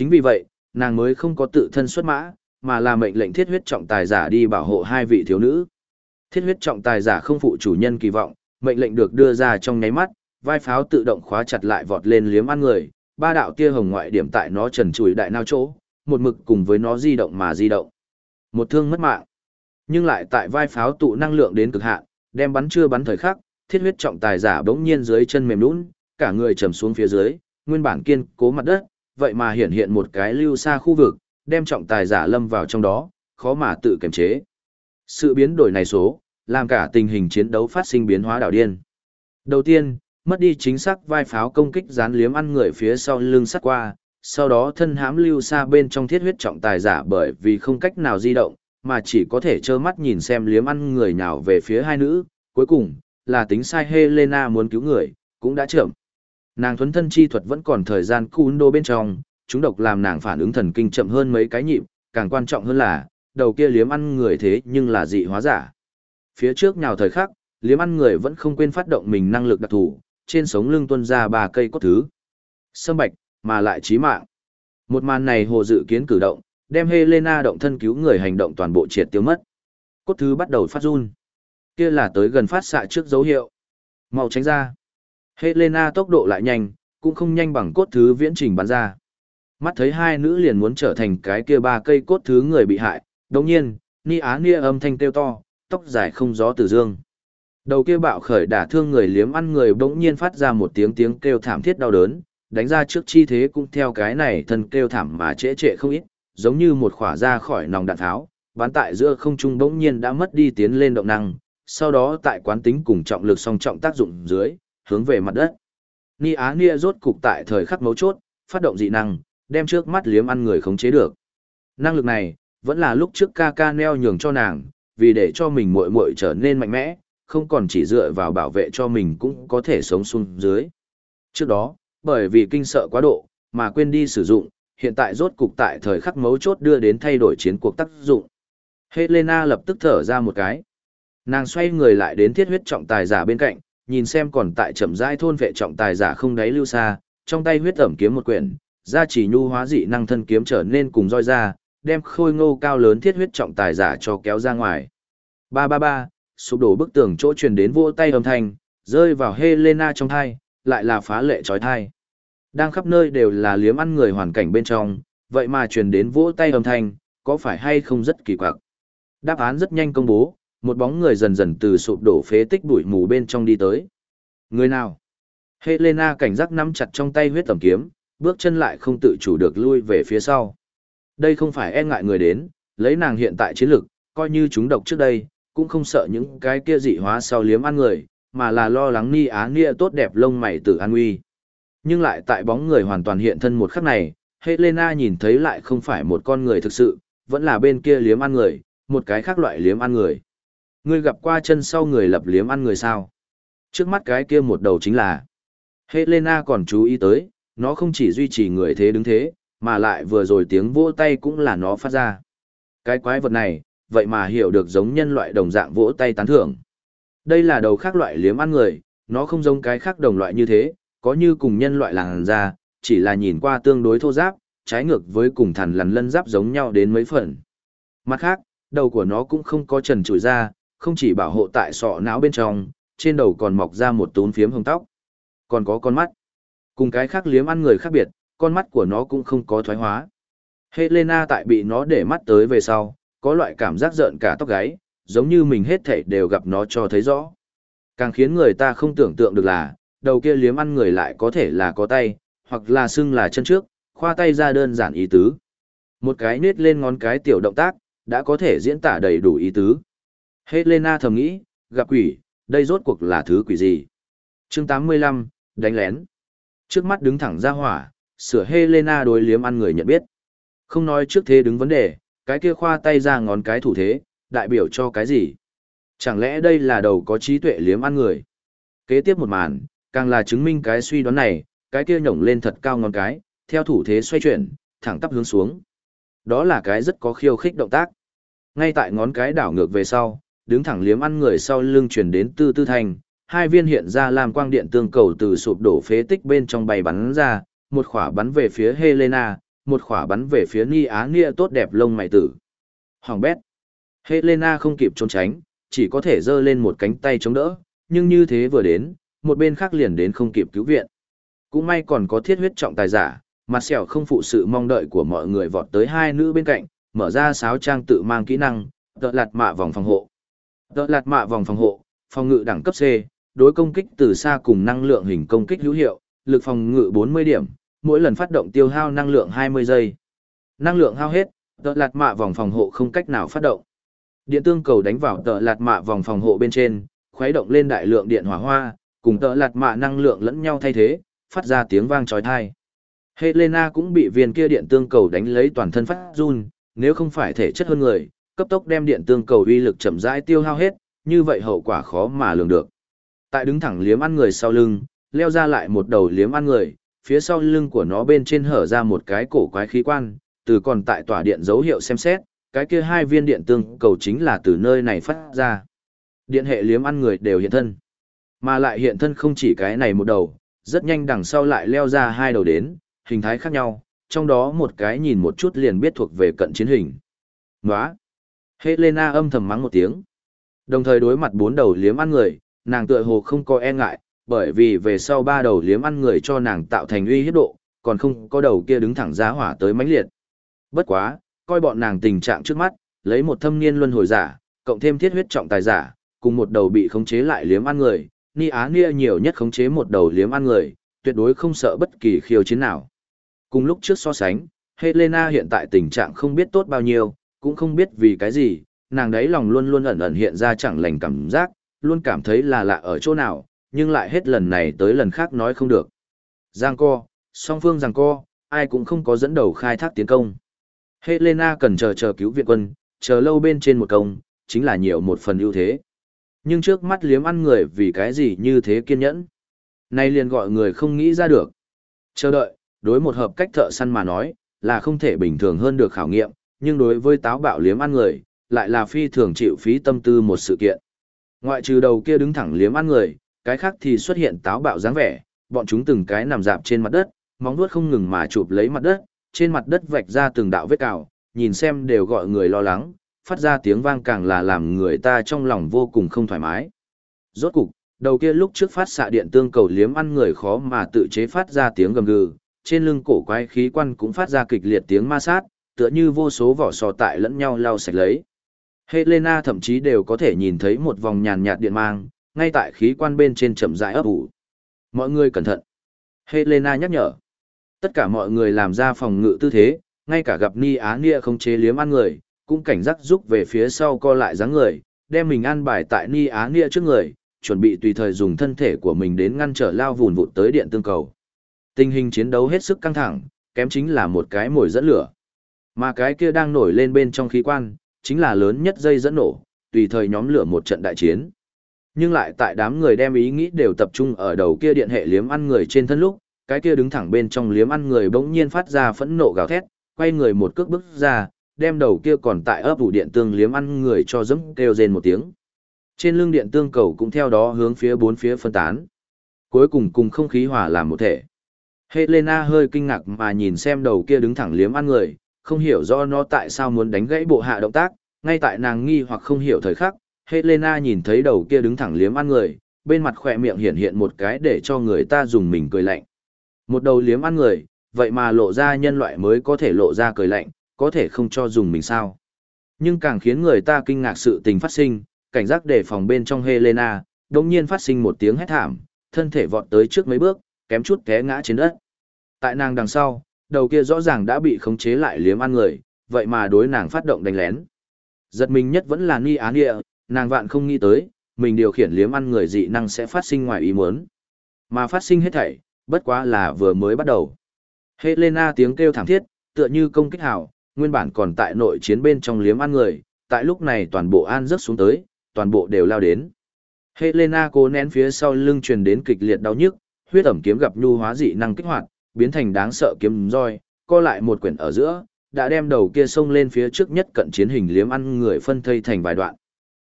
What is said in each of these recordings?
Chính vì vậy, nàng mới không có tự thân xuất mã, mà là mệnh lệnh thiết huyết trọng tài giả đi bảo hộ hai vị thiếu nữ. Thiết huyết trọng tài giả không phụ chủ nhân kỳ vọng, mệnh lệnh được đưa ra trong nháy mắt, vai pháo tự động khóa chặt lại vọt lên liếm ăn người, ba đạo tia hồng ngoại điểm tại nó trần trùi đại nao chỗ, một mực cùng với nó di động mà di động. Một thương mất mạng, nhưng lại tại vai pháo tụ năng lượng đến cực hạn, đem bắn chưa bắn thời khắc, thiết huyết trọng tài giả bỗng nhiên dưới chân mềm nhũn, cả người trầm xuống phía dưới, nguyên bản kiên cố mặt đất, vậy mà hiện hiện một cái lưu xa khu vực, đem trọng tài giả lâm vào trong đó, khó mà tự kiềm chế. Sự biến đổi này số, làm cả tình hình chiến đấu phát sinh biến hóa đảo điên. Đầu tiên, mất đi chính xác vai pháo công kích dán liếm ăn người phía sau lưng sắt qua, sau đó thân hãm lưu xa bên trong thiết huyết trọng tài giả bởi vì không cách nào di động, mà chỉ có thể trơ mắt nhìn xem liếm ăn người nào về phía hai nữ, cuối cùng, là tính sai Helena muốn cứu người, cũng đã chậm. Nàng thuấn thân chi thuật vẫn còn thời gian cu đô bên trong, chúng độc làm nàng phản ứng thần kinh chậm hơn mấy cái nhịp, càng quan trọng hơn là, đầu kia liếm ăn người thế nhưng là dị hóa giả. Phía trước nhào thời khắc, liếm ăn người vẫn không quên phát động mình năng lực đặc thù, trên sống lưng tuân ra ba cây cốt thứ. Sâm bạch, mà lại chí mạng. Một màn này hồ dự kiến cử động, đem Helena động thân cứu người hành động toàn bộ triệt tiêu mất. Cốt thứ bắt đầu phát run. Kia là tới gần phát xạ trước dấu hiệu. Mau tránh ra. Helena tốc độ lại nhanh, cũng không nhanh bằng cốt thứ viễn trình bắn ra. Mắt thấy hai nữ liền muốn trở thành cái kia ba cây cốt thứ người bị hại, đồng nhiên, ni á nia âm thanh kêu to, tóc dài không gió từ dương. Đầu kia bạo khởi đả thương người liếm ăn người bỗng nhiên phát ra một tiếng tiếng kêu thảm thiết đau đớn, đánh ra trước chi thế cũng theo cái này thân kêu thảm mà trễ trệ không ít, giống như một khỏa ra khỏi nòng đạn tháo, bắn tại giữa không trung bỗng nhiên đã mất đi tiến lên động năng, sau đó tại quán tính cùng trọng lực song trọng tác dụng dưới, hướng về mặt đất. Ni Á Nia rốt cục tại thời khắc mấu chốt, phát động dị năng, đem trước mắt liếm ăn người khống chế được. Năng lực này, vẫn là lúc trước ca ca neo nhường cho nàng, vì để cho mình muội muội trở nên mạnh mẽ, không còn chỉ dựa vào bảo vệ cho mình cũng có thể sống xuống dưới. Trước đó, bởi vì kinh sợ quá độ, mà quên đi sử dụng, hiện tại rốt cục tại thời khắc mấu chốt đưa đến thay đổi chiến cuộc tác dụng. Helena lập tức thở ra một cái. Nàng xoay người lại đến thiết huyết trọng tài giả bên cạnh, nhìn xem còn tại chậm rãi thôn vệ trọng tài giả không đáy lưu xa, trong tay huyết ẩm kiếm một quyển, ra chỉ nhu hóa dị năng thân kiếm trở nên cùng roi ra, đem khôi ngô cao lớn thiết huyết trọng tài giả cho kéo ra ngoài. Ba ba ba, sụp đổ bức tường chỗ truyền đến vỗ tay âm thanh, rơi vào Helena trong thai, lại là phá lệ trói thai. Đang khắp nơi đều là liếm ăn người hoàn cảnh bên trong, vậy mà truyền đến vỗ tay âm thanh, có phải hay không rất kỳ quặc. Đáp án rất nhanh công bố, một bóng người dần dần từ sụp đổ phế tích bụi mù bên trong đi tới. Người nào? Helena cảnh giác nắm chặt trong tay huyết tầm kiếm, bước chân lại không tự chủ được lui về phía sau. Đây không phải e ngại người đến, lấy nàng hiện tại chiến lực, coi như chúng độc trước đây, cũng không sợ những cái kia dị hóa sau liếm ăn người, mà là lo lắng ni á nia tốt đẹp lông mày tử an uy. Nhưng lại tại bóng người hoàn toàn hiện thân một khắc này, Helena nhìn thấy lại không phải một con người thực sự, vẫn là bên kia liếm ăn người, một cái khác loại liếm ăn người. Ngươi gặp qua chân sau người lập liếm ăn người sao? Trước mắt cái kia một đầu chính là Helena còn chú ý tới, nó không chỉ duy trì người thế đứng thế, mà lại vừa rồi tiếng vỗ tay cũng là nó phát ra. Cái quái vật này, vậy mà hiểu được giống nhân loại đồng dạng vỗ tay tán thưởng. Đây là đầu khác loại liếm ăn người, nó không giống cái khác đồng loại như thế, có như cùng nhân loại làng ra, chỉ là nhìn qua tương đối thô giáp, trái ngược với cùng thằn lằn lân giáp giống nhau đến mấy phần. Mặt khác, đầu của nó cũng không có trần trụi ra, không chỉ bảo hộ tại sọ não bên trong, trên đầu còn mọc ra một tún phiếm hồng tóc. Còn có con mắt. Cùng cái khác liếm ăn người khác biệt, con mắt của nó cũng không có thoái hóa. Helena tại bị nó để mắt tới về sau, có loại cảm giác giận cả tóc gáy, giống như mình hết thảy đều gặp nó cho thấy rõ. Càng khiến người ta không tưởng tượng được là, đầu kia liếm ăn người lại có thể là có tay, hoặc là xưng là chân trước, khoa tay ra đơn giản ý tứ. Một cái nết lên ngón cái tiểu động tác, đã có thể diễn tả đầy đủ ý tứ. Helena thầm nghĩ, gặp quỷ, đây rốt cuộc là thứ quỷ gì? chương 85, đánh lén. Trước mắt đứng thẳng ra hỏa, sửa Helena đối liếm ăn người nhận biết. Không nói trước thế đứng vấn đề, cái kia khoa tay ra ngón cái thủ thế, đại biểu cho cái gì? Chẳng lẽ đây là đầu có trí tuệ liếm ăn người? Kế tiếp một màn, càng là chứng minh cái suy đoán này, cái kia nhổng lên thật cao ngón cái, theo thủ thế xoay chuyển, thẳng tắp hướng xuống. Đó là cái rất có khiêu khích động tác. Ngay tại ngón cái đảo ngược về sau, đứng thẳng liếm ăn người sau lưng chuyển đến tư tư thành, hai viên hiện ra làm quang điện tương cầu từ sụp đổ phế tích bên trong bay bắn ra, một khỏa bắn về phía Helena, một khỏa bắn về phía Ni Á Nia tốt đẹp lông mày tử. Hoàng bét. Helena không kịp trốn tránh, chỉ có thể giơ lên một cánh tay chống đỡ, nhưng như thế vừa đến, một bên khác liền đến không kịp cứu viện. Cũng may còn có thiết huyết trọng tài giả, mặt sẹo không phụ sự mong đợi của mọi người vọt tới hai nữ bên cạnh, mở ra sáo trang tự mang kỹ năng, tợ lạt mạ vòng phòng hộ. Đợt lạt mạ vòng phòng hộ, phòng ngự đẳng cấp C, đối công kích từ xa cùng năng lượng hình công kích hữu hiệu, lực phòng ngự 40 điểm, mỗi lần phát động tiêu hao năng lượng 20 giây. Năng lượng hao hết, đợt lạt mạ vòng phòng hộ không cách nào phát động. Điện tương cầu đánh vào tợ lạt mạ vòng phòng hộ bên trên, khuấy động lên đại lượng điện hỏa hoa, cùng tợ lạt mạ năng lượng lẫn nhau thay thế, phát ra tiếng vang chói tai. Helena cũng bị viên kia điện tương cầu đánh lấy toàn thân phát run, nếu không phải thể chất hơn người, cấp tốc đem điện tương cầu uy lực chậm rãi tiêu hao hết, như vậy hậu quả khó mà lường được. Tại đứng thẳng liếm ăn người sau lưng, leo ra lại một đầu liếm ăn người, phía sau lưng của nó bên trên hở ra một cái cổ quái khí quan, từ còn tại tỏa điện dấu hiệu xem xét, cái kia hai viên điện tương cầu chính là từ nơi này phát ra. Điện hệ liếm ăn người đều hiện thân. Mà lại hiện thân không chỉ cái này một đầu, rất nhanh đằng sau lại leo ra hai đầu đến, hình thái khác nhau, trong đó một cái nhìn một chút liền biết thuộc về cận chiến hình. Nóa! Helena âm thầm mắng một tiếng. Đồng thời đối mặt bốn đầu liếm ăn người, nàng tựa hồ không có e ngại, bởi vì về sau ba đầu liếm ăn người cho nàng tạo thành uy hiếp độ, còn không có đầu kia đứng thẳng giá hỏa tới mãnh liệt. Bất quá, coi bọn nàng tình trạng trước mắt, lấy một thâm niên luân hồi giả, cộng thêm thiết huyết trọng tài giả, cùng một đầu bị khống chế lại liếm ăn người, Ni Á Nia nhiều nhất khống chế một đầu liếm ăn người, tuyệt đối không sợ bất kỳ khiêu chiến nào. Cùng lúc trước so sánh, Helena hiện tại tình trạng không biết tốt bao nhiêu, cũng không biết vì cái gì, nàng đấy lòng luôn luôn ẩn ẩn hiện ra chẳng lành cảm giác, luôn cảm thấy là lạ ở chỗ nào, nhưng lại hết lần này tới lần khác nói không được. Giang co, song phương giang co, ai cũng không có dẫn đầu khai thác tiến công. Helena cần chờ chờ cứu viện quân, chờ lâu bên trên một công, chính là nhiều một phần ưu thế. Nhưng trước mắt liếm ăn người vì cái gì như thế kiên nhẫn. Nay liền gọi người không nghĩ ra được. Chờ đợi, đối một hợp cách thợ săn mà nói, là không thể bình thường hơn được khảo nghiệm, nhưng đối với táo bạo liếm ăn người, lại là phi thường chịu phí tâm tư một sự kiện. Ngoại trừ đầu kia đứng thẳng liếm ăn người, cái khác thì xuất hiện táo bạo dáng vẻ, bọn chúng từng cái nằm dạp trên mặt đất, móng vuốt không ngừng mà chụp lấy mặt đất, trên mặt đất vạch ra từng đạo vết cào, nhìn xem đều gọi người lo lắng, phát ra tiếng vang càng là làm người ta trong lòng vô cùng không thoải mái. Rốt cục, đầu kia lúc trước phát xạ điện tương cầu liếm ăn người khó mà tự chế phát ra tiếng gầm gừ, trên lưng cổ quái khí quan cũng phát ra kịch liệt tiếng ma sát, tựa như vô số vỏ sò tại lẫn nhau lao sạch lấy. Helena thậm chí đều có thể nhìn thấy một vòng nhàn nhạt điện mang, ngay tại khí quan bên trên chậm rãi ấp ủ. Mọi người cẩn thận. Helena nhắc nhở. Tất cả mọi người làm ra phòng ngự tư thế, ngay cả gặp Ni Á Nia không chế liếm ăn người, cũng cảnh giác rút về phía sau co lại dáng người, đem mình ăn bài tại Ni Á Nia trước người, chuẩn bị tùy thời dùng thân thể của mình đến ngăn trở lao vùn vụt tới điện tương cầu. Tình hình chiến đấu hết sức căng thẳng, kém chính là một cái mồi dẫn lửa. Mà cái kia đang nổi lên bên trong khí quan, chính là lớn nhất dây dẫn nổ, tùy thời nhóm lửa một trận đại chiến. Nhưng lại tại đám người đem ý nghĩ đều tập trung ở đầu kia điện hệ liếm ăn người trên thân lúc, cái kia đứng thẳng bên trong liếm ăn người bỗng nhiên phát ra phẫn nộ gào thét, quay người một cước bước ra, đem đầu kia còn tại ấp ủ điện tương liếm ăn người cho dẫm kêu rên một tiếng. Trên lưng điện tương cầu cũng theo đó hướng phía bốn phía phân tán. Cuối cùng cùng không khí hòa làm một thể. Helena hơi kinh ngạc mà nhìn xem đầu kia đứng thẳng liếm ăn người, không hiểu do nó tại sao muốn đánh gãy bộ hạ động tác, ngay tại nàng nghi hoặc không hiểu thời khắc, Helena nhìn thấy đầu kia đứng thẳng liếm ăn người, bên mặt khỏe miệng hiện hiện một cái để cho người ta dùng mình cười lạnh. Một đầu liếm ăn người, vậy mà lộ ra nhân loại mới có thể lộ ra cười lạnh, có thể không cho dùng mình sao. Nhưng càng khiến người ta kinh ngạc sự tình phát sinh, cảnh giác đề phòng bên trong Helena, đồng nhiên phát sinh một tiếng hét thảm, thân thể vọt tới trước mấy bước, kém chút té ngã trên đất. Tại nàng đằng sau, đầu kia rõ ràng đã bị khống chế lại liếm ăn người, vậy mà đối nàng phát động đánh lén. Giật mình nhất vẫn là Ni Á nghĩa nàng vạn không nghĩ tới, mình điều khiển liếm ăn người dị năng sẽ phát sinh ngoài ý muốn. Mà phát sinh hết thảy, bất quá là vừa mới bắt đầu. Helena tiếng kêu thảm thiết, tựa như công kích hào, nguyên bản còn tại nội chiến bên trong liếm ăn người, tại lúc này toàn bộ an rớt xuống tới, toàn bộ đều lao đến. Helena cố nén phía sau lưng truyền đến kịch liệt đau nhức, huyết ẩm kiếm gặp nhu hóa dị năng kích hoạt, biến thành đáng sợ kiếm roi, co lại một quyển ở giữa, đã đem đầu kia xông lên phía trước nhất cận chiến hình liếm ăn người phân thây thành vài đoạn.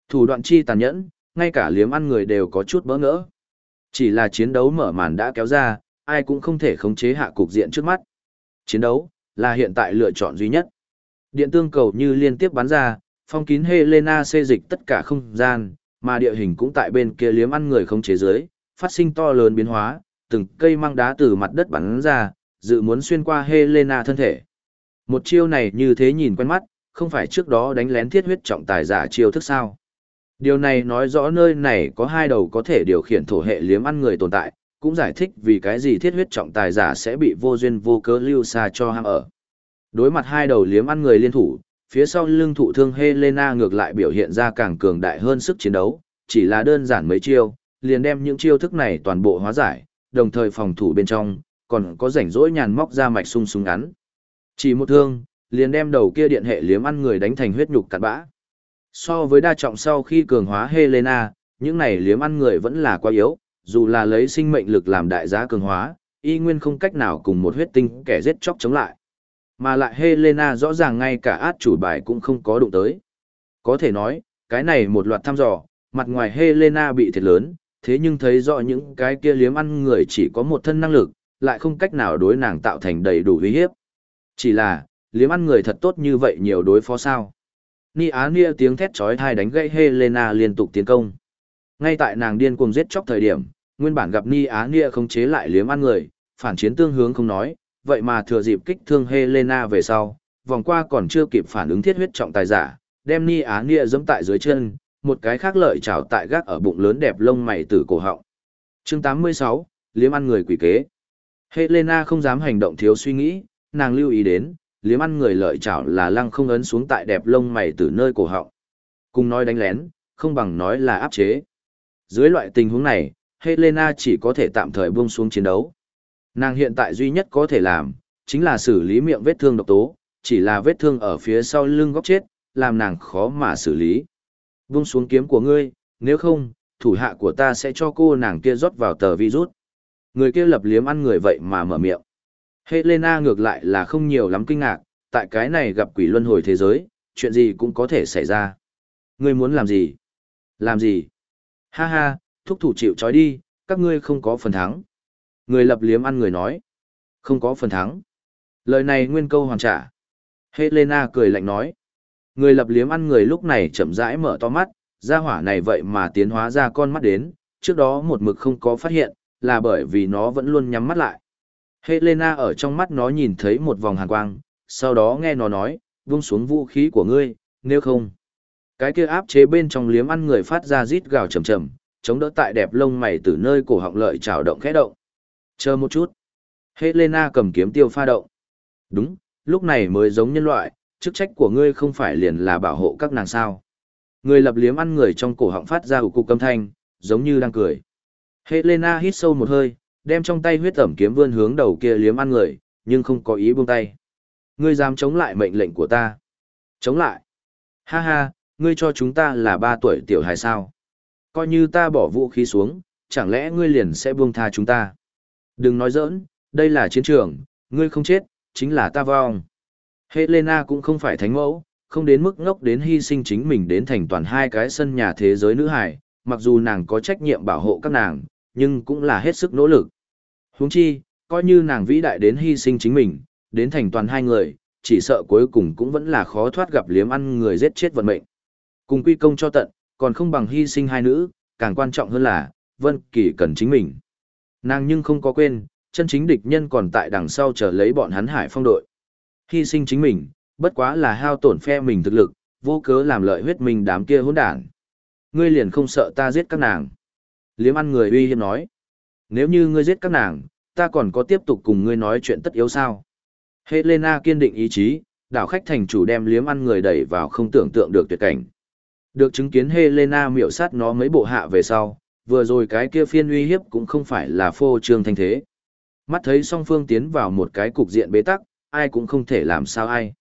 Thủ đoạn chi tàn nhẫn, ngay cả liếm ăn người đều có chút bỡ ngỡ. Chỉ là chiến đấu mở màn đã kéo ra, ai cũng không thể khống chế hạ cục diện trước mắt. Chiến đấu, là hiện tại lựa chọn duy nhất. Điện tương cầu như liên tiếp bắn ra, phong kín Helena xê dịch tất cả không gian, mà địa hình cũng tại bên kia liếm ăn người không chế giới, phát sinh to lớn biến hóa, từng cây măng đá từ mặt đất bắn ra, dự muốn xuyên qua Helena thân thể. Một chiêu này như thế nhìn quen mắt, không phải trước đó đánh lén thiết huyết trọng tài giả chiêu thức sao. Điều này nói rõ nơi này có hai đầu có thể điều khiển thổ hệ liếm ăn người tồn tại, cũng giải thích vì cái gì thiết huyết trọng tài giả sẽ bị vô duyên vô cớ lưu xa cho ham ở. Đối mặt hai đầu liếm ăn người liên thủ, phía sau lưng thụ thương Helena ngược lại biểu hiện ra càng cường đại hơn sức chiến đấu, chỉ là đơn giản mấy chiêu, liền đem những chiêu thức này toàn bộ hóa giải, đồng thời phòng thủ bên trong, còn có rảnh rỗi nhàn móc ra mạch sung súng ngắn. Chỉ một thương, liền đem đầu kia điện hệ liếm ăn người đánh thành huyết nhục cặn bã. So với đa trọng sau khi cường hóa Helena, những này liếm ăn người vẫn là quá yếu, dù là lấy sinh mệnh lực làm đại giá cường hóa, y nguyên không cách nào cùng một huyết tinh kẻ giết chóc chống lại. Mà lại Helena rõ ràng ngay cả át chủ bài cũng không có đụng tới. Có thể nói, cái này một loạt thăm dò, mặt ngoài Helena bị thiệt lớn, thế nhưng thấy rõ những cái kia liếm ăn người chỉ có một thân năng lực, lại không cách nào đối nàng tạo thành đầy đủ uy hiếp. Chỉ là, liếm ăn người thật tốt như vậy nhiều đối phó sao. Ni Á Nia tiếng thét chói tai đánh gãy Helena liên tục tiến công. Ngay tại nàng điên cuồng giết chóc thời điểm, nguyên bản gặp Ni Á Nia không chế lại liếm ăn người, phản chiến tương hướng không nói, vậy mà thừa dịp kích thương Helena về sau, vòng qua còn chưa kịp phản ứng thiết huyết trọng tài giả, đem Ni Á Nia giẫm tại dưới chân, một cái khác lợi chảo tại gác ở bụng lớn đẹp lông mày tử cổ họng. Chương 86, liếm ăn người quỷ kế. Helena không dám hành động thiếu suy nghĩ, nàng lưu ý đến, liếm ăn người lợi chảo là lăng không ấn xuống tại đẹp lông mày từ nơi cổ họng. Cùng nói đánh lén, không bằng nói là áp chế. Dưới loại tình huống này, Helena chỉ có thể tạm thời buông xuống chiến đấu. Nàng hiện tại duy nhất có thể làm, chính là xử lý miệng vết thương độc tố, chỉ là vết thương ở phía sau lưng góc chết, làm nàng khó mà xử lý vung xuống kiếm của ngươi, nếu không, thủ hạ của ta sẽ cho cô nàng kia rót vào tờ virus. Người kia lập liếm ăn người vậy mà mở miệng. Helena ngược lại là không nhiều lắm kinh ngạc, tại cái này gặp quỷ luân hồi thế giới, chuyện gì cũng có thể xảy ra. Ngươi muốn làm gì? Làm gì? Ha ha, thúc thủ chịu trói đi, các ngươi không có phần thắng. Người lập liếm ăn người nói. Không có phần thắng. Lời này nguyên câu hoàn trả. Helena cười lạnh nói. Người lập liếm ăn người lúc này chậm rãi mở to mắt, ra hỏa này vậy mà tiến hóa ra con mắt đến, trước đó một mực không có phát hiện, là bởi vì nó vẫn luôn nhắm mắt lại. Helena ở trong mắt nó nhìn thấy một vòng hàn quang, sau đó nghe nó nói, vung xuống vũ khí của ngươi, nếu không. Cái kia áp chế bên trong liếm ăn người phát ra rít gào chầm chầm, chống đỡ tại đẹp lông mày từ nơi cổ họng lợi trào động khẽ động. Chờ một chút. Helena cầm kiếm tiêu pha động. Đúng, lúc này mới giống nhân loại, chức trách của ngươi không phải liền là bảo hộ các nàng sao. Người lập liếm ăn người trong cổ họng phát ra ủ cục âm thanh, giống như đang cười. Helena hít sâu một hơi, đem trong tay huyết tẩm kiếm vươn hướng đầu kia liếm ăn người, nhưng không có ý buông tay. Ngươi dám chống lại mệnh lệnh của ta. Chống lại. Ha ha, ngươi cho chúng ta là ba tuổi tiểu hài sao. Coi như ta bỏ vũ khí xuống, chẳng lẽ ngươi liền sẽ buông tha chúng ta. Đừng nói giỡn, đây là chiến trường, ngươi không chết, chính là ta vong. Helena cũng không phải thánh mẫu, không đến mức ngốc đến hy sinh chính mình đến thành toàn hai cái sân nhà thế giới nữ hải, mặc dù nàng có trách nhiệm bảo hộ các nàng, nhưng cũng là hết sức nỗ lực. Huống chi, coi như nàng vĩ đại đến hy sinh chính mình, đến thành toàn hai người, chỉ sợ cuối cùng cũng vẫn là khó thoát gặp liếm ăn người giết chết vận mệnh. Cùng quy công cho tận, còn không bằng hy sinh hai nữ, càng quan trọng hơn là, Vân Kỳ cần chính mình. Nàng nhưng không có quên, chân chính địch nhân còn tại đằng sau chờ lấy bọn hắn hải phong đội. Hy sinh chính mình, bất quá là hao tổn phe mình thực lực, vô cớ làm lợi huyết mình đám kia hỗn đản. Ngươi liền không sợ ta giết các nàng. Liếm ăn người uy hiếp nói. Nếu như ngươi giết các nàng, ta còn có tiếp tục cùng ngươi nói chuyện tất yếu sao? Helena kiên định ý chí, đảo khách thành chủ đem liếm ăn người đẩy vào không tưởng tượng được tuyệt cảnh. Được chứng kiến Helena miểu sát nó mấy bộ hạ về sau, vừa rồi cái kia phiên uy hiếp cũng không phải là phô trương thanh thế. Mắt thấy song phương tiến vào một cái cục diện bế tắc, ai cũng không thể làm sao ai.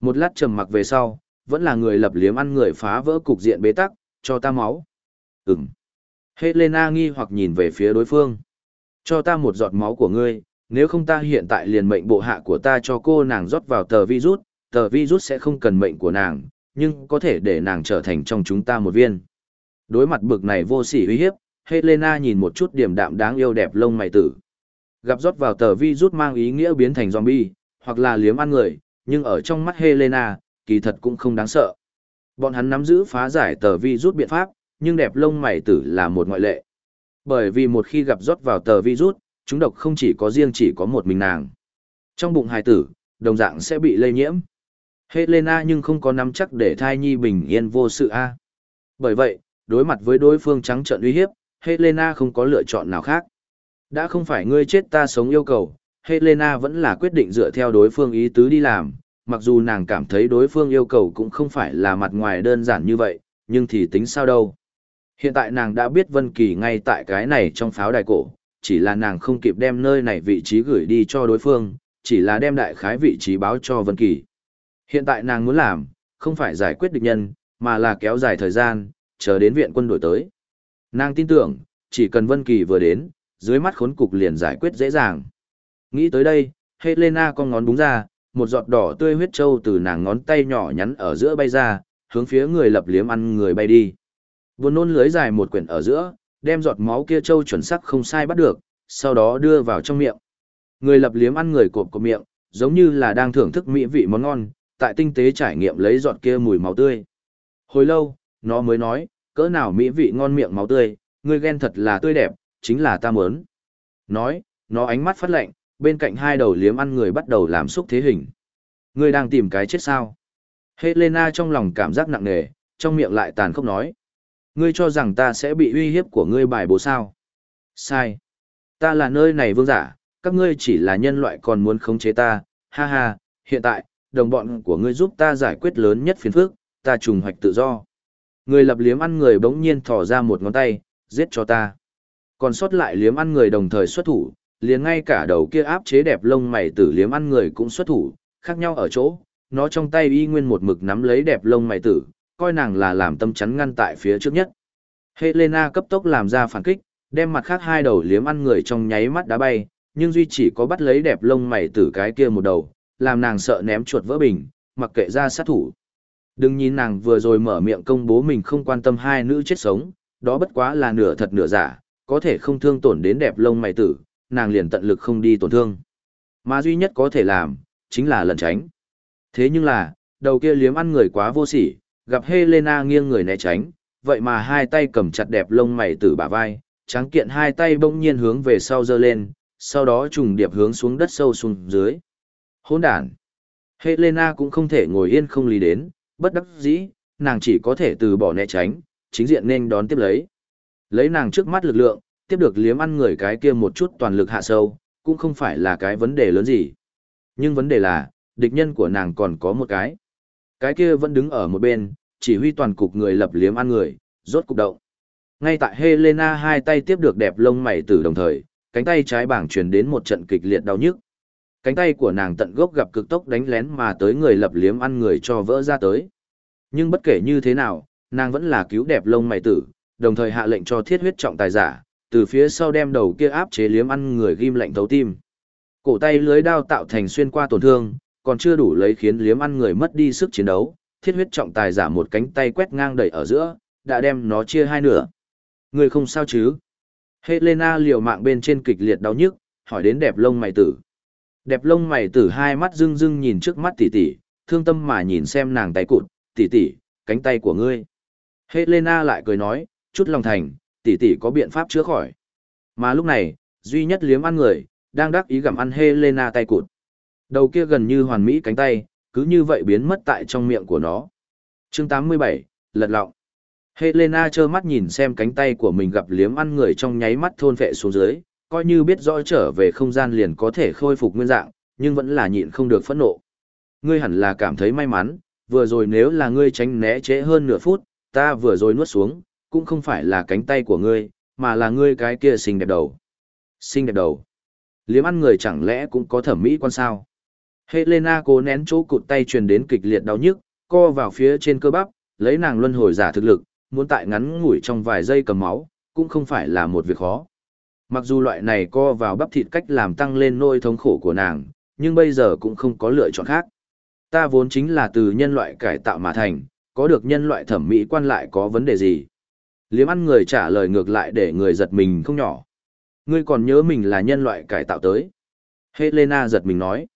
Một lát trầm mặc về sau, vẫn là người lập liếm ăn người phá vỡ cục diện bế tắc, cho ta máu. Ừm. Helena nghi hoặc nhìn về phía đối phương. Cho ta một giọt máu của ngươi, nếu không ta hiện tại liền mệnh bộ hạ của ta cho cô nàng rót vào tờ virus, tờ virus sẽ không cần mệnh của nàng, nhưng có thể để nàng trở thành trong chúng ta một viên. Đối mặt bực này vô sỉ uy hiếp, Helena nhìn một chút điểm đạm đáng yêu đẹp lông mày tử. Gặp rót vào tờ virus mang ý nghĩa biến thành zombie, hoặc là liếm ăn người, nhưng ở trong mắt Helena, kỳ thật cũng không đáng sợ. Bọn hắn nắm giữ phá giải tờ vi rút biện pháp, nhưng đẹp lông mày tử là một ngoại lệ. Bởi vì một khi gặp rót vào tờ Vi Rút chúng độc không chỉ có riêng chỉ có một mình nàng. Trong bụng hài tử, đồng dạng sẽ bị lây nhiễm. Helena nhưng không có nắm chắc để thai nhi bình yên vô sự a. Bởi vậy, đối mặt với đối phương trắng trợn uy hiếp, Helena không có lựa chọn nào khác. Đã không phải ngươi chết ta sống yêu cầu, Helena vẫn là quyết định dựa theo đối phương ý tứ đi làm, mặc dù nàng cảm thấy đối phương yêu cầu cũng không phải là mặt ngoài đơn giản như vậy, nhưng thì tính sao đâu. Hiện tại nàng đã biết Vân Kỳ ngay tại cái này trong pháo đài cổ, chỉ là nàng không kịp đem nơi này vị trí gửi đi cho đối phương, chỉ là đem đại khái vị trí báo cho Vân Kỳ. Hiện tại nàng muốn làm, không phải giải quyết địch nhân, mà là kéo dài thời gian, chờ đến viện quân đổi tới. Nàng tin tưởng, chỉ cần Vân Kỳ vừa đến, dưới mắt khốn cục liền giải quyết dễ dàng. Nghĩ tới đây, Helena con ngón búng ra, một giọt đỏ tươi huyết châu từ nàng ngón tay nhỏ nhắn ở giữa bay ra, hướng phía người lập liếm ăn người bay đi. Buồn nôn lưới dài một quyển ở giữa, đem giọt máu kia châu chuẩn sắc không sai bắt được, sau đó đưa vào trong miệng. Người lập liếm ăn người cộp cộp miệng, giống như là đang thưởng thức mỹ vị món ngon, tại tinh tế trải nghiệm lấy giọt kia mùi máu tươi. Hồi lâu, nó mới nói, cỡ nào mỹ vị ngon miệng máu tươi, người ghen thật là tươi đẹp, chính là ta muốn. Nói, nó ánh mắt phát lạnh, bên cạnh hai đầu liếm ăn người bắt đầu làm xúc thế hình. ngươi đang tìm cái chết sao? Helena trong lòng cảm giác nặng nề, trong miệng lại tàn khốc nói. Ngươi cho rằng ta sẽ bị uy hiếp của ngươi bài bố sao? Sai. Ta là nơi này vương giả, các ngươi chỉ là nhân loại còn muốn khống chế ta, ha ha, hiện tại, đồng bọn của ngươi giúp ta giải quyết lớn nhất phiền phức, ta trùng hoạch tự do. Người lập liếm ăn người bỗng nhiên thò ra một ngón tay, giết cho ta. Còn sót lại liếm ăn người đồng thời xuất thủ, liền ngay cả đầu kia áp chế đẹp lông mày tử liếm ăn người cũng xuất thủ, khác nhau ở chỗ, nó trong tay y nguyên một mực nắm lấy đẹp lông mày tử, coi nàng là làm tâm chắn ngăn tại phía trước nhất. Helena cấp tốc làm ra phản kích, đem mặt khác hai đầu liếm ăn người trong nháy mắt đá bay, nhưng duy chỉ có bắt lấy đẹp lông mày tử cái kia một đầu, làm nàng sợ ném chuột vỡ bình, mặc kệ ra sát thủ. Đừng nhìn nàng vừa rồi mở miệng công bố mình không quan tâm hai nữ chết sống, đó bất quá là nửa thật nửa giả, có thể không thương tổn đến đẹp lông mày tử, nàng liền tận lực không đi tổn thương. Mà duy nhất có thể làm, chính là lẩn tránh. Thế nhưng là, đầu kia liếm ăn người quá vô sỉ, gặp Helena nghiêng người né tránh, vậy mà hai tay cầm chặt đẹp lông mày từ bả vai, trắng kiện hai tay bỗng nhiên hướng về sau giơ lên, sau đó trùng điệp hướng xuống đất sâu xuống dưới. Hỗn đản. Helena cũng không thể ngồi yên không lý đến, bất đắc dĩ, nàng chỉ có thể từ bỏ né tránh, chính diện nên đón tiếp lấy. Lấy nàng trước mắt lực lượng, tiếp được liếm ăn người cái kia một chút toàn lực hạ sâu, cũng không phải là cái vấn đề lớn gì. Nhưng vấn đề là, địch nhân của nàng còn có một cái. Cái kia vẫn đứng ở một bên, chỉ huy toàn cục người lập liếm ăn người, rốt cục động. Ngay tại Helena hai tay tiếp được đẹp lông mày tử đồng thời, cánh tay trái bảng truyền đến một trận kịch liệt đau nhức. Cánh tay của nàng tận gốc gặp cực tốc đánh lén mà tới người lập liếm ăn người cho vỡ ra tới. Nhưng bất kể như thế nào, nàng vẫn là cứu đẹp lông mày tử, đồng thời hạ lệnh cho thiết huyết trọng tài giả, từ phía sau đem đầu kia áp chế liếm ăn người ghim lạnh thấu tim. Cổ tay lưới đao tạo thành xuyên qua tổn thương, còn chưa đủ lấy khiến liếm ăn người mất đi sức chiến đấu, thiết huyết trọng tài giả một cánh tay quét ngang đẩy ở giữa, đã đem nó chia hai nửa. Người không sao chứ? Helena liều mạng bên trên kịch liệt đau nhức, hỏi đến đẹp lông mày tử. Đẹp lông mày tử hai mắt rưng rưng nhìn trước mắt tỷ tỷ, thương tâm mà nhìn xem nàng tay cụt, tỷ tỷ, cánh tay của ngươi. Helena lại cười nói, chút lòng thành, tỷ tỷ có biện pháp chữa khỏi. Mà lúc này, duy nhất liếm ăn người, đang đắc ý gặm ăn Helena tay cụt. Đầu kia gần như hoàn mỹ cánh tay, cứ như vậy biến mất tại trong miệng của nó. chương 87, lật lọng. Helena trơ mắt nhìn xem cánh tay của mình gặp liếm ăn người trong nháy mắt thôn vệ xuống dưới, coi như biết rõ trở về không gian liền có thể khôi phục nguyên dạng, nhưng vẫn là nhịn không được phẫn nộ. Ngươi hẳn là cảm thấy may mắn, vừa rồi nếu là ngươi tránh né trễ hơn nửa phút, ta vừa rồi nuốt xuống, cũng không phải là cánh tay của ngươi, mà là ngươi cái kia xinh đẹp đầu. Xinh đẹp đầu. Liếm ăn người chẳng lẽ cũng có thẩm mỹ quan sao? Helena cố nén chỗ cụt tay truyền đến kịch liệt đau nhức, co vào phía trên cơ bắp, lấy nàng luân hồi giả thực lực, muốn tại ngắn ngủi trong vài giây cầm máu, cũng không phải là một việc khó. Mặc dù loại này co vào bắp thịt cách làm tăng lên nỗi thống khổ của nàng, nhưng bây giờ cũng không có lựa chọn khác. Ta vốn chính là từ nhân loại cải tạo mà thành, có được nhân loại thẩm mỹ quan lại có vấn đề gì. Liếm ăn người trả lời ngược lại để người giật mình không nhỏ. Ngươi còn nhớ mình là nhân loại cải tạo tới. Helena giật mình nói.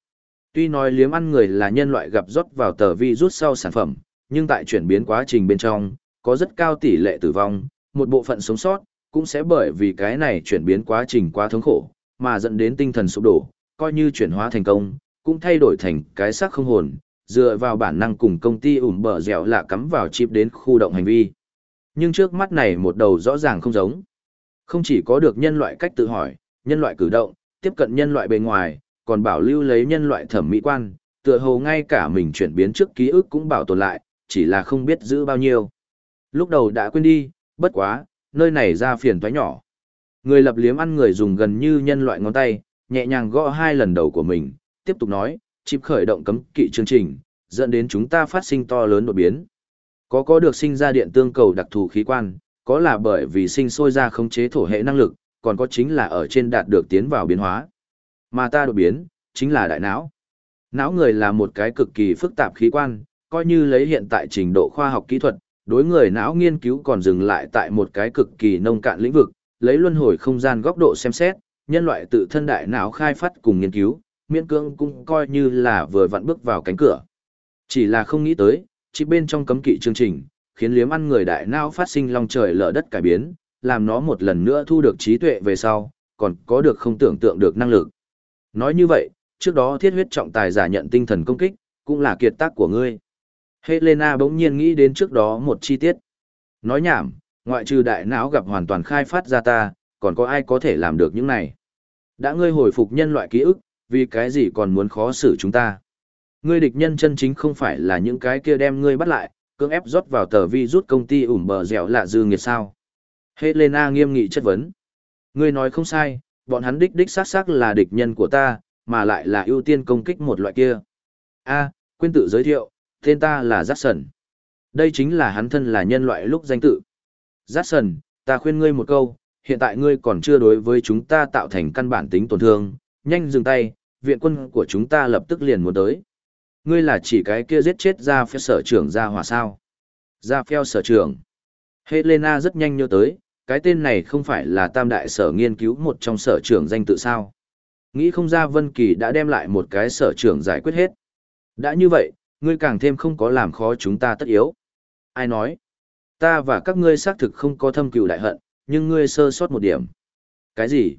Tuy nói liếm ăn người là nhân loại gặp rót vào tờ vi rút sau sản phẩm, nhưng tại chuyển biến quá trình bên trong, có rất cao tỷ lệ tử vong, một bộ phận sống sót, cũng sẽ bởi vì cái này chuyển biến quá trình quá thống khổ, mà dẫn đến tinh thần sụp đổ, coi như chuyển hóa thành công, cũng thay đổi thành cái xác không hồn, dựa vào bản năng cùng công ty ủm bờ dẻo lạ cắm vào chip đến khu động hành vi. Nhưng trước mắt này một đầu rõ ràng không giống. Không chỉ có được nhân loại cách tự hỏi, nhân loại cử động, tiếp cận nhân loại bề ngoài, còn bảo lưu lấy nhân loại thẩm mỹ quan, tựa hồ ngay cả mình chuyển biến trước ký ức cũng bảo tồn lại, chỉ là không biết giữ bao nhiêu. Lúc đầu đã quên đi, bất quá, nơi này ra phiền toái nhỏ. Người lập liếm ăn người dùng gần như nhân loại ngón tay, nhẹ nhàng gõ hai lần đầu của mình, tiếp tục nói, chip khởi động cấm kỵ chương trình, dẫn đến chúng ta phát sinh to lớn đột biến. Có có được sinh ra điện tương cầu đặc thù khí quan, có là bởi vì sinh sôi ra khống chế thổ hệ năng lực, còn có chính là ở trên đạt được tiến vào biến hóa. Mà ta đột biến, chính là đại não. Não người là một cái cực kỳ phức tạp khí quan, coi như lấy hiện tại trình độ khoa học kỹ thuật, đối người não nghiên cứu còn dừng lại tại một cái cực kỳ nông cạn lĩnh vực, lấy luân hồi không gian góc độ xem xét, nhân loại tự thân đại não khai phát cùng nghiên cứu, miễn cưỡng cũng coi như là vừa vặn bước vào cánh cửa. Chỉ là không nghĩ tới, chỉ bên trong cấm kỵ chương trình, khiến liếm ăn người đại não phát sinh long trời lở đất cải biến, làm nó một lần nữa thu được trí tuệ về sau, còn có được không tưởng tượng được năng lực. Nói như vậy, trước đó thiết huyết trọng tài giả nhận tinh thần công kích, cũng là kiệt tác của ngươi. Helena bỗng nhiên nghĩ đến trước đó một chi tiết. Nói nhảm, ngoại trừ đại não gặp hoàn toàn khai phát ra ta, còn có ai có thể làm được những này. Đã ngươi hồi phục nhân loại ký ức, vì cái gì còn muốn khó xử chúng ta. Ngươi địch nhân chân chính không phải là những cái kia đem ngươi bắt lại, cưỡng ép rót vào tờ vi rút công ty ủm bờ dẻo lạ dư nghiệt sao. Helena nghiêm nghị chất vấn. Ngươi nói không sai, bọn hắn đích đích xác xác là địch nhân của ta, mà lại là ưu tiên công kích một loại kia. A, quên tự giới thiệu, tên ta là Jackson. Đây chính là hắn thân là nhân loại lúc danh tự. Jackson, ta khuyên ngươi một câu, hiện tại ngươi còn chưa đối với chúng ta tạo thành căn bản tính tổn thương, nhanh dừng tay, viện quân của chúng ta lập tức liền muốn tới. Ngươi là chỉ cái kia giết chết ra phép sở trưởng ra hỏa sao. Ra phèo sở trưởng. Helena rất nhanh nhớ tới, cái tên này không phải là tam đại sở nghiên cứu một trong sở trưởng danh tự sao. Nghĩ không ra Vân Kỳ đã đem lại một cái sở trưởng giải quyết hết. Đã như vậy, ngươi càng thêm không có làm khó chúng ta tất yếu. Ai nói? Ta và các ngươi xác thực không có thâm cừu đại hận, nhưng ngươi sơ sót một điểm. Cái gì?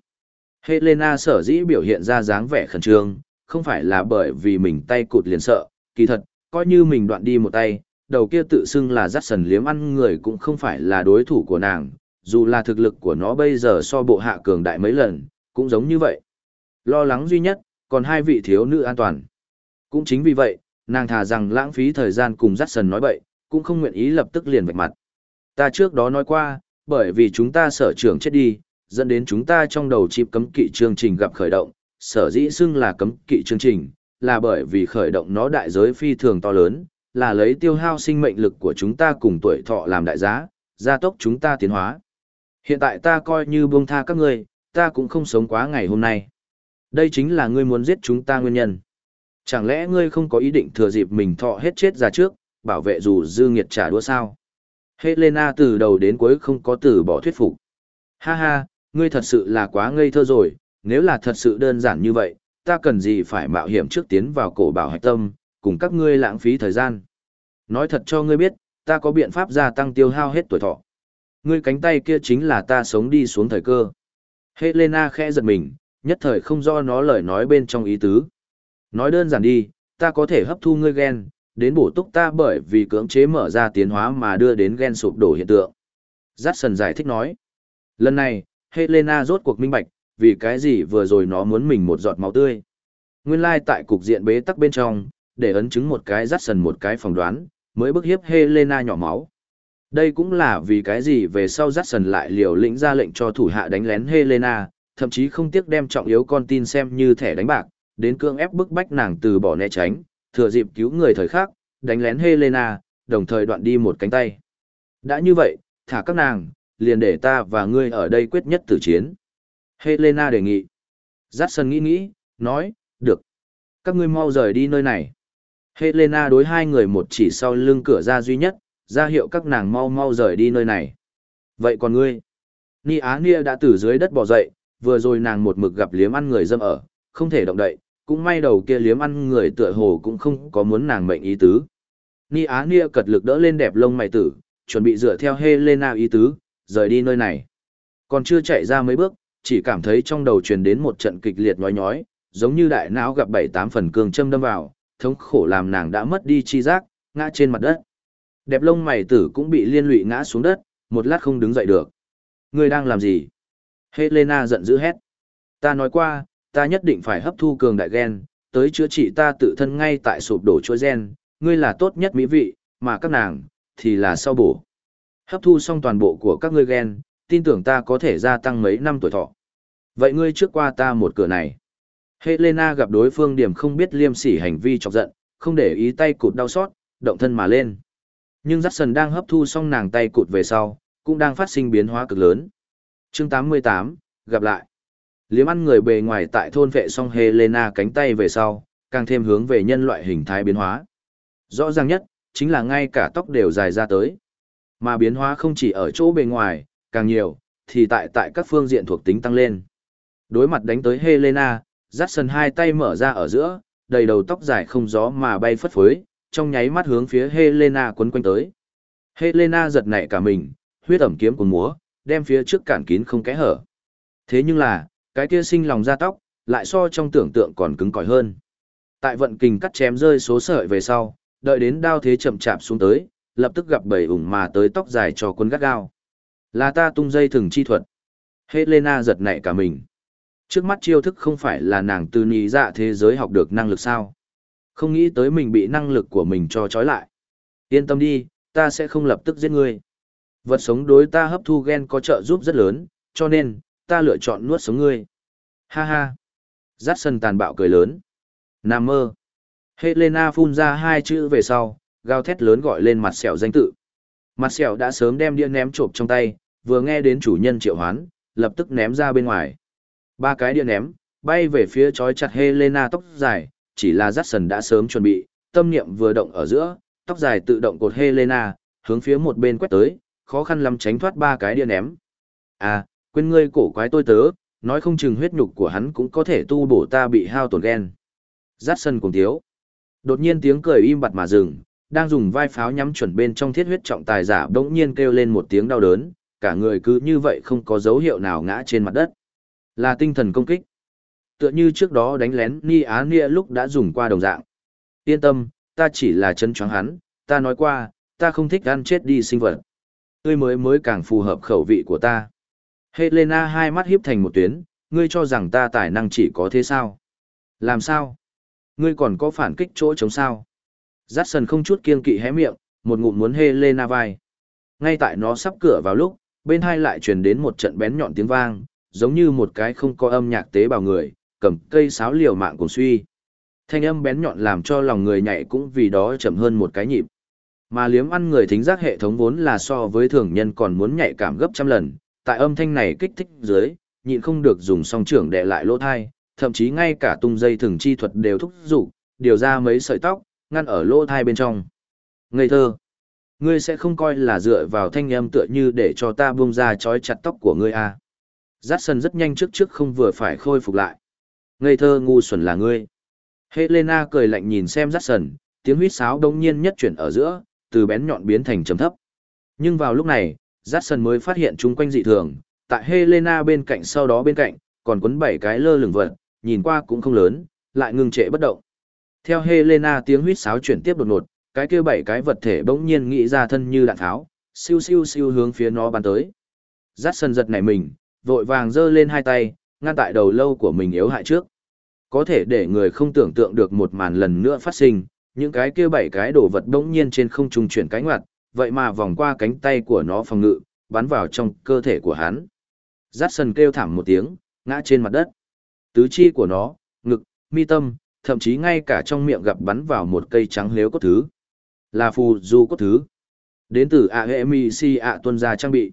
Helena sở dĩ biểu hiện ra dáng vẻ khẩn trương, không phải là bởi vì mình tay cụt liền sợ, kỳ thật, coi như mình đoạn đi một tay, đầu kia tự xưng là dắt sần liếm ăn người cũng không phải là đối thủ của nàng, dù là thực lực của nó bây giờ so bộ hạ cường đại mấy lần, cũng giống như vậy. Lo lắng duy nhất, còn hai vị thiếu nữ an toàn. Cũng chính vì vậy, nàng thà rằng lãng phí thời gian cùng dắt sần nói bậy, cũng không nguyện ý lập tức liền vạch mặt. Ta trước đó nói qua, bởi vì chúng ta sở trưởng chết đi, dẫn đến chúng ta trong đầu chip cấm kỵ chương trình gặp khởi động, sở dĩ xưng là cấm kỵ chương trình, là bởi vì khởi động nó đại giới phi thường to lớn, là lấy tiêu hao sinh mệnh lực của chúng ta cùng tuổi thọ làm đại giá, gia tốc chúng ta tiến hóa. Hiện tại ta coi như buông tha các ngươi, ta cũng không sống quá ngày hôm nay. Đây chính là ngươi muốn giết chúng ta nguyên nhân. Chẳng lẽ ngươi không có ý định thừa dịp mình thọ hết chết ra trước, bảo vệ dù dư nghiệt trả đũa sao? Helena từ đầu đến cuối không có từ bỏ thuyết phục. Ha ha, ngươi thật sự là quá ngây thơ rồi, nếu là thật sự đơn giản như vậy, ta cần gì phải mạo hiểm trước tiến vào cổ bảo hạch tâm, cùng các ngươi lãng phí thời gian. Nói thật cho ngươi biết, ta có biện pháp gia tăng tiêu hao hết tuổi thọ. Ngươi cánh tay kia chính là ta sống đi xuống thời cơ. Helena khẽ giật mình, nhất thời không do nó lời nói bên trong ý tứ. Nói đơn giản đi, ta có thể hấp thu ngươi gen, đến bổ túc ta bởi vì cưỡng chế mở ra tiến hóa mà đưa đến gen sụp đổ hiện tượng. Jackson giải thích nói. Lần này, Helena rốt cuộc minh bạch, vì cái gì vừa rồi nó muốn mình một giọt máu tươi. Nguyên lai like tại cục diện bế tắc bên trong, để ấn chứng một cái Jackson một cái phỏng đoán, mới bức hiếp Helena nhỏ máu. Đây cũng là vì cái gì về sau Jackson lại liều lĩnh ra lệnh cho thủ hạ đánh lén Helena, thậm chí không tiếc đem trọng yếu con tin xem như thẻ đánh bạc, đến cương ép bức bách nàng từ bỏ né tránh, thừa dịp cứu người thời khác, đánh lén Helena, đồng thời đoạn đi một cánh tay. Đã như vậy, thả các nàng, liền để ta và ngươi ở đây quyết nhất tử chiến. Helena đề nghị. Jackson nghĩ nghĩ, nói, được. Các ngươi mau rời đi nơi này. Helena đối hai người một chỉ sau lưng cửa ra duy nhất, ra hiệu các nàng mau mau rời đi nơi này. Vậy còn ngươi? Ni Á Nia đã từ dưới đất bò dậy, vừa rồi nàng một mực gặp liếm ăn người dâm ở, không thể động đậy, cũng may đầu kia liếm ăn người tựa hồ cũng không có muốn nàng mệnh ý tứ. Ni Á Nia cật lực đỡ lên đẹp lông mày tử, chuẩn bị dựa theo Helena ý tứ, rời đi nơi này. Còn chưa chạy ra mấy bước, chỉ cảm thấy trong đầu truyền đến một trận kịch liệt nhói nhói, giống như đại não gặp bảy tám phần cường châm đâm vào, thống khổ làm nàng đã mất đi chi giác, ngã trên mặt đất. Đẹp lông mày tử cũng bị liên lụy ngã xuống đất, một lát không đứng dậy được. Ngươi đang làm gì? Helena giận dữ hét. Ta nói qua, ta nhất định phải hấp thu cường đại gen, tới chữa trị ta tự thân ngay tại sụp đổ chuỗi gen, ngươi là tốt nhất mỹ vị, mà các nàng, thì là sau bổ. Hấp thu xong toàn bộ của các ngươi gen, tin tưởng ta có thể gia tăng mấy năm tuổi thọ. Vậy ngươi trước qua ta một cửa này. Helena gặp đối phương điểm không biết liêm sỉ hành vi chọc giận, không để ý tay cụt đau xót, động thân mà lên. Nhưng Jackson đang hấp thu xong nàng tay cụt về sau, cũng đang phát sinh biến hóa cực lớn. Chương 88, gặp lại. Liếm ăn người bề ngoài tại thôn vệ xong Helena cánh tay về sau, càng thêm hướng về nhân loại hình thái biến hóa. Rõ ràng nhất, chính là ngay cả tóc đều dài ra tới. Mà biến hóa không chỉ ở chỗ bề ngoài, càng nhiều, thì tại tại các phương diện thuộc tính tăng lên. Đối mặt đánh tới Helena, Jackson hai tay mở ra ở giữa, đầy đầu tóc dài không gió mà bay phất phới, trong nháy mắt hướng phía Helena quấn quanh tới. Helena giật nảy cả mình, huyết ẩm kiếm của múa, đem phía trước cản kín không kẽ hở. Thế nhưng là, cái kia sinh lòng da tóc, lại so trong tưởng tượng còn cứng cỏi hơn. Tại vận kình cắt chém rơi số sợi về sau, đợi đến đao thế chậm chạp xuống tới, lập tức gặp bảy ủng mà tới tóc dài cho quân gắt gao. Là ta tung dây thừng chi thuật. Helena giật nảy cả mình. Trước mắt chiêu thức không phải là nàng từ nhì dạ thế giới học được năng lực sao. Không nghĩ tới mình bị năng lực của mình cho trói lại. Yên tâm đi, ta sẽ không lập tức giết ngươi. Vật sống đối ta hấp thu gen có trợ giúp rất lớn, cho nên, ta lựa chọn nuốt sống ngươi. Ha ha. Giác sân tàn bạo cười lớn. Nam mơ. Helena phun ra hai chữ về sau, gào thét lớn gọi lên mặt sẹo danh tự. Mặt sẹo đã sớm đem đĩa ném trộm trong tay, vừa nghe đến chủ nhân triệu hoán, lập tức ném ra bên ngoài. Ba cái đĩa ném, bay về phía chói chặt Helena tóc dài, chỉ là Jackson đã sớm chuẩn bị, tâm niệm vừa động ở giữa, tóc dài tự động cột Helena, hướng phía một bên quét tới, khó khăn lắm tránh thoát ba cái đĩa ném. À, quên ngươi cổ quái tôi tớ, nói không chừng huyết nhục của hắn cũng có thể tu bổ ta bị hao tổn ghen. Jackson cùng thiếu. Đột nhiên tiếng cười im bặt mà dừng, đang dùng vai pháo nhắm chuẩn bên trong thiết huyết trọng tài giả bỗng nhiên kêu lên một tiếng đau đớn, cả người cứ như vậy không có dấu hiệu nào ngã trên mặt đất. Là tinh thần công kích. Tựa như trước đó đánh lén Ni Á Nia lúc đã dùng qua đồng dạng. Yên tâm, ta chỉ là chân choáng hắn, ta nói qua, ta không thích ăn chết đi sinh vật. Tươi mới mới càng phù hợp khẩu vị của ta. Helena hai mắt hiếp thành một tuyến, ngươi cho rằng ta tài năng chỉ có thế sao? Làm sao? Ngươi còn có phản kích chỗ chống sao? Jackson không chút kiên kỵ hé miệng, một ngụm muốn Helena vai. Ngay tại nó sắp cửa vào lúc, bên hai lại truyền đến một trận bén nhọn tiếng vang, giống như một cái không có âm nhạc tế bào người, cầm cây sáo liều mạng cùng suy. Thanh âm bén nhọn làm cho lòng người nhảy cũng vì đó chậm hơn một cái nhịp. Mà liếm ăn người thính giác hệ thống vốn là so với thường nhân còn muốn nhạy cảm gấp trăm lần, tại âm thanh này kích thích dưới, nhịn không được dùng song trưởng đè lại lỗ thai, thậm chí ngay cả tung dây thường chi thuật đều thúc giục, điều ra mấy sợi tóc, ngăn ở lỗ thai bên trong. Ngây thơ! Ngươi sẽ không coi là dựa vào thanh âm tựa như để cho ta buông ra trói chặt tóc của ngươi à. Giác sân rất nhanh trước trước không vừa phải khôi phục lại. Ngây thơ ngu xuẩn là ngươi. Helena cười lạnh nhìn xem Giác sân, tiếng huýt sáo đông nhiên nhất chuyển ở giữa, từ bén nhọn biến thành trầm thấp. Nhưng vào lúc này, Jackson mới phát hiện chung quanh dị thường, tại Helena bên cạnh sau đó bên cạnh, còn quấn bảy cái lơ lửng vật, nhìn qua cũng không lớn, lại ngừng trệ bất động. Theo Helena tiếng huýt sáo chuyển tiếp đột ngột, cái kia bảy cái vật thể bỗng nhiên nghĩ ra thân như đạn tháo, siêu siêu siêu hướng phía nó bắn tới. Jackson giật nảy mình, vội vàng giơ lên hai tay, ngăn tại đầu lâu của mình yếu hại trước. Có thể để người không tưởng tượng được một màn lần nữa phát sinh, những cái kia bảy cái đồ vật bỗng nhiên trên không trung chuyển cánh ngoặt, vậy mà vòng qua cánh tay của nó phòng ngự, bắn vào trong cơ thể của hắn. Dát sần kêu thảm một tiếng, ngã trên mặt đất. Tứ chi của nó, ngực, mi tâm, thậm chí ngay cả trong miệng gặp bắn vào một cây trắng lếu cốt thứ. Là phù du cốt thứ. Đến từ AEMC ạ tuân gia trang bị.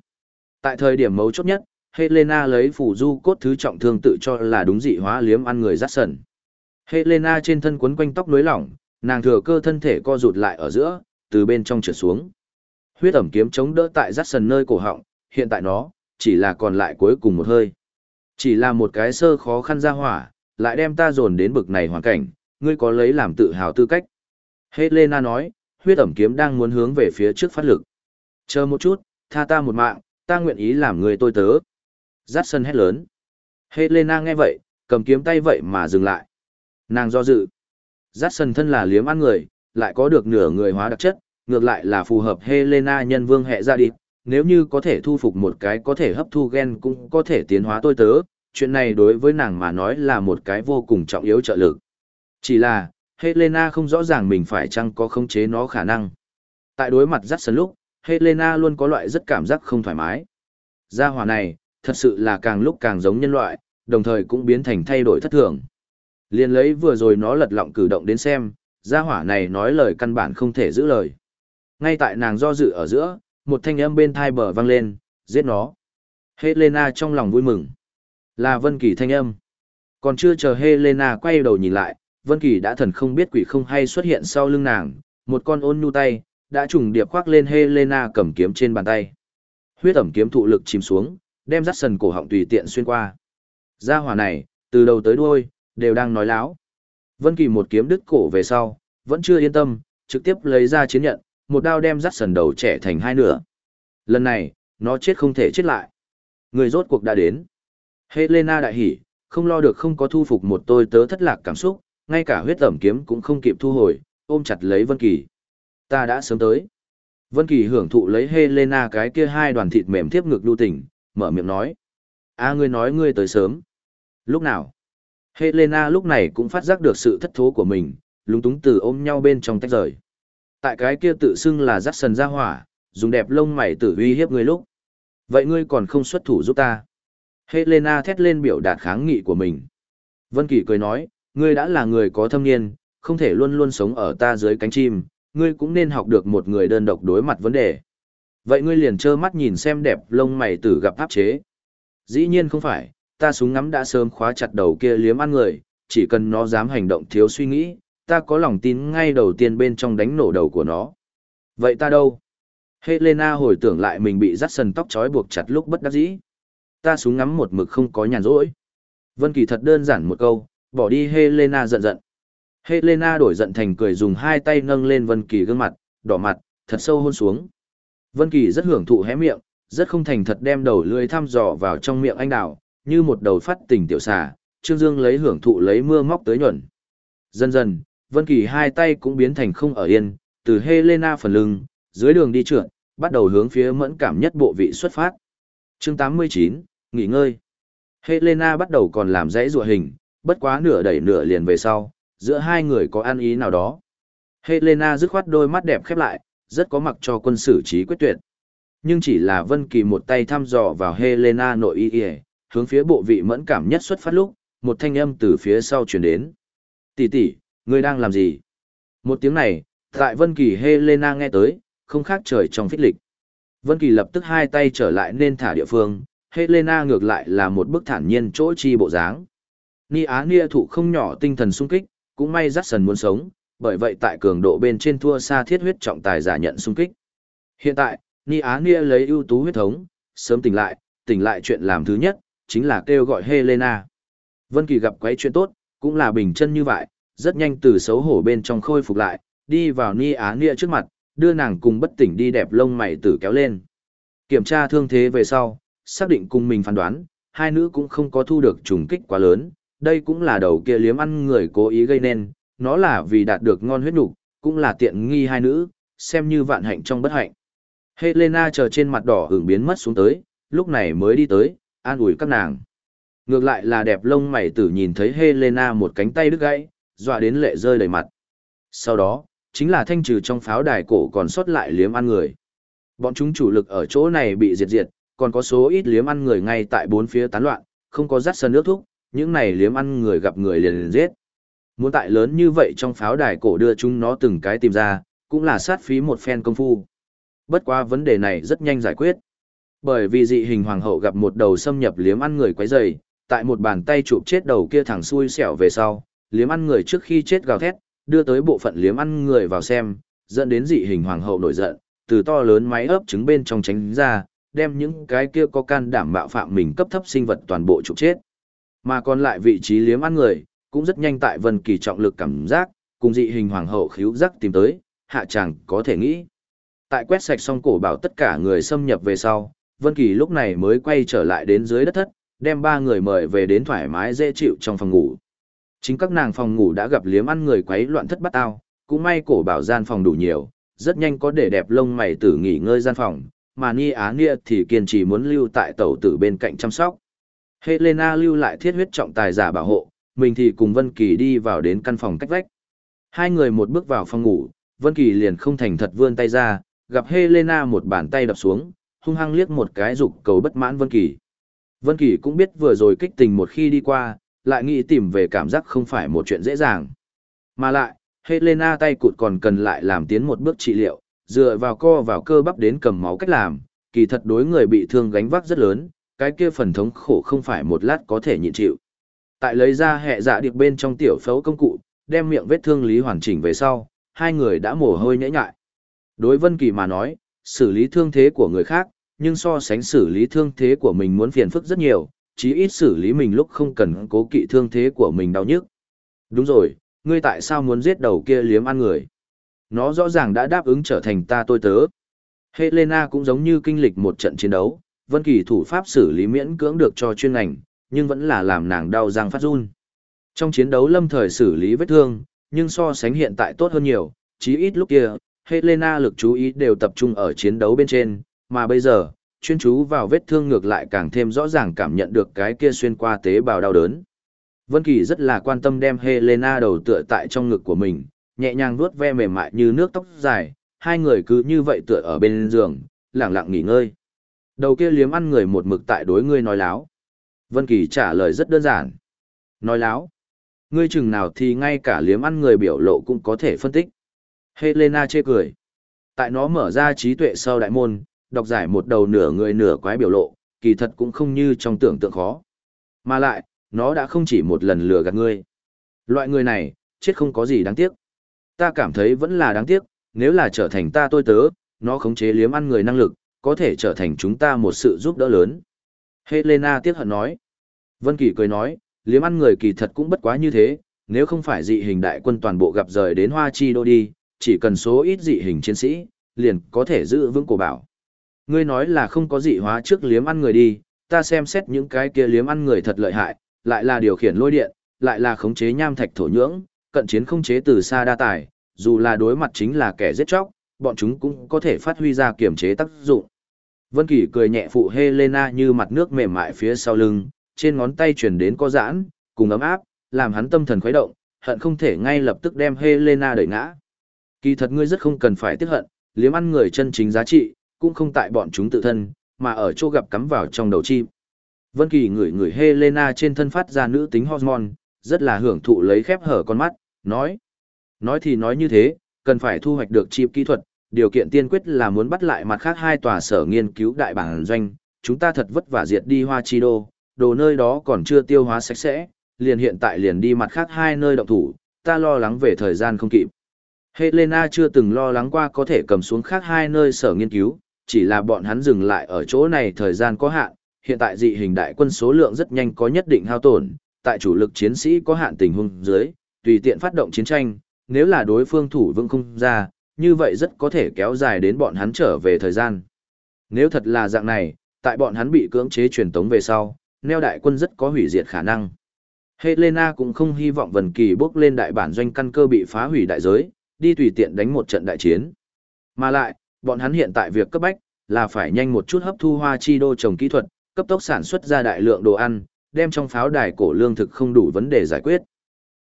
Tại thời điểm mấu chốt nhất, Helena lấy phù du cốt thứ trọng thương tự cho là đúng dị hóa liếm ăn người rát sần. Helena trên thân quấn quanh tóc nối lỏng, nàng thừa cơ thân thể co rụt lại ở giữa, từ bên trong trượt xuống. Huyết ẩm kiếm chống đỡ tại rát sần nơi cổ họng, hiện tại nó, chỉ là còn lại cuối cùng một hơi. Chỉ là một cái sơ khó khăn ra hỏa, lại đem ta dồn đến bực này hoàn cảnh, ngươi có lấy làm tự hào tư cách. Helena nói, huyết ẩm kiếm đang muốn hướng về phía trước phát lực. Chờ một chút, tha ta một mạng, ta nguyện ý làm người tôi tớ. Giác sân hét lớn. Helena nghe vậy, cầm kiếm tay vậy mà dừng lại. Nàng do dự. Giác sân thân là liếm ăn người, lại có được nửa người hóa đặc chất, ngược lại là phù hợp Helena nhân vương hệ gia đi. Nếu như có thể thu phục một cái có thể hấp thu gen cũng có thể tiến hóa tôi tớ, chuyện này đối với nàng mà nói là một cái vô cùng trọng yếu trợ lực. Chỉ là, Helena không rõ ràng mình phải chăng có khống chế nó khả năng. Tại đối mặt Jackson lúc, Helena luôn có loại rất cảm giác không thoải mái. Gia hỏa này, thật sự là càng lúc càng giống nhân loại, đồng thời cũng biến thành thay đổi thất thường. Liên lấy vừa rồi nó lật lọng cử động đến xem, gia hỏa này nói lời căn bản không thể giữ lời. Ngay tại nàng do dự ở giữa, một thanh âm bên thai bờ vang lên, giết nó. Helena trong lòng vui mừng. Là Vân Kỳ thanh âm. Còn chưa chờ Helena quay đầu nhìn lại, Vân Kỳ đã thần không biết quỷ không hay xuất hiện sau lưng nàng, một con ôn nhu tay, đã trùng điệp khoác lên Helena cầm kiếm trên bàn tay. Huyết ẩm kiếm thụ lực chìm xuống, đem dắt sần cổ họng tùy tiện xuyên qua. Gia hỏa này, từ đầu tới đuôi, đều đang nói láo. Vân Kỳ một kiếm đứt cổ về sau, vẫn chưa yên tâm, trực tiếp lấy ra chiến nhận, một đao đem dắt sần đầu trẻ thành hai nửa. Lần này, nó chết không thể chết lại. Người rốt cuộc đã đến. Helena đại hỉ, không lo được không có thu phục một tôi tớ thất lạc cảm xúc, ngay cả huyết tẩm kiếm cũng không kịp thu hồi, ôm chặt lấy Vân Kỳ. Ta đã sớm tới. Vân Kỳ hưởng thụ lấy Helena cái kia hai đoàn thịt mềm tiếp ngực lưu tỉnh, mở miệng nói. a ngươi nói ngươi tới sớm. Lúc nào? Helena lúc này cũng phát giác được sự thất thố của mình, lúng túng từ ôm nhau bên trong tách rời. Tại cái kia tự xưng là dắt sần ra hỏa, dùng đẹp lông mày tử uy hiếp ngươi lúc. Vậy ngươi còn không xuất thủ giúp ta. Helena thét lên biểu đạt kháng nghị của mình. Vân Kỳ cười nói, ngươi đã là người có thâm niên, không thể luôn luôn sống ở ta dưới cánh chim, ngươi cũng nên học được một người đơn độc đối mặt vấn đề. Vậy ngươi liền trơ mắt nhìn xem đẹp lông mày tử gặp áp chế. Dĩ nhiên không phải, ta súng ngắm đã sớm khóa chặt đầu kia liếm ăn người, chỉ cần nó dám hành động thiếu suy nghĩ, ta có lòng tin ngay đầu tiên bên trong đánh nổ đầu của nó. Vậy ta đâu? Helena hồi tưởng lại mình bị dắt sần tóc trói buộc chặt lúc bất đắc dĩ. Ta súng ngắm một mực không có nhàn rỗi. Vân Kỳ thật đơn giản một câu, bỏ đi Helena giận giận. Helena đổi giận thành cười dùng hai tay nâng lên Vân Kỳ gương mặt, đỏ mặt, thật sâu hôn xuống. Vân Kỳ rất hưởng thụ hé miệng, rất không thành thật đem đầu lưỡi thăm dò vào trong miệng anh đào, như một đầu phát tình tiểu xà, Trương Dương lấy hưởng thụ lấy mưa móc tới nhuận. Dần dần, Vân Kỳ hai tay cũng biến thành không ở yên, từ Helena phần lưng, dưới đường đi trượt, bắt đầu hướng phía mẫn cảm nhất bộ vị xuất phát. Chương 89, nghỉ ngơi. Helena bắt đầu còn làm dãy rùa hình, bất quá nửa đẩy nửa liền về sau, giữa hai người có ăn ý nào đó. Helena dứt khoát đôi mắt đẹp khép lại, rất có mặc cho quân sử trí quyết tuyệt. Nhưng chỉ là Vân Kỳ một tay thăm dò vào Helena nội y y, hướng phía bộ vị mẫn cảm nhất xuất phát lúc, một thanh âm từ phía sau truyền đến. "Tỷ tỷ, ngươi đang làm gì?" Một tiếng này, tại Vân Kỳ Helena nghe tới, không khác trời trong phích lịch. Vân Kỳ lập tức hai tay trở lại nên thả địa phương, Helena ngược lại là một bức thản nhiên chỗ chi bộ dáng. Ni Á Nia thụ không nhỏ tinh thần sung kích, cũng may rắc sần muốn sống, bởi vậy tại cường độ bên trên thua xa thiết huyết trọng tài giả nhận sung kích. Hiện tại, Ni Á Nia lấy ưu tú huyết thống, sớm tỉnh lại, tỉnh lại chuyện làm thứ nhất, chính là kêu gọi Helena. Vân Kỳ gặp quấy chuyện tốt, cũng là bình chân như vậy, rất nhanh từ xấu hổ bên trong khôi phục lại, đi vào Ni Á Nia trước mặt, đưa nàng cùng bất tỉnh đi đẹp lông mày tử kéo lên. Kiểm tra thương thế về sau, xác định cùng mình phán đoán, hai nữ cũng không có thu được trùng kích quá lớn, đây cũng là đầu kia liếm ăn người cố ý gây nên, nó là vì đạt được ngon huyết nục, cũng là tiện nghi hai nữ, xem như vạn hạnh trong bất hạnh. Helena chờ trên mặt đỏ hưởng biến mất xuống tới, lúc này mới đi tới, an ủi các nàng. Ngược lại là đẹp lông mày tử nhìn thấy Helena một cánh tay đứt gãy, dọa đến lệ rơi đầy mặt. Sau đó, chính là thanh trừ trong pháo đài cổ còn sót lại liếm ăn người. Bọn chúng chủ lực ở chỗ này bị diệt diệt, còn có số ít liếm ăn người ngay tại bốn phía tán loạn, không có rắt sân nước thúc, những này liếm ăn người gặp người liền liền giết. Muốn tại lớn như vậy trong pháo đài cổ đưa chúng nó từng cái tìm ra, cũng là sát phí một phen công phu. Bất quá vấn đề này rất nhanh giải quyết. Bởi vì dị hình hoàng hậu gặp một đầu xâm nhập liếm ăn người quấy rầy, tại một bàn tay chụp chết đầu kia thẳng xuôi xẻo về sau, liếm ăn người trước khi chết gào thét, đưa tới bộ phận liếm ăn người vào xem, dẫn đến dị hình hoàng hậu nổi giận, từ to lớn máy ấp trứng bên trong tránh ra, đem những cái kia có can đảm bạo phạm mình cấp thấp sinh vật toàn bộ trục chết. Mà còn lại vị trí liếm ăn người, cũng rất nhanh tại Vân Kỳ trọng lực cảm giác, cùng dị hình hoàng hậu khiếu giác tìm tới, hạ chàng có thể nghĩ. Tại quét sạch xong cổ bảo tất cả người xâm nhập về sau, Vân Kỳ lúc này mới quay trở lại đến dưới đất thất, đem ba người mời về đến thoải mái dễ chịu trong phòng ngủ. Chính các nàng phòng ngủ đã gặp liếm ăn người quấy loạn thất bắt ao, cũng may cổ bảo gian phòng đủ nhiều, rất nhanh có để đẹp lông mày tử nghỉ ngơi gian phòng, mà Ni Á Nia thì kiên trì muốn lưu tại tẩu tử bên cạnh chăm sóc. Helena lưu lại thiết huyết trọng tài giả bảo hộ, mình thì cùng Vân Kỳ đi vào đến căn phòng cách vách. Hai người một bước vào phòng ngủ, Vân Kỳ liền không thành thật vươn tay ra, gặp Helena một bàn tay đập xuống, hung hăng liếc một cái dục cầu bất mãn Vân Kỳ. Vân Kỳ cũng biết vừa rồi kích tình một khi đi qua, lại nghĩ tìm về cảm giác không phải một chuyện dễ dàng. Mà lại, Helena tay cụt còn cần lại làm tiến một bước trị liệu, dựa vào co vào cơ bắp đến cầm máu cách làm, kỳ thật đối người bị thương gánh vác rất lớn, cái kia phần thống khổ không phải một lát có thể nhịn chịu. Tại lấy ra hệ dạ điệp bên trong tiểu phẫu công cụ, đem miệng vết thương lý hoàn chỉnh về sau, hai người đã mồ hôi nhễ nhại. Đối Vân Kỳ mà nói, xử lý thương thế của người khác, nhưng so sánh xử lý thương thế của mình muốn phiền phức rất nhiều, chí ít xử lý mình lúc không cần cố kỵ thương thế của mình đau nhức. Đúng rồi, ngươi tại sao muốn giết đầu kia liếm ăn người? Nó rõ ràng đã đáp ứng trở thành ta tôi tớ. Helena cũng giống như kinh lịch một trận chiến đấu, Vân Kỳ thủ pháp xử lý miễn cưỡng được cho chuyên ngành, nhưng vẫn là làm nàng đau răng phát run. Trong chiến đấu lâm thời xử lý vết thương, nhưng so sánh hiện tại tốt hơn nhiều, chí ít lúc kia, Helena lực chú ý đều tập trung ở chiến đấu bên trên, mà bây giờ, chuyên chú vào vết thương ngược lại càng thêm rõ ràng cảm nhận được cái kia xuyên qua tế bào đau đớn. Vân Kỳ rất là quan tâm đem Helena đầu tựa tại trong ngực của mình, nhẹ nhàng vuốt ve mềm mại như nước tóc dài, hai người cứ như vậy tựa ở bên giường, lặng lặng nghỉ ngơi. Đầu kia liếm ăn người một mực tại đối ngươi nói láo. Vân Kỳ trả lời rất đơn giản. Nói láo. Ngươi chừng nào thì ngay cả liếm ăn người biểu lộ cũng có thể phân tích. Helena chê cười. Tại nó mở ra trí tuệ sau đại môn, đọc giải một đầu nửa người nửa quái biểu lộ, kỳ thật cũng không như trong tưởng tượng khó. Mà lại, nó đã không chỉ một lần lừa gạt ngươi. Loại người này, chết không có gì đáng tiếc. Ta cảm thấy vẫn là đáng tiếc, nếu là trở thành ta tôi tớ, nó khống chế liếm ăn người năng lực, có thể trở thành chúng ta một sự giúp đỡ lớn. Helena tiếc hận nói. Vân Kỳ cười nói, liếm ăn người kỳ thật cũng bất quá như thế, nếu không phải dị hình đại quân toàn bộ gặp rời đến Hoa Chi Đô đi, chỉ cần số ít dị hình chiến sĩ, liền có thể giữ vững cổ bảo. Ngươi nói là không có dị hóa trước liếm ăn người đi, ta xem xét những cái kia liếm ăn người thật lợi hại, lại là điều khiển lôi điện, lại là khống chế nham thạch thổ nhưỡng, cận chiến không chế từ xa đa tài, dù là đối mặt chính là kẻ giết chóc, bọn chúng cũng có thể phát huy ra kiểm chế tác dụng. Vân Kỳ cười nhẹ phụ Helena như mặt nước mềm mại phía sau lưng, trên ngón tay truyền đến có giãn, cùng ấm áp, làm hắn tâm thần khuấy động, hận không thể ngay lập tức đem Helena đẩy ngã. Kỳ thật ngươi rất không cần phải tiếc hận, liếm ăn người chân chính giá trị, cũng không tại bọn chúng tự thân, mà ở chỗ gặp cắm vào trong đầu chim. Vân Kỳ ngửi ngửi Helena trên thân phát ra nữ tính hormone, rất là hưởng thụ lấy khép hở con mắt, nói. Nói thì nói như thế, cần phải thu hoạch được chip kỹ thuật, điều kiện tiên quyết là muốn bắt lại mặt khác hai tòa sở nghiên cứu đại bản doanh, chúng ta thật vất vả diệt đi Hoa Chi Đô, đồ nơi đó còn chưa tiêu hóa sạch sẽ, liền hiện tại liền đi mặt khác hai nơi động thủ, ta lo lắng về thời gian không kịp. Helena chưa từng lo lắng qua có thể cầm xuống khác hai nơi sở nghiên cứu, chỉ là bọn hắn dừng lại ở chỗ này thời gian có hạn, hiện tại dị hình đại quân số lượng rất nhanh có nhất định hao tổn, tại chủ lực chiến sĩ có hạn tình huống dưới, tùy tiện phát động chiến tranh, nếu là đối phương thủ vững không ra, như vậy rất có thể kéo dài đến bọn hắn trở về thời gian. Nếu thật là dạng này, tại bọn hắn bị cưỡng chế truyền tống về sau, neo đại quân rất có hủy diệt khả năng. Helena cũng không hy vọng Vân Kỳ bước lên đại bản doanh căn cơ bị phá hủy đại giới, đi tùy tiện đánh một trận đại chiến. Mà lại, bọn hắn hiện tại việc cấp bách là phải nhanh một chút hấp thu hoa chi đô trồng kỹ thuật, cấp tốc sản xuất ra đại lượng đồ ăn, đem trong pháo đài cổ lương thực không đủ vấn đề giải quyết.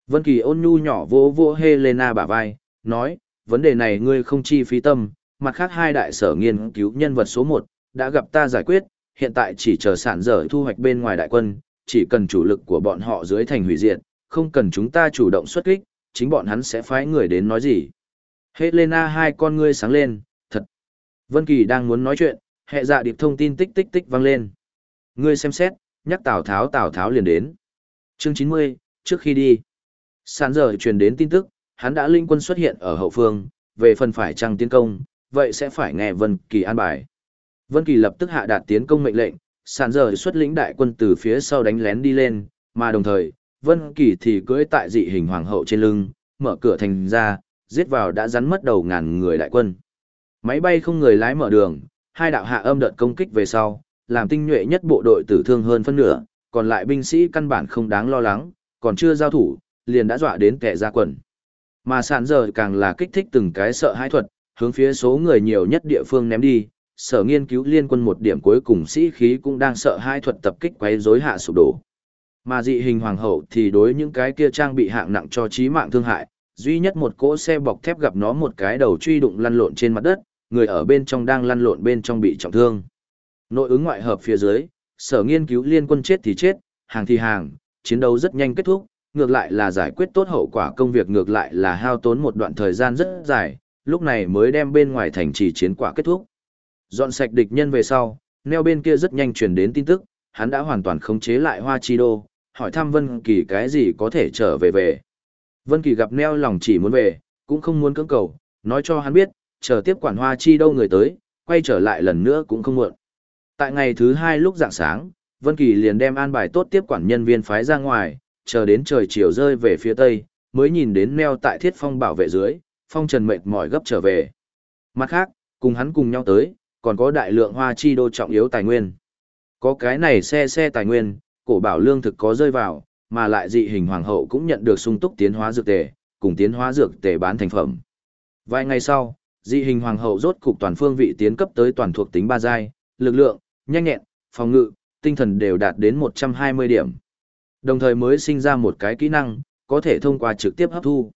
Vân Kỳ ôn nhu nhỏ vỗ vỗ Helena bả vai, nói, vấn đề này ngươi không chi phí tâm, mặt khác hai đại sở nghiên cứu nhân vật số 1, đã gặp ta giải quyết, hiện tại chỉ chờ sản dở thu hoạch bên ngoài đại quân, chỉ cần chủ lực của bọn họ dưới thành hủy diệt, không cần chúng ta chủ động xuất kích, chính bọn hắn sẽ phái người đến nói gì. Helena hai con ngươi sáng lên, thật. Vân Kỳ đang muốn nói chuyện, hệ dạ điệp thông tin tích tích tích vang lên. Ngươi xem xét, nhắc Tào Tháo Tào Tháo liền đến. Chương 90, trước khi đi. Sản giờ truyền đến tin tức, hắn đã linh quân xuất hiện ở hậu phương, về phần phải trăng tiến công, vậy sẽ phải nghe Vân Kỳ an bài. Vân Kỳ lập tức hạ đạt tiến công mệnh lệnh, sản giờ xuất lĩnh đại quân từ phía sau đánh lén đi lên, Mà đồng thời, Vân Kỳ thì cưỡi tại dị hình hoàng hậu trên lưng, mở cửa thành ra, giết vào đã rắn mất đầu ngàn người đại quân. Máy bay không người lái mở đường, hai đạo hạ âm đợt công kích về sau, làm tinh nhuệ nhất bộ đội tử thương hơn phân nửa, còn lại binh sĩ căn bản không đáng lo lắng, còn chưa giao thủ, liền đã dọa đến kẻ ra quần. Mà sạn giờ càng là kích thích từng cái sợ hãi thuật, hướng phía số người nhiều nhất địa phương ném đi, sở nghiên cứu liên quân một điểm cuối cùng sĩ khí cũng đang sợ hãi thuật tập kích quấy rối hạ sụp đổ. Mà dị hình hoàng hậu thì đối những cái kia trang bị hạng nặng cho chí mạng thương hại, duy nhất một cỗ xe bọc thép gặp nó một cái đầu truy đụng lăn lộn trên mặt đất, người ở bên trong đang lăn lộn bên trong bị trọng thương. Nội ứng ngoại hợp phía dưới, sở nghiên cứu liên quân chết thì chết, hàng thì hàng, chiến đấu rất nhanh kết thúc, ngược lại là giải quyết tốt hậu quả công việc ngược lại là hao tốn một đoạn thời gian rất dài, lúc này mới đem bên ngoài thành trì chiến quả kết thúc. Dọn sạch địch nhân về sau, neo bên kia rất nhanh truyền đến tin tức, hắn đã hoàn toàn khống chế lại Hoa Chi Đô, hỏi thăm Vân Kỳ cái gì có thể trở về về. Vân Kỳ gặp neo lòng chỉ muốn về, cũng không muốn cưỡng cầu, nói cho hắn biết, chờ tiếp quản Hoa Chi Đô người tới, quay trở lại lần nữa cũng không muộn. Tại ngày thứ hai lúc dạng sáng, Vân Kỳ liền đem an bài tốt tiếp quản nhân viên phái ra ngoài, chờ đến trời chiều rơi về phía tây, mới nhìn đến neo tại thiết phong bảo vệ dưới, phong trần mệt mỏi gấp trở về. Mặt khác, cùng hắn cùng nhau tới, còn có đại lượng hoa chi đô trọng yếu tài nguyên. Có cái này xe xe tài nguyên, cổ bảo lương thực có rơi vào, mà lại dị hình hoàng hậu cũng nhận được sung túc tiến hóa dược tề, cùng tiến hóa dược tề bán thành phẩm. Vài ngày sau, dị hình hoàng hậu rốt cục toàn phương vị tiến cấp tới toàn thuộc tính ba giai, lực lượng, nhanh nhẹn, phòng ngự, tinh thần đều đạt đến 120 điểm. Đồng thời mới sinh ra một cái kỹ năng, có thể thông qua trực tiếp hấp thu.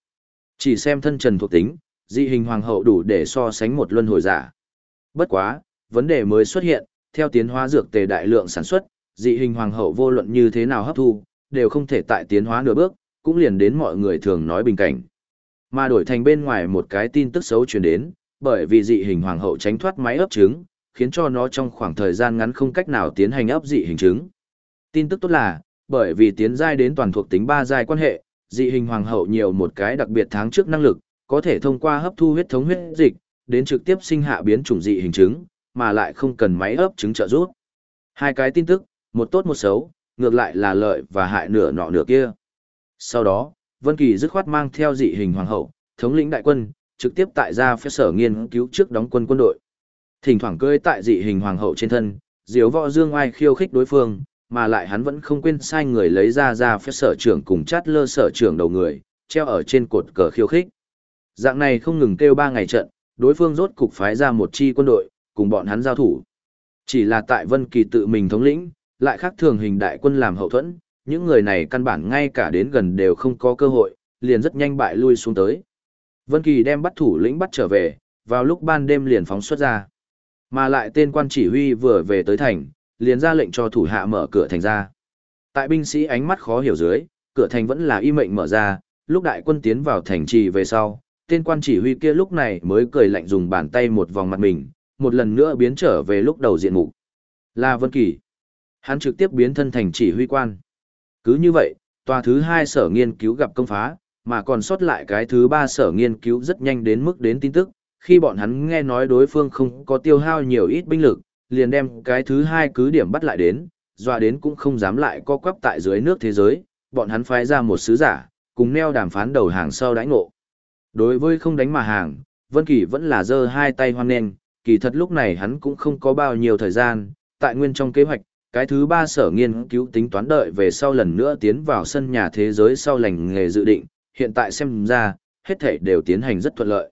Chỉ xem thân trần thuộc tính, dị hình hoàng hậu đủ để so sánh một luân hồi giả. Bất quá, vấn đề mới xuất hiện, theo tiến hóa dược tề đại lượng sản xuất, dị hình hoàng hậu vô luận như thế nào hấp thu, đều không thể tại tiến hóa nửa bước, cũng liền đến mọi người thường nói bình cảnh. Mà đổi thành bên ngoài một cái tin tức xấu truyền đến, bởi vì dị hình hoàng hậu tránh thoát máy ấp trứng, khiến cho nó trong khoảng thời gian ngắn không cách nào tiến hành ấp dị hình trứng. Tin tức tốt là, bởi vì tiến giai đến toàn thuộc tính ba giai quan hệ, dị hình hoàng hậu nhiều một cái đặc biệt tháng trước năng lực, có thể thông qua hấp thu huyết thống huyết dịch, đến trực tiếp sinh hạ biến chủng dị hình trứng, mà lại không cần máy ấp trứng trợ giúp. Hai cái tin tức, một tốt một xấu, ngược lại là lợi và hại nửa nọ nửa kia. Sau đó, Vân Kỳ dứt khoát mang theo dị hình hoàng hậu, thống lĩnh đại quân, trực tiếp tại gia phía sở nghiên cứu trước đóng quân quân đội. Thỉnh thoảng cưỡi tại dị hình hoàng hậu trên thân, diếu võ dương oai khiêu khích đối phương, mà lại hắn vẫn không quên sai người lấy ra ra phép sở trưởng cùng chát lơ sở trưởng đầu người, treo ở trên cột cờ khiêu khích. Dạng này không ngừng kêu ba ngày trận, đối phương rốt cục phái ra một chi quân đội, cùng bọn hắn giao thủ. Chỉ là tại Vân Kỳ tự mình thống lĩnh, lại khác thường hình đại quân làm hậu thuẫn, những người này căn bản ngay cả đến gần đều không có cơ hội, liền rất nhanh bại lui xuống tới. Vân Kỳ đem bắt thủ lĩnh bắt trở về, vào lúc ban đêm liền phóng xuất ra. Mà lại tên quan chỉ huy vừa về tới thành, liền ra lệnh cho thủ hạ mở cửa thành ra. Tại binh sĩ ánh mắt khó hiểu dưới, cửa thành vẫn là y mệnh mở ra, lúc đại quân tiến vào thành trì về sau, tên quan chỉ huy kia lúc này mới cười lạnh dùng bàn tay một vòng mặt mình, một lần nữa biến trở về lúc đầu diện mục. Là Vân Kỳ. Hắn trực tiếp biến thân thành chỉ huy quan. Cứ như vậy, tòa thứ hai sở nghiên cứu gặp công phá, mà còn sót lại cái thứ ba sở nghiên cứu rất nhanh đến mức đến tin tức, khi bọn hắn nghe nói đối phương không có tiêu hao nhiều ít binh lực, liền đem cái thứ hai cứ điểm bắt lại đến, dọa đến cũng không dám lại co quắp tại dưới nước thế giới, bọn hắn phái ra một sứ giả, cùng neo đàm phán đầu hàng sau đãi ngộ. Đối với không đánh mà hàng, Vân Kỳ vẫn là giơ hai tay hoan nghênh, kỳ thật lúc này hắn cũng không có bao nhiêu thời gian, tại nguyên trong kế hoạch, cái thứ ba sở nghiên cứu tính toán đợi về sau lần nữa tiến vào sân nhà thế giới sau lành nghề dự định, hiện tại xem ra, hết thảy đều tiến hành rất thuận lợi.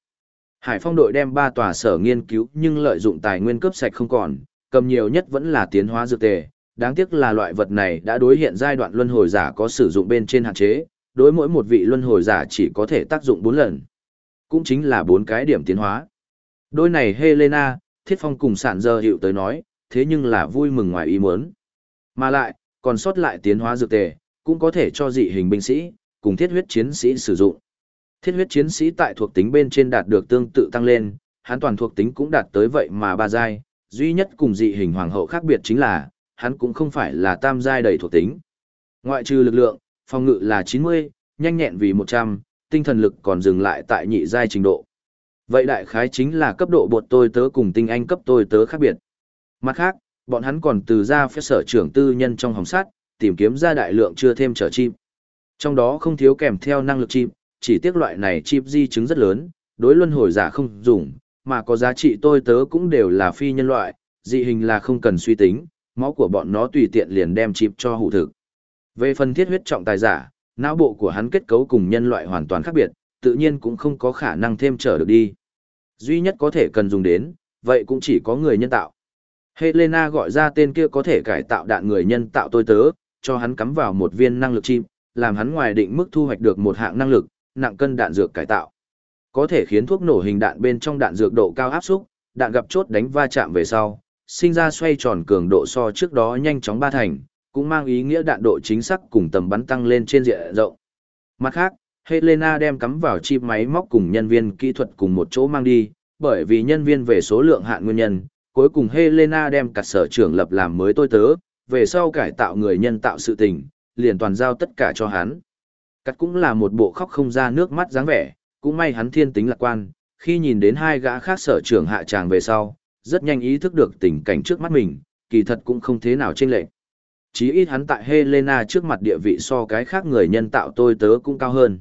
Hải Phong đội đem ba tòa sở nghiên cứu nhưng lợi dụng tài nguyên cướp sạch không còn, cầm nhiều nhất vẫn là tiến hóa dược tề. Đáng tiếc là loại vật này đã đối hiện giai đoạn luân hồi giả có sử dụng bên trên hạn chế, đối mỗi một vị luân hồi giả chỉ có thể tác dụng 4 lần. Cũng chính là 4 cái điểm tiến hóa. Đôi này Helena, Thiết Phong cùng sản giờ hiệu tới nói, thế nhưng là vui mừng ngoài ý muốn. Mà lại, còn sót lại tiến hóa dược tề, cũng có thể cho dị hình binh sĩ, cùng thiết huyết chiến sĩ sử dụng. Thiết huyết chiến sĩ tại thuộc tính bên trên đạt được tương tự tăng lên, hắn toàn thuộc tính cũng đạt tới vậy mà ba giai, duy nhất cùng dị hình hoàng hậu khác biệt chính là, hắn cũng không phải là tam giai đầy thuộc tính. Ngoại trừ lực lượng, phòng ngự là 90, nhanh nhẹn vì 100, tinh thần lực còn dừng lại tại nhị giai trình độ. Vậy đại khái chính là cấp độ bột tôi tớ cùng tinh anh cấp tôi tớ khác biệt. Mặt khác, bọn hắn còn từ ra phía sở trưởng tư nhân trong hồng sát, tìm kiếm ra đại lượng chưa thêm trở chim, Trong đó không thiếu kèm theo năng lực chim chỉ tiếc loại này chip di chứng rất lớn, đối luân hồi giả không dùng, mà có giá trị tôi tớ cũng đều là phi nhân loại, dị hình là không cần suy tính, máu của bọn nó tùy tiện liền đem chip cho hủ thực. Về phần thiết huyết trọng tài giả, não bộ của hắn kết cấu cùng nhân loại hoàn toàn khác biệt, tự nhiên cũng không có khả năng thêm trở được đi. Duy nhất có thể cần dùng đến, vậy cũng chỉ có người nhân tạo. Helena gọi ra tên kia có thể cải tạo đạn người nhân tạo tôi tớ, cho hắn cắm vào một viên năng lực chim, làm hắn ngoài định mức thu hoạch được một hạng năng lực, nặng cân đạn dược cải tạo. Có thể khiến thuốc nổ hình đạn bên trong đạn dược độ cao áp xúc, đạn gặp chốt đánh va chạm về sau, sinh ra xoay tròn cường độ so trước đó nhanh chóng ba thành, cũng mang ý nghĩa đạn độ chính xác cùng tầm bắn tăng lên trên diện rộng. Mặt khác, Helena đem cắm vào chip máy móc cùng nhân viên kỹ thuật cùng một chỗ mang đi, bởi vì nhân viên về số lượng hạn nguyên nhân, cuối cùng Helena đem cả sở trưởng lập làm mới tôi tớ, về sau cải tạo người nhân tạo sự tình, liền toàn giao tất cả cho hắn. Cắt cũng là một bộ khóc không ra nước mắt dáng vẻ, cũng may hắn thiên tính lạc quan, khi nhìn đến hai gã khác sở trưởng hạ tràng về sau, rất nhanh ý thức được tình cảnh trước mắt mình, kỳ thật cũng không thế nào chênh lệch. Chí ít hắn tại Helena trước mặt địa vị so cái khác người nhân tạo tôi tớ cũng cao hơn.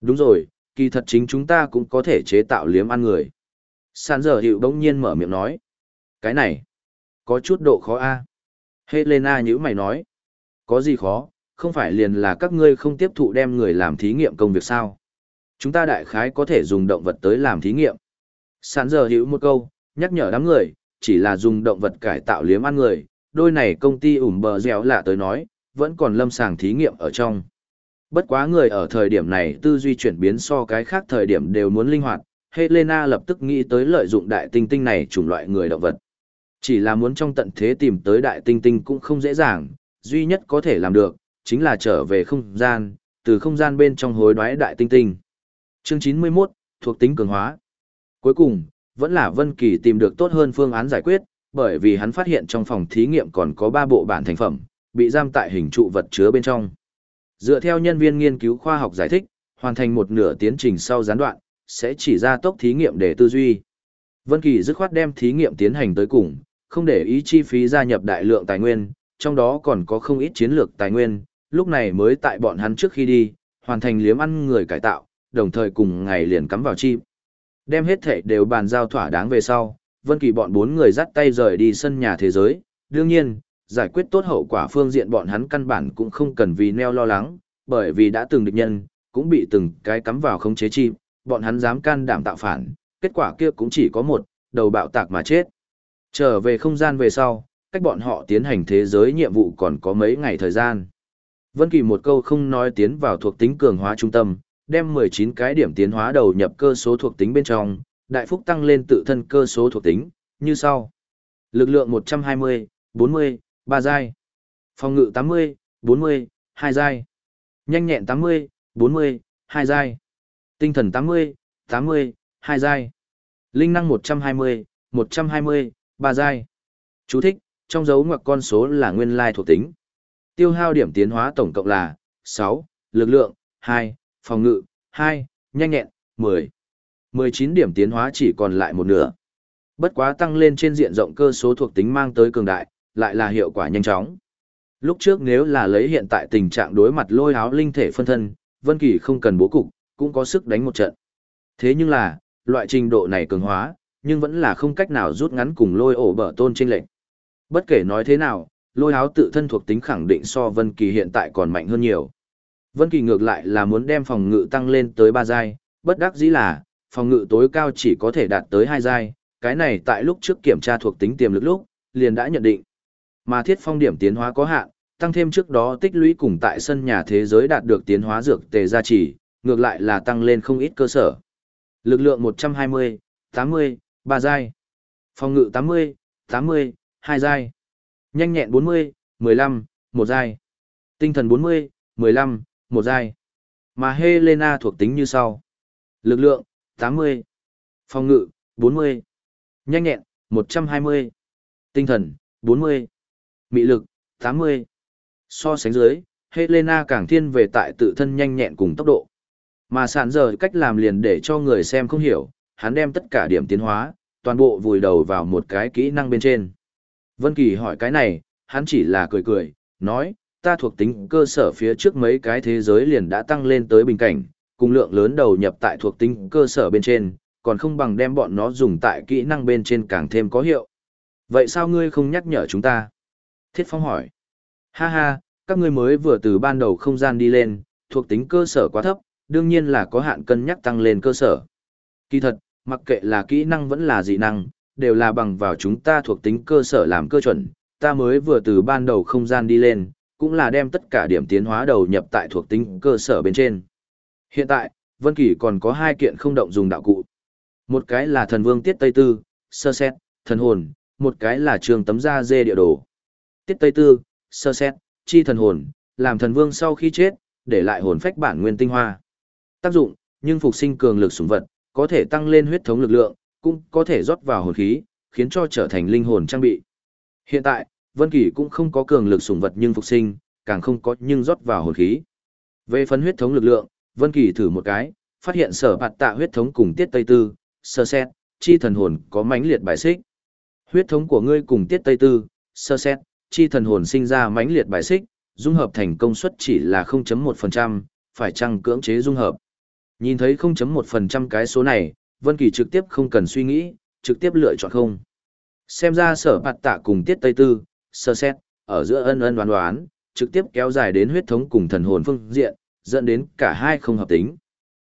Đúng rồi, kỳ thật chính chúng ta cũng có thể chế tạo liếm ăn người. Sàn giờ hiệu đông nhiên mở miệng nói. Cái này, có chút độ khó a. Helena nhữ mày nói. Có gì khó, không phải liền là các ngươi không tiếp thụ đem người làm thí nghiệm công việc sao. Chúng ta đại khái có thể dùng động vật tới làm thí nghiệm. Sàn giờ hiểu một câu, nhắc nhở đám người, chỉ là dùng động vật cải tạo liếm ăn người, đôi này công ty ủm bờ dẻo lạ tới nói, vẫn còn lâm sàng thí nghiệm ở trong. Bất quá người ở thời điểm này tư duy chuyển biến so cái khác thời điểm đều muốn linh hoạt, Helena lập tức nghĩ tới lợi dụng đại tinh tinh này chủng loại người động vật. Chỉ là muốn trong tận thế tìm tới đại tinh tinh cũng không dễ dàng, duy nhất có thể làm được, chính là trở về không gian, từ không gian bên trong hối đoái đại tinh tinh. Chương 91, thuộc tính cường hóa. Cuối cùng, vẫn là Vân Kỳ tìm được tốt hơn phương án giải quyết, bởi vì hắn phát hiện trong phòng thí nghiệm còn có 3 bộ bản thành phẩm, bị giam tại hình trụ vật chứa bên trong. Dựa theo nhân viên nghiên cứu khoa học giải thích, hoàn thành một nửa tiến trình sau gián đoạn, sẽ chỉ ra tốc thí nghiệm để tư duy. Vân Kỳ dứt khoát đem thí nghiệm tiến hành tới cùng, không để ý chi phí gia nhập đại lượng tài nguyên, trong đó còn có không ít chiến lược tài nguyên, lúc này mới tại bọn hắn trước khi đi, hoàn thành liếm ăn người cải tạo, đồng thời cùng ngày liền cắm vào chim. Đem hết thể đều bàn giao thỏa đáng về sau, Vân Kỳ bọn bốn người dắt tay rời đi sân nhà thế giới, đương nhiên, giải quyết tốt hậu quả phương diện bọn hắn căn bản cũng không cần vì neo lo lắng, bởi vì đã từng địch nhân, cũng bị từng cái cắm vào khống chế chim, bọn hắn dám can đảm tạo phản, kết quả kia cũng chỉ có một, đầu bạo tạc mà chết. Trở về không gian về sau, cách bọn họ tiến hành thế giới nhiệm vụ còn có mấy ngày thời gian. Vân Kỳ một câu không nói tiến vào thuộc tính cường hóa trung tâm, đem 19 cái điểm tiến hóa đầu nhập cơ số thuộc tính bên trong, đại phúc tăng lên tự thân cơ số thuộc tính, như sau. Lực lượng 120, 40, 3 giai. Phòng ngự 80, 40, 2 giai. Nhanh nhẹn 80, 40, 2 giai. Tinh thần 80, 80, 2 giai. Linh năng 120, 120, 3 giai. Chú thích, trong dấu ngoặc con số là nguyên lai thuộc tính. Tiêu hao điểm tiến hóa tổng cộng là 6, lực lượng 2, phòng ngự 2, nhanh nhẹn 10. 19 điểm tiến hóa chỉ còn lại một nửa. Bất quá tăng lên trên diện rộng cơ số thuộc tính mang tới cường đại, lại là hiệu quả nhanh chóng. Lúc trước nếu là lấy hiện tại tình trạng đối mặt lôi áo linh thể phân thân, Vân Kỳ không cần bố cục, cũng có sức đánh một trận. Thế nhưng là, loại trình độ này cường hóa, nhưng vẫn là không cách nào rút ngắn cùng lôi ổ bở tôn trên lệnh. Bất kể nói thế nào, lôi áo tự thân thuộc tính khẳng định so Vân Kỳ hiện tại còn mạnh hơn nhiều. Vân Kỳ ngược lại là muốn đem phòng ngự tăng lên tới 3 giai, bất đắc dĩ là, phòng ngự tối cao chỉ có thể đạt tới 2 giai, cái này tại lúc trước kiểm tra thuộc tính tiềm lực lúc, liền đã nhận định. Mà thiết phong điểm tiến hóa có hạn, tăng thêm trước đó tích lũy cùng tại sân nhà thế giới đạt được tiến hóa dược tề gia trì, ngược lại là tăng lên không ít cơ sở. Lực lượng 120, 80, 3 giai. Phòng ngự 80, 80, 2 giai. Nhanh nhẹn 40, 15, một giai. Tinh thần 40, 15, một giai. Mà Helena thuộc tính như sau. Lực lượng 80. Phòng ngự 40. Nhanh nhẹn 120. Tinh thần 40. Mị lực 80. So sánh dưới, Helena càng thiên về tại tự thân nhanh nhẹn cùng tốc độ. Mà sản giờ cách làm liền để cho người xem không hiểu, hắn đem tất cả điểm tiến hóa, toàn bộ vùi đầu vào một cái kỹ năng bên trên. Vân Kỳ hỏi cái này, hắn chỉ là cười cười, nói, ta thuộc tính cơ sở phía trước mấy cái thế giới liền đã tăng lên tới bình cảnh, cùng lượng lớn đầu nhập tại thuộc tính cơ sở bên trên, còn không bằng đem bọn nó dùng tại kỹ năng bên trên càng thêm có hiệu. Vậy sao ngươi không nhắc nhở chúng ta? Thiết Phong hỏi. Ha ha, các ngươi mới vừa từ ban đầu không gian đi lên, thuộc tính cơ sở quá thấp, đương nhiên là có hạn cân nhắc tăng lên cơ sở. Kỳ thật, mặc kệ là kỹ năng vẫn là dị năng, đều là bằng vào chúng ta thuộc tính cơ sở làm cơ chuẩn, ta mới vừa từ ban đầu không gian đi lên, cũng là đem tất cả điểm tiến hóa đầu nhập tại thuộc tính cơ sở bên trên. Hiện tại, Vân Kỳ còn có hai kiện không động dùng đạo cụ. Một cái là thần vương tiết Tây Tư, sơ xét, thần hồn, một cái là trường tấm da dê địa đồ. Tiết Tây Tư, sơ xét, chi thần hồn, làm thần vương sau khi chết, để lại hồn phách bản nguyên tinh hoa. Tác dụng, nhưng phục sinh cường lực sủng vật, có thể tăng lên huyết thống lực lượng, cũng có thể rót vào hồn khí, khiến cho trở thành linh hồn trang bị. Hiện tại, Vân Kỳ cũng không có cường lực sủng vật nhưng phục sinh, càng không có nhưng rót vào hồn khí. Về phân huyết thống lực lượng, Vân Kỳ thử một cái, phát hiện sở bạt tạ huyết thống cùng tiết Tây Tư, sơ xét, chi thần hồn có mãnh liệt bài xích. Huyết thống của ngươi cùng tiết Tây Tư, sơ xét, chi thần hồn sinh ra mãnh liệt bài xích, dung hợp thành công suất chỉ là 0.1%, phải chăng cưỡng chế dung hợp. Nhìn thấy 0.1% cái số này, Vân Kỳ trực tiếp không cần suy nghĩ, trực tiếp lựa chọn không. Xem ra sở bạt tạ cùng tiết Tây Tư, sơ xét, ở giữa ân ân đoán đoán, trực tiếp kéo dài đến huyết thống cùng thần hồn phương diện, dẫn đến cả hai không hợp tính.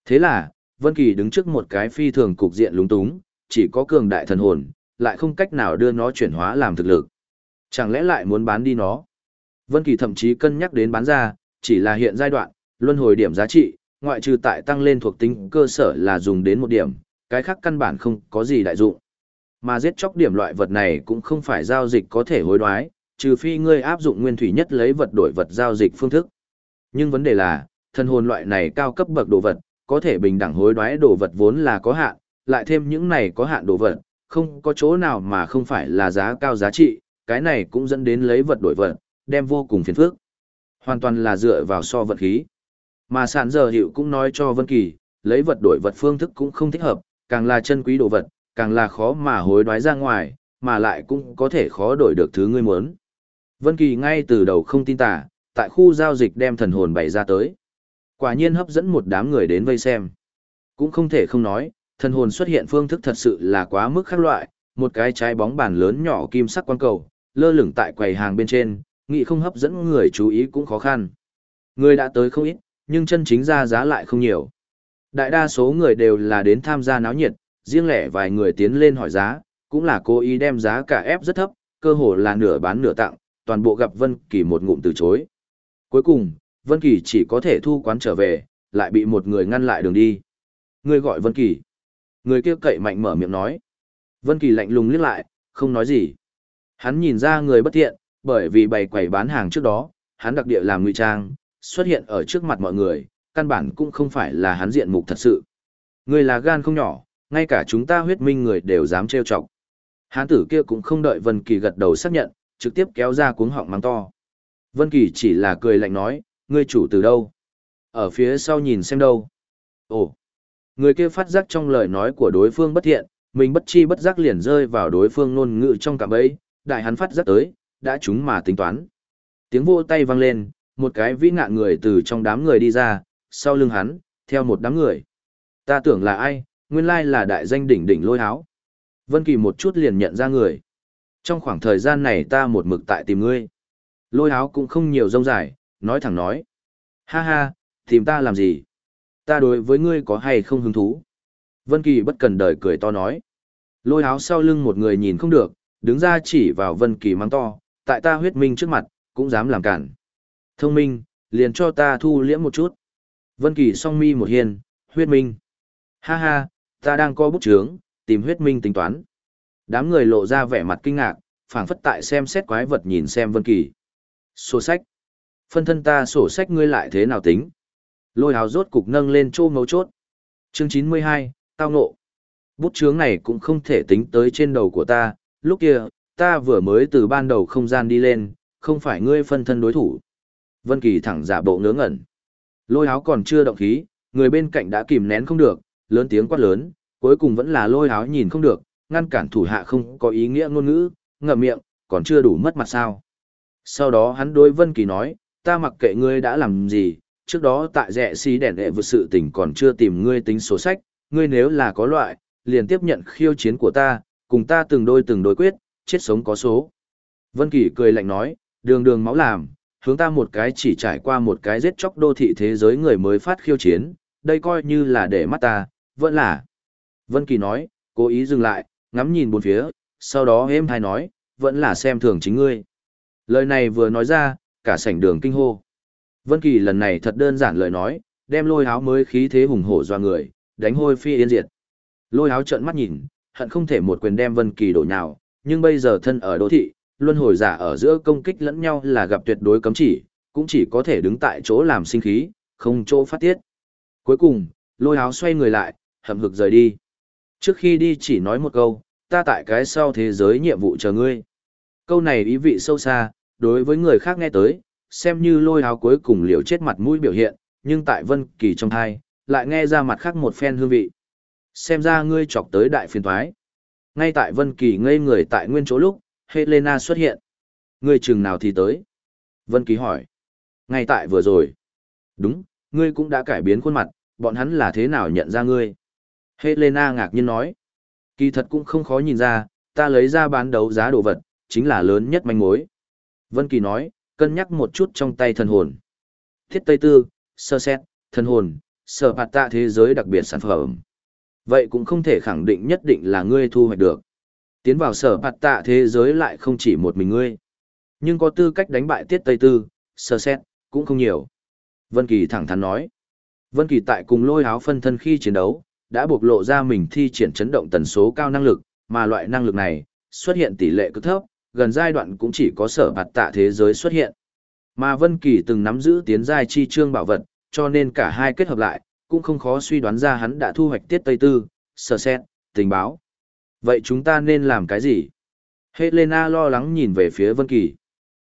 Thế là, Vân Kỳ đứng trước một cái phi thường cục diện lúng túng, chỉ có cường đại thần hồn, lại không cách nào đưa nó chuyển hóa làm thực lực. Chẳng lẽ lại muốn bán đi nó? Vân Kỳ thậm chí cân nhắc đến bán ra, chỉ là hiện giai đoạn, luân hồi điểm giá trị, ngoại trừ tại tăng lên thuộc tính cơ sở là dùng đến một điểm, cái khác căn bản không có gì đại dụng. Mà giết chóc điểm loại vật này cũng không phải giao dịch có thể hối đoái, trừ phi ngươi áp dụng nguyên thủy nhất lấy vật đổi vật giao dịch phương thức. Nhưng vấn đề là, thân hồn loại này cao cấp bậc đồ vật, có thể bình đẳng hối đoái đồ vật vốn là có hạn, lại thêm những này có hạn đồ vật, không có chỗ nào mà không phải là giá cao giá trị, cái này cũng dẫn đến lấy vật đổi vật, đem vô cùng phiền phức. Hoàn toàn là dựa vào so vật khí. Mà sản giờ hiệu cũng nói cho Vân Kỳ, lấy vật đổi vật phương thức cũng không thích hợp, càng là chân quý đồ vật, càng là khó mà hối đoái ra ngoài, mà lại cũng có thể khó đổi được thứ ngươi muốn. Vân Kỳ ngay từ đầu không tin tà, tại khu giao dịch đem thần hồn bày ra tới. Quả nhiên hấp dẫn một đám người đến vây xem. Cũng không thể không nói, thần hồn xuất hiện phương thức thật sự là quá mức khác loại, một cái trái bóng bàn lớn nhỏ kim sắc quang cầu, lơ lửng tại quầy hàng bên trên, nghĩ không hấp dẫn người chú ý cũng khó khăn. Người đã tới không ít, nhưng chân chính ra giá lại không nhiều. Đại đa số người đều là đến tham gia náo nhiệt, riêng lẻ vài người tiến lên hỏi giá, cũng là cố ý đem giá cả ép rất thấp, cơ hồ là nửa bán nửa tặng, toàn bộ gặp Vân Kỳ một ngụm từ chối. Cuối cùng, Vân Kỳ chỉ có thể thu quán trở về, lại bị một người ngăn lại đường đi. Người gọi Vân Kỳ. Người kia cậy mạnh mở miệng nói. Vân Kỳ lạnh lùng liếc lại, không nói gì. Hắn nhìn ra người bất thiện, bởi vì bày quầy bán hàng trước đó, hắn đặc địa làm ngụy trang, xuất hiện ở trước mặt mọi người, căn bản cũng không phải là hắn diện mục thật sự. Người là gan không nhỏ, ngay cả chúng ta huyết minh người đều dám trêu chọc. Hán tử kia cũng không đợi Vân Kỳ gật đầu xác nhận, trực tiếp kéo ra cuống họng mắng to. Vân Kỳ chỉ là cười lạnh nói, ngươi chủ từ đâu? Ở phía sau nhìn xem đâu. Ồ, người kia phát giác trong lời nói của đối phương bất thiện, mình bất chi bất giác liền rơi vào đối phương ngôn ngữ trong cạm bẫy, đại hắn phát giác tới, đã chúng mà tính toán. Tiếng vỗ tay vang lên, một cái vĩ ngạn người từ trong đám người đi ra, sau lưng hắn, theo một đám người. Ta tưởng là ai, nguyên lai là đại danh đỉnh đỉnh lôi háo. Vân Kỳ một chút liền nhận ra người. Trong khoảng thời gian này ta một mực tại tìm ngươi. Lôi háo cũng không nhiều rông dài, nói thẳng nói. Ha ha, tìm ta làm gì? Ta đối với ngươi có hay không hứng thú? Vân Kỳ bất cần đời cười to nói. Lôi háo sau lưng một người nhìn không được, đứng ra chỉ vào Vân Kỳ mang to, tại ta huyết minh trước mặt, cũng dám làm cản. Thông minh, liền cho ta thu liễm một chút. Vân Kỳ song mi một hiên, huyết minh. Ha ha, ta đang có bút chướng, tìm huyết minh tính toán. Đám người lộ ra vẻ mặt kinh ngạc, phảng phất tại xem xét quái vật nhìn xem Vân Kỳ. Sổ sách. Phân thân ta sổ sách ngươi lại thế nào tính? Lôi hào rốt cục nâng lên chô ngấu chốt. Chương 92, tao ngộ. Bút chướng này cũng không thể tính tới trên đầu của ta, lúc kia, ta vừa mới từ ban đầu không gian đi lên, không phải ngươi phân thân đối thủ. Vân Kỳ thẳng giả bộ ngớ ngẩn. Lôi háo còn chưa động khí, người bên cạnh đã kìm nén không được, lớn tiếng quát lớn, cuối cùng vẫn là lôi háo nhìn không được, ngăn cản thủ hạ không có ý nghĩa ngôn ngữ, ngậm miệng, còn chưa đủ mất mặt sao. Sau đó hắn đối Vân Kỳ nói, ta mặc kệ ngươi đã làm gì, trước đó tại rẻ xí đèn đệ vượt sự tình còn chưa tìm ngươi tính sổ sách, ngươi nếu là có loại, liền tiếp nhận khiêu chiến của ta, cùng ta từng đôi từng đôi quyết, chết sống có số. Vân Kỳ cười lạnh nói, đường đường máu làm, hướng ta một cái chỉ trải qua một cái giết chóc đô thị thế giới người mới phát khiêu chiến, đây coi như là để mắt ta, vẫn là. Vân Kỳ nói, cố ý dừng lại, ngắm nhìn bốn phía, sau đó êm hay nói, vẫn là xem thường chính ngươi. Lời này vừa nói ra, cả sảnh đường kinh hô. Vân Kỳ lần này thật đơn giản lời nói, đem lôi áo mới khí thế hùng hổ doa người, đánh hôi phi yên diệt. Lôi áo trợn mắt nhìn, hận không thể một quyền đem Vân Kỳ đổ nhào, nhưng bây giờ thân ở đô thị, luân hồi giả ở giữa công kích lẫn nhau là gặp tuyệt đối cấm chỉ, cũng chỉ có thể đứng tại chỗ làm sinh khí, không chỗ phát tiết. Cuối cùng, lôi áo xoay người lại, hậm hực rời đi. Trước khi đi chỉ nói một câu, ta tại cái sau thế giới nhiệm vụ chờ ngươi. Câu này ý vị sâu xa, đối với người khác nghe tới, xem như lôi áo cuối cùng liều chết mặt mũi biểu hiện, nhưng tại Vân Kỳ trong thai, lại nghe ra mặt khác một phen hương vị. Xem ra ngươi chọc tới đại phiền toái. Ngay tại Vân Kỳ ngây người tại nguyên chỗ lúc, Helena xuất hiện. Ngươi chừng nào thì tới? Vân Kỳ hỏi. Ngay tại vừa rồi. Đúng, ngươi cũng đã cải biến khuôn mặt, bọn hắn là thế nào nhận ra ngươi? Helena ngạc nhiên nói. Kỳ thật cũng không khó nhìn ra, ta lấy ra bán đấu giá đồ vật, chính là lớn nhất manh mối. Vân Kỳ nói, cân nhắc một chút trong tay thần hồn. Thiết Tây Tư, sơ xét, thần hồn, sở phạt tạ thế giới đặc biệt sản phẩm. Vậy cũng không thể khẳng định nhất định là ngươi thu hoạch được. Tiến vào sở bạt tạ thế giới lại không chỉ một mình ngươi. Nhưng có tư cách đánh bại Tiết Tây Tư, sơ xét, cũng không nhiều. Vân Kỳ thẳng thắn nói. Vân Kỳ tại cùng lôi áo phân thân khi chiến đấu, đã bộc lộ ra mình thi triển chấn động tần số cao năng lực, mà loại năng lực này xuất hiện tỷ lệ cực thấp, gần giai đoạn cũng chỉ có sở bạt tạ thế giới xuất hiện. Mà Vân Kỳ từng nắm giữ tiến giai chi chương bảo vật, cho nên cả hai kết hợp lại, cũng không khó suy đoán ra hắn đã thu hoạch tiết Tây Tư, sở xét, tình báo. Vậy chúng ta nên làm cái gì? Helena lo lắng nhìn về phía Vân Kỳ.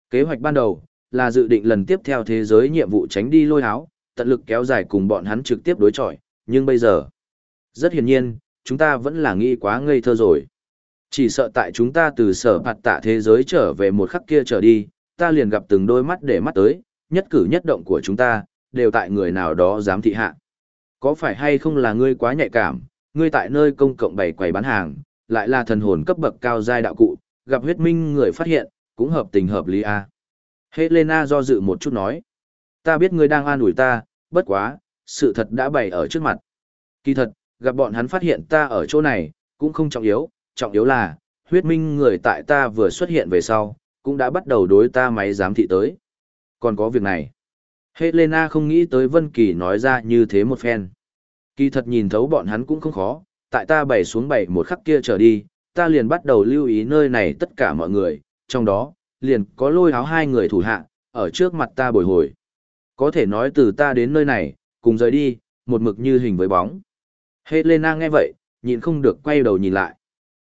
Kế hoạch ban đầu là dự định lần tiếp theo thế giới nhiệm vụ tránh đi lôi háo, tận lực kéo dài cùng bọn hắn trực tiếp đối chọi, nhưng bây giờ, rất hiển nhiên, chúng ta vẫn là nghĩ quá ngây thơ rồi. Chỉ sợ tại chúng ta từ sở phạt tạ thế giới trở về một khắc kia trở đi, ta liền gặp từng đôi mắt để mắt tới, nhất cử nhất động của chúng ta, đều tại người nào đó dám thị hạ. Có phải hay không là ngươi quá nhạy cảm, ngươi tại nơi công cộng bày quầy bán hàng, lại là thần hồn cấp bậc cao giai đạo cụ, gặp huyết minh người phát hiện, cũng hợp tình hợp lý a. À. Helena do dự một chút nói, ta biết ngươi đang an ủi ta, bất quá, sự thật đã bày ở trước mặt. Kỳ thật, gặp bọn hắn phát hiện ta ở chỗ này, cũng không trọng yếu, trọng yếu là, huyết minh người tại ta vừa xuất hiện về sau, cũng đã bắt đầu đối ta máy giám thị tới. Còn có việc này. Helena không nghĩ tới Vân Kỳ nói ra như thế một phen. Kỳ thật nhìn thấu bọn hắn cũng không khó, tại ta bày xuống bày một khắc kia trở đi, ta liền bắt đầu lưu ý nơi này tất cả mọi người, trong đó, liền có lôi áo hai người thủ hạ, ở trước mặt ta bồi hồi. Có thể nói từ ta đến nơi này, cùng rời đi, một mực như hình với bóng. Helena nghe vậy, nhịn không được quay đầu nhìn lại.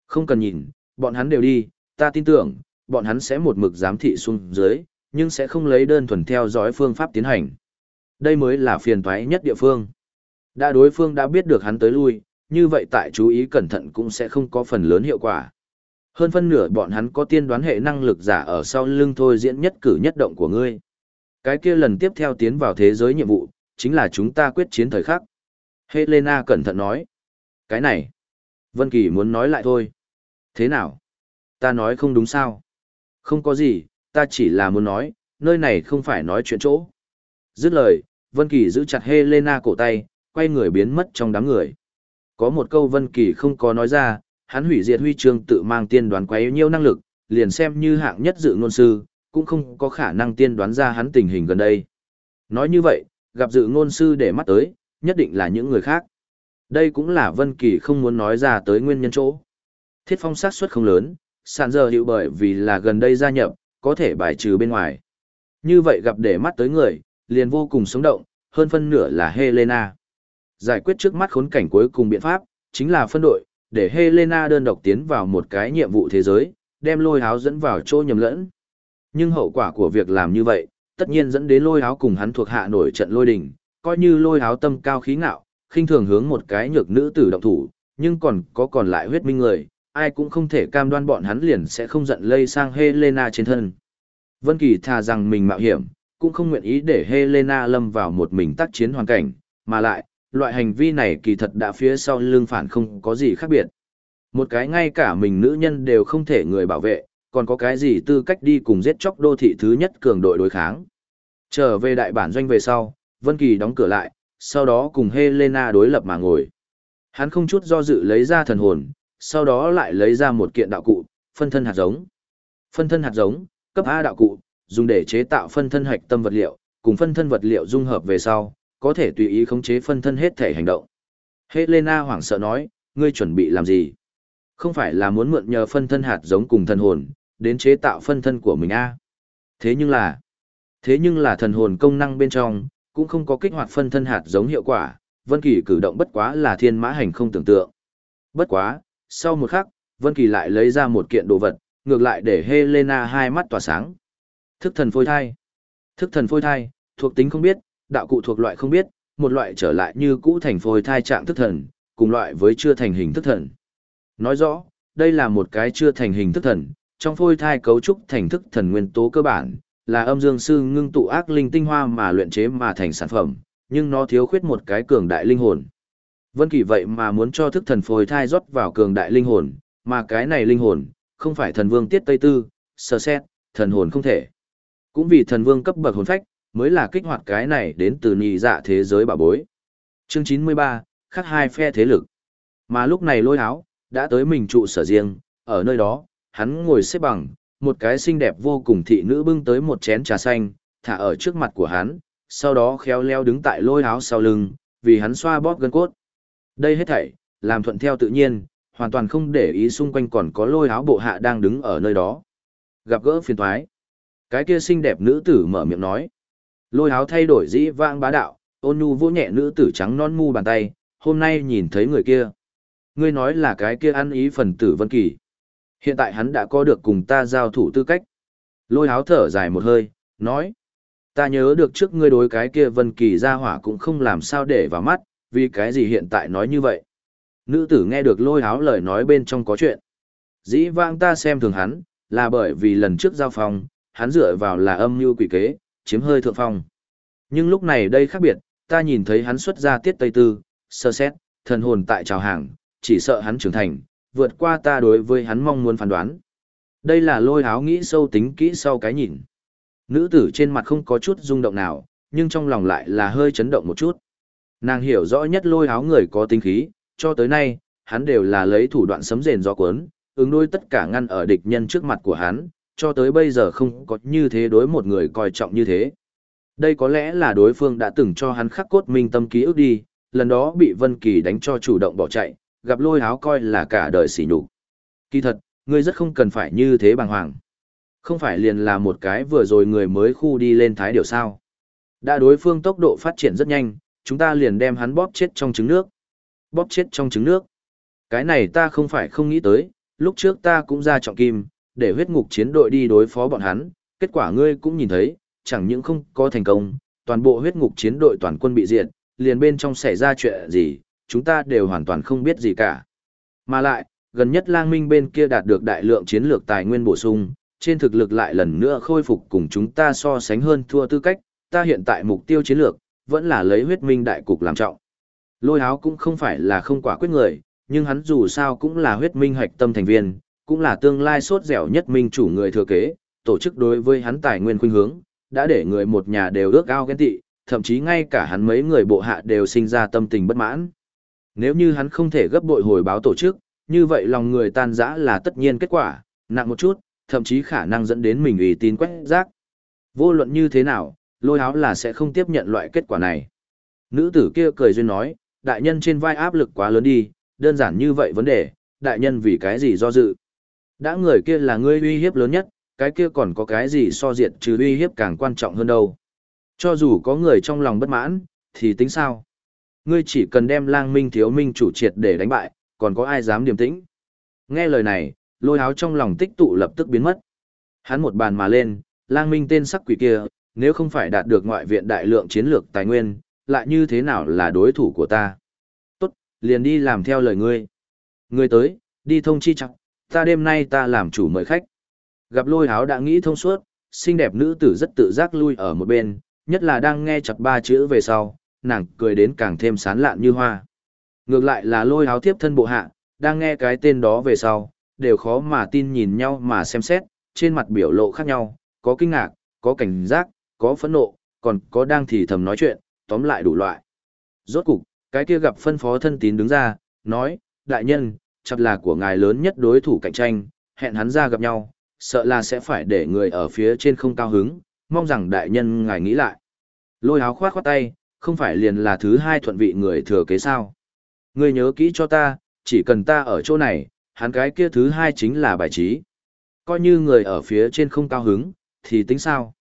Không cần nhìn, bọn hắn đều đi, ta tin tưởng, bọn hắn sẽ một mực giám thị xuống dưới, nhưng sẽ không lấy đơn thuần theo dõi phương pháp tiến hành. Đây mới là phiền toái nhất địa phương. Đã đối phương đã biết được hắn tới lui, như vậy tại chú ý cẩn thận cũng sẽ không có phần lớn hiệu quả. Hơn phân nửa bọn hắn có tiên đoán hệ năng lực giả ở sau lưng thôi diễn nhất cử nhất động của ngươi. Cái kia lần tiếp theo tiến vào thế giới nhiệm vụ, chính là chúng ta quyết chiến thời khắc. Helena cẩn thận nói. Cái này, Vân Kỳ muốn nói lại thôi. Thế nào? Ta nói không đúng sao? Không có gì, ta chỉ là muốn nói, nơi này không phải nói chuyện chỗ. Dứt lời, Vân Kỳ giữ chặt Helena cổ tay, quay người biến mất trong đám người. Có một câu Vân Kỳ không có nói ra, hắn hủy diệt huy chương tự mang tiên đoán quá nhiều năng lực, liền xem như hạng nhất dự ngôn sư, cũng không có khả năng tiên đoán ra hắn tình hình gần đây. Nói như vậy, gặp dự ngôn sư để mắt tới, nhất định là những người khác. Đây cũng là Vân Kỳ không muốn nói ra tới nguyên nhân chỗ. Thiết phong sát suất không lớn, sàn giờ hiệu bởi vì là gần đây gia nhập, có thể bài trừ bên ngoài. Như vậy gặp để mắt tới người, liền vô cùng sống động, hơn phân nửa là Helena. Giải quyết trước mắt khốn cảnh cuối cùng biện pháp, chính là phân đội, để Helena đơn độc tiến vào một cái nhiệm vụ thế giới, đem lôi háo dẫn vào chỗ nhầm lẫn. Nhưng hậu quả của việc làm như vậy, tất nhiên dẫn đến lôi háo cùng hắn thuộc hạ nổi trận lôi đình, coi như lôi háo tâm cao khí ngạo, khinh thường hướng một cái nhược nữ tử động thủ, nhưng còn có còn lại huyết minh người, ai cũng không thể cam đoan bọn hắn liền sẽ không giận lây sang Helena trên thân. Vân Kỳ thà rằng mình mạo hiểm, cũng không nguyện ý để Helena lâm vào một mình tác chiến hoàn cảnh, mà lại, loại hành vi này kỳ thật đã phía sau lưng phản không có gì khác biệt. Một cái ngay cả mình nữ nhân đều không thể người bảo vệ, còn có cái gì tư cách đi cùng giết chóc đô thị thứ nhất cường đội đối kháng. Trở về đại bản doanh về sau, Vân Kỳ đóng cửa lại, sau đó cùng Helena đối lập mà ngồi. Hắn không chút do dự lấy ra thần hồn, sau đó lại lấy ra một kiện đạo cụ, phân thân hạt giống. Phân thân hạt giống, cấp A đạo cụ, dùng để chế tạo phân thân hạch tâm vật liệu, cùng phân thân vật liệu dung hợp về sau, có thể tùy ý khống chế phân thân hết thể hành động. Helena hoảng sợ nói, ngươi chuẩn bị làm gì? Không phải là muốn mượn nhờ phân thân hạt giống cùng thần hồn, đến chế tạo phân thân của mình a à? Thế nhưng là, thế nhưng là thần hồn công năng bên trong, cũng không có kích hoạt phân thân hạt giống hiệu quả, Vân Kỳ cử động bất quá là thiên mã hành không tưởng tượng. Bất quá, sau một khắc, Vân Kỳ lại lấy ra một kiện đồ vật, ngược lại để Helena hai mắt tỏa sáng. Thức thần phôi thai. Thức thần phôi thai, thuộc tính không biết, đạo cụ thuộc loại không biết, một loại trở lại như cũ thành phôi thai trạng thức thần, cùng loại với chưa thành hình thức thần. Nói rõ, đây là một cái chưa thành hình thức thần, trong phôi thai cấu trúc thành thức thần nguyên tố cơ bản, là âm dương sư ngưng tụ ác linh tinh hoa mà luyện chế mà thành sản phẩm, nhưng nó thiếu khuyết một cái cường đại linh hồn. Vân Kỳ vậy mà muốn cho thức thần phôi thai rót vào cường đại linh hồn, mà cái này linh hồn, không phải thần vương tiết tây tư, sơ xét, thần hồn không thể. Cũng vì thần vương cấp bậc hồn phách, mới là kích hoạt cái này đến từ nhị dạ thế giới bà bối. Chương 93, khắc hai phe thế lực. Mà lúc này lôi áo, đã tới mình trụ sở riêng, ở nơi đó, hắn ngồi xếp bằng, một cái xinh đẹp vô cùng thị nữ bưng tới một chén trà xanh, thả ở trước mặt của hắn, sau đó khéo leo đứng tại lôi áo sau lưng, vì hắn xoa bóp gân cốt. Đây hết thảy, làm thuận theo tự nhiên, hoàn toàn không để ý xung quanh còn có lôi áo bộ hạ đang đứng ở nơi đó. Gặp gỡ phiền thoái. Cái kia xinh đẹp nữ tử mở miệng nói. Lôi áo thay đổi dĩ vãng bá đạo, ôn nhu vỗ nhẹ nữ tử trắng non mu bàn tay, hôm nay nhìn thấy người kia. Ngươi nói là cái kia ăn ý phần tử Vân Kỳ. Hiện tại hắn đã có được cùng ta giao thủ tư cách. Lôi áo thở dài một hơi, nói. Ta nhớ được trước ngươi đối cái kia Vân Kỳ ra hỏa cũng không làm sao để vào mắt, vì cái gì hiện tại nói như vậy. Nữ tử nghe được lôi áo lời nói bên trong có chuyện. Dĩ vãng ta xem thường hắn, là bởi vì lần trước giao phòng, hắn dựa vào là âm mưu quỷ kế, chiếm hơi thượng phong. Nhưng lúc này đây khác biệt, ta nhìn thấy hắn xuất ra tiết tây tư, sơ xét, thần hồn tại trào hàng, chỉ sợ hắn trưởng thành, vượt qua ta đối với hắn mong muốn phán đoán. Đây là lôi áo nghĩ sâu tính kỹ sau cái nhìn. Nữ tử trên mặt không có chút rung động nào, nhưng trong lòng lại là hơi chấn động một chút. Nàng hiểu rõ nhất lôi áo người có tính khí, cho tới nay, hắn đều là lấy thủ đoạn sấm rền gió cuốn, ứng đối tất cả ngăn ở địch nhân trước mặt của hắn, cho tới bây giờ không có như thế đối một người coi trọng như thế. Đây có lẽ là đối phương đã từng cho hắn khắc cốt minh tâm ký ức đi, lần đó bị Vân Kỳ đánh cho chủ động bỏ chạy, gặp lôi háo coi là cả đời sỉ nhục. Kỳ thật, ngươi rất không cần phải như thế bàng hoàng. Không phải liền là một cái vừa rồi người mới khu đi lên thái điều sao. Đã đối phương tốc độ phát triển rất nhanh, chúng ta liền đem hắn bóp chết trong trứng nước. Bóp chết trong trứng nước. Cái này ta không phải không nghĩ tới, lúc trước ta cũng ra trọng kim, để huyết ngục chiến đội đi đối phó bọn hắn, kết quả ngươi cũng nhìn thấy, chẳng những không có thành công, toàn bộ huyết ngục chiến đội toàn quân bị diệt, liền bên trong xảy ra chuyện gì, chúng ta đều hoàn toàn không biết gì cả. Mà lại, gần nhất lang minh bên kia đạt được đại lượng chiến lược tài nguyên bổ sung, trên thực lực lại lần nữa khôi phục cùng chúng ta so sánh hơn thua tư cách, ta hiện tại mục tiêu chiến lược, vẫn là lấy huyết minh đại cục làm trọng. Lôi háo cũng không phải là không quả quyết người, nhưng hắn dù sao cũng là huyết minh hoạch tâm thành viên, cũng là tương lai sốt dẻo nhất minh chủ người thừa kế, tổ chức đối với hắn tài nguyên khuynh hướng, đã để người một nhà đều ước ao ghen tị, thậm chí ngay cả hắn mấy người bộ hạ đều sinh ra tâm tình bất mãn. Nếu như hắn không thể gấp bội hồi báo tổ chức, như vậy lòng người tan rã là tất nhiên kết quả, nặng một chút, thậm chí khả năng dẫn đến mình ủy tín quét rác. Vô luận như thế nào, lôi áo là sẽ không tiếp nhận loại kết quả này. Nữ tử kia cười duyên nói, đại nhân trên vai áp lực quá lớn đi, đơn giản như vậy vấn đề, đại nhân vì cái gì do dự. Đã người kia là ngươi uy hiếp lớn nhất, cái kia còn có cái gì so diệt trừ uy hiếp càng quan trọng hơn đâu. Cho dù có người trong lòng bất mãn, thì tính sao? Ngươi chỉ cần đem lang minh thiếu minh chủ triệt để đánh bại, còn có ai dám điềm tĩnh? Nghe lời này, lôi áo trong lòng tích tụ lập tức biến mất. Hắn một bàn mà lên, lang minh tên sắc quỷ kia, nếu không phải đạt được ngoại viện đại lượng chiến lược tài nguyên, lại như thế nào là đối thủ của ta? Tốt, liền đi làm theo lời ngươi. Ngươi tới, đi thông chi chặt ta đêm nay ta làm chủ mời khách. Gặp lôi háo đã nghĩ thông suốt, xinh đẹp nữ tử rất tự giác lui ở một bên, nhất là đang nghe chặt ba chữ về sau, nàng cười đến càng thêm sán lạn như hoa. Ngược lại là lôi háo tiếp thân bộ hạ, đang nghe cái tên đó về sau, đều khó mà tin nhìn nhau mà xem xét, trên mặt biểu lộ khác nhau, có kinh ngạc, có cảnh giác, có phẫn nộ, còn có đang thì thầm nói chuyện, tóm lại đủ loại. Rốt cục, cái kia gặp phân phó thân tín đứng ra, nói, đại nhân, chắc là của ngài lớn nhất đối thủ cạnh tranh, hẹn hắn ra gặp nhau, sợ là sẽ phải để người ở phía trên không cao hứng, mong rằng đại nhân ngài nghĩ lại. Lôi áo khoát khoát tay, không phải liền là thứ hai thuận vị người thừa kế sao. Ngươi nhớ kỹ cho ta, chỉ cần ta ở chỗ này, hắn cái kia thứ hai chính là bài trí. Coi như người ở phía trên không cao hứng, thì tính sao?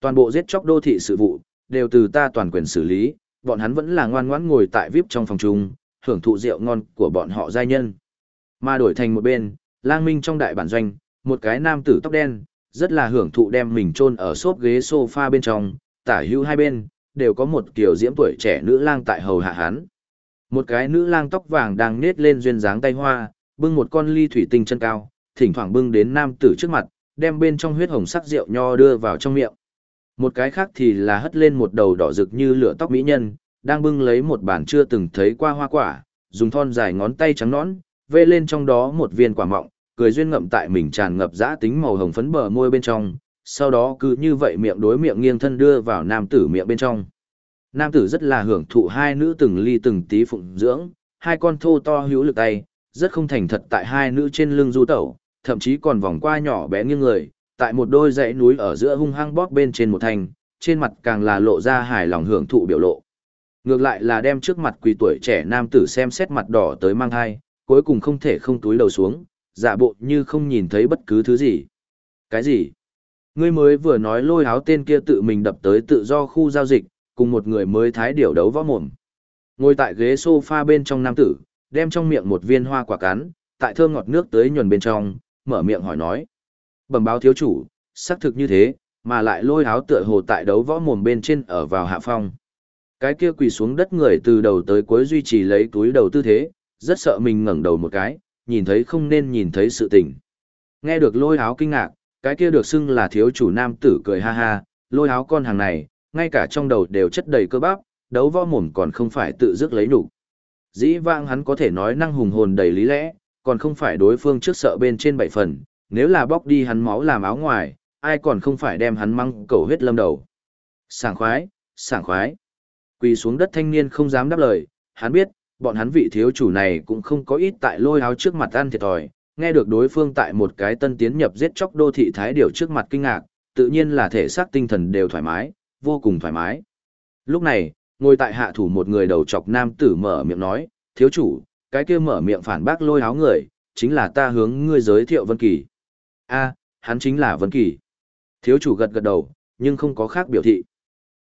Toàn bộ giết chóc đô thị sự vụ, đều từ ta toàn quyền xử lý, bọn hắn vẫn là ngoan ngoãn ngồi tại VIP trong phòng chung, hưởng thụ rượu ngon của bọn họ giai nhân. Mà đổi thành một bên, lang minh trong đại bản doanh, một cái nam tử tóc đen, rất là hưởng thụ đem mình chôn ở xốp ghế sofa bên trong, tả hữu hai bên, đều có một kiểu diễm tuổi trẻ nữ lang tại hầu hạ hắn. Một cái nữ lang tóc vàng đang nết lên duyên dáng tay hoa, bưng một con ly thủy tinh chân cao, thỉnh thoảng bưng đến nam tử trước mặt, đem bên trong huyết hồng sắc rượu nho đưa vào trong miệng. Một cái khác thì là hất lên một đầu đỏ rực như lửa tóc mỹ nhân, đang bưng lấy một bản chưa từng thấy qua hoa quả, dùng thon dài ngón tay trắng nõn, vê lên trong đó một viên quả mọng, cười duyên ngậm tại mình tràn ngập dã tính màu hồng phấn bờ môi bên trong, sau đó cứ như vậy miệng đối miệng nghiêng thân đưa vào nam tử miệng bên trong. Nam tử rất là hưởng thụ hai nữ từng ly từng tí phụng dưỡng, hai con thô to hữu lực tay, rất không thành thật tại hai nữ trên lưng du tẩu, thậm chí còn vòng qua nhỏ bé nghiêng người, tại một đôi dãy núi ở giữa hung hăng bóp bên trên một thành, trên mặt càng là lộ ra hài lòng hưởng thụ biểu lộ. Ngược lại là đem trước mặt quỳ tuổi trẻ nam tử xem xét mặt đỏ tới mang hai, cuối cùng không thể không túi đầu xuống, giả bộ như không nhìn thấy bất cứ thứ gì. Cái gì? Ngươi mới vừa nói lôi áo tên kia tự mình đập tới tự do khu giao dịch, cùng một người mới thái điểu đấu võ mồm. Ngồi tại ghế sofa bên trong nam tử, đem trong miệng một viên hoa quả cắn, tại thơm ngọt nước tới nhuần bên trong, mở miệng hỏi nói. Bẩm báo thiếu chủ, xác thực như thế, mà lại lôi áo tựa hồ tại đấu võ mồm bên trên ở vào hạ phong. Cái kia quỳ xuống đất người từ đầu tới cuối duy trì lấy túi đầu tư thế, rất sợ mình ngẩng đầu một cái, nhìn thấy không nên nhìn thấy sự tình. Nghe được lôi áo kinh ngạc, cái kia được xưng là thiếu chủ nam tử cười ha ha, lôi áo con hàng này, ngay cả trong đầu đều chất đầy cơ bắp, đấu võ mồm còn không phải tự dứt lấy đủ. Dĩ vãng hắn có thể nói năng hùng hồn đầy lý lẽ, còn không phải đối phương trước sợ bên trên bảy phần, nếu là bóc đi hắn máu làm áo ngoài, ai còn không phải đem hắn măng cầu huyết lâm đầu. Sảng khoái, sảng khoái. Quỳ xuống đất thanh niên không dám đáp lời, hắn biết, bọn hắn vị thiếu chủ này cũng không có ít tại lôi áo trước mặt ăn thiệt thòi, nghe được đối phương tại một cái tân tiến nhập giết chóc đô thị thái điều trước mặt kinh ngạc, tự nhiên là thể xác tinh thần đều thoải mái, vô cùng thoải mái. Lúc này, ngồi tại hạ thủ một người đầu chọc nam tử mở miệng nói, thiếu chủ, cái kia mở miệng phản bác lôi áo người, chính là ta hướng ngươi giới thiệu Vân Kỳ. a hắn chính là Vân Kỳ. Thiếu chủ gật gật đầu, nhưng không có khác biểu thị.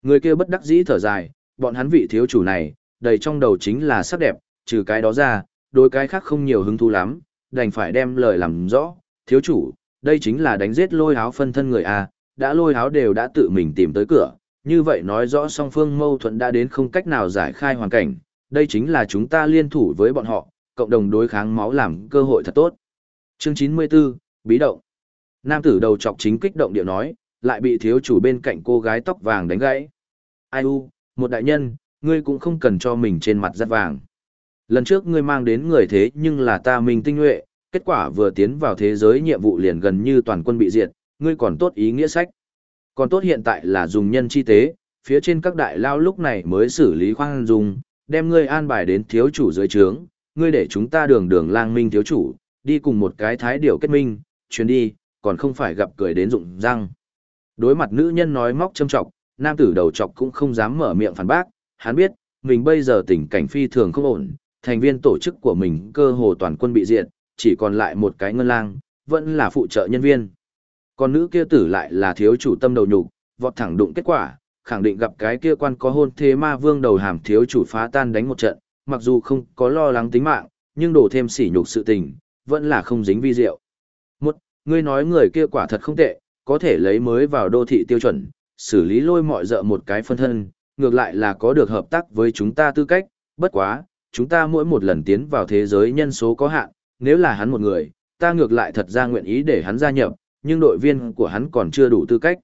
Người kia bất đắc dĩ thở dài, bọn hắn vị thiếu chủ này, đầy trong đầu chính là sắc đẹp, trừ cái đó ra, đối cái khác không nhiều hứng thú lắm, đành phải đem lời làm rõ, thiếu chủ, đây chính là đánh giết lôi háo phân thân người A, đã lôi háo đều đã tự mình tìm tới cửa, như vậy nói rõ song phương mâu thuẫn đã đến không cách nào giải khai hoàn cảnh, đây chính là chúng ta liên thủ với bọn họ, cộng đồng đối kháng máu làm cơ hội thật tốt. Chương 94, Bí động. Nam tử đầu chọc chính kích động điệu nói, lại bị thiếu chủ bên cạnh cô gái tóc vàng đánh gãy. Ai u, một đại nhân, ngươi cũng không cần cho mình trên mặt rất vàng. Lần trước ngươi mang đến người thế nhưng là ta mình tinh nhuệ, kết quả vừa tiến vào thế giới nhiệm vụ liền gần như toàn quân bị diệt, ngươi còn tốt ý nghĩa sách. Còn tốt hiện tại là dùng nhân chi tế, phía trên các đại lao lúc này mới xử lý khoan dung, đem ngươi an bài đến thiếu chủ dưới trướng, ngươi để chúng ta đường đường lang minh thiếu chủ, đi cùng một cái thái điều kết minh, chuyến đi, còn không phải gặp cười đến rụng răng. Đối mặt nữ nhân nói móc châm trọng, nam tử đầu chọc cũng không dám mở miệng phản bác, hắn biết, mình bây giờ tình cảnh phi thường không ổn, thành viên tổ chức của mình cơ hồ toàn quân bị diệt, chỉ còn lại một cái ngân lang, vẫn là phụ trợ nhân viên. Còn nữ kia tử lại là thiếu chủ tâm đầu nhục, vọt thẳng đụng kết quả, khẳng định gặp cái kia quan có hôn thế ma vương đầu hàm thiếu chủ phá tan đánh một trận, mặc dù không có lo lắng tính mạng, nhưng đổ thêm sỉ nhục sự tình, vẫn là không dính vi diệu. Một, ngươi nói người kia quả thật không tệ, có thể lấy mới vào đô thị tiêu chuẩn, xử lý lôi mọi dợ một cái phân thân, ngược lại là có được hợp tác với chúng ta tư cách, bất quá, chúng ta mỗi một lần tiến vào thế giới nhân số có hạn, nếu là hắn một người, ta ngược lại thật ra nguyện ý để hắn gia nhập, nhưng đội viên của hắn còn chưa đủ tư cách.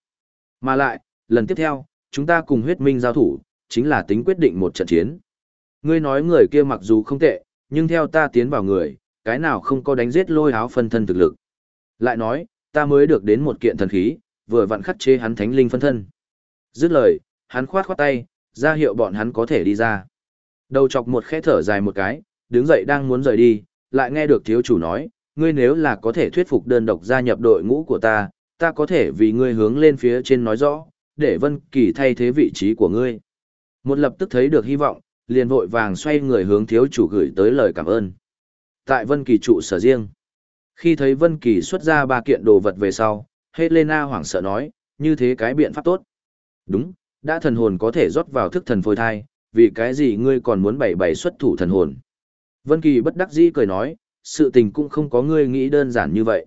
Mà lại, lần tiếp theo, chúng ta cùng huyết minh giao thủ, chính là tính quyết định một trận chiến. Ngươi nói người kia mặc dù không tệ, nhưng theo ta tiến vào người, cái nào không có đánh giết lôi áo phân thân thực lực. Lại nói, ta mới được đến một kiện thần khí, vừa vặn khắc chế hắn thánh linh phân thân. Dứt lời, hắn khoát khoát tay, ra hiệu bọn hắn có thể đi ra. Đầu chọc một khẽ thở dài một cái, đứng dậy đang muốn rời đi, lại nghe được thiếu chủ nói, ngươi nếu là có thể thuyết phục đơn độc gia nhập đội ngũ của ta, ta có thể vì ngươi hướng lên phía trên nói rõ, để Vân Kỳ thay thế vị trí của ngươi. Một lập tức thấy được hy vọng, liền vội vàng xoay người hướng thiếu chủ gửi tới lời cảm ơn. Tại Vân Kỳ trụ sở riêng, khi thấy Vân Kỳ xuất ra ba kiện đồ vật về sau, Helena hoảng sợ nói, như thế cái biện pháp tốt. Đúng, đã thần hồn có thể rót vào thức thần phôi thai, vì cái gì ngươi còn muốn bảy bảy xuất thủ thần hồn. Vân Kỳ bất đắc dĩ cười nói, sự tình cũng không có ngươi nghĩ đơn giản như vậy.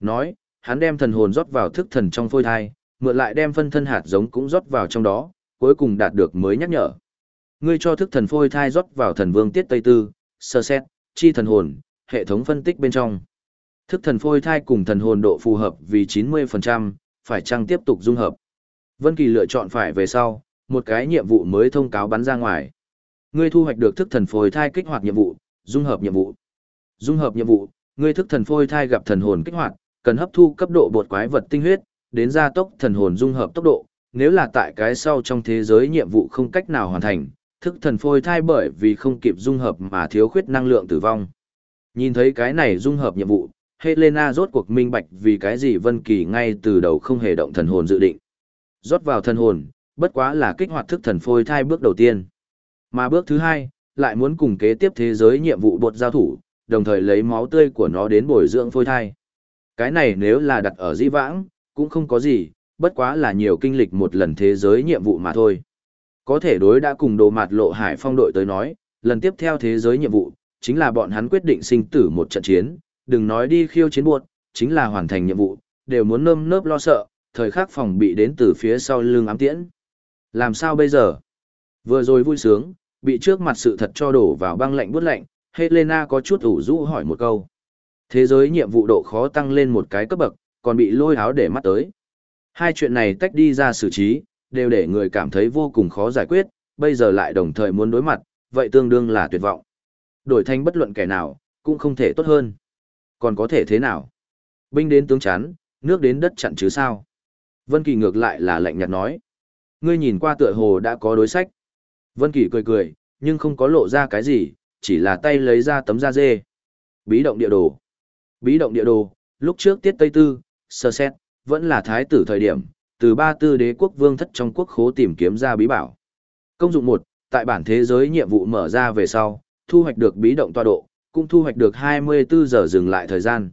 Nói, hắn đem thần hồn rót vào thức thần trong phôi thai, mượn lại đem phân thân hạt giống cũng rót vào trong đó, cuối cùng đạt được mới nhắc nhở. Ngươi cho thức thần phôi thai rót vào thần vương tiết tây tư, sơ xét, chi thần hồn, hệ thống phân tích bên trong. Thức thần phôi thai cùng thần hồn độ phù hợp vì 90%, phải chăng tiếp tục dung hợp. Vân Kỳ lựa chọn phải về sau, một cái nhiệm vụ mới thông cáo bắn ra ngoài. Ngươi thu hoạch được thức thần phôi thai kích hoạt nhiệm vụ, dung hợp nhiệm vụ. Dung hợp nhiệm vụ, ngươi thức thần phôi thai gặp thần hồn kích hoạt, cần hấp thu cấp độ bột quái vật tinh huyết, đến gia tốc thần hồn dung hợp tốc độ, nếu là tại cái sau trong thế giới nhiệm vụ không cách nào hoàn thành, thức thần phôi thai bởi vì không kịp dung hợp mà thiếu khuyết năng lượng tử vong. Nhìn thấy cái này dung hợp nhiệm vụ, Helena rốt cuộc minh bạch vì cái gì Vân Kỳ ngay từ đầu không hề động thần hồn dự định. Rót vào thần hồn, bất quá là kích hoạt thức thần phôi thai bước đầu tiên. Mà bước thứ hai, lại muốn cùng kế tiếp thế giới nhiệm vụ bột giao thủ, đồng thời lấy máu tươi của nó đến bồi dưỡng phôi thai. Cái này nếu là đặt ở di vãng, cũng không có gì, bất quá là nhiều kinh lịch một lần thế giới nhiệm vụ mà thôi. Có thể đối đã cùng đồ mạt lộ hải phong đội tới nói, lần tiếp theo thế giới nhiệm vụ, chính là bọn hắn quyết định sinh tử một trận chiến, đừng nói đi khiêu chiến buộc, chính là hoàn thành nhiệm vụ, đều muốn nơm nớp lo sợ, thời khắc phòng bị đến từ phía sau lưng ám tiễn. Làm sao bây giờ? Vừa rồi vui sướng, bị trước mặt sự thật cho đổ vào băng lạnh bút lạnh, Helena có chút ủ rũ hỏi một câu. Thế giới nhiệm vụ độ khó tăng lên một cái cấp bậc, còn bị lôi áo để mắt tới. Hai chuyện này tách đi ra xử trí, đều để người cảm thấy vô cùng khó giải quyết, bây giờ lại đồng thời muốn đối mặt, vậy tương đương là tuyệt vọng. Đổi thành bất luận kẻ nào, cũng không thể tốt hơn. Còn có thể thế nào? Binh đến tướng chắn, nước đến đất chặn chứ sao? Vân Kỳ ngược lại là lạnh nhạt nói. Ngươi nhìn qua tựa hồ đã có đối sách. Vân Kỳ cười cười, nhưng không có lộ ra cái gì, chỉ là tay lấy ra tấm da dê. Bí động địa đồ. Bí động địa đồ, lúc trước tiết Tây Tư, sơ xét, vẫn là thái tử thời điểm, từ ba tư đế quốc vương thất trong quốc khố tìm kiếm ra bí bảo. Công dụng một, tại bản thế giới nhiệm vụ mở ra về sau, thu hoạch được bí động tọa độ, cũng thu hoạch được 24 giờ dừng lại thời gian.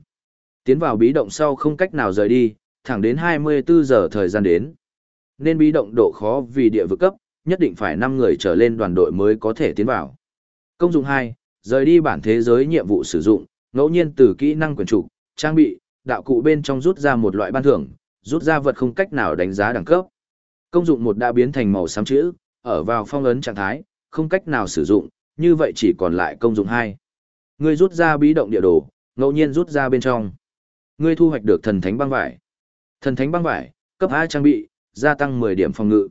Tiến vào bí động sau không cách nào rời đi, thẳng đến 24 giờ thời gian đến. Nên bí động độ khó vì địa vực cấp, nhất định phải 5 người trở lên đoàn đội mới có thể tiến vào. Công dụng 2, rời đi bản thế giới nhiệm vụ sử dụng, ngẫu nhiên từ kỹ năng quyền trục, trang bị, đạo cụ bên trong rút ra một loại ban thưởng, rút ra vật không cách nào đánh giá đẳng cấp. Công dụng một đã biến thành màu xám chữ, ở vào phong ấn trạng thái, không cách nào sử dụng, như vậy chỉ còn lại công dụng 2. Ngươi rút ra bí động địa đồ, ngẫu nhiên rút ra bên trong. Ngươi thu hoạch được thần thánh băng vải. Thần thánh băng vải, cấp A trang bị, gia tăng 10 điểm phòng ngự.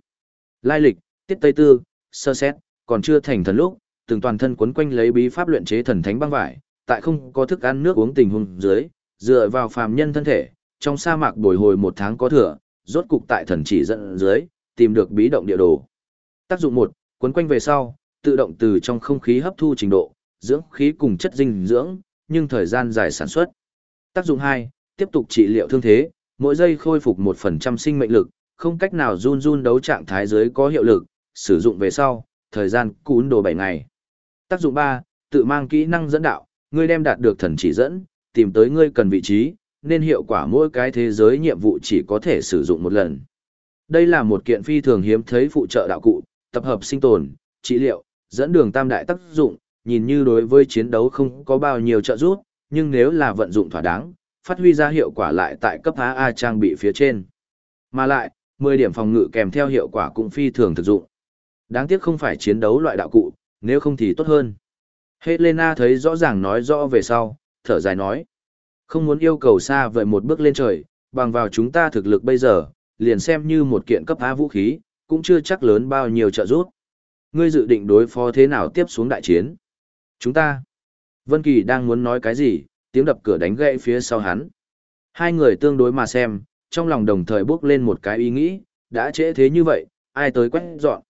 Lai lịch, tiết tây tư, sơ xét, còn chưa thành thần lúc, từng toàn thân quấn quanh lấy bí pháp luyện chế thần thánh băng vải, tại không có thức ăn nước uống tình huống dưới, dựa vào phàm nhân thân thể, trong sa mạc bồi hồi một tháng có thừa, rốt cục tại thần chỉ dẫn dưới, tìm được bí động địa đồ. Tác dụng một, quấn quanh về sau, tự động từ trong không khí hấp thu trình độ, dưỡng khí cùng chất dinh dưỡng, nhưng thời gian dài sản xuất. Tác dụng 2, tiếp tục trị liệu thương thế, mỗi giây khôi phục một phần trăm sinh mệnh lực, không cách nào run run đấu trạng thái dưới có hiệu lực, sử dụng về sau, thời gian cún đồ 7 ngày. Tác dụng 3, tự mang kỹ năng dẫn đạo, ngươi đem đạt được thần chỉ dẫn, tìm tới ngươi cần vị trí, nên hiệu quả mỗi cái thế giới nhiệm vụ chỉ có thể sử dụng một lần. Đây là một kiện phi thường hiếm thấy phụ trợ đạo cụ, tập hợp sinh tồn, trị liệu, dẫn đường tam đại tác dụng, nhìn như đối với chiến đấu không có bao nhiêu trợ giúp, nhưng nếu là vận dụng thỏa đáng, phát huy ra hiệu quả lại tại cấp AA trang bị phía trên. Mà lại, 10 điểm phòng ngự kèm theo hiệu quả cũng phi thường thực dụng. Đáng tiếc không phải chiến đấu loại đạo cụ, nếu không thì tốt hơn. Helena thấy rõ ràng nói rõ về sau, thở dài nói. Không muốn yêu cầu xa vời một bước lên trời, bằng vào chúng ta thực lực bây giờ, liền xem như một kiện cấp A vũ khí, cũng chưa chắc lớn bao nhiêu trợ giúp. Ngươi dự định đối phó thế nào tiếp xuống đại chiến? Chúng ta. Vân Kỳ đang muốn nói cái gì, tiếng đập cửa đánh gãy phía sau hắn. Hai người tương đối mà xem, trong lòng đồng thời bước lên một cái ý nghĩ, đã trễ thế như vậy, ai tới quét dọn.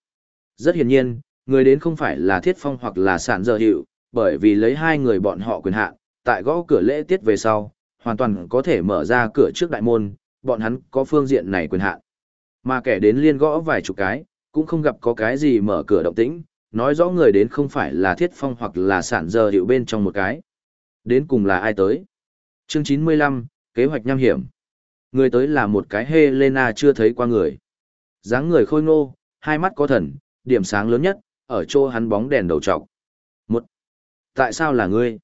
Rất hiển nhiên, người đến không phải là Thiết Phong hoặc là sản giờ hiệu, bởi vì lấy hai người bọn họ quyền hạn, tại gõ cửa lễ tiết về sau, hoàn toàn có thể mở ra cửa trước đại môn, bọn hắn có phương diện này quyền hạn. Mà kẻ đến liên gõ vài chục cái, cũng không gặp có cái gì mở cửa động tĩnh, nói rõ người đến không phải là Thiết Phong hoặc là sản giờ hiệu bên trong một cái. Đến cùng là ai tới? Chương 95, kế hoạch nham hiểm. Người tới là một cái Helena chưa thấy qua người. dáng người khôi ngô, hai mắt có thần, điểm sáng lớn nhất, ở chỗ hắn bóng đèn đầu trọc. Một. Tại sao là ngươi?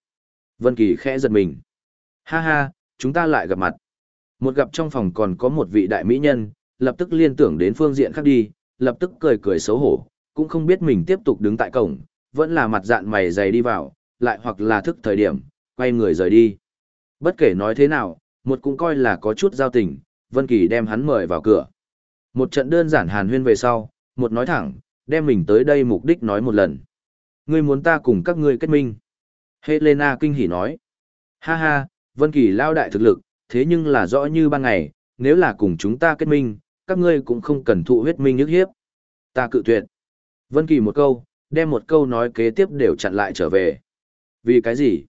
Vân Kỳ khẽ giật mình. Ha ha, chúng ta lại gặp mặt. Một gặp trong phòng còn có một vị đại mỹ nhân, lập tức liên tưởng đến phương diện khác đi, lập tức cười cười xấu hổ, cũng không biết mình tiếp tục đứng tại cổng, vẫn là mặt dạn mày dày đi vào, lại hoặc là thức thời điểm, quay người rời đi. Bất kể nói thế nào, một cũng coi là có chút giao tình, Vân Kỳ đem hắn mời vào cửa. Một trận đơn giản hàn huyên về sau, một nói thẳng, đem mình tới đây mục đích nói một lần. Ngươi muốn ta cùng các ngươi kết minh. Helena kinh hỉ nói. Ha ha, Vân Kỳ lao đại thực lực, thế nhưng là rõ như ban ngày, nếu là cùng chúng ta kết minh, các ngươi cũng không cần thụ huyết minh nhức hiếp. Ta cự tuyệt. Vân Kỳ một câu, đem một câu nói kế tiếp đều chặn lại trở về. Vì cái gì?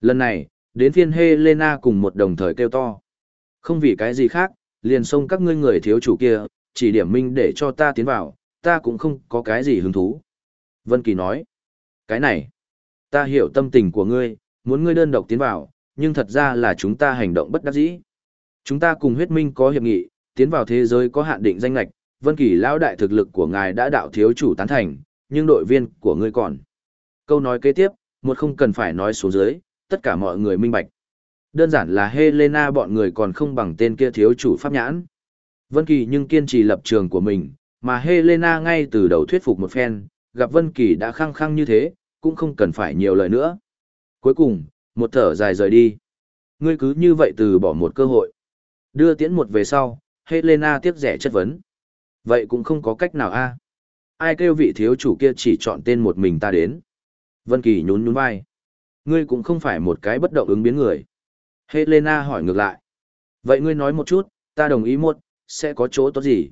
Lần này, đến phiên Helena cùng một đồng thời kêu to. Không vì cái gì khác, liền xông các ngươi người thiếu chủ kia, chỉ điểm minh để cho ta tiến vào, ta cũng không có cái gì hứng thú. Vân Kỳ nói, cái này, ta hiểu tâm tình của ngươi, muốn ngươi đơn độc tiến vào, nhưng thật ra là chúng ta hành động bất đắc dĩ. Chúng ta cùng huyết minh có hiệp nghị, tiến vào thế giới có hạn định danh lệch, Vân Kỳ lão đại thực lực của ngài đã đạo thiếu chủ tán thành, nhưng đội viên của ngươi còn. Câu nói kế tiếp, một không cần phải nói xuống dưới, tất cả mọi người minh bạch. Đơn giản là Helena bọn người còn không bằng tên kia thiếu chủ pháp nhãn. Vân Kỳ nhưng kiên trì lập trường của mình, mà Helena ngay từ đầu thuyết phục một phen, gặp Vân Kỳ đã khăng khăng như thế, cũng không cần phải nhiều lời nữa. Cuối cùng, một thở dài rời đi. Ngươi cứ như vậy từ bỏ một cơ hội. Đưa tiễn một về sau, Helena tiếp rẻ chất vấn. Vậy cũng không có cách nào a. Ai kêu vị thiếu chủ kia chỉ chọn tên một mình ta đến. Vân Kỳ nhún nhún vai. Ngươi cũng không phải một cái bất động ứng biến người. Helena hỏi ngược lại. Vậy ngươi nói một chút, ta đồng ý một, sẽ có chỗ tốt gì?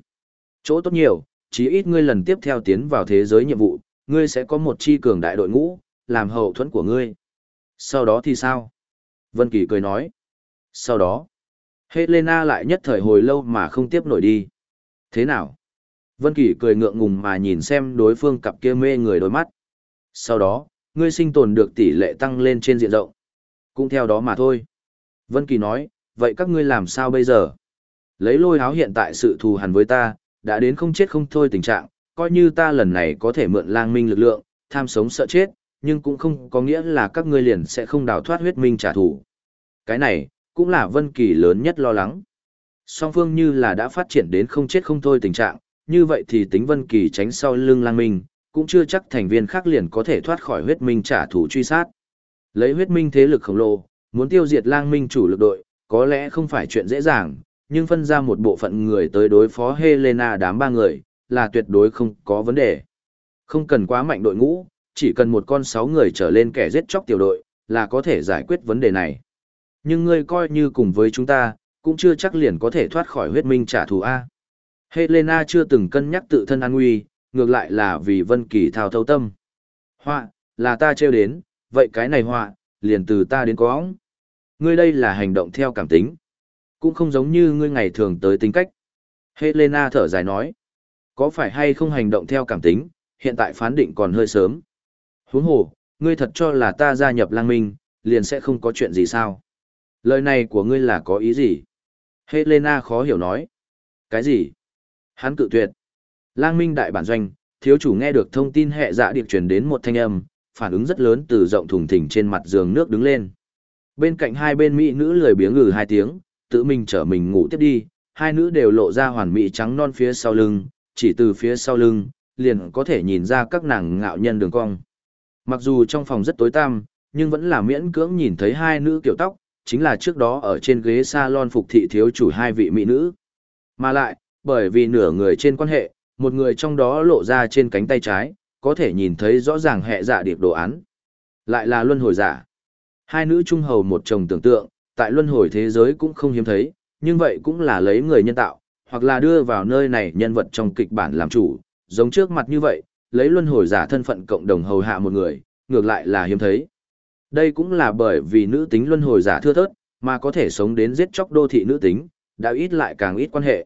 Chỗ tốt nhiều, chí ít ngươi lần tiếp theo tiến vào thế giới nhiệm vụ, ngươi sẽ có một chi cường đại đội ngũ, làm hậu thuẫn của ngươi. Sau đó thì sao? Vân Kỳ cười nói. Sau đó, Helena lại nhất thời hồi lâu mà không tiếp nổi đi. Thế nào? Vân Kỳ cười ngượng ngùng mà nhìn xem đối phương cặp kia mê người đôi mắt. Sau đó, ngươi sinh tồn được tỷ lệ tăng lên trên diện rộng. Cũng theo đó mà thôi. Vân Kỳ nói, vậy các ngươi làm sao bây giờ? Lấy lôi háo hiện tại sự thù hằn với ta, đã đến không chết không thôi tình trạng, coi như ta lần này có thể mượn lang minh lực lượng, tham sống sợ chết, nhưng cũng không có nghĩa là các ngươi liền sẽ không đào thoát huyết minh trả thù. Cái này, cũng là Vân Kỳ lớn nhất lo lắng. Song phương như là đã phát triển đến không chết không thôi tình trạng, như vậy thì tính Vân Kỳ tránh sau lưng lang minh, cũng chưa chắc thành viên khác liền có thể thoát khỏi huyết minh trả thù truy sát. Lấy huyết minh thế lực khổng lồ, muốn tiêu diệt lang minh chủ lực đội, có lẽ không phải chuyện dễ dàng, nhưng phân ra một bộ phận người tới đối phó Helena đám ba người, là tuyệt đối không có vấn đề. Không cần quá mạnh đội ngũ, chỉ cần một con sáu người trở lên kẻ giết chóc tiểu đội, là có thể giải quyết vấn đề này. Nhưng ngươi coi như cùng với chúng ta, cũng chưa chắc liền có thể thoát khỏi huyết minh trả thù A. Helena chưa từng cân nhắc tự thân an nguy, ngược lại là vì Vân Kỳ thao thâu tâm. Họa, là ta trêu đến, vậy cái này họa, liền từ ta đến có ống. Ngươi đây là hành động theo cảm tính. Cũng không giống như ngươi ngày thường tới tính cách. Helena thở dài nói. Có phải hay không hành động theo cảm tính, hiện tại phán định còn hơi sớm. Huống hồ, ngươi thật cho là ta gia nhập lang minh, liền sẽ không có chuyện gì sao? Lời này của ngươi là có ý gì? Helena khó hiểu nói. Cái gì? Hắn cự tuyệt. Lang minh đại bản doanh, thiếu chủ nghe được thông tin hệ dạ điệp truyền đến một thanh âm, phản ứng rất lớn từ rộng thùng thình trên mặt giường nước đứng lên. Bên cạnh hai bên mỹ nữ lười biếng ngừ hai tiếng, tự mình trở mình ngủ tiếp đi, hai nữ đều lộ ra hoàn mỹ trắng non phía sau lưng, chỉ từ phía sau lưng, liền có thể nhìn ra các nàng ngạo nhân đường cong. Mặc dù trong phòng rất tối tăm, nhưng vẫn là miễn cưỡng nhìn thấy hai nữ kiểu tóc, chính là trước đó ở trên ghế salon phục thị thiếu chủ hai vị mỹ nữ. Mà lại, bởi vì nửa người trên quan hệ, một người trong đó lộ ra trên cánh tay trái, có thể nhìn thấy rõ ràng hệ dạ điệp đồ án. Lại là luân hồi giả. Hai nữ trung hầu một chồng tưởng tượng, tại luân hồi thế giới cũng không hiếm thấy, nhưng vậy cũng là lấy người nhân tạo, hoặc là đưa vào nơi này nhân vật trong kịch bản làm chủ, giống trước mặt như vậy, lấy luân hồi giả thân phận cộng đồng hầu hạ một người, ngược lại là hiếm thấy. Đây cũng là bởi vì nữ tính luân hồi giả thưa thớt, mà có thể sống đến giết chóc đô thị nữ tính, đã ít lại càng ít quan hệ.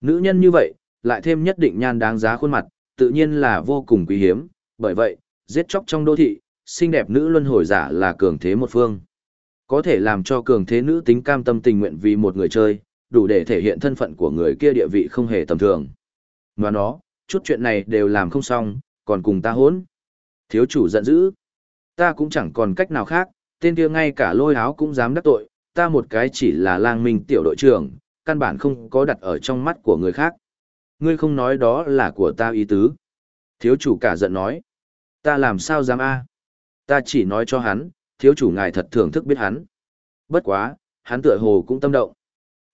Nữ nhân như vậy, lại thêm nhất định nhan đáng giá khuôn mặt, tự nhiên là vô cùng quý hiếm, bởi vậy, giết chóc trong đô thị, xinh đẹp nữ luân hồi giả là cường thế một phương. Có thể làm cho cường thế nữ tính cam tâm tình nguyện vì một người chơi, đủ để thể hiện thân phận của người kia địa vị không hề tầm thường. Và nó, chút chuyện này đều làm không xong, còn cùng ta hốn. Thiếu chủ giận dữ. Ta cũng chẳng còn cách nào khác, tên kia ngay cả lôi áo cũng dám đắc tội, ta một cái chỉ là lang minh tiểu đội trưởng, căn bản không có đặt ở trong mắt của người khác. Ngươi không nói đó là của ta ý tứ. Thiếu chủ cả giận nói. Ta làm sao dám a? Ta chỉ nói cho hắn, thiếu chủ ngài thật thưởng thức biết hắn. Bất quá, hắn tựa hồ cũng tâm động.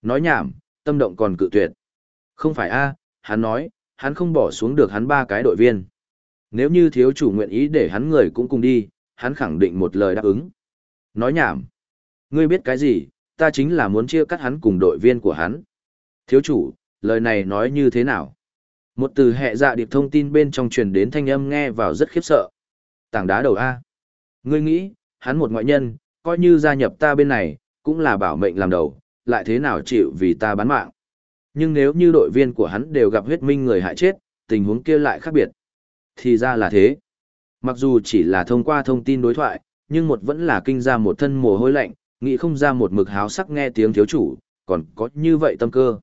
Nói nhảm, tâm động còn cự tuyệt. Không phải a, hắn nói, hắn không bỏ xuống được hắn ba cái đội viên. Nếu như thiếu chủ nguyện ý để hắn người cũng cùng đi, hắn khẳng định một lời đáp ứng. Nói nhảm. Ngươi biết cái gì, ta chính là muốn chia cắt hắn cùng đội viên của hắn. Thiếu chủ, lời này nói như thế nào? Một từ hệ dạ điệp thông tin bên trong truyền đến thanh âm nghe vào rất khiếp sợ. Tảng đá đầu A. Ngươi nghĩ, hắn một ngoại nhân, coi như gia nhập ta bên này, cũng là bảo mệnh làm đầu, lại thế nào chịu vì ta bán mạng. Nhưng nếu như đội viên của hắn đều gặp huyết minh người hại chết, tình huống kia lại khác biệt. Thì ra là thế. Mặc dù chỉ là thông qua thông tin đối thoại, nhưng một vẫn là kinh ra một thân mồ hôi lạnh, nghĩ không ra một mực háo sắc nghe tiếng thiếu chủ, còn có như vậy tâm cơ.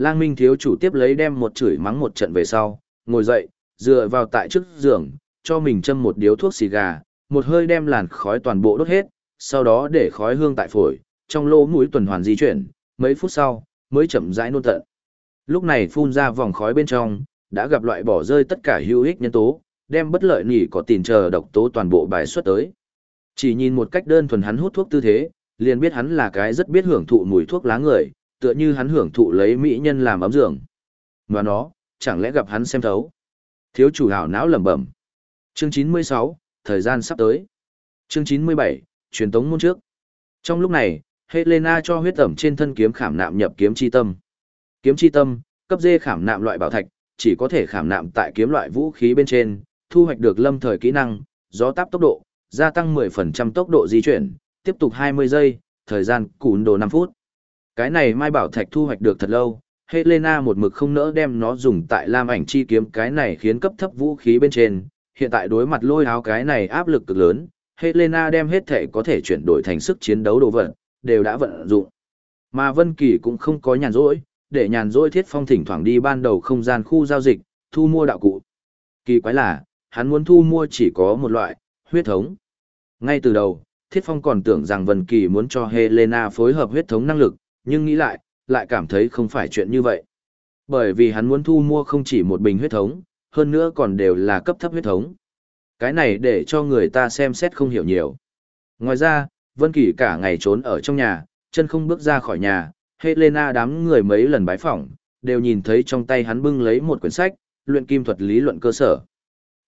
Lang Minh thiếu chủ tiếp lấy đem một chửi mắng một trận về sau, ngồi dậy, dựa vào tại trước giường, cho mình châm một điếu thuốc xì gà, một hơi đem làn khói toàn bộ đốt hết, sau đó để khói hương tại phổi, trong lỗ mũi tuần hoàn di chuyển, mấy phút sau, mới chậm rãi nôn tận. Lúc này phun ra vòng khói bên trong, đã gặp loại bỏ rơi tất cả hữu ích nhân tố, đem bất lợi nỉ có tiền chờ độc tố toàn bộ bài xuất tới. Chỉ nhìn một cách đơn thuần hắn hút thuốc tư thế, liền biết hắn là cái rất biết hưởng thụ mùi thuốc lá người, tựa như hắn hưởng thụ lấy mỹ nhân làm ấm giường. Mà nó, chẳng lẽ gặp hắn xem thấu. Thiếu chủ hảo não lẩm bẩm. Chương 96, thời gian sắp tới. Chương 97, truyền tống môn trước. Trong lúc này, Helena cho huyết ẩm trên thân kiếm khảm nạm nhập kiếm chi tâm. Kiếm chi tâm, cấp dê khảm nạm loại bảo thạch, chỉ có thể khảm nạm tại kiếm loại vũ khí bên trên, thu hoạch được lâm thời kỹ năng, gió táp tốc độ, gia tăng 10% tốc độ di chuyển, tiếp tục 20 giây, thời gian cún đồ 5 phút. Cái này mai bảo thạch thu hoạch được thật lâu, Helena một mực không nỡ đem nó dùng tại lam ảnh chi kiếm cái này khiến cấp thấp vũ khí bên trên, hiện tại đối mặt lôi áo cái này áp lực cực lớn, Helena đem hết thể có thể chuyển đổi thành sức chiến đấu đồ vật, đều đã vận dụng. Mà Vân Kỳ cũng không có nhàn rỗi, để nhàn rỗi Thiết Phong thỉnh thoảng đi ban đầu không gian khu giao dịch, thu mua đạo cụ. Kỳ quái là, hắn muốn thu mua chỉ có một loại, huyết thống. Ngay từ đầu, Thiết Phong còn tưởng rằng Vân Kỳ muốn cho Helena phối hợp huyết thống năng lực, nhưng nghĩ lại, lại cảm thấy không phải chuyện như vậy. Bởi vì hắn muốn thu mua không chỉ một bình huyết thống, hơn nữa còn đều là cấp thấp huyết thống. Cái này để cho người ta xem xét không hiểu nhiều. Ngoài ra, Vân Kỳ cả ngày trốn ở trong nhà, chân không bước ra khỏi nhà, Helena đám người mấy lần bái phỏng, đều nhìn thấy trong tay hắn bưng lấy một quyển sách, luyện kim thuật lý luận cơ sở.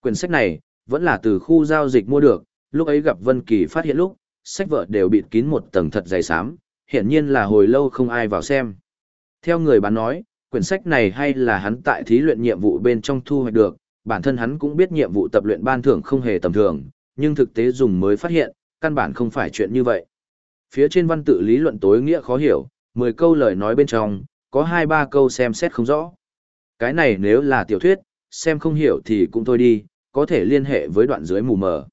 Quyển sách này, vẫn là từ khu giao dịch mua được, lúc ấy gặp Vân Kỳ phát hiện lúc, sách vở đều bịt kín một tầng thật dày xám, hiển nhiên là hồi lâu không ai vào xem. Theo người bán nói, quyển sách này hay là hắn tại thí luyện nhiệm vụ bên trong thu hoạch được, bản thân hắn cũng biết nhiệm vụ tập luyện ban thưởng không hề tầm thường, nhưng thực tế dùng mới phát hiện, căn bản không phải chuyện như vậy. Phía trên văn tự lý luận tối nghĩa khó hiểu, 10 câu lời nói bên trong, có 2-3 câu xem xét không rõ. Cái này nếu là tiểu thuyết, xem không hiểu thì cũng thôi đi, có thể liên hệ với đoạn dưới mù mờ.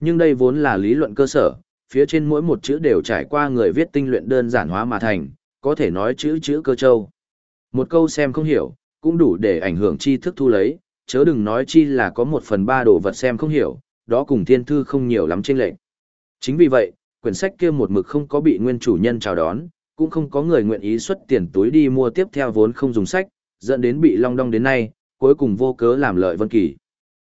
Nhưng đây vốn là lý luận cơ sở, phía trên mỗi một chữ đều trải qua người viết tinh luyện đơn giản hóa mà thành, có thể nói chữ chữ cơ châu. Một câu xem không hiểu, cũng đủ để ảnh hưởng tri thức thu lấy, chớ đừng nói chi là có một phần ba đồ vật xem không hiểu, đó cùng thiên thư không nhiều lắm trên lệnh. Chính vì vậy, quyển sách kia một mực không có bị nguyên chủ nhân chào đón, cũng không có người nguyện ý xuất tiền túi đi mua tiếp theo vốn không dùng sách, dẫn đến bị long đong đến nay, cuối cùng vô cớ làm lợi Vân Kỳ.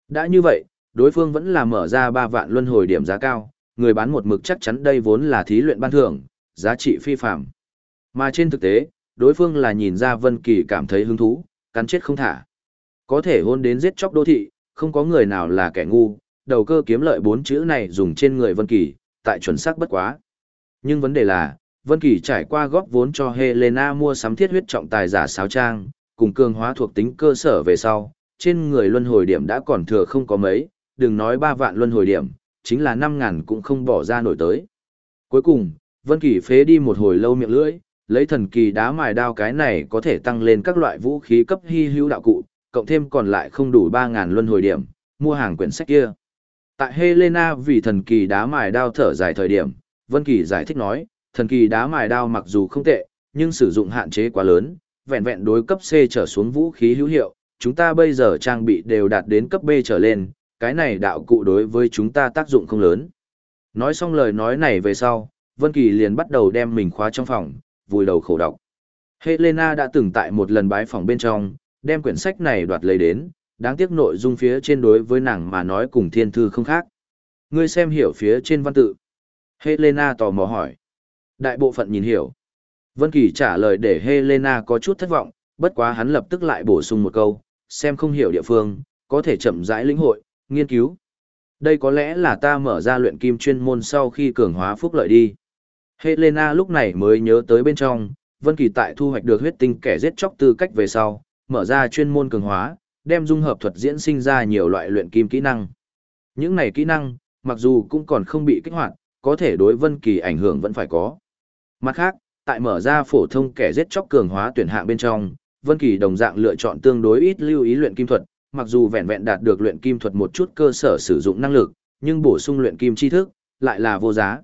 Đã như vậy, đối phương vẫn là mở ra 3 vạn luân hồi điểm giá cao, người bán một mực chắc chắn đây vốn là thí luyện ban thưởng, giá trị phi phạm. Mà trên thực tế, đối phương là nhìn ra Vân Kỳ cảm thấy hứng thú, cắn chết không thả. Có thể hôn đến giết chóc đô thị, không có người nào là kẻ ngu, đầu cơ kiếm lợi bốn chữ này dùng trên người Vân Kỳ, tại chuẩn xác bất quá. Nhưng vấn đề là, Vân Kỳ trải qua góp vốn cho Helena mua sắm thiết huyết trọng tài giả sáo trang, cùng cường hóa thuộc tính cơ sở về sau, trên người luân hồi điểm đã còn thừa không có mấy, đừng nói 3 vạn luân hồi điểm, chính là 5000 cũng không bỏ ra nổi tới. Cuối cùng, Vân Kỳ phế đi một hồi lâu miệng lưỡi, lấy thần kỳ đá mài đao cái này có thể tăng lên các loại vũ khí cấp hy hữu đạo cụ, cộng thêm còn lại không đủ 3000 luân hồi điểm, mua hàng quyển sách kia. Tại Helena vì thần kỳ đá mài đao thở dài thời điểm, Vân Kỳ giải thích nói, thần kỳ đá mài đao mặc dù không tệ, nhưng sử dụng hạn chế quá lớn, vẹn vẹn đối cấp C trở xuống vũ khí hữu hiệu, chúng ta bây giờ trang bị đều đạt đến cấp B trở lên, cái này đạo cụ đối với chúng ta tác dụng không lớn. Nói xong lời nói này về sau, Vân Kỳ liền bắt đầu đem mình khóa trong phòng, vùi đầu khổ đọc. Helena đã từng tại một lần bái phòng bên trong, đem quyển sách này đoạt lấy đến, đáng tiếc nội dung phía trên đối với nàng mà nói cùng thiên thư không khác. Ngươi xem hiểu phía trên văn tự. Helena tò mò hỏi. Đại bộ phận nhìn hiểu. Vân Kỳ trả lời để Helena có chút thất vọng, bất quá hắn lập tức lại bổ sung một câu, xem không hiểu địa phương, có thể chậm rãi lĩnh hội, nghiên cứu. Đây có lẽ là ta mở ra luyện kim chuyên môn sau khi cường hóa phúc lợi đi. Helena lúc này mới nhớ tới bên trong, Vân Kỳ tại thu hoạch được huyết tinh kẻ giết chóc tư cách về sau, mở ra chuyên môn cường hóa, đem dung hợp thuật diễn sinh ra nhiều loại luyện kim kỹ năng. Những này kỹ năng, mặc dù cũng còn không bị kích hoạt, có thể đối Vân Kỳ ảnh hưởng vẫn phải có. Mặt khác, tại mở ra phổ thông kẻ giết chóc cường hóa tuyển hạng bên trong, Vân Kỳ đồng dạng lựa chọn tương đối ít lưu ý luyện kim thuật, mặc dù vẹn vẹn đạt được luyện kim thuật một chút cơ sở sử dụng năng lực, nhưng bổ sung luyện kim tri thức lại là vô giá.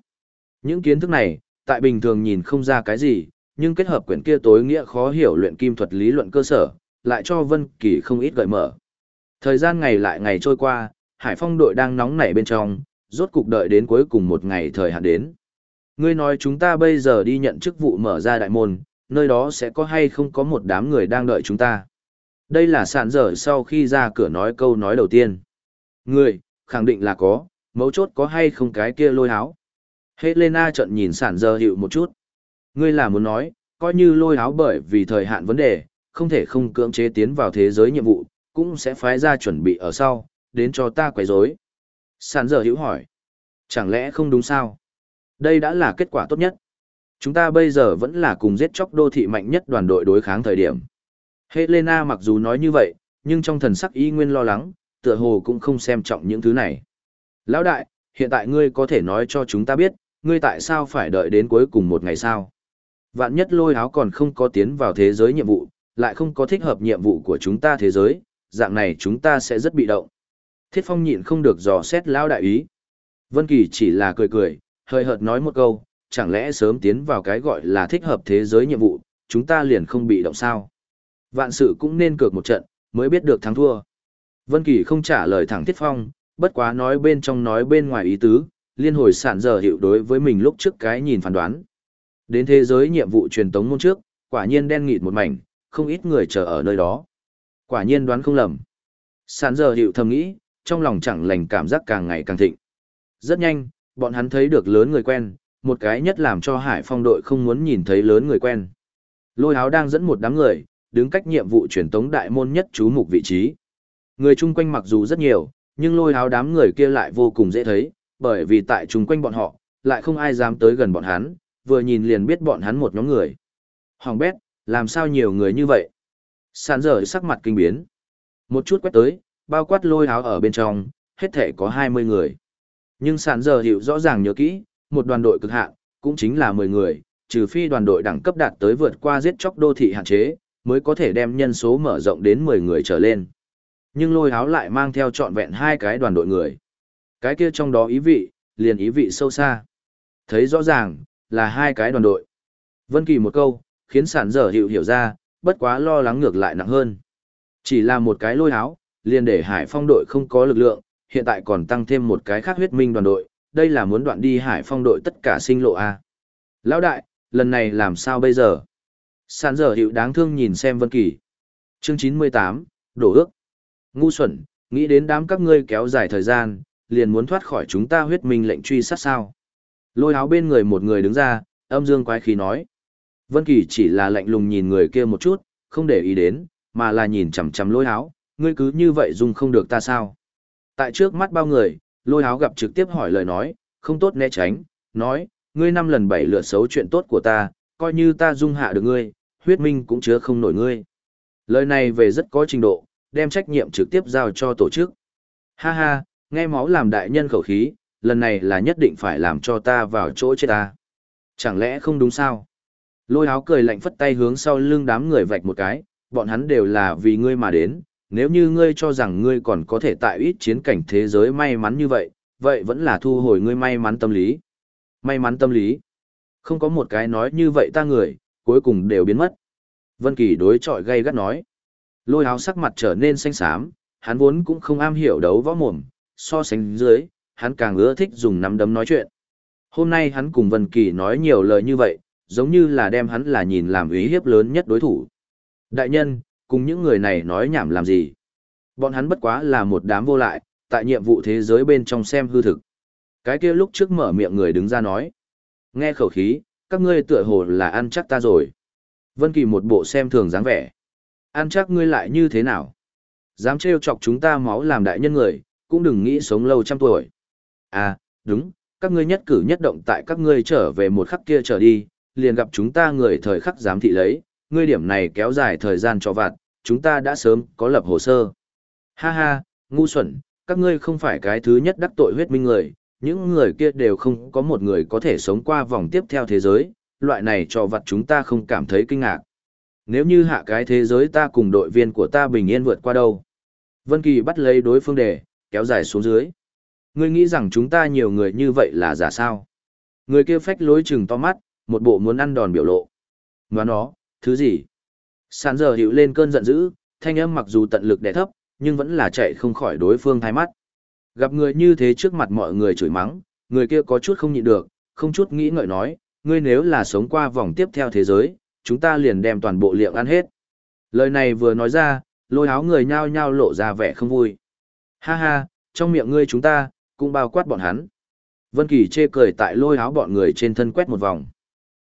Những kiến thức này, tại bình thường nhìn không ra cái gì, nhưng kết hợp quyển kia tối nghĩa khó hiểu luyện kim thuật lý luận cơ sở, lại cho Vân Kỳ không ít gợi mở. Thời gian ngày lại ngày trôi qua, Hải Phong đội đang nóng nảy bên trong, rốt cục đợi đến cuối cùng một ngày thời hạn đến. Ngươi nói chúng ta bây giờ đi nhận chức vụ mở ra đại môn, nơi đó sẽ có hay không có một đám người đang đợi chúng ta. Đây là sản dở sau khi ra cửa nói câu nói đầu tiên. Người, khẳng định là có, mấu chốt có hay không cái kia lôi háo. Helena trận nhìn sản dở hiệu một chút. Ngươi là muốn nói, coi như lôi háo bởi vì thời hạn vấn đề, không thể không cưỡng chế tiến vào thế giới nhiệm vụ, cũng sẽ phái ra chuẩn bị ở sau, đến cho ta quấy rối. Sản dở hữu hỏi. Chẳng lẽ không đúng sao? Đây đã là kết quả tốt nhất. Chúng ta bây giờ vẫn là cùng giết chóc đô thị mạnh nhất đoàn đội đối kháng thời điểm. Helena mặc dù nói như vậy, nhưng trong thần sắc y nguyên lo lắng, tựa hồ cũng không xem trọng những thứ này. Lão đại, hiện tại ngươi có thể nói cho chúng ta biết, ngươi tại sao phải đợi đến cuối cùng một ngày sao? Vạn nhất lôi áo còn không có tiến vào thế giới nhiệm vụ, lại không có thích hợp nhiệm vụ của chúng ta thế giới, dạng này chúng ta sẽ rất bị động. Thiết Phong nhịn không được dò xét lão đại ý. Vân Kỳ chỉ là cười cười, hơi hợt nói một câu, chẳng lẽ sớm tiến vào cái gọi là thích hợp thế giới nhiệm vụ, chúng ta liền không bị động sao? Vạn sự cũng nên cược một trận, mới biết được thắng thua. Vân Kỳ không trả lời thẳng Thiết Phong, bất quá nói bên trong nói bên ngoài ý tứ, liên hồi sản giờ hiệu đối với mình lúc trước cái nhìn phán đoán. Đến thế giới nhiệm vụ truyền tống môn trước, quả nhiên đen nghịt một mảnh, không ít người chờ ở nơi đó. Quả nhiên đoán không lầm. Sản giờ hiệu thầm nghĩ, trong lòng chẳng lành cảm giác càng ngày càng thịnh. Rất nhanh, bọn hắn thấy được lớn người quen, một cái nhất làm cho hải phong đội không muốn nhìn thấy lớn người quen. Lôi Háo đang dẫn một đám người, đứng cách nhiệm vụ truyền tống đại môn nhất chú mục vị trí. Người chung quanh mặc dù rất nhiều, nhưng lôi áo đám người kia lại vô cùng dễ thấy, bởi vì tại chung quanh bọn họ, lại không ai dám tới gần bọn hắn, vừa nhìn liền biết bọn hắn một nhóm người. Hoàng bét, làm sao nhiều người như vậy? Sàn dở sắc mặt kinh biến. Một chút quét tới, bao quát lôi áo ở bên trong, hết thể có 20 người. Nhưng sàn dở hiểu rõ ràng nhớ kỹ, một đoàn đội cực hạn, cũng chính là 10 người, trừ phi đoàn đội đẳng cấp đạt tới vượt qua giết chóc đô thị hạn chế, mới có thể đem nhân số mở rộng đến 10 người trở lên. Nhưng lôi háo lại mang theo trọn vẹn hai cái đoàn đội người. Cái kia trong đó ý vị, liền ý vị sâu xa. Thấy rõ ràng, là hai cái đoàn đội. Vân Kỳ một câu, khiến sản dở hiểu hiểu ra, bất quá lo lắng ngược lại nặng hơn. Chỉ là một cái lôi háo, liền để hải phong đội không có lực lượng, hiện tại còn tăng thêm một cái khác huyết minh đoàn đội, đây là muốn đoạn đi hải phong đội tất cả sinh lộ A. Lão đại, lần này làm sao bây giờ? Sàn dở hiệu đáng thương nhìn xem Vân Kỳ. Chương 98, đổ ước. Ngu xuẩn, nghĩ đến đám các ngươi kéo dài thời gian, liền muốn thoát khỏi chúng ta huyết minh lệnh truy sát sao. Lôi áo bên người một người đứng ra, âm dương quái khí nói. Vân Kỳ chỉ là lạnh lùng nhìn người kia một chút, không để ý đến, mà là nhìn chằm chằm lôi háo, ngươi cứ như vậy dùng không được ta sao. Tại trước mắt bao người, lôi háo gặp trực tiếp hỏi lời nói, không tốt né tránh, nói, ngươi năm lần bảy lượt xấu chuyện tốt của ta, coi như ta dung hạ được ngươi, huyết minh cũng chứa không nổi ngươi. Lời này về rất có trình độ, đem trách nhiệm trực tiếp giao cho tổ chức. Ha ha, nghe máu làm đại nhân khẩu khí, lần này là nhất định phải làm cho ta vào chỗ chết ta. Chẳng lẽ không đúng sao? Lôi áo cười lạnh phất tay hướng sau lưng đám người vạch một cái, bọn hắn đều là vì ngươi mà đến, nếu như ngươi cho rằng ngươi còn có thể tại ít chiến cảnh thế giới may mắn như vậy, vậy vẫn là thu hồi ngươi may mắn tâm lý. May mắn tâm lý. Không có một cái nói như vậy ta người, cuối cùng đều biến mất. Vân Kỳ đối chọi gay gắt nói. Lôi áo sắc mặt trở nên xanh xám, hắn vốn cũng không am hiểu đấu võ mồm, so sánh dưới, hắn càng ưa thích dùng nắm đấm nói chuyện. Hôm nay hắn cùng Vân Kỳ nói nhiều lời như vậy, giống như là đem hắn là nhìn làm ý hiếp lớn nhất đối thủ. Đại nhân, cùng những người này nói nhảm làm gì? Bọn hắn bất quá là một đám vô lại, tại nhiệm vụ thế giới bên trong xem hư thực. Cái kia lúc trước mở miệng người đứng ra nói. Nghe khẩu khí, các ngươi tựa hồ là ăn chắc ta rồi. Vân Kỳ một bộ xem thường dáng vẻ. Ăn chắc ngươi lại như thế nào? Dám trêu chọc chúng ta máu làm đại nhân người, cũng đừng nghĩ sống lâu trăm tuổi. À, đúng, các ngươi nhất cử nhất động tại các ngươi trở về một khắc kia trở đi, liền gặp chúng ta người thời khắc giám thị lấy, ngươi điểm này kéo dài thời gian cho vặt, chúng ta đã sớm có lập hồ sơ. Ha ha, ngu xuẩn, các ngươi không phải cái thứ nhất đắc tội huyết minh người, những người kia đều không có một người có thể sống qua vòng tiếp theo thế giới, loại này cho vặt chúng ta không cảm thấy kinh ngạc. Nếu như hạ cái thế giới ta cùng đội viên của ta bình yên vượt qua đâu. Vân Kỳ bắt lấy đối phương đề, kéo dài xuống dưới. Ngươi nghĩ rằng chúng ta nhiều người như vậy là giả sao? Người kia phách lối chừng to mắt, một bộ muốn ăn đòn biểu lộ. Ngoá nó, thứ gì? Sàn giờ hiệu lên cơn giận dữ, thanh âm mặc dù tận lực đè thấp, nhưng vẫn là chạy không khỏi đối phương thay mắt. Gặp người như thế trước mặt mọi người chửi mắng, người kia có chút không nhịn được, không chút nghĩ ngợi nói, ngươi nếu là sống qua vòng tiếp theo thế giới, chúng ta liền đem toàn bộ liệng ăn hết. Lời này vừa nói ra, lôi áo người nhao nhao lộ ra vẻ không vui. Ha ha, trong miệng ngươi chúng ta, cũng bao quát bọn hắn. Vân Kỳ chê cười tại lôi áo bọn người trên thân quét một vòng.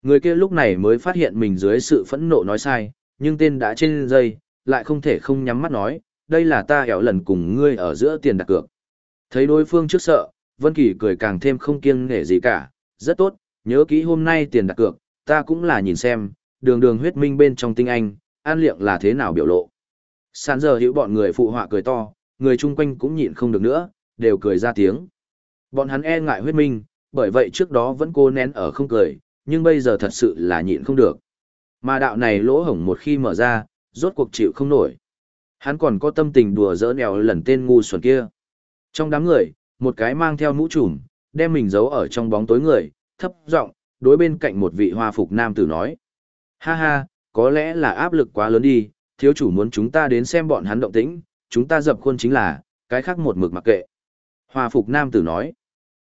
Người kia lúc này mới phát hiện mình dưới sự phẫn nộ nói sai, nhưng tên đã trên dây, lại không thể không nhắm mắt nói, đây là ta hẻo lần cùng ngươi ở giữa tiền đặt cược. Thấy đối phương trước sợ, Vân Kỳ cười càng thêm không kiêng nể gì cả, rất tốt, nhớ kỹ hôm nay tiền đặt cược, ta cũng là nhìn xem, đường đường huyết minh bên trong tinh anh, an liệng là thế nào biểu lộ. Sàn giờ hữu bọn người phụ họa cười to, người chung quanh cũng nhịn không được nữa, đều cười ra tiếng. Bọn hắn e ngại huyết minh, bởi vậy trước đó vẫn cố nén ở không cười, nhưng bây giờ thật sự là nhịn không được. Mà đạo này lỗ hổng một khi mở ra, rốt cuộc chịu không nổi. Hắn còn có tâm tình đùa giỡn nèo lần tên ngu xuẩn kia. Trong đám người, một cái mang theo mũ trùm, đem mình giấu ở trong bóng tối người, thấp giọng đối bên cạnh một vị hoa phục nam tử nói. Ha ha, có lẽ là áp lực quá lớn đi, thiếu chủ muốn chúng ta đến xem bọn hắn động tĩnh, chúng ta dập khuôn chính là, cái khác một mực mặc kệ. Hoa phục nam tử nói.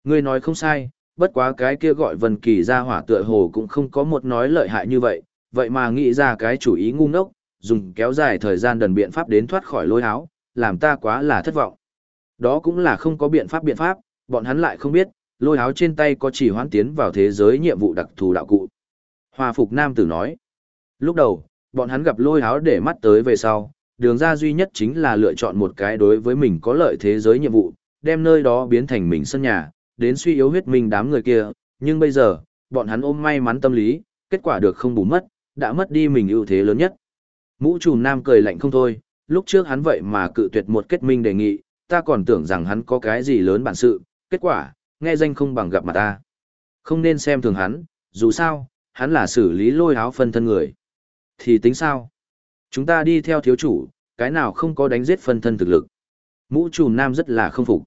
Ngươi nói không sai, bất quá cái kia gọi vần Kỳ ra hỏa tựa hồ cũng không có một nói lợi hại như vậy, vậy mà nghĩ ra cái chủ ý ngu ngốc, dùng kéo dài thời gian đần biện pháp đến thoát khỏi lôi áo, làm ta quá là thất vọng. Đó cũng là không có biện pháp biện pháp, bọn hắn lại không biết, lôi áo trên tay có chỉ hoãn tiến vào thế giới nhiệm vụ đặc thù đạo cụ. Hòa phục nam tử nói. Lúc đầu, bọn hắn gặp lôi áo để mắt tới về sau, đường ra duy nhất chính là lựa chọn một cái đối với mình có lợi thế giới nhiệm vụ, đem nơi đó biến thành mình sân nhà, đến suy yếu huyết minh đám người kia, nhưng bây giờ, bọn hắn ôm may mắn tâm lý, kết quả được không bù mất, đã mất đi mình ưu thế lớn nhất. Mũ trùm nam cười lạnh không thôi, lúc trước hắn vậy mà cự tuyệt một kết minh đề nghị, ta còn tưởng rằng hắn có cái gì lớn bản sự, kết quả, nghe danh không bằng gặp mặt ta. Không nên xem thường hắn, dù sao, hắn là xử lý lôi áo phân thân người. Thì tính sao? Chúng ta đi theo thiếu chủ, cái nào không có đánh giết phân thân thực lực. Mũ trùm nam rất là không phục.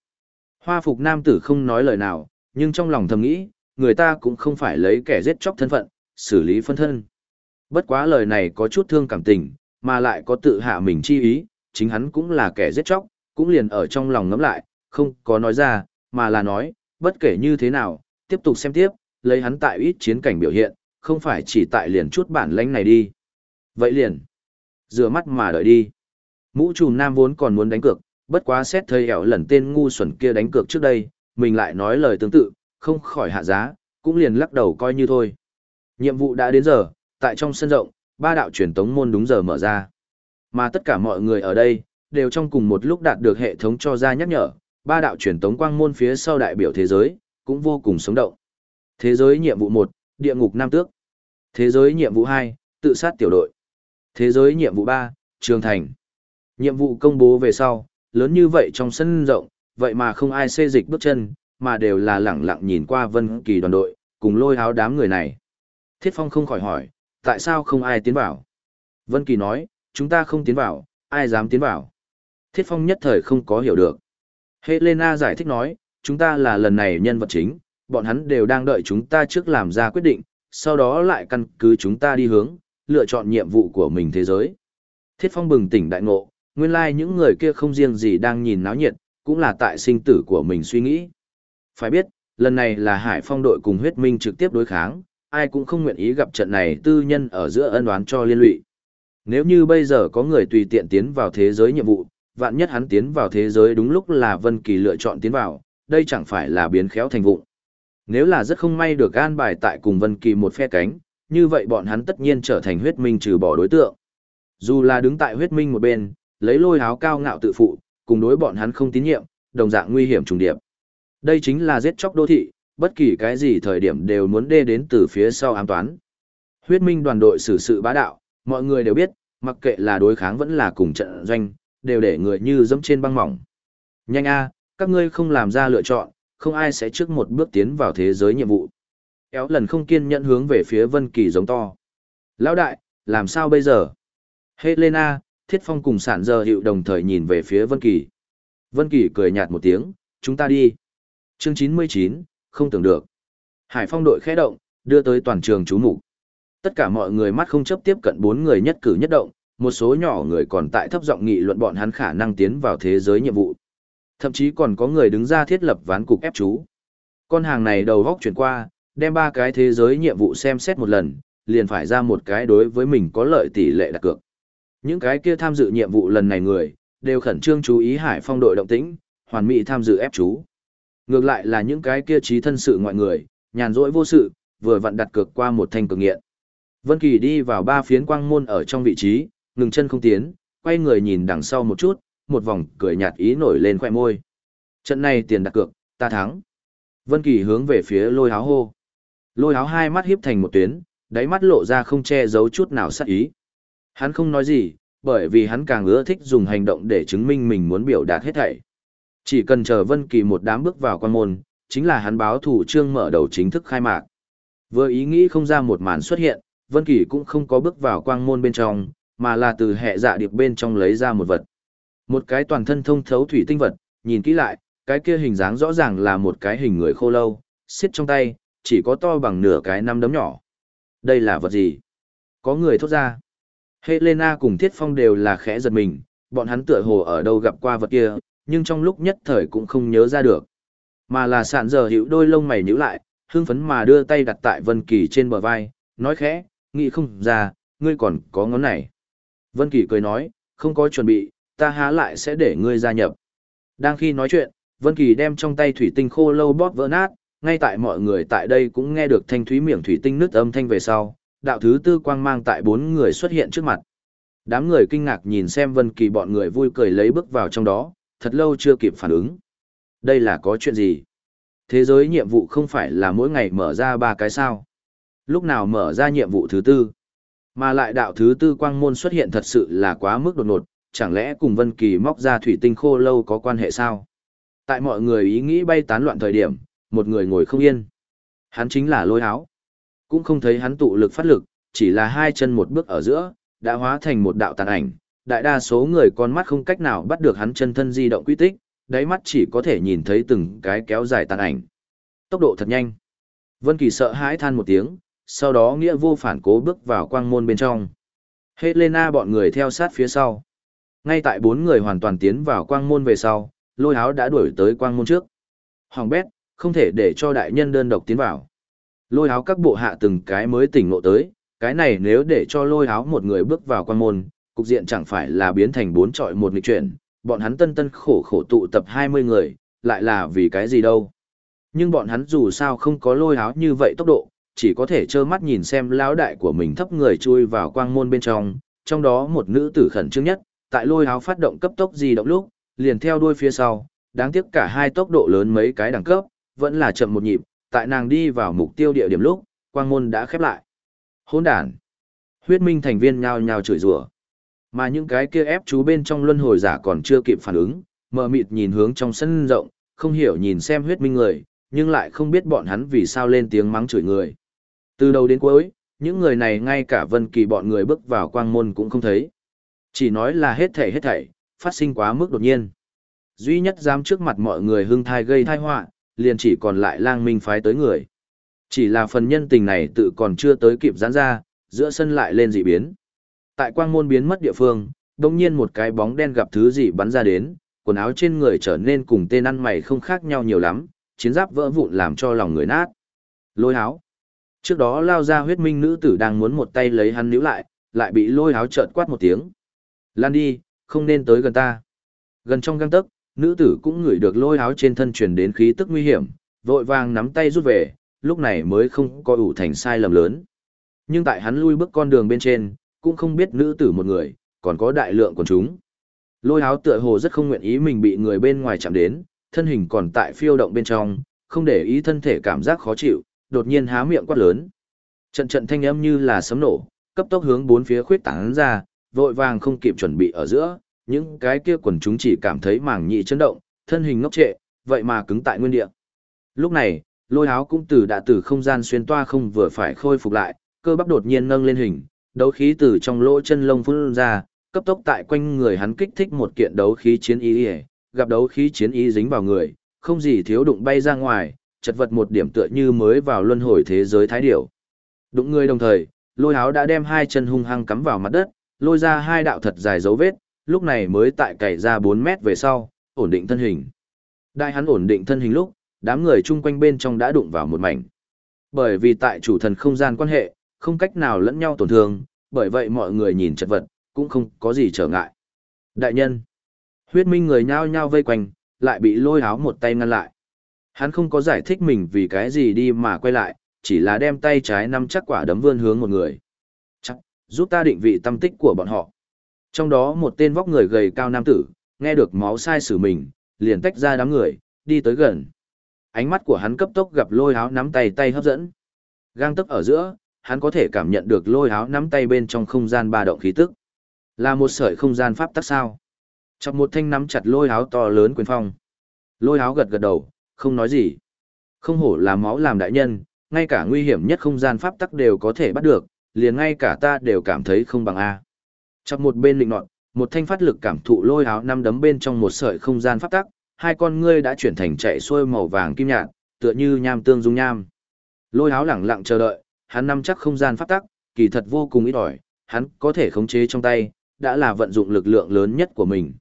Hoa phục nam tử không nói lời nào, nhưng trong lòng thầm nghĩ, người ta cũng không phải lấy kẻ giết chóc thân phận, xử lý phân thân. Bất quá lời này có chút thương cảm tình, mà lại có tự hạ mình chi ý, chính hắn cũng là kẻ giết chóc, cũng liền ở trong lòng ngẫm lại, không có nói ra, mà là nói, bất kể như thế nào, tiếp tục xem tiếp, lấy hắn tại ít chiến cảnh biểu hiện, không phải chỉ tại liền chút bản lãnh này đi. Vậy liền, rửa mắt mà đợi đi. Mũ trùm nam vốn còn muốn đánh cược, bất quá xét thời ẻo lần tên ngu xuẩn kia đánh cược trước đây, mình lại nói lời tương tự, không khỏi hạ giá, cũng liền lắc đầu coi như thôi. Nhiệm vụ đã đến giờ, tại trong sân rộng, ba đạo truyền tống môn đúng giờ mở ra. Mà tất cả mọi người ở đây, đều trong cùng một lúc đạt được hệ thống cho ra nhắc nhở, ba đạo truyền tống quang môn phía sau đại biểu thế giới, cũng vô cùng sống động. Thế giới nhiệm vụ 1, địa ngục nam tước. Thế giới nhiệm vụ 2, tự sát tiểu đội. Thế giới nhiệm vụ 3, trường thành. Nhiệm vụ công bố về sau, lớn như vậy trong sân rộng, vậy mà không ai xê dịch bước chân, mà đều là lẳng lặng nhìn qua Vân Kỳ đoàn đội, cùng lôi háo đám người này. Thiết Phong không khỏi hỏi, tại sao không ai tiến vào? Vân Kỳ nói, chúng ta không tiến vào, ai dám tiến vào? Thiết Phong nhất thời không có hiểu được. Helena giải thích nói, chúng ta là lần này nhân vật chính, bọn hắn đều đang đợi chúng ta trước làm ra quyết định, sau đó lại căn cứ chúng ta đi hướng, lựa chọn nhiệm vụ của mình thế giới. Thiết Phong bừng tỉnh đại ngộ, nguyên lai like những người kia không riêng gì đang nhìn náo nhiệt, cũng là tại sinh tử của mình suy nghĩ. Phải biết, lần này là Hải Phong đội cùng huyết minh trực tiếp đối kháng, ai cũng không nguyện ý gặp trận này tư nhân ở giữa ân oán cho liên lụy. Nếu như bây giờ có người tùy tiện tiến vào thế giới nhiệm vụ, vạn nhất hắn tiến vào thế giới đúng lúc là Vân Kỳ lựa chọn tiến vào, đây chẳng phải là biến khéo thành vụng. Nếu là rất không may được an bài tại cùng Vân Kỳ một phe cánh, như vậy bọn hắn tất nhiên trở thành huyết minh trừ bỏ đối tượng. Dù là đứng tại huyết minh một bên, lấy lôi háo cao ngạo tự phụ, cùng đối bọn hắn không tín nhiệm, đồng dạng nguy hiểm trùng điệp. Đây chính là giết chóc đô thị, bất kỳ cái gì thời điểm đều muốn đê đến từ phía sau ám toán. Huyết minh đoàn đội xử sự bá đạo, mọi người đều biết, mặc kệ là đối kháng vẫn là cùng trận doanh, đều để người như dẫm trên băng mỏng. Nhanh a, các ngươi không làm ra lựa chọn, không ai sẽ trước một bước tiến vào thế giới nhiệm vụ. Éo lần không kiên nhẫn hướng về phía Vân Kỳ giống to. Lão đại, làm sao bây giờ? Helena, Thiết Phong cùng sản giờ hiệu đồng thời nhìn về phía Vân Kỳ. Vân Kỳ cười nhạt một tiếng, chúng ta đi. Chương 99, không tưởng được. Hải Phong đội khẽ động, đưa tới toàn trường chú mục. Tất cả mọi người mắt không chấp tiếp cận bốn người nhất cử nhất động, một số nhỏ người còn tại thấp giọng nghị luận bọn hắn khả năng tiến vào thế giới nhiệm vụ. Thậm chí còn có người đứng ra thiết lập ván cục ép chú. Con hàng này đầu góc chuyển qua, đem ba cái thế giới nhiệm vụ xem xét một lần, liền phải ra một cái đối với mình có lợi tỷ lệ đặt cược. Những cái kia tham dự nhiệm vụ lần này người, đều khẩn trương chú ý Hải Phong đội động tĩnh, hoàn mỹ tham dự ép chú. Ngược lại là những cái kia trí thân sự ngoại người, nhàn rỗi vô sự, vừa vặn đặt cược qua một thanh cực nghiện. Vân Kỳ đi vào ba phiến quang môn ở trong vị trí, ngừng chân không tiến, quay người nhìn đằng sau một chút, một vòng cười nhạt ý nổi lên khóe môi. Trận này tiền đặt cược, ta thắng. Vân Kỳ hướng về phía Lôi Háo hô. Lôi Háo hai mắt híp thành một tuyến, đáy mắt lộ ra không che giấu chút nào sát ý. Hắn không nói gì, bởi vì hắn càng ưa thích dùng hành động để chứng minh mình muốn biểu đạt hết thảy. Chỉ cần chờ Vân Kỳ một đám bước vào quan môn, chính là hắn báo thủ trương mở đầu chính thức khai mạc. Vừa ý nghĩ không ra một màn xuất hiện, Vân Kỳ cũng không có bước vào quang môn bên trong, mà là từ hệ dạ điệp bên trong lấy ra một vật. Một cái toàn thân thông thấu thủy tinh vật, nhìn kỹ lại, cái kia hình dáng rõ ràng là một cái hình người khô lâu, xiết trong tay, chỉ có to bằng nửa cái năm đấm nhỏ. Đây là vật gì? Có người thốt ra. Helena cùng Thiết Phong đều là khẽ giật mình, bọn hắn tựa hồ ở đâu gặp qua vật kia, nhưng trong lúc nhất thời cũng không nhớ ra được. Mà là sạn giờ hiểu đôi lông mày nhíu lại, hưng phấn mà đưa tay đặt tại Vân Kỳ trên bờ vai, nói khẽ, nghĩ không ra, ngươi còn có ngón này. Vân Kỳ cười nói, không có chuẩn bị, ta há lại sẽ để ngươi gia nhập. Đang khi nói chuyện, Vân Kỳ đem trong tay thủy tinh khô lâu bóp vỡ nát, ngay tại mọi người tại đây cũng nghe được thanh thúy miệng thủy tinh nứt âm thanh về sau, đạo thứ tư quang mang tại bốn người xuất hiện trước mặt. Đám người kinh ngạc nhìn xem Vân Kỳ bọn người vui cười lấy bước vào trong đó, thật lâu chưa kịp phản ứng. Đây là có chuyện gì? Thế giới nhiệm vụ không phải là mỗi ngày mở ra ba cái sao? Lúc nào mở ra nhiệm vụ thứ tư? Mà lại đạo thứ tư quang môn xuất hiện thật sự là quá mức đột ngột, chẳng lẽ cùng Vân Kỳ móc ra thủy tinh khô lâu có quan hệ sao? Tại mọi người ý nghĩ bay tán loạn thời điểm, một người ngồi không yên. Hắn chính là lôi háo, Cũng không thấy hắn tụ lực phát lực, chỉ là hai chân một bước ở giữa, đã hóa thành một đạo tàn ảnh. Đại đa số người con mắt không cách nào bắt được hắn chân thân di động quy tích, đáy mắt chỉ có thể nhìn thấy từng cái kéo dài tàn ảnh. Tốc độ thật nhanh. Vân Kỳ sợ hãi than một tiếng, sau đó nghĩa vô phản cố bước vào quang môn bên trong. Helena bọn người theo sát phía sau. Ngay tại bốn người hoàn toàn tiến vào quang môn về sau, lôi áo đã đuổi tới quang môn trước. Hoàng bét, không thể để cho đại nhân đơn độc tiến vào. Lôi áo các bộ hạ từng cái mới tỉnh ngộ tới, cái này nếu để cho lôi áo một người bước vào quang môn, cục diện chẳng phải là biến thành bốn trọi một nghịch chuyển, bọn hắn tân tân khổ khổ tụ tập 20 người, lại là vì cái gì đâu. Nhưng bọn hắn dù sao không có lôi áo như vậy tốc độ, chỉ có thể trơ mắt nhìn xem lão đại của mình thấp người chui vào quang môn bên trong, trong đó một nữ tử khẩn trương nhất, tại lôi áo phát động cấp tốc di động lúc, liền theo đuôi phía sau, đáng tiếc cả hai tốc độ lớn mấy cái đẳng cấp, vẫn là chậm một nhịp, tại nàng đi vào mục tiêu địa điểm lúc, quang môn đã khép lại. Hỗn đản. Huyết minh thành viên nhao nhao chửi rủa. Mà những cái kia ép chú bên trong luân hồi giả còn chưa kịp phản ứng, mờ mịt nhìn hướng trong sân rộng, không hiểu nhìn xem huyết minh người, nhưng lại không biết bọn hắn vì sao lên tiếng mắng chửi người. Từ đầu đến cuối, những người này ngay cả vân kỳ bọn người bước vào quang môn cũng không thấy. Chỉ nói là hết thảy hết thảy, phát sinh quá mức đột nhiên. Duy nhất dám trước mặt mọi người hưng thai gây tai họa, liền chỉ còn lại lang minh phái tới người. Chỉ là phần nhân tình này tự còn chưa tới kịp giãn ra, giữa sân lại lên dị biến. Tại quang môn biến mất địa phương, đột nhiên một cái bóng đen gặp thứ gì bắn ra đến, quần áo trên người trở nên cùng tên ăn mày không khác nhau nhiều lắm, chiến giáp vỡ vụn làm cho lòng người nát. Lôi áo. Trước đó lao ra huyết minh nữ tử đang muốn một tay lấy hắn níu lại, lại bị lôi áo trợn quát một tiếng. Lan đi, không nên tới gần ta. Gần trong găng tấc, nữ tử cũng ngửi được lôi áo trên thân truyền đến khí tức nguy hiểm, vội vàng nắm tay rút về, lúc này mới không có ủ thành sai lầm lớn. Nhưng tại hắn lui bước con đường bên trên, cũng không biết nữ tử một người, còn có đại lượng quần chúng. Lôi áo tựa hồ rất không nguyện ý mình bị người bên ngoài chạm đến, thân hình còn tại phiêu động bên trong, không để ý thân thể cảm giác khó chịu, đột nhiên há miệng quát lớn. Trận trận thanh âm như là sấm nổ, cấp tốc hướng bốn phía khuyết tán ra, vội vàng không kịp chuẩn bị ở giữa, những cái kia quần chúng chỉ cảm thấy màng nhị chấn động, thân hình ngốc trệ, vậy mà cứng tại nguyên địa. Lúc này, lôi áo cũng từ đã từ không gian xuyên toa không vừa phải khôi phục lại, cơ bắp đột nhiên nâng lên hình, đấu khí từ trong lỗ chân lông phun ra, cấp tốc tại quanh người hắn kích thích một kiện đấu khí chiến ý, gặp đấu khí chiến ý dính vào người, không gì thiếu đụng bay ra ngoài, chật vật một điểm tựa như mới vào luân hồi thế giới thái điểu. Đụng người đồng thời, lôi Háo đã đem hai chân hung hăng cắm vào mặt đất, lôi ra hai đạo thật dài dấu vết, lúc này mới tại cày ra 4 mét về sau, ổn định thân hình. Đại hắn ổn định thân hình lúc, đám người chung quanh bên trong đã đụng vào một mảnh. Bởi vì tại chủ thần không gian quan hệ, không cách nào lẫn nhau tổn thương, bởi vậy mọi người nhìn chật vật, cũng không có gì trở ngại. Đại nhân, huyết minh người nhao nhao vây quanh, lại bị lôi Háo một tay ngăn lại. Hắn không có giải thích mình vì cái gì đi mà quay lại, chỉ là đem tay trái nắm chắc quả đấm vươn hướng một người. Chắc, giúp ta định vị tâm tích của bọn họ. Trong đó một tên vóc người gầy cao nam tử, nghe được máu sai sử mình, liền tách ra đám người, đi tới gần. Ánh mắt của hắn cấp tốc gặp lôi háo nắm tay tay hấp dẫn. Gang tức ở giữa, hắn có thể cảm nhận được lôi háo nắm tay bên trong không gian ba động khí tức. Là một sợi không gian pháp tắc sao. Chọc một thanh nắm chặt lôi háo to lớn quyền phong. Lôi háo gật gật đầu, không nói gì. Không hổ là máu làm đại nhân, ngay cả nguy hiểm nhất không gian pháp tắc đều có thể bắt được, liền ngay cả ta đều cảm thấy không bằng A. Chọc một bên lịnh nọt, một thanh phát lực cảm thụ lôi áo năm đấm bên trong một sợi không gian pháp tắc, hai con ngươi đã chuyển thành chạy xuôi màu vàng kim nhạt, tựa như nham tương dung nham. Lôi áo lẳng lặng chờ đợi, hắn nắm chắc không gian pháp tắc, kỳ thật vô cùng ít ỏi, hắn có thể khống chế trong tay, đã là vận dụng lực lượng lớn nhất của mình.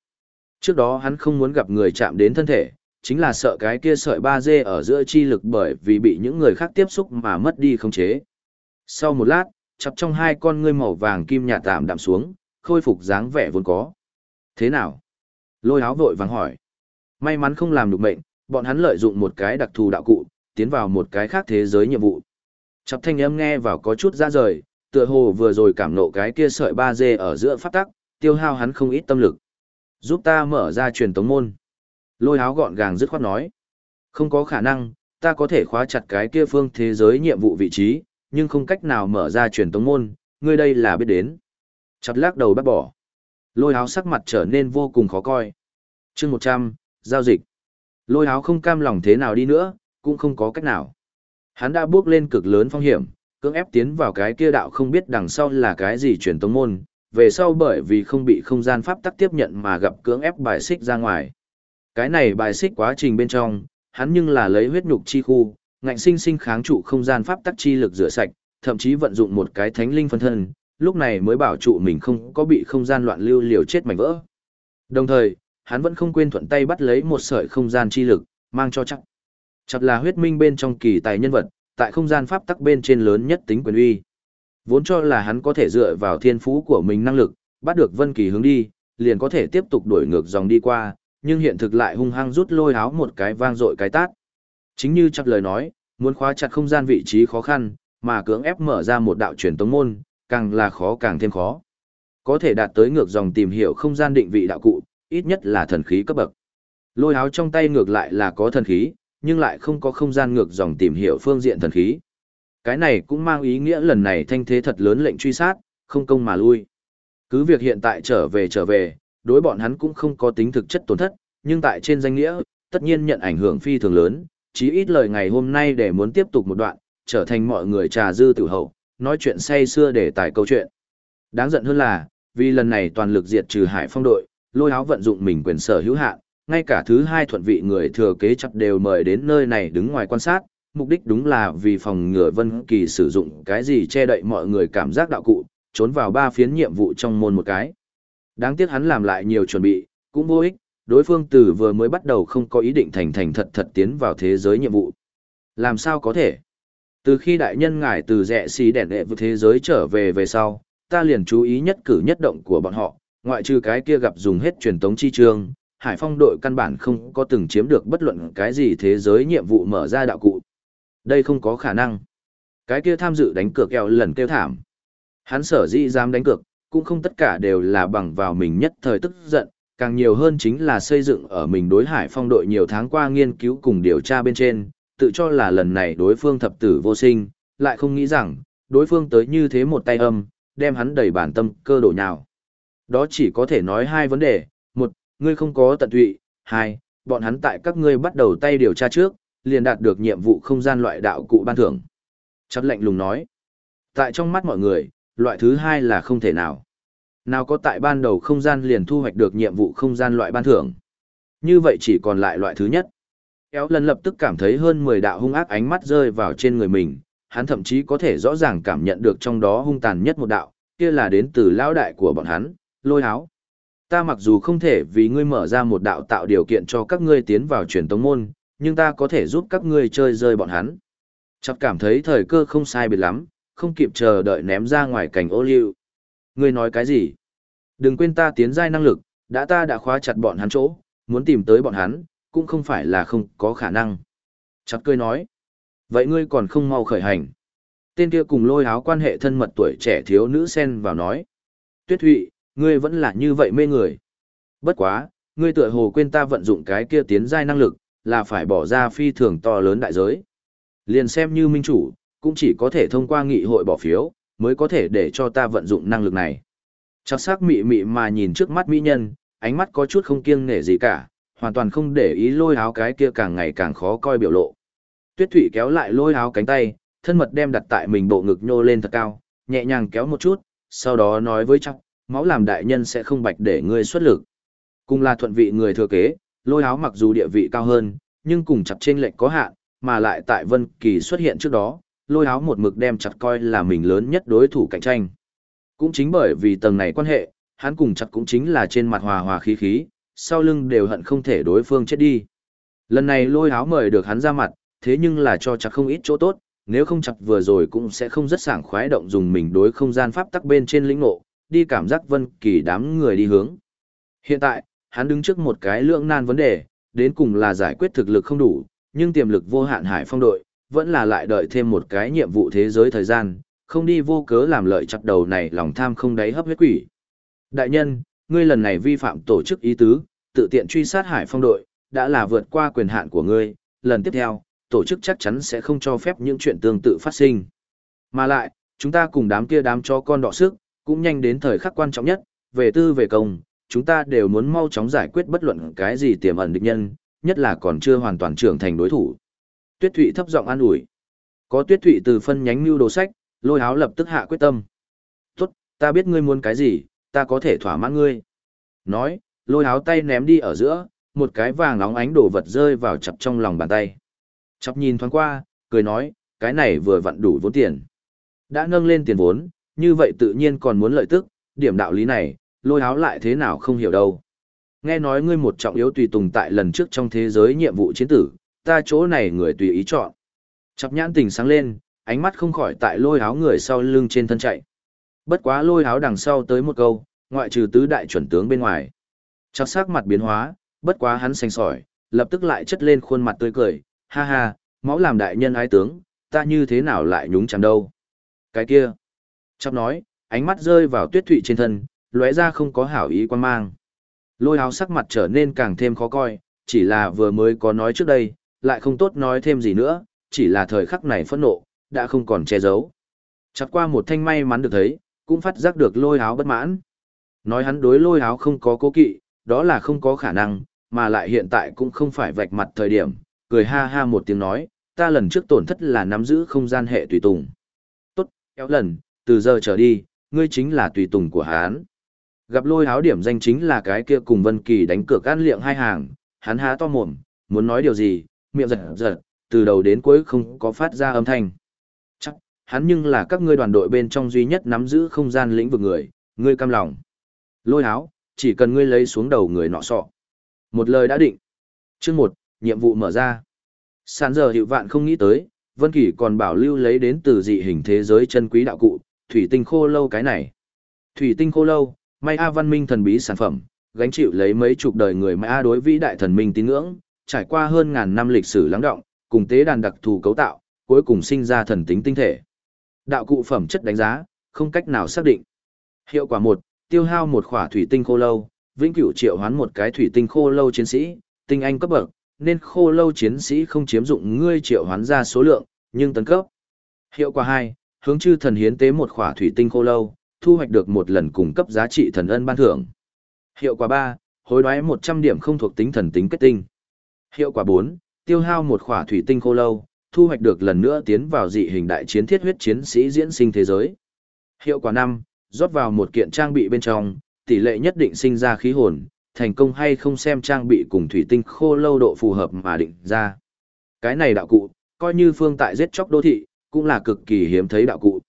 Trước đó hắn không muốn gặp người chạm đến thân thể, chính là sợ cái kia sợi ba dê ở giữa chi lực bởi vì bị những người khác tiếp xúc mà mất đi khống chế. Sau một lát, chập trong hai con ngươi màu vàng kim nhạt tạm đạm xuống, khôi phục dáng vẻ vốn có. Thế nào? Lôi áo vội vàng hỏi. May mắn không làm được mệnh, bọn hắn lợi dụng một cái đặc thù đạo cụ, tiến vào một cái khác thế giới nhiệm vụ. Chập thanh âm nghe vào có chút ra rời, tựa hồ vừa rồi cảm nộ cái kia sợi ba dê ở giữa phát tắc, tiêu hao hắn không ít tâm lực. Giúp ta mở ra truyền tống môn. Lôi háo gọn gàng dứt khoát nói. Không có khả năng, ta có thể khóa chặt cái kia phương thế giới nhiệm vụ vị trí, nhưng không cách nào mở ra truyền tống môn, ngươi đây là biết đến. Chặt lắc đầu bác bỏ. Lôi háo sắc mặt trở nên vô cùng khó coi. chương 100, giao dịch. Lôi háo không cam lòng thế nào đi nữa, cũng không có cách nào. Hắn đã bước lên cực lớn phong hiểm, cưỡng ép tiến vào cái kia đạo không biết đằng sau là cái gì truyền tống môn, về sau bởi vì không bị không gian pháp tắc tiếp nhận mà gặp cưỡng ép bài xích ra ngoài. Cái này bài xích quá trình bên trong, hắn nhưng là lấy huyết nhục chi khu, ngạnh sinh sinh kháng trụ không gian pháp tắc chi lực rửa sạch, thậm chí vận dụng một cái thánh linh phân thân, lúc này mới bảo trụ mình không có bị không gian loạn lưu liều chết mảnh vỡ. Đồng thời, hắn vẫn không quên thuận tay bắt lấy một sợi không gian chi lực, mang cho chắc. chặt là huyết minh bên trong kỳ tài nhân vật, tại không gian pháp tắc bên trên lớn nhất tính quyền uy. Vốn cho là hắn có thể dựa vào thiên phú của mình năng lực, bắt được Vân Kỳ hướng đi, liền có thể tiếp tục đuổi ngược dòng đi qua, nhưng hiện thực lại hung hăng rút lôi áo một cái vang dội cái tát. Chính như chắc lời nói, muốn khóa chặt không gian vị trí khó khăn, mà cưỡng ép mở ra một đạo truyền tống môn, càng là khó càng thêm khó. Có thể đạt tới ngược dòng tìm hiểu không gian định vị đạo cụ, ít nhất là thần khí cấp bậc. Lôi áo trong tay ngược lại là có thần khí, nhưng lại không có không gian ngược dòng tìm hiểu phương diện thần khí. Cái này cũng mang ý nghĩa lần này thanh thế thật lớn lệnh truy sát, không công mà lui. Cứ việc hiện tại trở về trở về, đối bọn hắn cũng không có tính thực chất tổn thất, nhưng tại trên danh nghĩa, tất nhiên nhận ảnh hưởng phi thường lớn, chí ít lời ngày hôm nay để muốn tiếp tục một đoạn, trở thành mọi người trà dư tử hậu, nói chuyện say xưa để tải câu chuyện. Đáng giận hơn là, vì lần này toàn lực diệt trừ hải phong đội, lôi áo vận dụng mình quyền sở hữu hạn, ngay cả thứ hai thuận vị người thừa kế chặt đều mời đến nơi này đứng ngoài quan sát, mục đích đúng là vì phòng ngừa Vân Kỳ sử dụng cái gì che đậy mọi người cảm giác đạo cụ, trốn vào ba phiến nhiệm vụ trong môn một cái. Đáng tiếc hắn làm lại nhiều chuẩn bị, cũng vô ích, đối phương từ vừa mới bắt đầu không có ý định thành thành thật thật tiến vào thế giới nhiệm vụ. Làm sao có thể? Từ khi đại nhân ngài từ rẻ xí đèn đệ với thế giới trở về về sau, ta liền chú ý nhất cử nhất động của bọn họ, ngoại trừ cái kia gặp dùng hết truyền tống chi trương, Hải Phong đội căn bản không có từng chiếm được bất luận cái gì thế giới nhiệm vụ mở ra đạo cụ. Đây không có khả năng. Cái kia tham dự đánh cược eo lần kêu thảm. Hắn sở dĩ dám đánh cược, cũng không tất cả đều là bằng vào mình nhất thời tức giận, càng nhiều hơn chính là xây dựng ở mình đối Hải Phong đội nhiều tháng qua nghiên cứu cùng điều tra bên trên, tự cho là lần này đối phương thập tử vô sinh, lại không nghĩ rằng, đối phương tới như thế một tay âm, đem hắn đẩy bản tâm cơ độ nhào. Đó chỉ có thể nói hai vấn đề, một, ngươi không có tận tụy, hai, bọn hắn tại các ngươi bắt đầu tay điều tra trước, liền đạt được nhiệm vụ không gian loại đạo cụ ban thưởng. Chắc lệnh lùng nói, tại trong mắt mọi người, loại thứ hai là không thể nào. Nào có tại ban đầu không gian liền thu hoạch được nhiệm vụ không gian loại ban thưởng. Như vậy chỉ còn lại loại thứ nhất. Kéo lần lập tức cảm thấy hơn 10 đạo hung ác ánh mắt rơi vào trên người mình, hắn thậm chí có thể rõ ràng cảm nhận được trong đó hung tàn nhất một đạo, kia là đến từ lão đại của bọn hắn, lôi háo. Ta mặc dù không thể vì ngươi mở ra một đạo tạo điều kiện cho các ngươi tiến vào truyền tông môn, nhưng ta có thể giúp các ngươi chơi rơi bọn hắn. Chắc cảm thấy thời cơ không sai biệt lắm, không kịp chờ đợi ném ra ngoài cảnh ô liu. Ngươi nói cái gì? Đừng quên ta tiến giai năng lực, đã ta đã khóa chặt bọn hắn chỗ, muốn tìm tới bọn hắn, cũng không phải là không có khả năng. chặt cười nói. Vậy ngươi còn không mau khởi hành. Tên kia cùng lôi áo quan hệ thân mật tuổi trẻ thiếu nữ sen vào nói. Tuyết Thụy, ngươi vẫn là như vậy mê người. Bất quá, ngươi tựa hồ quên ta vận dụng cái kia tiến giai năng lực, là phải bỏ ra phi thường to lớn đại giới. Liền xem như minh chủ, cũng chỉ có thể thông qua nghị hội bỏ phiếu, mới có thể để cho ta vận dụng năng lực này. Chắc sắc mị mị mà nhìn trước mắt mỹ nhân, ánh mắt có chút không kiêng nể gì cả, hoàn toàn không để ý lôi áo cái kia càng ngày càng khó coi biểu lộ. Tuyết Thụy kéo lại lôi áo cánh tay, thân mật đem đặt tại mình bộ ngực nhô lên thật cao, nhẹ nhàng kéo một chút, sau đó nói với chắc, máu làm đại nhân sẽ không bạch để ngươi xuất lực. Cùng là thuận vị người thừa kế, lôi áo mặc dù địa vị cao hơn, nhưng cùng chặt trên lệnh có hạn, mà lại tại Vân Kỳ xuất hiện trước đó, lôi áo một mực đem chặt coi là mình lớn nhất đối thủ cạnh tranh. Cũng chính bởi vì tầng này quan hệ, hắn cùng chặt cũng chính là trên mặt hòa hòa khí khí, sau lưng đều hận không thể đối phương chết đi. Lần này lôi áo mời được hắn ra mặt, thế nhưng là cho chặt không ít chỗ tốt, nếu không chặt vừa rồi cũng sẽ không rất sảng khoái động dùng mình đối không gian pháp tắc bên trên lĩnh ngộ, đi cảm giác vân kỳ đám người đi hướng. Hiện tại, hắn đứng trước một cái lượng nan vấn đề, đến cùng là giải quyết thực lực không đủ, nhưng tiềm lực vô hạn hải phong đội, vẫn là lại đợi thêm một cái nhiệm vụ thế giới thời gian, không đi vô cớ làm lợi chặt đầu này lòng tham không đáy hấp huyết quỷ. Đại nhân, ngươi lần này vi phạm tổ chức ý tứ, tự tiện truy sát hải phong đội, đã là vượt qua quyền hạn của ngươi, lần tiếp theo, tổ chức chắc chắn sẽ không cho phép những chuyện tương tự phát sinh. Mà lại, chúng ta cùng đám kia đám cho con đọ sức, cũng nhanh đến thời khắc quan trọng nhất, về tư về công, chúng ta đều muốn mau chóng giải quyết bất luận cái gì tiềm ẩn địch nhân, nhất là còn chưa hoàn toàn trưởng thành đối thủ. Tuyết Thụy thấp giọng an ủi. Có Tuyết Thụy từ phân nhánh lưu đồ sách, lôi Háo lập tức hạ quyết tâm. Tốt, ta biết ngươi muốn cái gì, ta có thể thỏa mãn ngươi. Nói, lôi Háo tay ném đi ở giữa, một cái vàng nóng ánh đổ vật rơi vào chập trong lòng bàn tay. Chập nhìn thoáng qua, cười nói, cái này vừa vặn đủ vốn tiền. Đã nâng lên tiền vốn, như vậy tự nhiên còn muốn lợi tức, điểm đạo lý này, lôi Háo lại thế nào không hiểu đâu. Nghe nói ngươi một trọng yếu tùy tùng tại lần trước trong thế giới nhiệm vụ chiến tử, ta chỗ này người tùy ý chọn. Chập nhãn tình sáng lên, ánh mắt không khỏi tại lôi áo người sau lưng trên thân chạy. Bất quá lôi áo đằng sau tới một câu, ngoại trừ tứ đại chuẩn tướng bên ngoài. Chắc sắc mặt biến hóa, bất quá hắn xanh sỏi, lập tức lại chất lên khuôn mặt tươi cười, ha ha, máu làm đại nhân ái tướng, ta như thế nào lại nhúng chàm đâu. Cái kia. Chắp nói, ánh mắt rơi vào tuyết thụy trên thân, lóe ra không có hảo ý quan mang. Lôi áo sắc mặt trở nên càng thêm khó coi, chỉ là vừa mới có nói trước đây, lại không tốt nói thêm gì nữa, chỉ là thời khắc này phẫn nộ, đã không còn che giấu. Chặt qua một thanh may mắn được thấy, cũng phát giác được lôi áo bất mãn. Nói hắn đối lôi áo không có cố kỵ, đó là không có khả năng, mà lại hiện tại cũng không phải vạch mặt thời điểm, cười ha ha một tiếng nói, ta lần trước tổn thất là nắm giữ không gian hệ tùy tùng. Tốt, kéo lần, từ giờ trở đi, ngươi chính là tùy tùng của hắn. Gặp lôi áo điểm danh chính là cái kia cùng Vân Kỳ đánh cược ăn liệng hai hàng, hắn há to mồm, muốn nói điều gì, miệng giật giật, từ đầu đến cuối không có phát ra âm thanh. Chắc, hắn nhưng là các ngươi đoàn đội bên trong duy nhất nắm giữ không gian lĩnh vực người, ngươi cam lòng. Lôi áo, chỉ cần ngươi lấy xuống đầu người nọ sọ. Một lời đã định. Chương một, nhiệm vụ mở ra. Sàn giờ hiệu vạn không nghĩ tới, Vân Kỳ còn bảo lưu lấy đến từ dị hình thế giới chân quý đạo cụ, thủy tinh khô lâu cái này. Thủy tinh khô lâu, may A văn minh thần bí sản phẩm, gánh chịu lấy mấy chục đời người may A đối vĩ đại thần minh tín ngưỡng, trải qua hơn ngàn năm lịch sử lắng động, cùng tế đàn đặc thù cấu tạo, cuối cùng sinh ra thần tính tinh thể. Đạo cụ phẩm chất đánh giá, không cách nào xác định. Hiệu quả một, tiêu hao một khỏa thủy tinh khô lâu, vĩnh cửu triệu hoán một cái thủy tinh khô lâu chiến sĩ, tinh anh cấp bậc, nên khô lâu chiến sĩ không chiếm dụng ngươi triệu hoán ra số lượng, nhưng tấn cấp. Hiệu quả 2, hướng chư thần hiến tế một khỏa thủy tinh khô lâu, thu hoạch được một lần cung cấp giá trị thần ân ban thưởng. Hiệu quả 3, hối đoái 100 điểm không thuộc tính thần tính kết tinh. Hiệu quả 4, tiêu hao một khỏa thủy tinh khô lâu, thu hoạch được lần nữa tiến vào dị hình đại chiến thiết huyết chiến sĩ diễn sinh thế giới. Hiệu quả 5, rót vào một kiện trang bị bên trong, tỷ lệ nhất định sinh ra khí hồn, thành công hay không xem trang bị cùng thủy tinh khô lâu độ phù hợp mà định ra. Cái này đạo cụ, coi như phương tại giết chóc đô thị, cũng là cực kỳ hiếm thấy đạo cụ.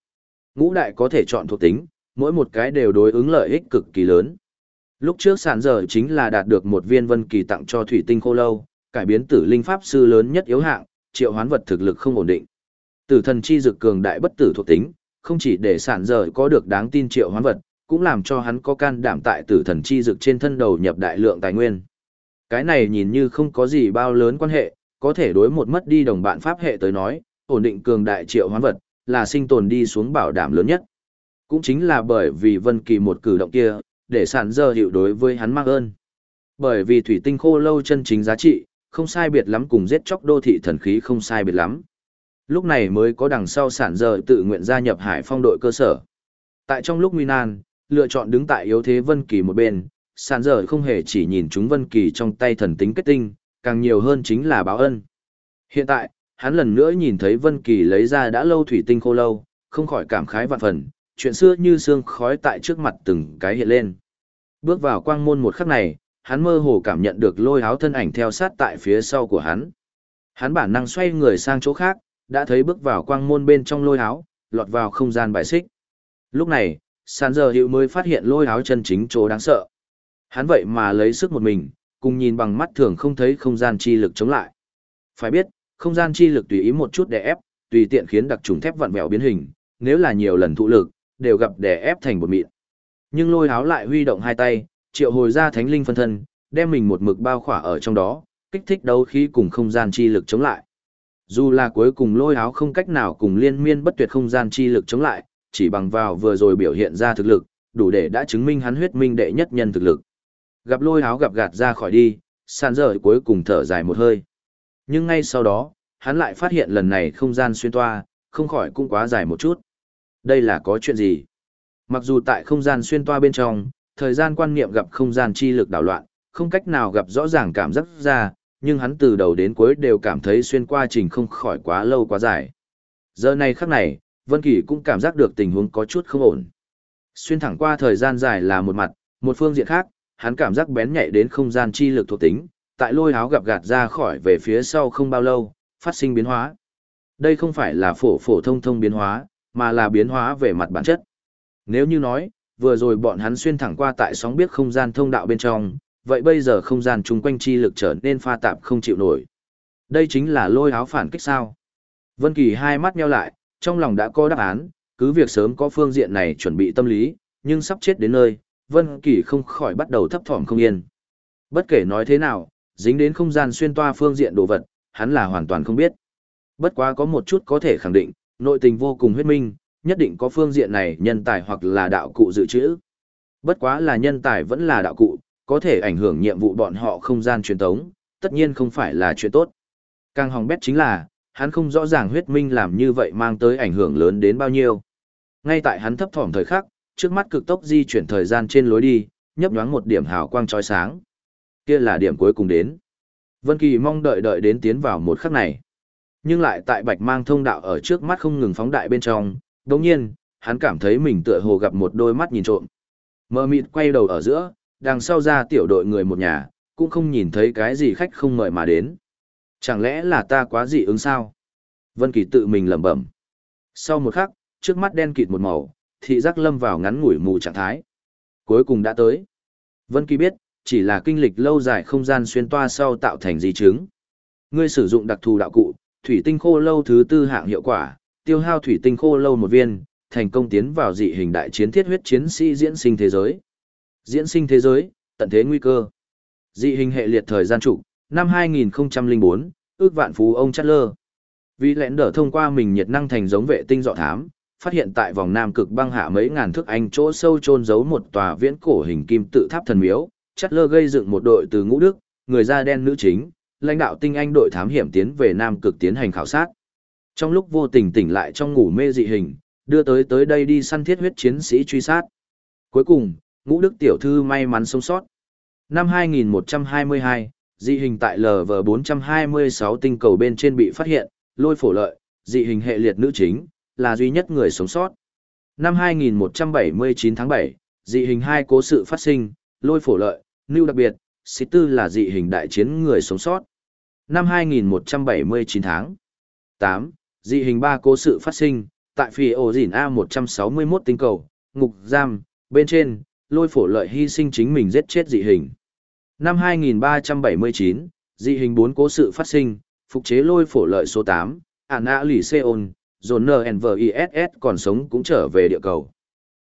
Ngũ đại có thể chọn thuộc tính, mỗi một cái đều đối ứng lợi ích cực kỳ lớn. Lúc trước sản giờ chính là đạt được một viên vân kỳ tặng cho thủy tinh khô lâu, cải biến tử linh pháp sư lớn nhất yếu hạng, triệu hoán vật thực lực không ổn định. Tử thần chi dực cường đại bất tử thuộc tính, không chỉ để sản giờ có được đáng tin triệu hoán vật, cũng làm cho hắn có can đảm tại tử thần chi dực trên thân đầu nhập đại lượng tài nguyên. Cái này nhìn như không có gì bao lớn quan hệ, có thể đối một mất đi đồng bạn pháp hệ tới nói, ổn định cường đại triệu hoán vật, là sinh tồn đi xuống bảo đảm lớn nhất. Cũng chính là bởi vì Vân Kỳ một cử động kia, để sản giờ hiệu đối với hắn mang ơn. Bởi vì thủy tinh khô lâu chân chính giá trị, không sai biệt lắm cùng giết chóc đô thị thần khí không sai biệt lắm. Lúc này mới có đằng sau sản giờ tự nguyện gia nhập hải phong đội cơ sở. Tại trong lúc nguy nan, lựa chọn đứng tại yếu thế Vân Kỳ một bên, sản giờ không hề chỉ nhìn chúng Vân Kỳ trong tay thần tính kết tinh, càng nhiều hơn chính là báo ân. Hiện tại, hắn lần nữa nhìn thấy Vân Kỳ lấy ra đã lâu thủy tinh khô lâu, không khỏi cảm khái vạn phần, chuyện xưa như sương khói tại trước mặt từng cái hiện lên. Bước vào quang môn một khắc này, hắn mơ hồ cảm nhận được lôi háo thân ảnh theo sát tại phía sau của hắn. Hắn bản năng xoay người sang chỗ khác, đã thấy bước vào quang môn bên trong lôi háo, lọt vào không gian bài xích. Lúc này, sàn giờ hiệu mới phát hiện lôi háo chân chính chỗ đáng sợ. Hắn vậy mà lấy sức một mình, cùng nhìn bằng mắt thường không thấy không gian chi lực chống lại. Phải biết, không gian chi lực tùy ý một chút để ép, tùy tiện khiến đặc trùng thép vặn vẹo biến hình, nếu là nhiều lần thụ lực, đều gặp đè ép thành một mịn. Nhưng lôi háo lại huy động hai tay, triệu hồi ra thánh linh phân thân, đem mình một mực bao khỏa ở trong đó, kích thích đấu khí cùng không gian chi lực chống lại. Dù là cuối cùng lôi áo không cách nào cùng liên miên bất tuyệt không gian chi lực chống lại, chỉ bằng vào vừa rồi biểu hiện ra thực lực, đủ để đã chứng minh hắn huyết minh đệ nhất nhân thực lực. Gặp lôi áo gặp gạt ra khỏi đi, sàn dở cuối cùng thở dài một hơi. Nhưng ngay sau đó, hắn lại phát hiện lần này không gian xuyên toa, không khỏi cũng quá dài một chút. Đây là có chuyện gì? Mặc dù tại không gian xuyên toa bên trong, thời gian quan niệm gặp không gian chi lực đảo loạn, không cách nào gặp rõ ràng cảm giác ra, nhưng hắn từ đầu đến cuối đều cảm thấy xuyên qua trình không khỏi quá lâu quá dài. Giờ này khắc này, Vân Kỳ cũng cảm giác được tình huống có chút không ổn. Xuyên thẳng qua thời gian dài là một mặt, một phương diện khác, hắn cảm giác bén nhạy đến không gian chi lực thuộc tính, tại lôi áo gặp gạt ra khỏi về phía sau không bao lâu, phát sinh biến hóa. Đây không phải là phổ phổ thông thông biến hóa, mà là biến hóa về mặt bản chất. Nếu như nói, vừa rồi bọn hắn xuyên thẳng qua tại sóng biết không gian thông đạo bên trong, vậy bây giờ không gian chung quanh chi lực trở nên pha tạp không chịu nổi. Đây chính là lôi áo phản kích sao. Vân Kỳ hai mắt nheo lại, trong lòng đã có đáp án, cứ việc sớm có phương diện này chuẩn bị tâm lý, nhưng sắp chết đến nơi, Vân Kỳ không khỏi bắt đầu thấp thỏm không yên. Bất kể nói thế nào, dính đến không gian xuyên toa phương diện đồ vật, hắn là hoàn toàn không biết. Bất quá có một chút có thể khẳng định, nội tình vô cùng huyết minh, nhất định có phương diện này nhân tài hoặc là đạo cụ dự trữ. Bất quá là nhân tài vẫn là đạo cụ, có thể ảnh hưởng nhiệm vụ bọn họ không gian truyền tống, tất nhiên không phải là chuyện tốt. Càng hỏng bét chính là, hắn không rõ ràng huyết minh làm như vậy mang tới ảnh hưởng lớn đến bao nhiêu. Ngay tại hắn thấp thỏm thời khắc, trước mắt cực tốc di chuyển thời gian trên lối đi, nhấp nhoáng một điểm hào quang chói sáng. Kia là điểm cuối cùng đến. Vân Kỳ mong đợi đợi đến tiến vào một khắc này. Nhưng lại tại bạch mang thông đạo ở trước mắt không ngừng phóng đại bên trong, đồng nhiên, hắn cảm thấy mình tựa hồ gặp một đôi mắt nhìn trộm. Mơ mịt quay đầu ở giữa, đằng sau ra tiểu đội người một nhà, cũng không nhìn thấy cái gì khách không mời mà đến. Chẳng lẽ là ta quá dị ứng sao? Vân Kỳ tự mình lẩm bẩm. Sau một khắc, trước mắt đen kịt một màu, thị giác lâm vào ngắn ngủi mù trạng thái. Cuối cùng đã tới. Vân Kỳ biết, chỉ là kinh lịch lâu dài không gian xuyên toa sau tạo thành di chứng. Ngươi sử dụng đặc thù đạo cụ, thủy tinh khô lâu thứ tư hạng hiệu quả, tiêu hao thủy tinh khô lâu một viên, thành công tiến vào dị hình đại chiến thiết huyết chiến sĩ diễn sinh thế giới. Diễn sinh thế giới, tận thế nguy cơ. Dị hình hệ liệt thời gian trụ, năm 2004, ước vạn phú ông chát lơ. Vì lẽn đỡ thông qua mình nhiệt năng thành giống vệ tinh dọ thám, phát hiện tại vòng nam cực băng hạ mấy ngàn thước anh chỗ sâu chôn giấu một tòa viễn cổ hình kim tự tháp thần miếu, chát lơ gây dựng một đội từ ngũ đức, người da đen nữ chính, lãnh đạo tinh anh đội thám hiểm tiến về nam cực tiến hành khảo sát. Trong lúc vô tình tỉnh lại trong ngủ mê dị hình, đưa tới tới đây đi săn thiết huyết chiến sĩ truy sát. Cuối cùng, ngũ đức tiểu thư may mắn sống sót. Năm 2122, dị hình tại LV426 tinh cầu bên trên bị phát hiện, lôi phổ lợi, dị hình hệ liệt nữ chính, là duy nhất người sống sót. Năm 2179 tháng 7, dị hình hai cố sự phát sinh, lôi phổ lợi, lưu đặc biệt, sĩ tư là dị hình đại chiến người sống sót. Năm 2179 tháng 8, dị hình ba cố sự phát sinh, tại phi ổ dỉn A161 tinh cầu, ngục giam, bên trên, lôi phổ lợi hy sinh chính mình giết chết dị hình. Năm 2379, dị hình bốn cố sự phát sinh, phục chế lôi phổ lợi số 8, Anna ôn, dồn NNVISS còn sống cũng trở về địa cầu.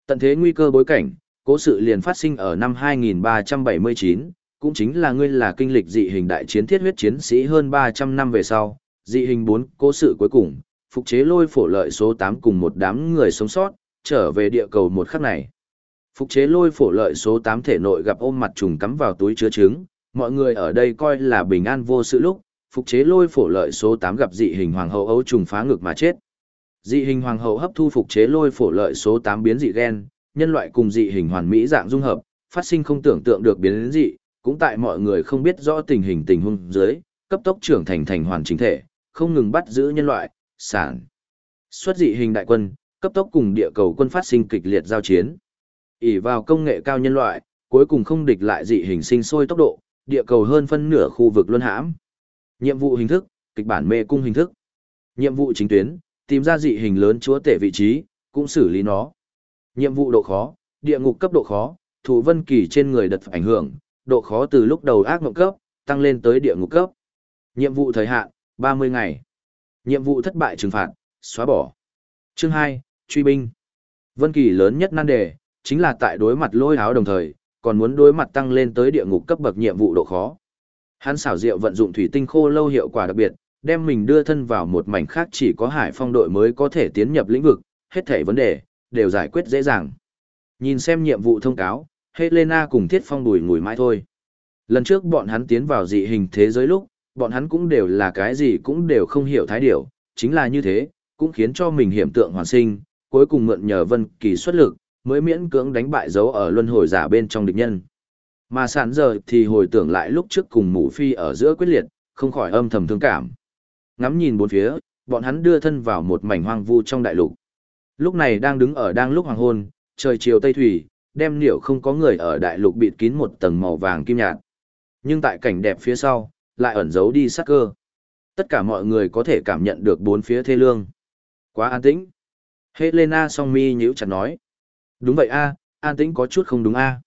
Tận thế nguy cơ bối cảnh, cố sự liền phát sinh ở năm 2379, cũng chính là ngươi là kinh lịch dị hình đại chiến thiết huyết chiến sĩ hơn 300 năm về sau, dị hình 4 cố sự cuối cùng, phục chế lôi phổ lợi số 8 cùng một đám người sống sót, trở về địa cầu một khắc này. Phục chế lôi phổ lợi số 8 thể nội gặp ôm mặt trùng cắm vào túi chứa trứng, mọi người ở đây coi là bình an vô sự lúc, phục chế lôi phổ lợi số 8 gặp dị hình hoàng hậu ấu trùng phá ngực mà chết. Dị hình hoàng hậu hấp thu phục chế lôi phổ lợi số 8 biến dị gen, nhân loại cùng dị hình hoàn mỹ dạng dung hợp, phát sinh không tưởng tượng được biến dị, cũng tại mọi người không biết rõ tình hình tình huống dưới, cấp tốc trưởng thành thành hoàn chính thể, không ngừng bắt giữ nhân loại, sản. Xuất dị hình đại quân, cấp tốc cùng địa cầu quân phát sinh kịch liệt giao chiến. ỉ vào công nghệ cao nhân loại, cuối cùng không địch lại dị hình sinh sôi tốc độ, địa cầu hơn phân nửa khu vực luân hãm. Nhiệm vụ hình thức, kịch bản mê cung hình thức. Nhiệm vụ chính tuyến, tìm ra dị hình lớn chúa tể vị trí, cũng xử lý nó. Nhiệm vụ độ khó, địa ngục cấp độ khó, thủ vân kỳ trên người đợt ảnh hưởng, độ khó từ lúc đầu ác mộng cấp, tăng lên tới địa ngục cấp. Nhiệm vụ thời hạn, 30 ngày. Nhiệm vụ thất bại trừng phạt, xóa bỏ. Chương 2, truy binh. Vân Kỳ lớn nhất nan đề, chính là tại đối mặt lôi áo đồng thời, còn muốn đối mặt tăng lên tới địa ngục cấp bậc nhiệm vụ độ khó. Hắn xảo diệu vận dụng thủy tinh khô lâu hiệu quả đặc biệt, đem mình đưa thân vào một mảnh khác chỉ có hải phong đội mới có thể tiến nhập lĩnh vực, hết thảy vấn đề, đều giải quyết dễ dàng. Nhìn xem nhiệm vụ thông cáo, Helena cùng Thiết Phong đùi ngùi mãi thôi. Lần trước bọn hắn tiến vào dị hình thế giới lúc, bọn hắn cũng đều là cái gì cũng đều không hiểu thái điểu, chính là như thế, cũng khiến cho mình hiểm tượng hoàn sinh, cuối cùng mượn nhờ Vân Kỳ xuất lực, mới miễn cưỡng đánh bại dấu ở luân hồi giả bên trong địch nhân. Mà sản giờ thì hồi tưởng lại lúc trước cùng mụ phi ở giữa quyết liệt, không khỏi âm thầm thương cảm. Ngắm nhìn bốn phía, bọn hắn đưa thân vào một mảnh hoang vu trong đại lục. Lúc này đang đứng ở đang lúc hoàng hôn, trời chiều tây thủy, đem niệu không có người ở đại lục bịt kín một tầng màu vàng kim nhạt. Nhưng tại cảnh đẹp phía sau, lại ẩn giấu đi sắc cơ. Tất cả mọi người có thể cảm nhận được bốn phía thê lương. Quá an tĩnh. Helena song mi nhíu chặt nói. Đúng vậy a, an tĩnh có chút không đúng a.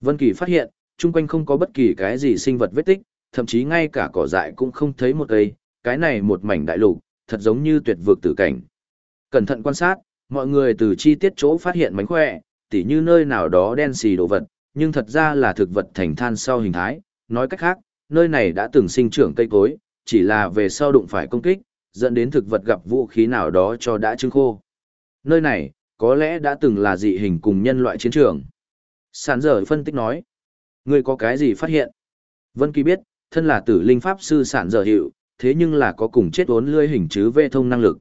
Vân Kỳ phát hiện, chung quanh không có bất kỳ cái gì sinh vật vết tích, thậm chí ngay cả cỏ dại cũng không thấy một cây, cái này một mảnh đại lục, thật giống như tuyệt vực tử cảnh. Cẩn thận quan sát, mọi người từ chi tiết chỗ phát hiện mánh khỏe, tỉ như nơi nào đó đen xì đồ vật, nhưng thật ra là thực vật thành than sau hình thái, nói cách khác, nơi này đã từng sinh trưởng cây cối, chỉ là về sau đụng phải công kích, dẫn đến thực vật gặp vũ khí nào đó cho đã trưng khô. Nơi này, có lẽ đã từng là dị hình cùng nhân loại chiến trường. Sản dở phân tích nói. Ngươi có cái gì phát hiện? Vân Kỳ biết, thân là tử linh pháp sư sản dở hiệu, thế nhưng là có cùng chết uốn lưỡi hình chứ vệ thông năng lực.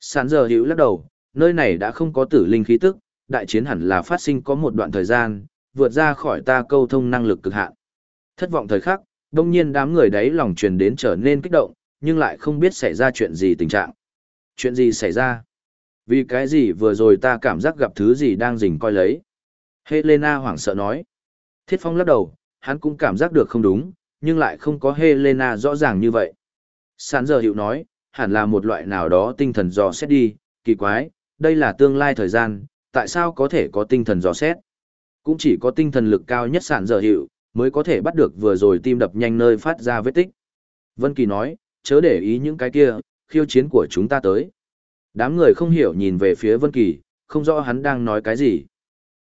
Sản dở hiệu lắc đầu, nơi này đã không có tử linh khí tức, đại chiến hẳn là phát sinh có một đoạn thời gian, vượt ra khỏi ta câu thông năng lực cực hạn. Thất vọng thời khắc, đông nhiên đám người đấy lòng truyền đến trở nên kích động, nhưng lại không biết xảy ra chuyện gì tình trạng. Chuyện gì xảy ra? Vì cái gì vừa rồi ta cảm giác gặp thứ gì đang rình coi lấy? Helena hoảng sợ nói. Thiết Phong lắc đầu, hắn cũng cảm giác được không đúng, nhưng lại không có Helena rõ ràng như vậy. Sán giờ hiệu nói, hẳn là một loại nào đó tinh thần dò xét đi, kỳ quái, đây là tương lai thời gian, tại sao có thể có tinh thần dò xét? Cũng chỉ có tinh thần lực cao nhất sản giờ hiệu, mới có thể bắt được vừa rồi tim đập nhanh nơi phát ra vết tích. Vân Kỳ nói, chớ để ý những cái kia, khiêu chiến của chúng ta tới. Đám người không hiểu nhìn về phía Vân Kỳ, không rõ hắn đang nói cái gì.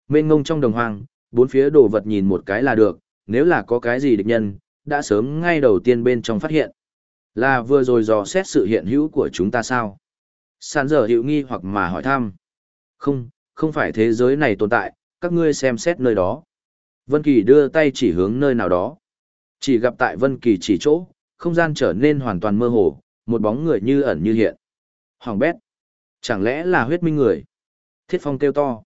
Mênh ngông trong đồng hoang, bốn phía đồ vật nhìn một cái là được, nếu là có cái gì địch nhân, đã sớm ngay đầu tiên bên trong phát hiện. Là vừa rồi dò xét sự hiện hữu của chúng ta sao? Sàn giờ hiệu nghi hoặc mà hỏi thăm. Không, không phải thế giới này tồn tại, các ngươi xem xét nơi đó. Vân Kỳ đưa tay chỉ hướng nơi nào đó. Chỉ gặp tại Vân Kỳ chỉ chỗ, không gian trở nên hoàn toàn mơ hồ, một bóng người như ẩn như hiện. Hoàng bét. Chẳng lẽ là huyết minh người? Thiết Phong kêu to.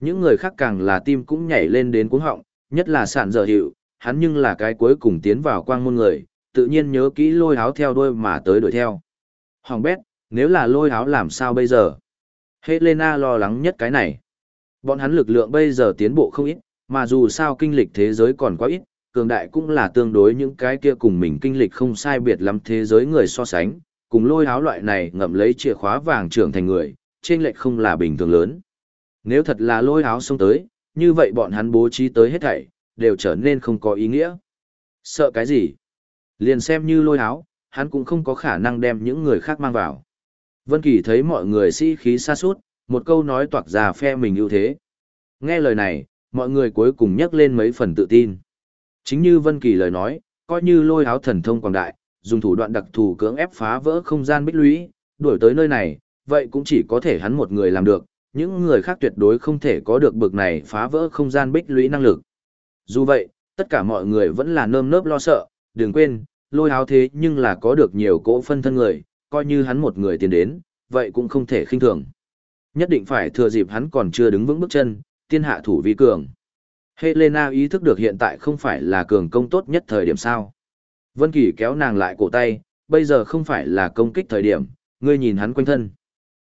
Những người khác càng là tim cũng nhảy lên đến cuống họng, nhất là sạn dở hiệu, hắn nhưng là cái cuối cùng tiến vào quang môn người, tự nhiên nhớ kỹ lôi áo theo đuôi mà tới đuổi theo. Hoàng bét, nếu là lôi áo làm sao bây giờ? Helena lo lắng nhất cái này. Bọn hắn lực lượng bây giờ tiến bộ không ít, mà dù sao kinh lịch thế giới còn quá ít, cường đại cũng là tương đối những cái kia cùng mình kinh lịch không sai biệt lắm thế giới người so sánh, cùng lôi háo loại này ngậm lấy chìa khóa vàng trưởng thành người, trên lệch không là bình thường lớn. Nếu thật là lôi háo xông tới, như vậy bọn hắn bố trí tới hết thảy, đều trở nên không có ý nghĩa. Sợ cái gì? Liền xem như lôi háo hắn cũng không có khả năng đem những người khác mang vào. Vân Kỳ thấy mọi người sĩ khí xa suốt, một câu nói toạc ra phe mình ưu thế. Nghe lời này, mọi người cuối cùng nhắc lên mấy phần tự tin. Chính như Vân Kỳ lời nói, coi như lôi áo thần thông quảng đại, dùng thủ đoạn đặc thù cưỡng ép phá vỡ không gian bích lũy, đuổi tới nơi này, vậy cũng chỉ có thể hắn một người làm được, những người khác tuyệt đối không thể có được bực này phá vỡ không gian bích lũy năng lực. Dù vậy, tất cả mọi người vẫn là nơm nớp lo sợ, đừng quên, lôi áo thế nhưng là có được nhiều cỗ phân thân người, coi như hắn một người tiến đến, vậy cũng không thể khinh thường. Nhất định phải thừa dịp hắn còn chưa đứng vững bước chân, tiên hạ thủ vi cường. Helena ý thức được hiện tại không phải là cường công tốt nhất thời điểm sao. Vân Kỳ kéo nàng lại cổ tay, bây giờ không phải là công kích thời điểm, ngươi nhìn hắn quanh thân.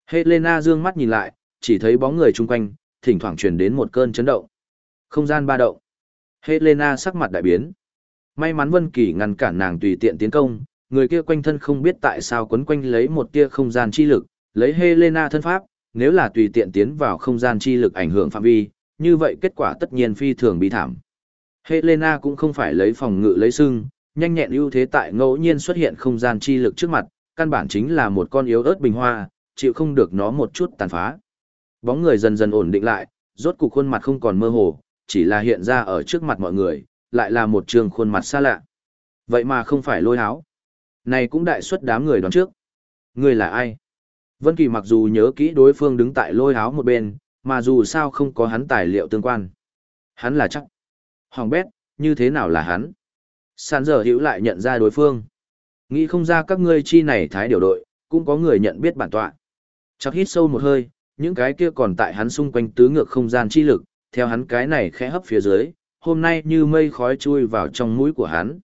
Helena dương mắt nhìn lại, chỉ thấy bóng người chung quanh, thỉnh thoảng truyền đến một cơn chấn động. Không gian ba động. Helena sắc mặt đại biến. May mắn Vân Kỳ ngăn cản nàng tùy tiện tiến công, người kia quanh thân không biết tại sao quấn quanh lấy một tia không gian chi lực, lấy Helena thân pháp, nếu là tùy tiện tiến vào không gian chi lực ảnh hưởng phạm vi, như vậy kết quả tất nhiên phi thường bị thảm. Helena cũng không phải lấy phòng ngự lấy sưng, nhanh nhẹn ưu thế tại ngẫu nhiên xuất hiện không gian chi lực trước mặt, căn bản chính là một con yếu ớt bình hoa, chịu không được nó một chút tàn phá. Bóng người dần dần ổn định lại, rốt cục khuôn mặt không còn mơ hồ, chỉ là hiện ra ở trước mặt mọi người, lại là một trường khuôn mặt xa lạ. Vậy mà không phải lôi háo. Này cũng đại suất đám người đoán trước. Người là ai? Vân Kỳ mặc dù nhớ kỹ đối phương đứng tại lôi háo một bên, mà dù sao không có hắn tài liệu tương quan. Hắn là chắc. Hoàng bét, như thế nào là hắn? Sàn giờ hiểu lại nhận ra đối phương. Nghĩ không ra các ngươi chi này thái điều đội, cũng có người nhận biết bản tọa. Chắc hít sâu một hơi, những cái kia còn tại hắn xung quanh tứ ngược không gian chi lực, theo hắn cái này khẽ hấp phía dưới, hôm nay như mây khói chui vào trong mũi của hắn.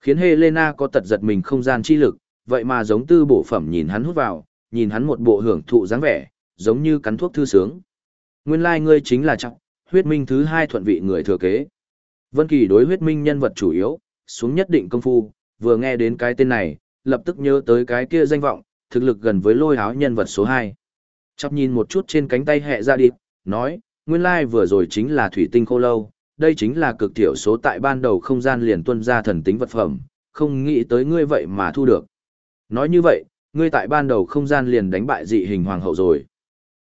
Khiến Helena có tật giật mình không gian chi lực, vậy mà giống tư bộ phẩm nhìn hắn hút vào, nhìn hắn một bộ hưởng thụ dáng vẻ, giống như cắn thuốc thư sướng. Nguyên lai like ngươi chính là trọng, huyết minh thứ hai thuận vị người thừa kế. Vân Kỳ đối huyết minh nhân vật chủ yếu, xuống nhất định công phu, vừa nghe đến cái tên này, lập tức nhớ tới cái kia danh vọng, thực lực gần với lôi áo nhân vật số 2. Chắp nhìn một chút trên cánh tay hẹ ra đi, nói, nguyên lai like vừa rồi chính là thủy tinh khô lâu, đây chính là cực thiểu số tại ban đầu không gian liền tuân ra thần tính vật phẩm, không nghĩ tới ngươi vậy mà thu được. Nói như vậy, ngươi tại ban đầu không gian liền đánh bại dị hình hoàng hậu rồi.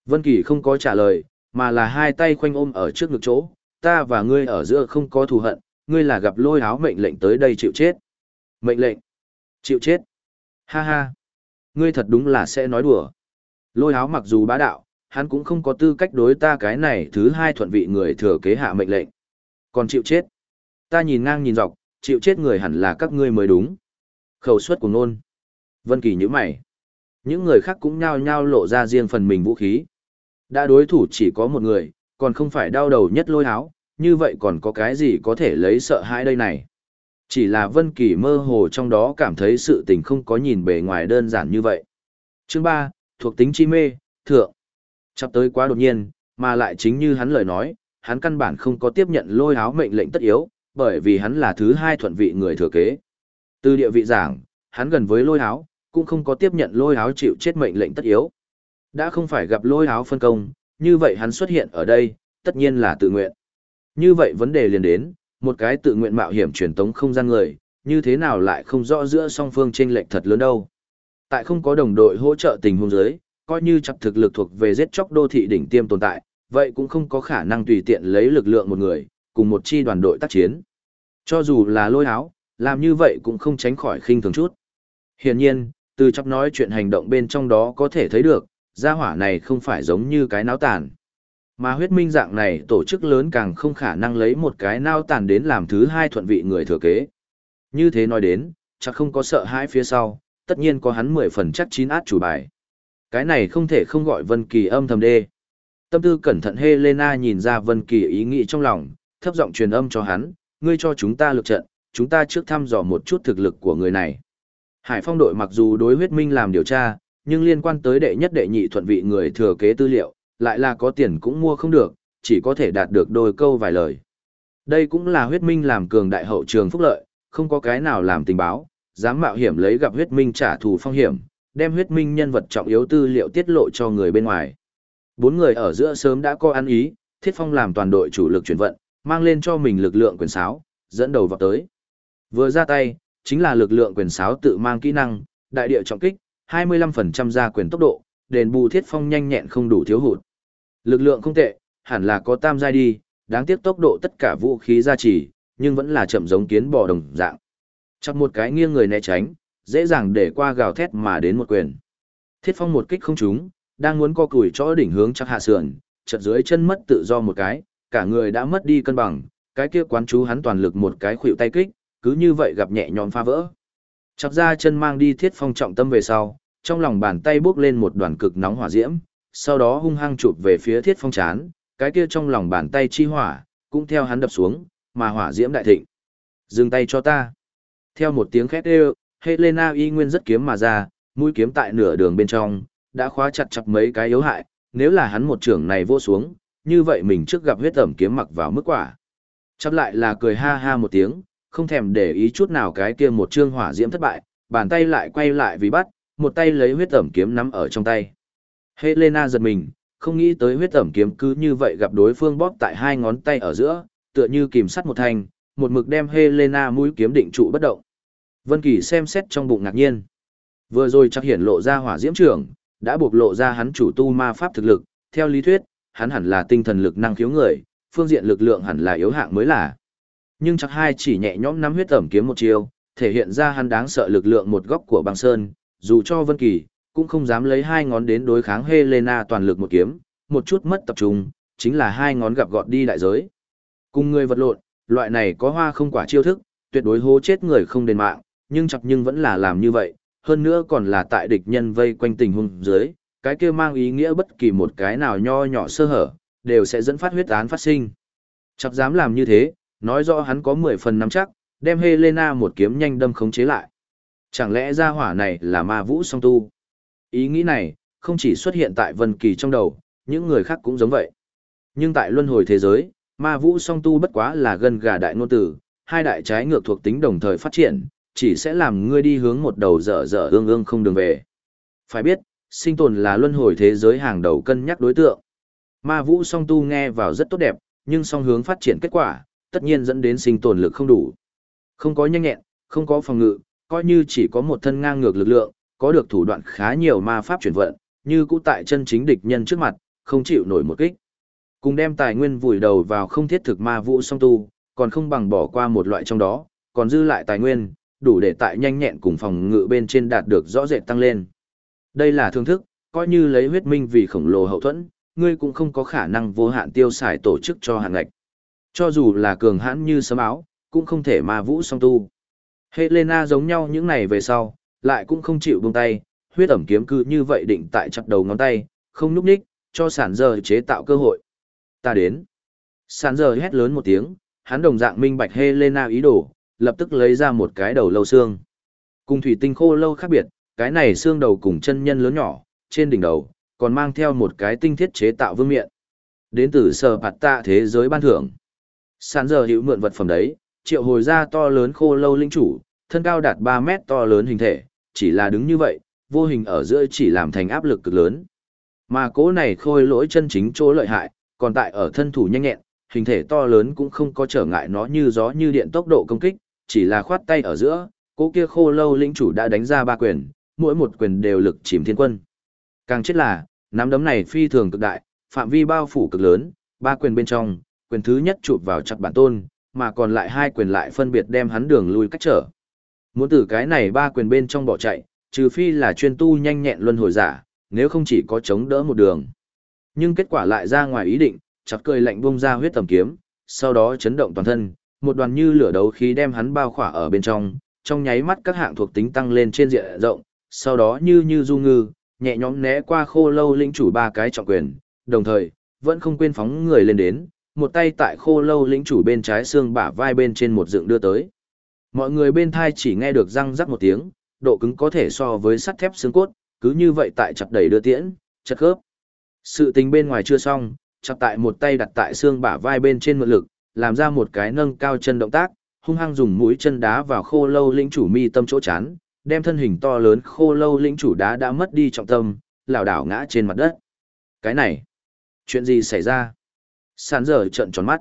Vân Kỳ không có trả lời, mà là hai tay khoanh ôm ở trước ngực chỗ, ta và ngươi ở giữa không có thù hận, ngươi là gặp lôi áo mệnh lệnh tới đây chịu chết. Mệnh lệnh? Chịu chết? Ha ha! Ngươi thật đúng là sẽ nói đùa. Lôi áo mặc dù bá đạo, hắn cũng không có tư cách đối ta cái này thứ hai thuận vị người thừa kế hạ mệnh lệnh. Còn chịu chết. Ta nhìn ngang nhìn dọc, chịu chết người hẳn là các ngươi mới đúng. Khẩu suất của nôn. Vân Kỳ nhíu mày. Những người khác cũng nhao nhao lộ ra riêng phần mình vũ khí. Đã đối thủ chỉ có một người, còn không phải đau đầu nhất lôi háo, như vậy còn có cái gì có thể lấy sợ hãi đây này. Chỉ là Vân Kỳ mơ hồ trong đó cảm thấy sự tình không có nhìn bề ngoài đơn giản như vậy. Chương 3, thuộc tính chi mê, thượng. Chắp tới quá đột nhiên, mà lại chính như hắn lời nói, hắn căn bản không có tiếp nhận lôi háo mệnh lệnh tất yếu, bởi vì hắn là thứ hai thuận vị người thừa kế. Từ địa vị giảng, hắn gần với lôi háo, cũng không có tiếp nhận lôi háo chịu chết mệnh lệnh tất yếu. Đã không phải gặp lôi háo phân công, như vậy hắn xuất hiện ở đây, tất nhiên là tự nguyện. Như vậy vấn đề liền đến, một cái tự nguyện mạo hiểm truyền tống không gian người, như thế nào lại không rõ giữa song phương chênh lệch thật lớn đâu. Tại không có đồng đội hỗ trợ tình huống giới, coi như chặt thực lực thuộc về giết chóc đô thị đỉnh tiêm tồn tại, vậy cũng không có khả năng tùy tiện lấy lực lượng một người, cùng một chi đoàn đội tác chiến. Cho dù là lôi áo, làm như vậy cũng không tránh khỏi khinh thường chút. Hiển nhiên, từ chắp nói chuyện hành động bên trong đó có thể thấy được, gia hỏa này không phải giống như cái náo tàn. Mà huyết minh dạng này tổ chức lớn càng không khả năng lấy một cái nao tàn đến làm thứ hai thuận vị người thừa kế. Như thế nói đến, chắc không có sợ hãi phía sau, tất nhiên có hắn mười phần chắc chín át chủ bài. Cái này không thể không gọi Vân Kỳ âm thầm đê. Tâm tư cẩn thận Helena nhìn ra Vân Kỳ ý nghĩ trong lòng, thấp giọng truyền âm cho hắn, ngươi cho chúng ta lực trận, chúng ta trước thăm dò một chút thực lực của người này. Hải Phong đội mặc dù đối huyết minh làm điều tra, nhưng liên quan tới đệ nhất đệ nhị thuận vị người thừa kế tư liệu, lại là có tiền cũng mua không được, chỉ có thể đạt được đôi câu vài lời. Đây cũng là huyết minh làm cường đại hậu trường phúc lợi, không có cái nào làm tình báo, dám mạo hiểm lấy gặp huyết minh trả thù phong hiểm, đem huyết minh nhân vật trọng yếu tư liệu tiết lộ cho người bên ngoài. Bốn người ở giữa sớm đã có ăn ý, Thiết Phong làm toàn đội chủ lực chuyển vận, mang lên cho mình lực lượng quyền sáo, dẫn đầu vào tới. Vừa ra tay, chính là lực lượng quyền sáo tự mang kỹ năng, đại địa trọng kích, 25% ra quyền tốc độ, đền bù Thiết Phong nhanh nhẹn không đủ thiếu hụt. Lực lượng không tệ, hẳn là có tam giai đi, đáng tiếc tốc độ tất cả vũ khí gia trì, nhưng vẫn là chậm giống kiến bò đồng dạng. Chắc một cái nghiêng người né tránh, dễ dàng để qua gào thét mà đến một quyền. Thiết Phong một kích không trúng, đang muốn co cùi cho đỉnh hướng chắc hạ sườn, chợt dưới chân mất tự do một cái, cả người đã mất đi cân bằng, cái kia quán chú hắn toàn lực một cái khuỵu tay kích, cứ như vậy gặp nhẹ nhõm phá vỡ. Chọc ra chân mang đi Thiết Phong trọng tâm về sau, trong lòng bàn tay bước lên một đoàn cực nóng hỏa diễm, sau đó hung hăng chụp về phía thiết phong chán, cái kia trong lòng bàn tay chi hỏa, cũng theo hắn đập xuống, mà hỏa diễm đại thịnh. Dừng tay cho ta. Theo một tiếng khét đều, Helena y nguyên rất kiếm mà ra, mũi kiếm tại nửa đường bên trong, đã khóa chặt chặt mấy cái yếu hại, nếu là hắn một trưởng này vô xuống, như vậy mình trước gặp huyết tẩm kiếm mặc vào mức quả. Chắp lại là cười ha ha một tiếng, không thèm để ý chút nào cái kia một trương hỏa diễm thất bại, bàn tay lại quay lại vì bắt, một tay lấy huyết tẩm kiếm nắm ở trong tay. Helena giật mình, không nghĩ tới huyết tẩm kiếm cứ như vậy gặp đối phương bóp tại hai ngón tay ở giữa, tựa như kìm sắt một thanh, một mực đem Helena mũi kiếm định trụ bất động. Vân Kỳ xem xét trong bụng ngạc nhiên. Vừa rồi chắc hiển lộ ra hỏa diễm trưởng, đã buộc lộ ra hắn chủ tu ma pháp thực lực, theo lý thuyết, hắn hẳn là tinh thần lực năng khiếu người, phương diện lực lượng hẳn là yếu hạng mới là. Nhưng chắc hai chỉ nhẹ nhõm nắm huyết tẩm kiếm một chiều, thể hiện ra hắn đáng sợ lực lượng một góc của băng sơn, dù cho Vân Kỳ, cũng không dám lấy hai ngón đến đối kháng Helena toàn lực một kiếm, một chút mất tập trung, chính là hai ngón gặp gọt đi đại giới. Cùng người vật lộn, loại này có hoa không quả chiêu thức, tuyệt đối hố chết người không đền mạng, nhưng chọc nhưng vẫn là làm như vậy, hơn nữa còn là tại địch nhân vây quanh tình huống dưới, cái kia mang ý nghĩa bất kỳ một cái nào nho nhỏ sơ hở, đều sẽ dẫn phát huyết án phát sinh. Chọc dám làm như thế, nói rõ hắn có 10 phần nắm chắc, đem Helena một kiếm nhanh đâm khống chế lại. Chẳng lẽ gia hỏa này là ma vũ song tu? Ý nghĩ này, không chỉ xuất hiện tại Vân Kỳ trong đầu, những người khác cũng giống vậy. Nhưng tại luân hồi thế giới, ma vũ song tu bất quá là gần gà đại ngôn tử, hai đại trái ngược thuộc tính đồng thời phát triển, chỉ sẽ làm ngươi đi hướng một đầu dở dở ương ương không đường về. Phải biết, sinh tồn là luân hồi thế giới hàng đầu cân nhắc đối tượng. Ma vũ song tu nghe vào rất tốt đẹp, nhưng song hướng phát triển kết quả, tất nhiên dẫn đến sinh tồn lực không đủ. Không có nhanh nhẹn, không có phòng ngự, coi như chỉ có một thân ngang ngược lực lượng, có được thủ đoạn khá nhiều ma pháp chuyển vận, như cũ tại chân chính địch nhân trước mặt, không chịu nổi một kích. Cùng đem tài nguyên vùi đầu vào không thiết thực ma vũ song tu, còn không bằng bỏ qua một loại trong đó, còn dư lại tài nguyên, đủ để tại nhanh nhẹn cùng phòng ngự bên trên đạt được rõ rệt tăng lên. Đây là thương thức, coi như lấy huyết minh vì khổng lồ hậu thuẫn, ngươi cũng không có khả năng vô hạn tiêu xài tổ chức cho hàng ngạch. Cho dù là cường hãn như sấm áo, cũng không thể ma vũ song tu. Helena giống nhau những này về sau, lại cũng không chịu buông tay, huyết ẩm kiếm cứ như vậy định tại chặt đầu ngón tay, không núp ních, cho sản giờ chế tạo cơ hội. Ta đến. Sản giờ hét lớn một tiếng, hắn đồng dạng minh bạch Helena ý đồ, lập tức lấy ra một cái đầu lâu xương. Cùng thủy tinh khô lâu khác biệt, cái này xương đầu cùng chân nhân lớn nhỏ, trên đỉnh đầu, còn mang theo một cái tinh thiết chế tạo vương miện. Đến từ sở phạt tạ thế giới ban thưởng. Sàn giờ hữu mượn vật phẩm đấy, triệu hồi ra to lớn khô lâu linh chủ, thân cao đạt ba mét to lớn hình thể, chỉ là đứng như vậy, vô hình ở giữa chỉ làm thành áp lực cực lớn. Mà cố này khôi lỗi chân chính chỗ lợi hại, còn tại ở thân thủ nhanh nhẹn, hình thể to lớn cũng không có trở ngại nó như gió như điện tốc độ công kích, chỉ là khoát tay ở giữa, cố kia khô lâu linh chủ đã đánh ra ba quyền, mỗi một quyền đều lực chìm thiên quân. Càng chết là, nắm đấm này phi thường cực đại, phạm vi bao phủ cực lớn, ba quyền bên trong, quyền thứ nhất chụp vào chặt bản tôn, mà còn lại hai quyền lại phân biệt đem hắn đường lui cách trở. Muốn từ cái này ba quyền bên trong bỏ chạy, trừ phi là chuyên tu nhanh nhẹn luân hồi giả, nếu không chỉ có chống đỡ một đường. Nhưng kết quả lại ra ngoài ý định, chặt cười lạnh bung ra huyết tầm kiếm, sau đó chấn động toàn thân, một đoàn như lửa đấu khí đem hắn bao khỏa ở bên trong, trong nháy mắt các hạng thuộc tính tăng lên trên diện rộng, sau đó như như du ngư, nhẹ nhõm né qua khô lâu lĩnh chủ ba cái trọng quyền, đồng thời, vẫn không quên phóng người lên đến, một tay tại khô lâu lĩnh chủ bên trái xương bả vai bên trên một dựng đưa tới. Mọi người bên thai chỉ nghe được răng rắc một tiếng, độ cứng có thể so với sắt thép xương cốt, cứ như vậy tại chặt đẩy đưa tiễn, chặt khớp. Sự tình bên ngoài chưa xong, chặt tại một tay đặt tại xương bả vai bên trên mượn lực, làm ra một cái nâng cao chân động tác, hung hăng dùng mũi chân đá vào khô lâu lĩnh chủ mi tâm chỗ chán, đem thân hình to lớn khô lâu lĩnh chủ đá đã mất đi trọng tâm, lảo đảo ngã trên mặt đất. Cái này, chuyện gì xảy ra? Sàn dở trận tròn mắt.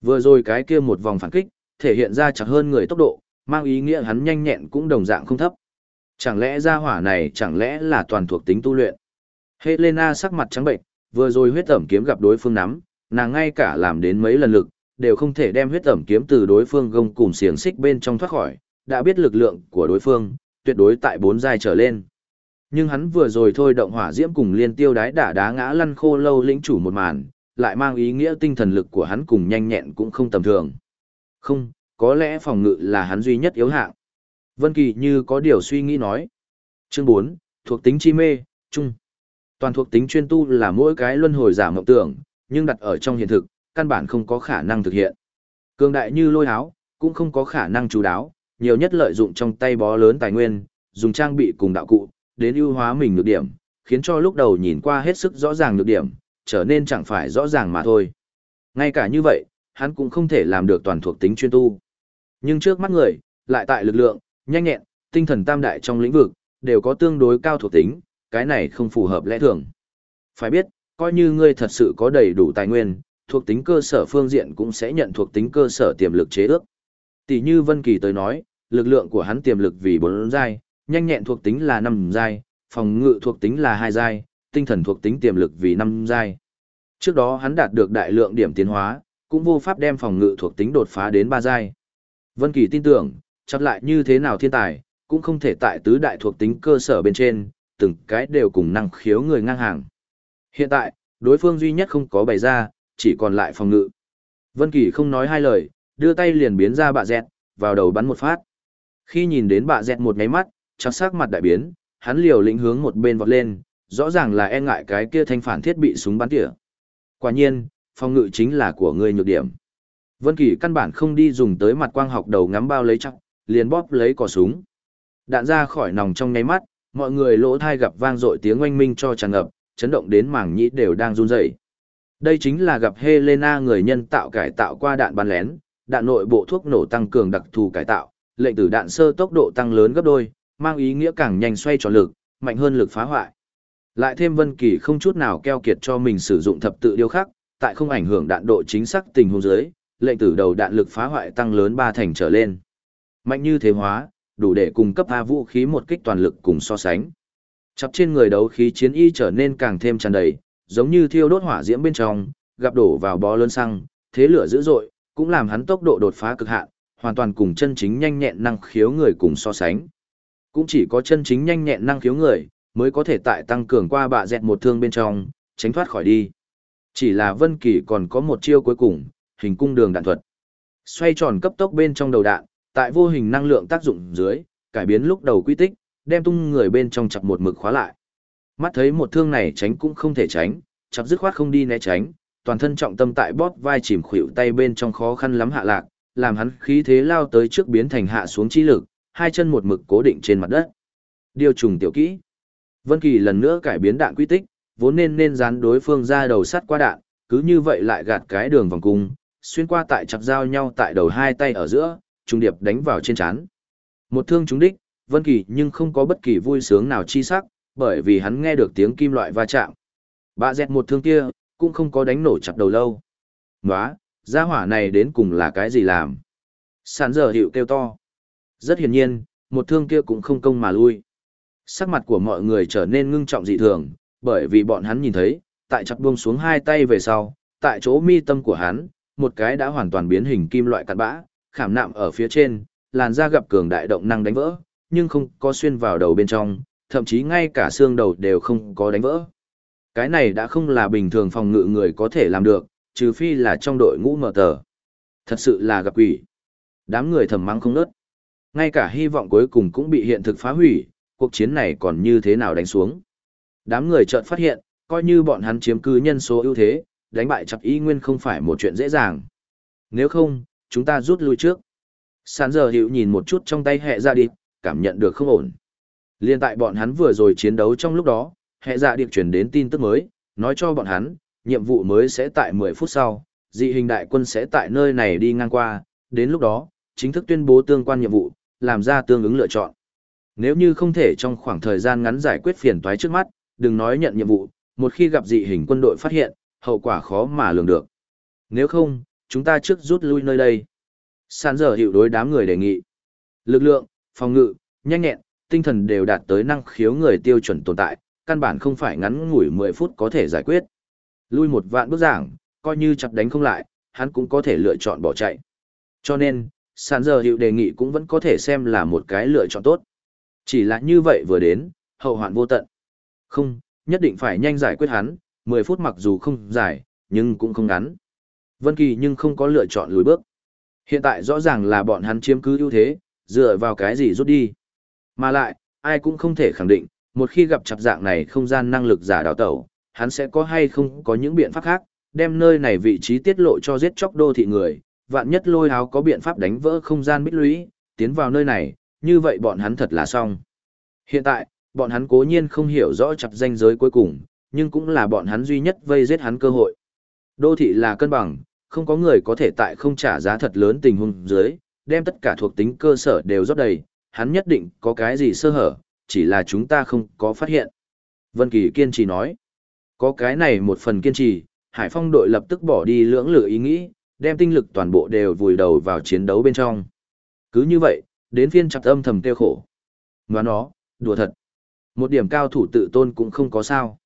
Vừa rồi cái kia một vòng phản kích, thể hiện ra chặt hơn người tốc độ, mang ý nghĩa hắn nhanh nhẹn cũng đồng dạng không thấp. Chẳng lẽ ra hỏa này chẳng lẽ là toàn thuộc tính tu luyện? Helena sắc mặt trắng bệnh, vừa rồi huyết ẩm kiếm gặp đối phương nắm, nàng ngay cả làm đến mấy lần lực, đều không thể đem huyết ẩm kiếm từ đối phương gông cùng xiềng xích bên trong thoát khỏi, đã biết lực lượng của đối phương, tuyệt đối tại bốn giai trở lên. Nhưng hắn vừa rồi thôi động hỏa diễm cùng liên tiêu đái đả đá ngã lăn khô lâu lĩnh chủ một màn, lại mang ý nghĩa tinh thần lực của hắn cùng nhanh nhẹn cũng không tầm thường. Không, có lẽ phòng ngự là hắn duy nhất yếu hạng. Vân Kỳ như có điều suy nghĩ nói. Chương 4, thuộc tính chi mê, chung. Toàn thuộc tính chuyên tu là mỗi cái luân hồi giả mộng tưởng, nhưng đặt ở trong hiện thực, căn bản không có khả năng thực hiện. Cường đại như lôi háo, cũng không có khả năng chú đáo, nhiều nhất lợi dụng trong tay bó lớn tài nguyên, dùng trang bị cùng đạo cụ, đến ưu hóa mình nhược điểm, khiến cho lúc đầu nhìn qua hết sức rõ ràng nhược điểm, trở nên chẳng phải rõ ràng mà thôi. Ngay cả như vậy, hắn cũng không thể làm được toàn thuộc tính chuyên tu. Nhưng trước mắt người, lại tại lực lượng, nhanh nhẹn, tinh thần tam đại trong lĩnh vực, đều có tương đối cao thuộc tính, cái này không phù hợp lẽ thường. Phải biết, coi như ngươi thật sự có đầy đủ tài nguyên, thuộc tính cơ sở phương diện cũng sẽ nhận thuộc tính cơ sở tiềm lực chế ước. Tỷ như Vân Kỳ tới nói, lực lượng của hắn tiềm lực vì 4 giai, nhanh nhẹn thuộc tính là 5 giai, phòng ngự thuộc tính là 2 giai, tinh thần thuộc tính tiềm lực vì 5 giai. Trước đó hắn đạt được đại lượng điểm tiến hóa, cũng vô pháp đem phòng ngự thuộc tính đột phá đến 3 giai. Vân Kỳ tin tưởng, chắc lại như thế nào thiên tài, cũng không thể tại tứ đại thuộc tính cơ sở bên trên, từng cái đều cùng năng khiếu người ngang hàng. Hiện tại, đối phương duy nhất không có bày ra, chỉ còn lại phòng ngự. Vân Kỳ không nói hai lời, đưa tay liền biến ra bạ dẹt, vào đầu bắn một phát. Khi nhìn đến bạ dẹt một cái mắt, chắc sắc mặt đại biến, hắn liều lĩnh hướng một bên vọt lên, rõ ràng là e ngại cái kia thanh phản thiết bị súng bắn tỉa. Quả nhiên, phòng ngự chính là của ngươi nhược điểm. Vân Kỳ căn bản không đi dùng tới mặt quang học đầu ngắm bao lấy chắc, liền bóp lấy cò súng. Đạn ra khỏi nòng trong nháy mắt, mọi người lỗ tai gặp vang dội tiếng oanh minh cho tràn ngập, chấn động đến mảng nhĩ đều đang run rẩy. Đây chính là gặp Helena người nhân tạo cải tạo qua đạn bắn lén, đạn nội bộ thuốc nổ tăng cường đặc thù cải tạo, lệnh tử đạn sơ tốc độ tăng lớn gấp đôi, mang ý nghĩa càng nhanh xoay tròn lực, mạnh hơn lực phá hoại. Lại thêm Vân Kỳ không chút nào keo kiệt cho mình sử dụng thập tự điêu khắc, tại không ảnh hưởng đạn độ chính xác tình huống dưới, lệnh tử đầu đạn lực phá hoại tăng lớn ba thành trở lên. Mạnh như thế hóa, đủ để cung cấp A vũ khí một kích toàn lực cùng so sánh. Chắp trên người đấu khí chiến y trở nên càng thêm tràn đầy, giống như thiêu đốt hỏa diễm bên trong, gặp đổ vào bó lớn xăng, thế lửa dữ dội, cũng làm hắn tốc độ đột phá cực hạn, hoàn toàn cùng chân chính nhanh nhẹn năng khiếu người cùng so sánh. Cũng chỉ có chân chính nhanh nhẹn năng khiếu người, mới có thể tại tăng cường qua bạ dẹt một thương bên trong, tránh thoát khỏi đi. Chỉ là Vân Kỳ còn có một chiêu cuối cùng, hình cung đường đạn thuật. Xoay tròn cấp tốc bên trong đầu đạn, tại vô hình năng lượng tác dụng dưới, cải biến lúc đầu quy tích, đem tung người bên trong chặt một mực khóa lại. Mắt thấy một thương này tránh cũng không thể tránh, chặt dứt khoát không đi né tránh, toàn thân trọng tâm tại bóp vai chìm khuỷu tay bên trong khó khăn lắm hạ lạc, làm hắn khí thế lao tới trước biến thành hạ xuống chi lực, hai chân một mực cố định trên mặt đất. Điều trùng tiểu kỹ. Vân Kỳ lần nữa cải biến đạn quy tích, vốn nên nên dán đối phương ra đầu sắt qua đạn, cứ như vậy lại gạt cái đường vòng cung, xuyên qua tại chặt giao nhau tại đầu hai tay ở giữa, trung điệp đánh vào trên trán. Một thương trúng đích, Vân Kỳ nhưng không có bất kỳ vui sướng nào chi sắc, bởi vì hắn nghe được tiếng kim loại va chạm. Bạ dẹt một thương kia, cũng không có đánh nổ chặt đầu lâu. Nóa, gia hỏa này đến cùng là cái gì làm? Sản giờ hiệu kêu to. Rất hiển nhiên, một thương kia cũng không công mà lui. Sắc mặt của mọi người trở nên ngưng trọng dị thường, bởi vì bọn hắn nhìn thấy, tại chặt buông xuống hai tay về sau, tại chỗ mi tâm của hắn, một cái đã hoàn toàn biến hình kim loại cặn bã, khảm nạm ở phía trên, làn da gặp cường đại động năng đánh vỡ, nhưng không có xuyên vào đầu bên trong, thậm chí ngay cả xương đầu đều không có đánh vỡ. Cái này đã không là bình thường phòng ngự người có thể làm được, trừ phi là trong đội ngũ mở tờ. Thật sự là gặp quỷ. Đám người thầm mắng không nớt. Ngay cả hy vọng cuối cùng cũng bị hiện thực phá hủy, cuộc chiến này còn như thế nào đánh xuống. Đám người chợt phát hiện, coi như bọn hắn chiếm cứ nhân số ưu thế, đánh bại chặt y nguyên không phải một chuyện dễ dàng. Nếu không, chúng ta rút lui trước. Sán giờ hiệu nhìn một chút trong tay hệ dạ ra đi, cảm nhận được không ổn. Liên tại bọn hắn vừa rồi chiến đấu trong lúc đó, hệ dạ điệp truyền đến tin tức mới, nói cho bọn hắn, nhiệm vụ mới sẽ tại 10 phút sau, dị hình đại quân sẽ tại nơi này đi ngang qua, đến lúc đó, chính thức tuyên bố tương quan nhiệm vụ, làm ra tương ứng lựa chọn. Nếu như không thể trong khoảng thời gian ngắn giải quyết phiền toái trước mắt, đừng nói nhận nhiệm vụ, một khi gặp dị hình quân đội phát hiện, hậu quả khó mà lường được. Nếu không, chúng ta trước rút lui nơi đây. Sàn giờ hiệu đối đám người đề nghị. Lực lượng, phòng ngự, nhanh nhẹn, tinh thần đều đạt tới năng khiếu người tiêu chuẩn tồn tại, căn bản không phải ngắn ngủi 10 phút có thể giải quyết. Lui một vạn bước giảng, coi như chặt đánh không lại, hắn cũng có thể lựa chọn bỏ chạy. Cho nên, sàn giờ hiệu đề nghị cũng vẫn có thể xem là một cái lựa chọn tốt. Chỉ là như vậy vừa đến, hậu hoạn vô tận. Không, nhất định phải nhanh giải quyết hắn, 10 phút mặc dù không dài, nhưng cũng không ngắn. Vân Kỳ nhưng không có lựa chọn lùi bước. Hiện tại rõ ràng là bọn hắn chiếm cứ ưu thế, dựa vào cái gì rút đi. Mà lại, ai cũng không thể khẳng định, một khi gặp chặt dạng này không gian năng lực giả đào tẩu, hắn sẽ có hay không có những biện pháp khác, đem nơi này vị trí tiết lộ cho giết chóc đô thị người, vạn nhất lôi háo có biện pháp đánh vỡ không gian bích lũy, tiến vào nơi này, như vậy bọn hắn thật là xong. Hiện tại, bọn hắn cố nhiên không hiểu rõ chặt danh giới cuối cùng, nhưng cũng là bọn hắn duy nhất vây giết hắn cơ hội. Đô thị là cân bằng, không có người có thể tại không trả giá thật lớn tình huống dưới, đem tất cả thuộc tính cơ sở đều rót đầy, hắn nhất định có cái gì sơ hở, chỉ là chúng ta không có phát hiện. Vân Kỳ kiên trì nói, có cái này một phần kiên trì, Hải Phong đội lập tức bỏ đi lưỡng lự ý nghĩ, đem tinh lực toàn bộ đều vùi đầu vào chiến đấu bên trong. Cứ như vậy, đến phiên chặt âm thầm tiêu khổ. Ngoan nó, đùa thật. Một điểm cao thủ tự tôn cũng không có sao.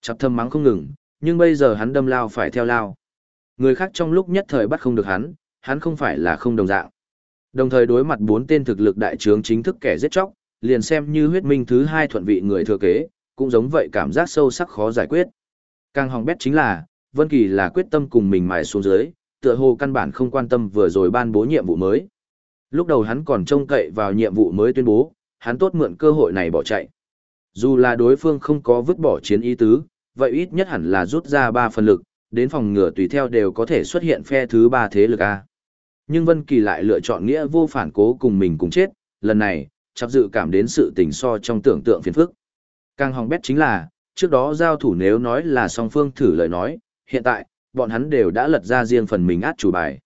Chặt thâm mắng không ngừng, nhưng bây giờ hắn đâm lao phải theo lao. Người khác trong lúc nhất thời bắt không được hắn, hắn không phải là không đồng dạng. Đồng thời đối mặt bốn tên thực lực đại trướng chính thức kẻ giết chóc, liền xem như huyết minh thứ hai thuận vị người thừa kế, cũng giống vậy cảm giác sâu sắc khó giải quyết. Càng hỏng bét chính là, Vân Kỳ là quyết tâm cùng mình mài xuống dưới, tựa hồ căn bản không quan tâm vừa rồi ban bố nhiệm vụ mới. Lúc đầu hắn còn trông cậy vào nhiệm vụ mới tuyên bố, hắn tốt mượn cơ hội này bỏ chạy. Dù là đối phương không có vứt bỏ chiến ý tứ, vậy ít nhất hẳn là rút ra ba phần lực, đến phòng ngừa tùy theo đều có thể xuất hiện phe thứ ba thế lực A. Nhưng Vân Kỳ lại lựa chọn nghĩa vô phản cố cùng mình cùng chết, lần này, chắc dự cảm đến sự tình so trong tưởng tượng phiền phức. Càng hỏng bét chính là, trước đó giao thủ nếu nói là song phương thử lời nói, hiện tại, bọn hắn đều đã lật ra riêng phần mình át chủ bài.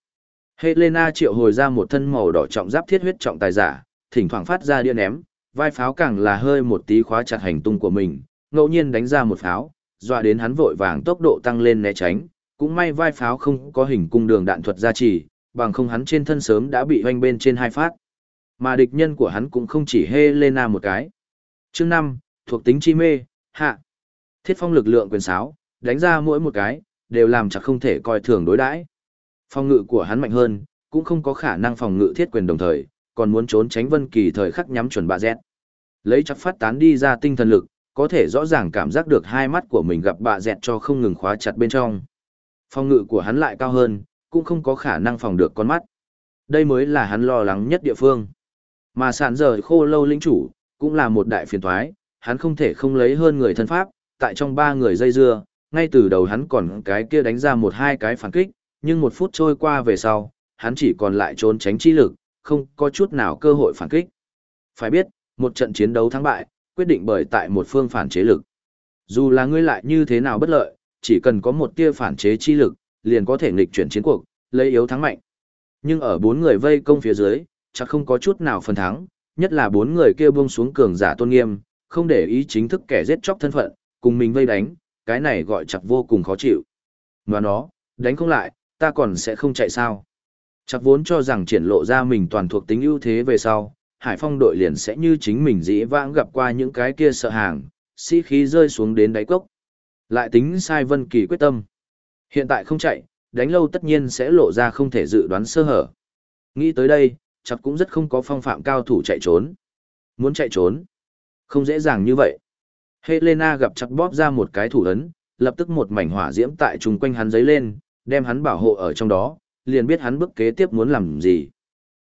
Helena triệu hồi ra một thân màu đỏ trọng giáp thiết huyết trọng tài giả, thỉnh thoảng phát ra điện ném, vai pháo càng là hơi một tí khóa chặt hành tung của mình, ngẫu nhiên đánh ra một pháo, dọa đến hắn vội vàng tốc độ tăng lên né tránh, cũng may vai pháo không có hình cung đường đạn thuật gia trì, bằng không hắn trên thân sớm đã bị hoanh bên trên hai phát. Mà địch nhân của hắn cũng không chỉ Helena một cái. Chương 5, thuộc tính chi mê, hạ. Thiết phong lực lượng quyền sáo, đánh ra mỗi một cái, đều làm chặt không thể coi thường đối đãi. Phòng ngự của hắn mạnh hơn, cũng không có khả năng phòng ngự thiết quyền đồng thời, còn muốn trốn tránh Vân Kỳ thời khắc nhắm chuẩn bạ Z. Lấy chắc phát tán đi ra tinh thần lực, có thể rõ ràng cảm giác được hai mắt của mình gặp bạ Z cho không ngừng khóa chặt bên trong. Phòng ngự của hắn lại cao hơn, cũng không có khả năng phòng được con mắt. Đây mới là hắn lo lắng nhất địa phương. Mà sạn giờ khô lâu lĩnh chủ, cũng là một đại phiền toái, hắn không thể không lấy hơn người thân pháp, tại trong ba người dây dưa, ngay từ đầu hắn còn cái kia đánh ra một hai cái phản kích, nhưng một phút trôi qua về sau, hắn chỉ còn lại trốn tránh chi lực, không có chút nào cơ hội phản kích. Phải biết, một trận chiến đấu thắng bại, quyết định bởi tại một phương phản chế lực. Dù là ngươi lại như thế nào bất lợi, chỉ cần có một tia phản chế chi lực, liền có thể nghịch chuyển chiến cuộc, lấy yếu thắng mạnh. Nhưng ở bốn người vây công phía dưới, chắc không có chút nào phần thắng, nhất là bốn người kia buông xuống cường giả tôn nghiêm, không để ý chính thức kẻ giết chóc thân phận, cùng mình vây đánh, cái này gọi chặt vô cùng khó chịu. Mà nó, đánh không lại, ta còn sẽ không chạy sao. Chắc vốn cho rằng triển lộ ra mình toàn thuộc tính ưu thế về sau, Hải Phong đội liền sẽ như chính mình dĩ vãng gặp qua những cái kia sợ hàng, sĩ khí rơi xuống đến đáy cốc. Lại tính sai Vân Kỳ quyết tâm. Hiện tại không chạy, đánh lâu tất nhiên sẽ lộ ra không thể dự đoán sơ hở. Nghĩ tới đây, chắc cũng rất không có phong phạm cao thủ chạy trốn. Muốn chạy trốn, không dễ dàng như vậy. Helena gặp chắc bóp ra một cái thủ ấn, lập tức một mảnh hỏa diễm tại trùng quanh hắn giấy lên, đem hắn bảo hộ ở trong đó, liền biết hắn bước kế tiếp muốn làm gì.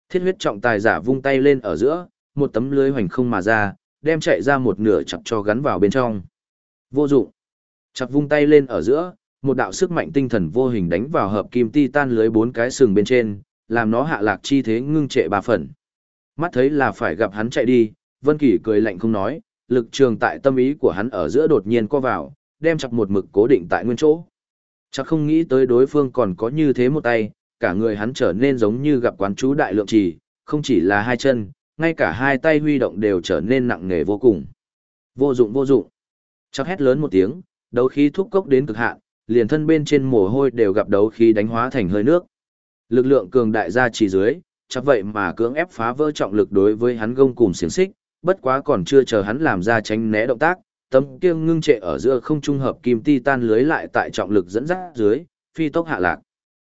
Thiết huyết trọng tài giả vung tay lên ở giữa, một tấm lưới hoành không mà ra, đem chạy ra một nửa chặt cho gắn vào bên trong. Vô dụng. Chặt vung tay lên ở giữa, một đạo sức mạnh tinh thần vô hình đánh vào hợp kim titan lưới bốn cái sừng bên trên, làm nó hạ lạc chi thế ngưng trệ ba phần. Mắt thấy là phải gặp hắn chạy đi, Vân Kỳ cười lạnh không nói, lực trường tại tâm ý của hắn ở giữa đột nhiên co vào, đem chặt một mực cố định tại nguyên chỗ. Chắc không nghĩ tới đối phương còn có như thế một tay, cả người hắn trở nên giống như gặp quán chú đại lượng trì, không chỉ là hai chân, ngay cả hai tay huy động đều trở nên nặng nề vô cùng. Vô dụng vô dụng. Chắc hét lớn một tiếng, đấu khí thúc cốc đến cực hạn, liền thân bên trên mồ hôi đều gặp đấu khí đánh hóa thành hơi nước. Lực lượng cường đại ra chỉ dưới, chắc vậy mà cưỡng ép phá vỡ trọng lực đối với hắn gông cùng xiềng xích, bất quá còn chưa chờ hắn làm ra tránh né động tác, tấm kia ngưng trệ ở giữa không trung hợp kim titan lưới lại tại trọng lực dẫn dắt dưới, phi tốc hạ lạc.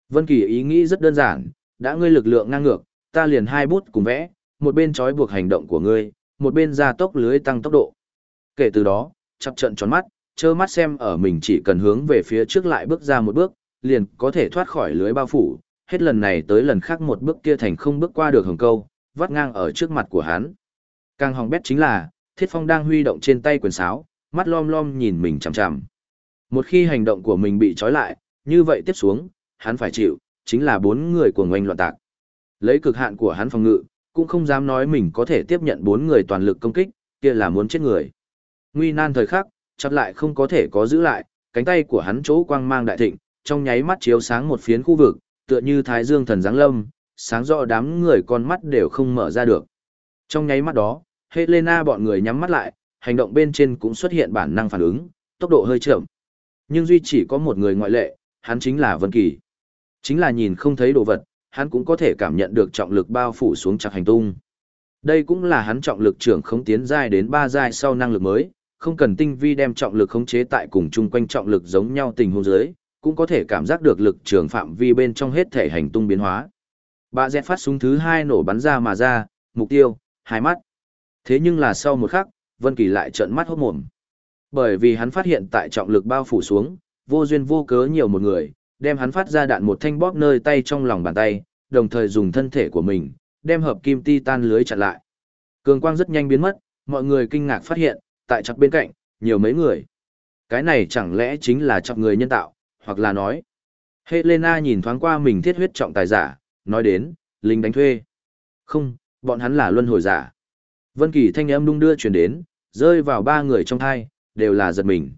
Vân Kỳ ý nghĩ rất đơn giản, đã ngươi lực lượng ngang ngược, ta liền hai bút cùng vẽ, một bên trói buộc hành động của ngươi, một bên gia tốc lưới tăng tốc độ. Kể từ đó, chập trận tròn mắt, trơ mắt xem ở mình chỉ cần hướng về phía trước lại bước ra một bước, liền có thể thoát khỏi lưới bao phủ, hết lần này tới lần khác một bước kia thành không bước qua được hồng câu, vắt ngang ở trước mặt của hắn. Càng hỏng bét chính là, Thiết Phong đang huy động trên tay quyền sáo, mắt lom lom nhìn mình chằm chằm. Một khi hành động của mình bị trói lại, như vậy tiếp xuống, hắn phải chịu, chính là bốn người của ngoanh loạn tạc. Lấy cực hạn của hắn phòng ngự, cũng không dám nói mình có thể tiếp nhận bốn người toàn lực công kích, kia là muốn chết người. Nguy nan thời khắc, chặt lại không có thể có giữ lại, cánh tay của hắn chỗ quang mang đại thịnh, trong nháy mắt chiếu sáng một phiến khu vực, tựa như thái dương thần giáng lâm, sáng rõ đám người con mắt đều không mở ra được. Trong nháy mắt đó, Helena bọn người nhắm mắt lại, hành động bên trên cũng xuất hiện bản năng phản ứng, tốc độ hơi chậm. Nhưng duy chỉ có một người ngoại lệ, hắn chính là Vân Kỳ. Chính là nhìn không thấy đồ vật, hắn cũng có thể cảm nhận được trọng lực bao phủ xuống chặt hành tung. Đây cũng là hắn trọng lực trưởng không tiến giai đến ba giai sau năng lực mới, không cần tinh vi đem trọng lực khống chế tại cùng chung quanh trọng lực giống nhau tình huống dưới, cũng có thể cảm giác được lực trường phạm vi bên trong hết thể hành tung biến hóa. Bà dẹt phát súng thứ hai nổ bắn ra mà ra, mục tiêu, hai mắt. Thế nhưng là sau một khắc, Vân Kỳ lại trợn mắt hốt mồm. Bởi vì hắn phát hiện tại trọng lực bao phủ xuống, vô duyên vô cớ nhiều một người, đem hắn phát ra đạn một thanh bóp nơi tay trong lòng bàn tay, đồng thời dùng thân thể của mình, đem hợp kim titan lưới chặn lại. Cường quang rất nhanh biến mất, mọi người kinh ngạc phát hiện, tại chặt bên cạnh, nhiều mấy người. Cái này chẳng lẽ chính là chọc người nhân tạo, hoặc là nói. Helena nhìn thoáng qua mình thiết huyết trọng tài giả, nói đến, lính đánh thuê. Không, bọn hắn là luân hồi giả. Vân Kỳ thanh âm đung đưa truyền đến, rơi vào ba người trong hai đều là giật mình.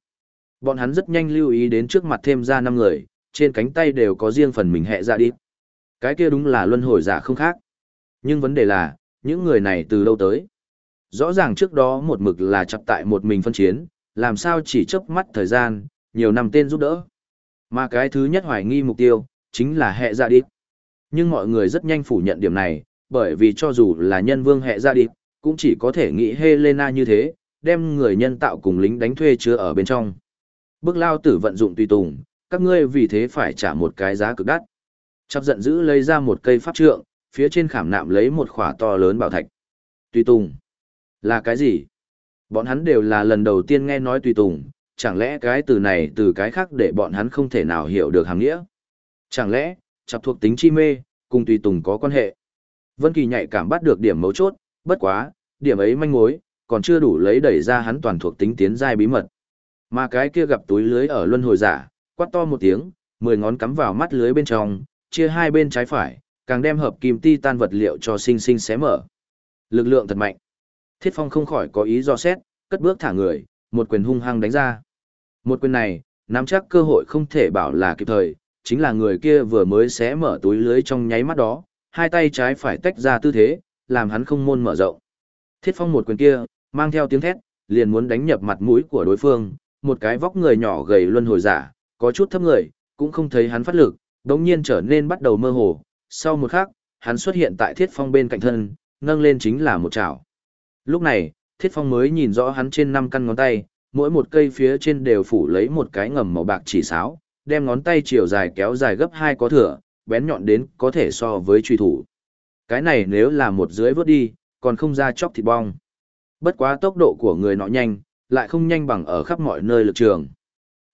Bọn hắn rất nhanh lưu ý đến trước mặt thêm ra năm người, trên cánh tay đều có riêng phần mình hệ ra dạ đi. Cái kia đúng là luân hồi giả không khác. Nhưng vấn đề là, những người này từ đâu tới? Rõ ràng trước đó một mực là chặt tại một mình phân chiến, làm sao chỉ chớp mắt thời gian, nhiều năm tên giúp đỡ. Mà cái thứ nhất hoài nghi mục tiêu, chính là hệ ra dạ đi. Nhưng mọi người rất nhanh phủ nhận điểm này, bởi vì cho dù là nhân vương hệ ra dạ đi, cũng chỉ có thể nghĩ Helena như thế, đem người nhân tạo cùng lính đánh thuê chưa ở bên trong. Bước lao tử vận dụng tùy tùng, các ngươi vì thế phải trả một cái giá cực đắt. Chắp giận dữ lấy ra một cây pháp trượng, phía trên khảm nạm lấy một khỏa to lớn bảo thạch. Tùy tùng. Là cái gì? Bọn hắn đều là lần đầu tiên nghe nói tùy tùng, chẳng lẽ cái từ này từ cái khác để bọn hắn không thể nào hiểu được hàng nghĩa? Chẳng lẽ, chập thuộc tính chi mê, cùng tùy tùng có quan hệ? Vân Kỳ nhạy cảm bắt được điểm mấu chốt, bất quá, điểm ấy manh mối, còn chưa đủ lấy đẩy ra hắn toàn thuộc tính tiến giai bí mật. Mà cái kia gặp túi lưới ở luân hồi giả, quát to một tiếng, mười ngón cắm vào mắt lưới bên trong, chia hai bên trái phải, càng đem hợp kim ti tan vật liệu cho sinh sinh xé mở. Lực lượng thật mạnh. Thiết Phong không khỏi có ý do xét, cất bước thả người, một quyền hung hăng đánh ra. Một quyền này, nắm chắc cơ hội không thể bảo là kịp thời, chính là người kia vừa mới xé mở túi lưới trong nháy mắt đó, hai tay trái phải tách ra tư thế, làm hắn không môn mở rộng. Thiết Phong một quyền kia, mang theo tiếng thét, liền muốn đánh nhập mặt mũi của đối phương, một cái vóc người nhỏ gầy luân hồi giả, có chút thấp người, cũng không thấy hắn phát lực, đống nhiên trở nên bắt đầu mơ hồ. Sau một khắc, hắn xuất hiện tại Thiết Phong bên cạnh thân, nâng lên chính là một chảo. Lúc này, Thiết Phong mới nhìn rõ hắn trên năm căn ngón tay, mỗi một cây phía trên đều phủ lấy một cái ngầm màu bạc chỉ sáo, đem ngón tay chiều dài kéo dài gấp hai có thừa, bén nhọn đến có thể so với truy thủ. Cái này nếu là một dưới vớt đi, còn không ra chóc thịt bong. Bất quá tốc độ của người nọ nhanh, lại không nhanh bằng ở khắp mọi nơi lực trường.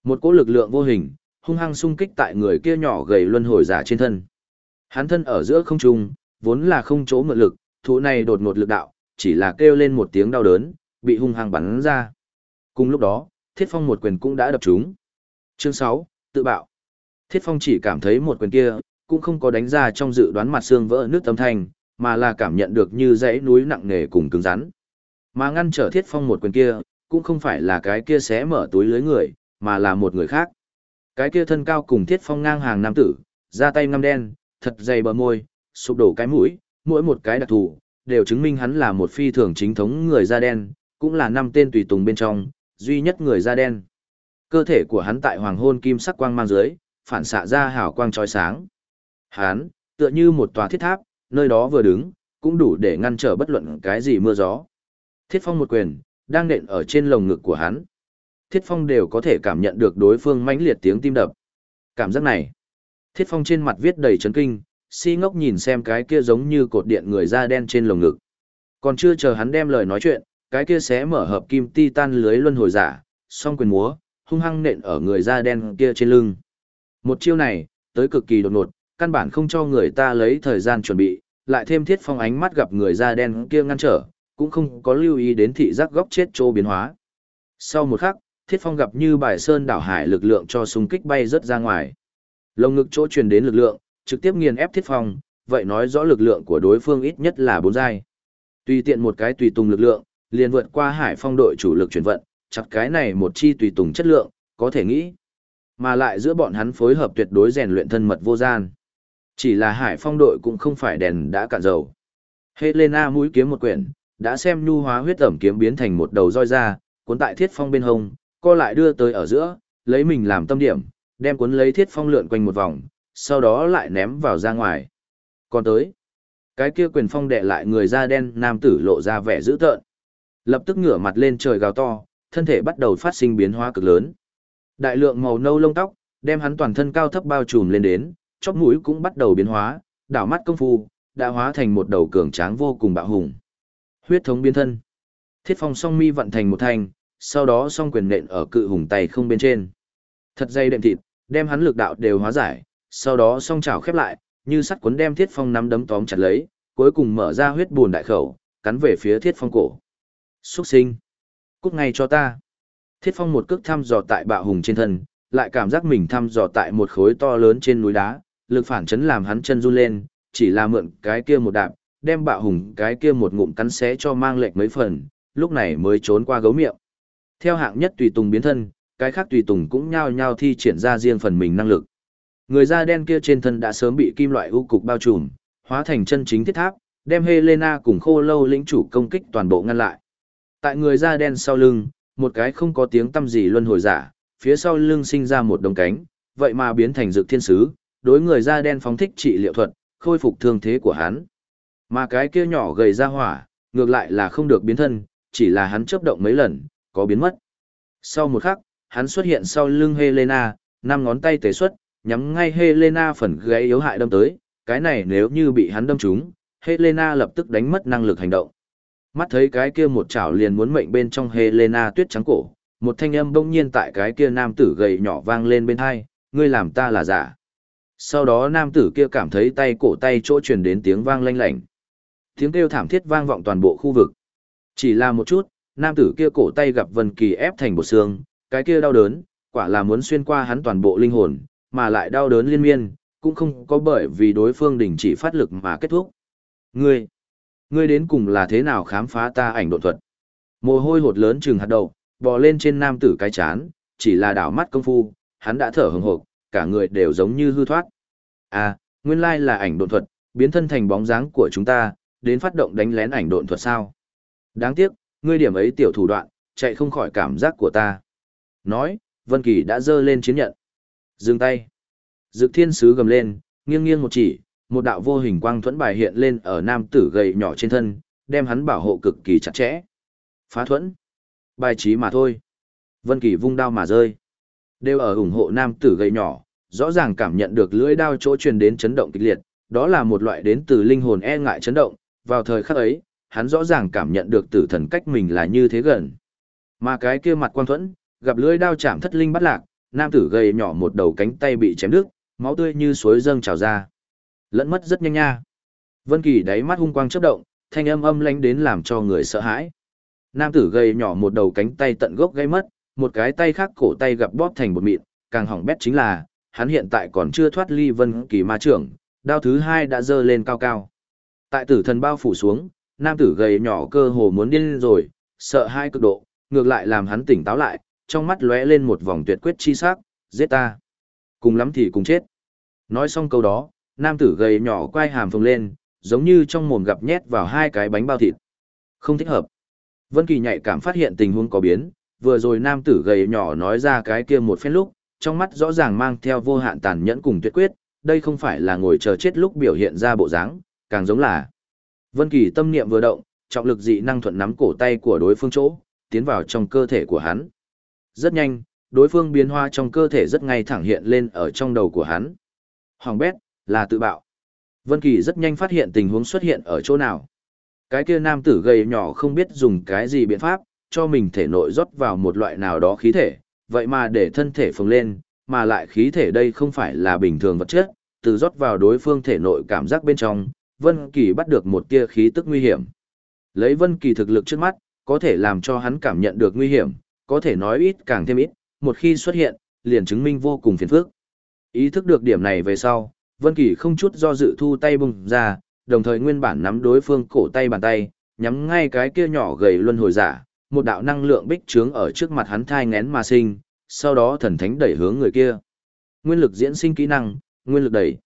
Một cỗ lực lượng vô hình, hung hăng xung kích tại người kia nhỏ gầy luân hồi giả trên thân. Hắn thân ở giữa không trung, vốn là không chỗ mượn lực, thú này đột ngột lực đạo, chỉ là kêu lên một tiếng đau đớn, bị hung hăng bắn ra. Cùng lúc đó, Thiết Phong một quyền cũng đã đập trúng. Chương 6, tự bạo. Thiết Phong chỉ cảm thấy một quyền kia, cũng không có đánh ra trong dự đoán mặt xương vỡ nước âm thanh, mà là cảm nhận được như dãy núi nặng nề cùng cứng rắn. Mà ngăn trở Thiết Phong một quyền kia, cũng không phải là cái kia xé mở túi lưới người, mà là một người khác. Cái kia thân cao cùng Thiết Phong ngang hàng nam tử, da tay ngăm đen, thật dày bờ môi, sụp đổ cái mũi, mỗi một cái đặc thù, đều chứng minh hắn là một phi thường chính thống người da đen, cũng là năm tên tùy tùng bên trong, duy nhất người da đen. Cơ thể của hắn tại hoàng hôn kim sắc quang mang dưới, phản xạ ra hào quang chói sáng. Hán, tựa như một tòa thiết tháp, nơi đó vừa đứng, cũng đủ để ngăn trở bất luận cái gì mưa gió. Thiết Phong một quyền, đang nện ở trên lồng ngực của hắn. Thiết Phong đều có thể cảm nhận được đối phương mãnh liệt tiếng tim đập. Cảm giác này, Thiết Phong trên mặt viết đầy chấn kinh, si ngốc nhìn xem cái kia giống như cột điện người da đen trên lồng ngực. Còn chưa chờ hắn đem lời nói chuyện, cái kia sẽ mở hợp kim titan lưới luân hồi giả, song quyền múa, hung hăng nện ở người da đen kia trên lưng. Một chiêu này, tới cực kỳ đột ngột, căn bản không cho người ta lấy thời gian chuẩn bị, lại thêm thiết phong ánh mắt gặp người da đen kia ngăn trở, cũng không có lưu ý đến thị giác góc chết chỗ biến hóa. Sau một khắc, thiết phong gặp như bài sơn đảo hải lực lượng cho súng kích bay rất ra ngoài. Lồng ngực chỗ truyền đến lực lượng, trực tiếp nghiền ép thiết phong, vậy nói rõ lực lượng của đối phương ít nhất là bốn giai. Tùy tiện một cái tùy tùng lực lượng, liền vượt qua hải phong đội chủ lực chuyển vận, chặt cái này một chi tùy tùng chất lượng, có thể nghĩ. Mà lại giữa bọn hắn phối hợp tuyệt đối rèn luyện thân mật vô gian. Chỉ là hải phong đội cũng không phải đèn đã cạn dầu. Helena mũi kiếm một quyển, đã xem nhu hóa huyết ẩm kiếm biến thành một đầu roi ra, cuốn tại thiết phong bên hông, co lại đưa tới ở giữa, lấy mình làm tâm điểm, đem cuốn lấy thiết phong lượn quanh một vòng, sau đó lại ném vào ra ngoài. Còn tới, cái kia quyền phong đệ lại người da đen nam tử lộ ra vẻ dữ tợn. Lập tức ngửa mặt lên trời gào to, thân thể bắt đầu phát sinh biến hóa cực lớn. Đại lượng màu nâu lông tóc, đem hắn toàn thân cao thấp bao trùm lên đến, chóp mũi cũng bắt đầu biến hóa, đảo mắt công phu, đã hóa thành một đầu cường tráng vô cùng bạo hùng. Huyết thống biến thân. Thiết phong song mi vận thành một thành, sau đó song quyền nện ở cự hùng tay không bên trên. Thật dây đệm thịt, đem hắn lực đạo đều hóa giải, sau đó song chảo khép lại, như sắt cuốn đem thiết phong nắm đấm tóm chặt lấy, cuối cùng mở ra huyết buồn đại khẩu, cắn về phía thiết phong cổ. Xuất sinh. Cút ngay cho ta. Thiết phong một cước thăm dò tại bạo hùng trên thân, lại cảm giác mình thăm dò tại một khối to lớn trên núi đá, lực phản chấn làm hắn chân run lên, chỉ là mượn cái kia một đạp, đem bạo hùng cái kia một ngụm cắn xé cho mang lệch mấy phần, lúc này mới trốn qua gấu miệng. Theo hạng nhất tùy tùng biến thân, cái khác tùy tùng cũng nhao nhao thi triển ra riêng phần mình năng lực. Người da đen kia trên thân đã sớm bị kim loại u cục bao trùm, hóa thành chân chính thiết tháp, đem Helena cùng khô lâu lĩnh chủ công kích toàn bộ ngăn lại. Tại người da đen sau lưng, một cái không có tiếng tâm gì luân hồi giả, phía sau lưng sinh ra một đồng cánh, vậy mà biến thành dược thiên sứ, đối người da đen phóng thích trị liệu thuật, khôi phục thương thế của hắn. Mà cái kia nhỏ gầy ra hỏa, ngược lại là không được biến thân, chỉ là hắn chớp động mấy lần, có biến mất. Sau một khắc, hắn xuất hiện sau lưng Helena, năm ngón tay tế xuất, nhắm ngay Helena phần gáy yếu hại đâm tới, cái này nếu như bị hắn đâm trúng, Helena lập tức đánh mất năng lực hành động. Mắt thấy cái kia một chảo liền muốn mệnh bên trong Helena tuyết trắng cổ, Một thanh âm bỗng nhiên tại cái kia nam tử gầy nhỏ vang lên bên hai, ngươi làm ta là giả. Sau đó nam tử kia cảm thấy tay cổ tay chỗ truyền đến tiếng vang lanh lảnh. Tiếng kêu thảm thiết vang vọng toàn bộ khu vực. Chỉ là một chút, nam tử kia cổ tay gặp Vân Kỳ ép thành bộ xương, cái kia đau đớn, quả là muốn xuyên qua hắn toàn bộ linh hồn, mà lại đau đớn liên miên, cũng không có bởi vì đối phương đình chỉ phát lực mà kết thúc. Ngươi, ngươi đến cùng là thế nào khám phá ta ảnh độ thuật? Mồ hôi hột lớn chừng hạt đậu, bò lên trên nam tử cái chán, chỉ là đảo mắt công phu, hắn đã thở hừng hực, cả người đều giống như hư thoát. À, nguyên lai là ảnh độn thuật, biến thân thành bóng dáng của chúng ta, đến phát động đánh lén ảnh độn thuật sao? Đáng tiếc, ngươi điểm ấy tiểu thủ đoạn, chạy không khỏi cảm giác của ta. Nói, Vân Kỳ đã giơ lên chiến nhận. Dừng tay. Dực thiên sứ gầm lên, nghiêng nghiêng một chỉ, một đạo vô hình quang thuẫn bài hiện lên ở nam tử gầy nhỏ trên thân, đem hắn bảo hộ cực kỳ chặt chẽ. Phá thuẫn. Bài trí mà thôi. Vân Kỳ vung đao mà rơi. Đều ở ủng hộ nam tử gầy nhỏ, rõ ràng cảm nhận được lưỡi đao chỗ truyền đến chấn động kịch liệt, đó là một loại đến từ linh hồn e ngại chấn động, vào thời khắc ấy, hắn rõ ràng cảm nhận được tử thần cách mình là như thế gần. Mà cái kia mặt quan thuẫn, gặp lưỡi đao chạm thất linh bắt lạc, nam tử gầy nhỏ một đầu cánh tay bị chém đứt, máu tươi như suối dâng trào ra. Lẫn mất rất nhanh nha. Vân Kỳ đáy mắt hung quang chớp động, thanh âm âm lãnh đến làm cho người sợ hãi. Nam tử gầy nhỏ một đầu cánh tay tận gốc gãy mất, một cái tay khác cổ tay gặp bóp thành một mịn, càng hỏng bét chính là, hắn hiện tại còn chưa thoát ly Vân Kỳ ma trưởng, đao thứ hai đã dơ lên cao cao. Tại tử thần bao phủ xuống, nam tử gầy nhỏ cơ hồ muốn điên rồi, sợ hai cực độ, ngược lại làm hắn tỉnh táo lại, trong mắt lóe lên một vòng tuyệt quyết chi sắc, giết ta. Cùng lắm thì cùng chết. Nói xong câu đó, nam tử gầy nhỏ quay hàm phồng lên, giống như trong mồm gặp nhét vào hai cái bánh bao thịt. Không thích hợp. Vân Kỳ nhạy cảm phát hiện tình huống có biến, vừa rồi nam tử gầy nhỏ nói ra cái kia một phen lúc, trong mắt rõ ràng mang theo vô hạn tàn nhẫn cùng tuyệt quyết, đây không phải là ngồi chờ chết lúc biểu hiện ra bộ dáng, càng giống là. Vân Kỳ tâm niệm vừa động, trọng lực dị năng thuận nắm cổ tay của đối phương chỗ, tiến vào trong cơ thể của hắn. Rất nhanh, đối phương biến hóa trong cơ thể rất ngay thẳng hiện lên ở trong đầu của hắn. Hoàng bét, là tự bạo. Vân Kỳ rất nhanh phát hiện tình huống xuất hiện ở chỗ nào. Cái kia nam tử gầy nhỏ không biết dùng cái gì biện pháp, cho mình thể nội rót vào một loại nào đó khí thể, vậy mà để thân thể phồng lên, mà lại khí thể đây không phải là bình thường vật chất, từ rót vào đối phương thể nội cảm giác bên trong, Vân Kỳ bắt được một tia khí tức nguy hiểm. Lấy Vân Kỳ thực lực trước mắt, có thể làm cho hắn cảm nhận được nguy hiểm, có thể nói ít càng thêm ít, một khi xuất hiện, liền chứng minh vô cùng phiền phức. Ý thức được điểm này về sau, Vân Kỳ không chút do dự thu tay bùng ra, đồng thời nguyên bản nắm đối phương cổ tay bàn tay, nhắm ngay cái kia nhỏ gầy luân hồi giả, một đạo năng lượng bích trướng ở trước mặt hắn thai ngén mà sinh, sau đó thần thánh đẩy hướng người kia. Nguyên lực diễn sinh kỹ năng, nguyên lực đẩy.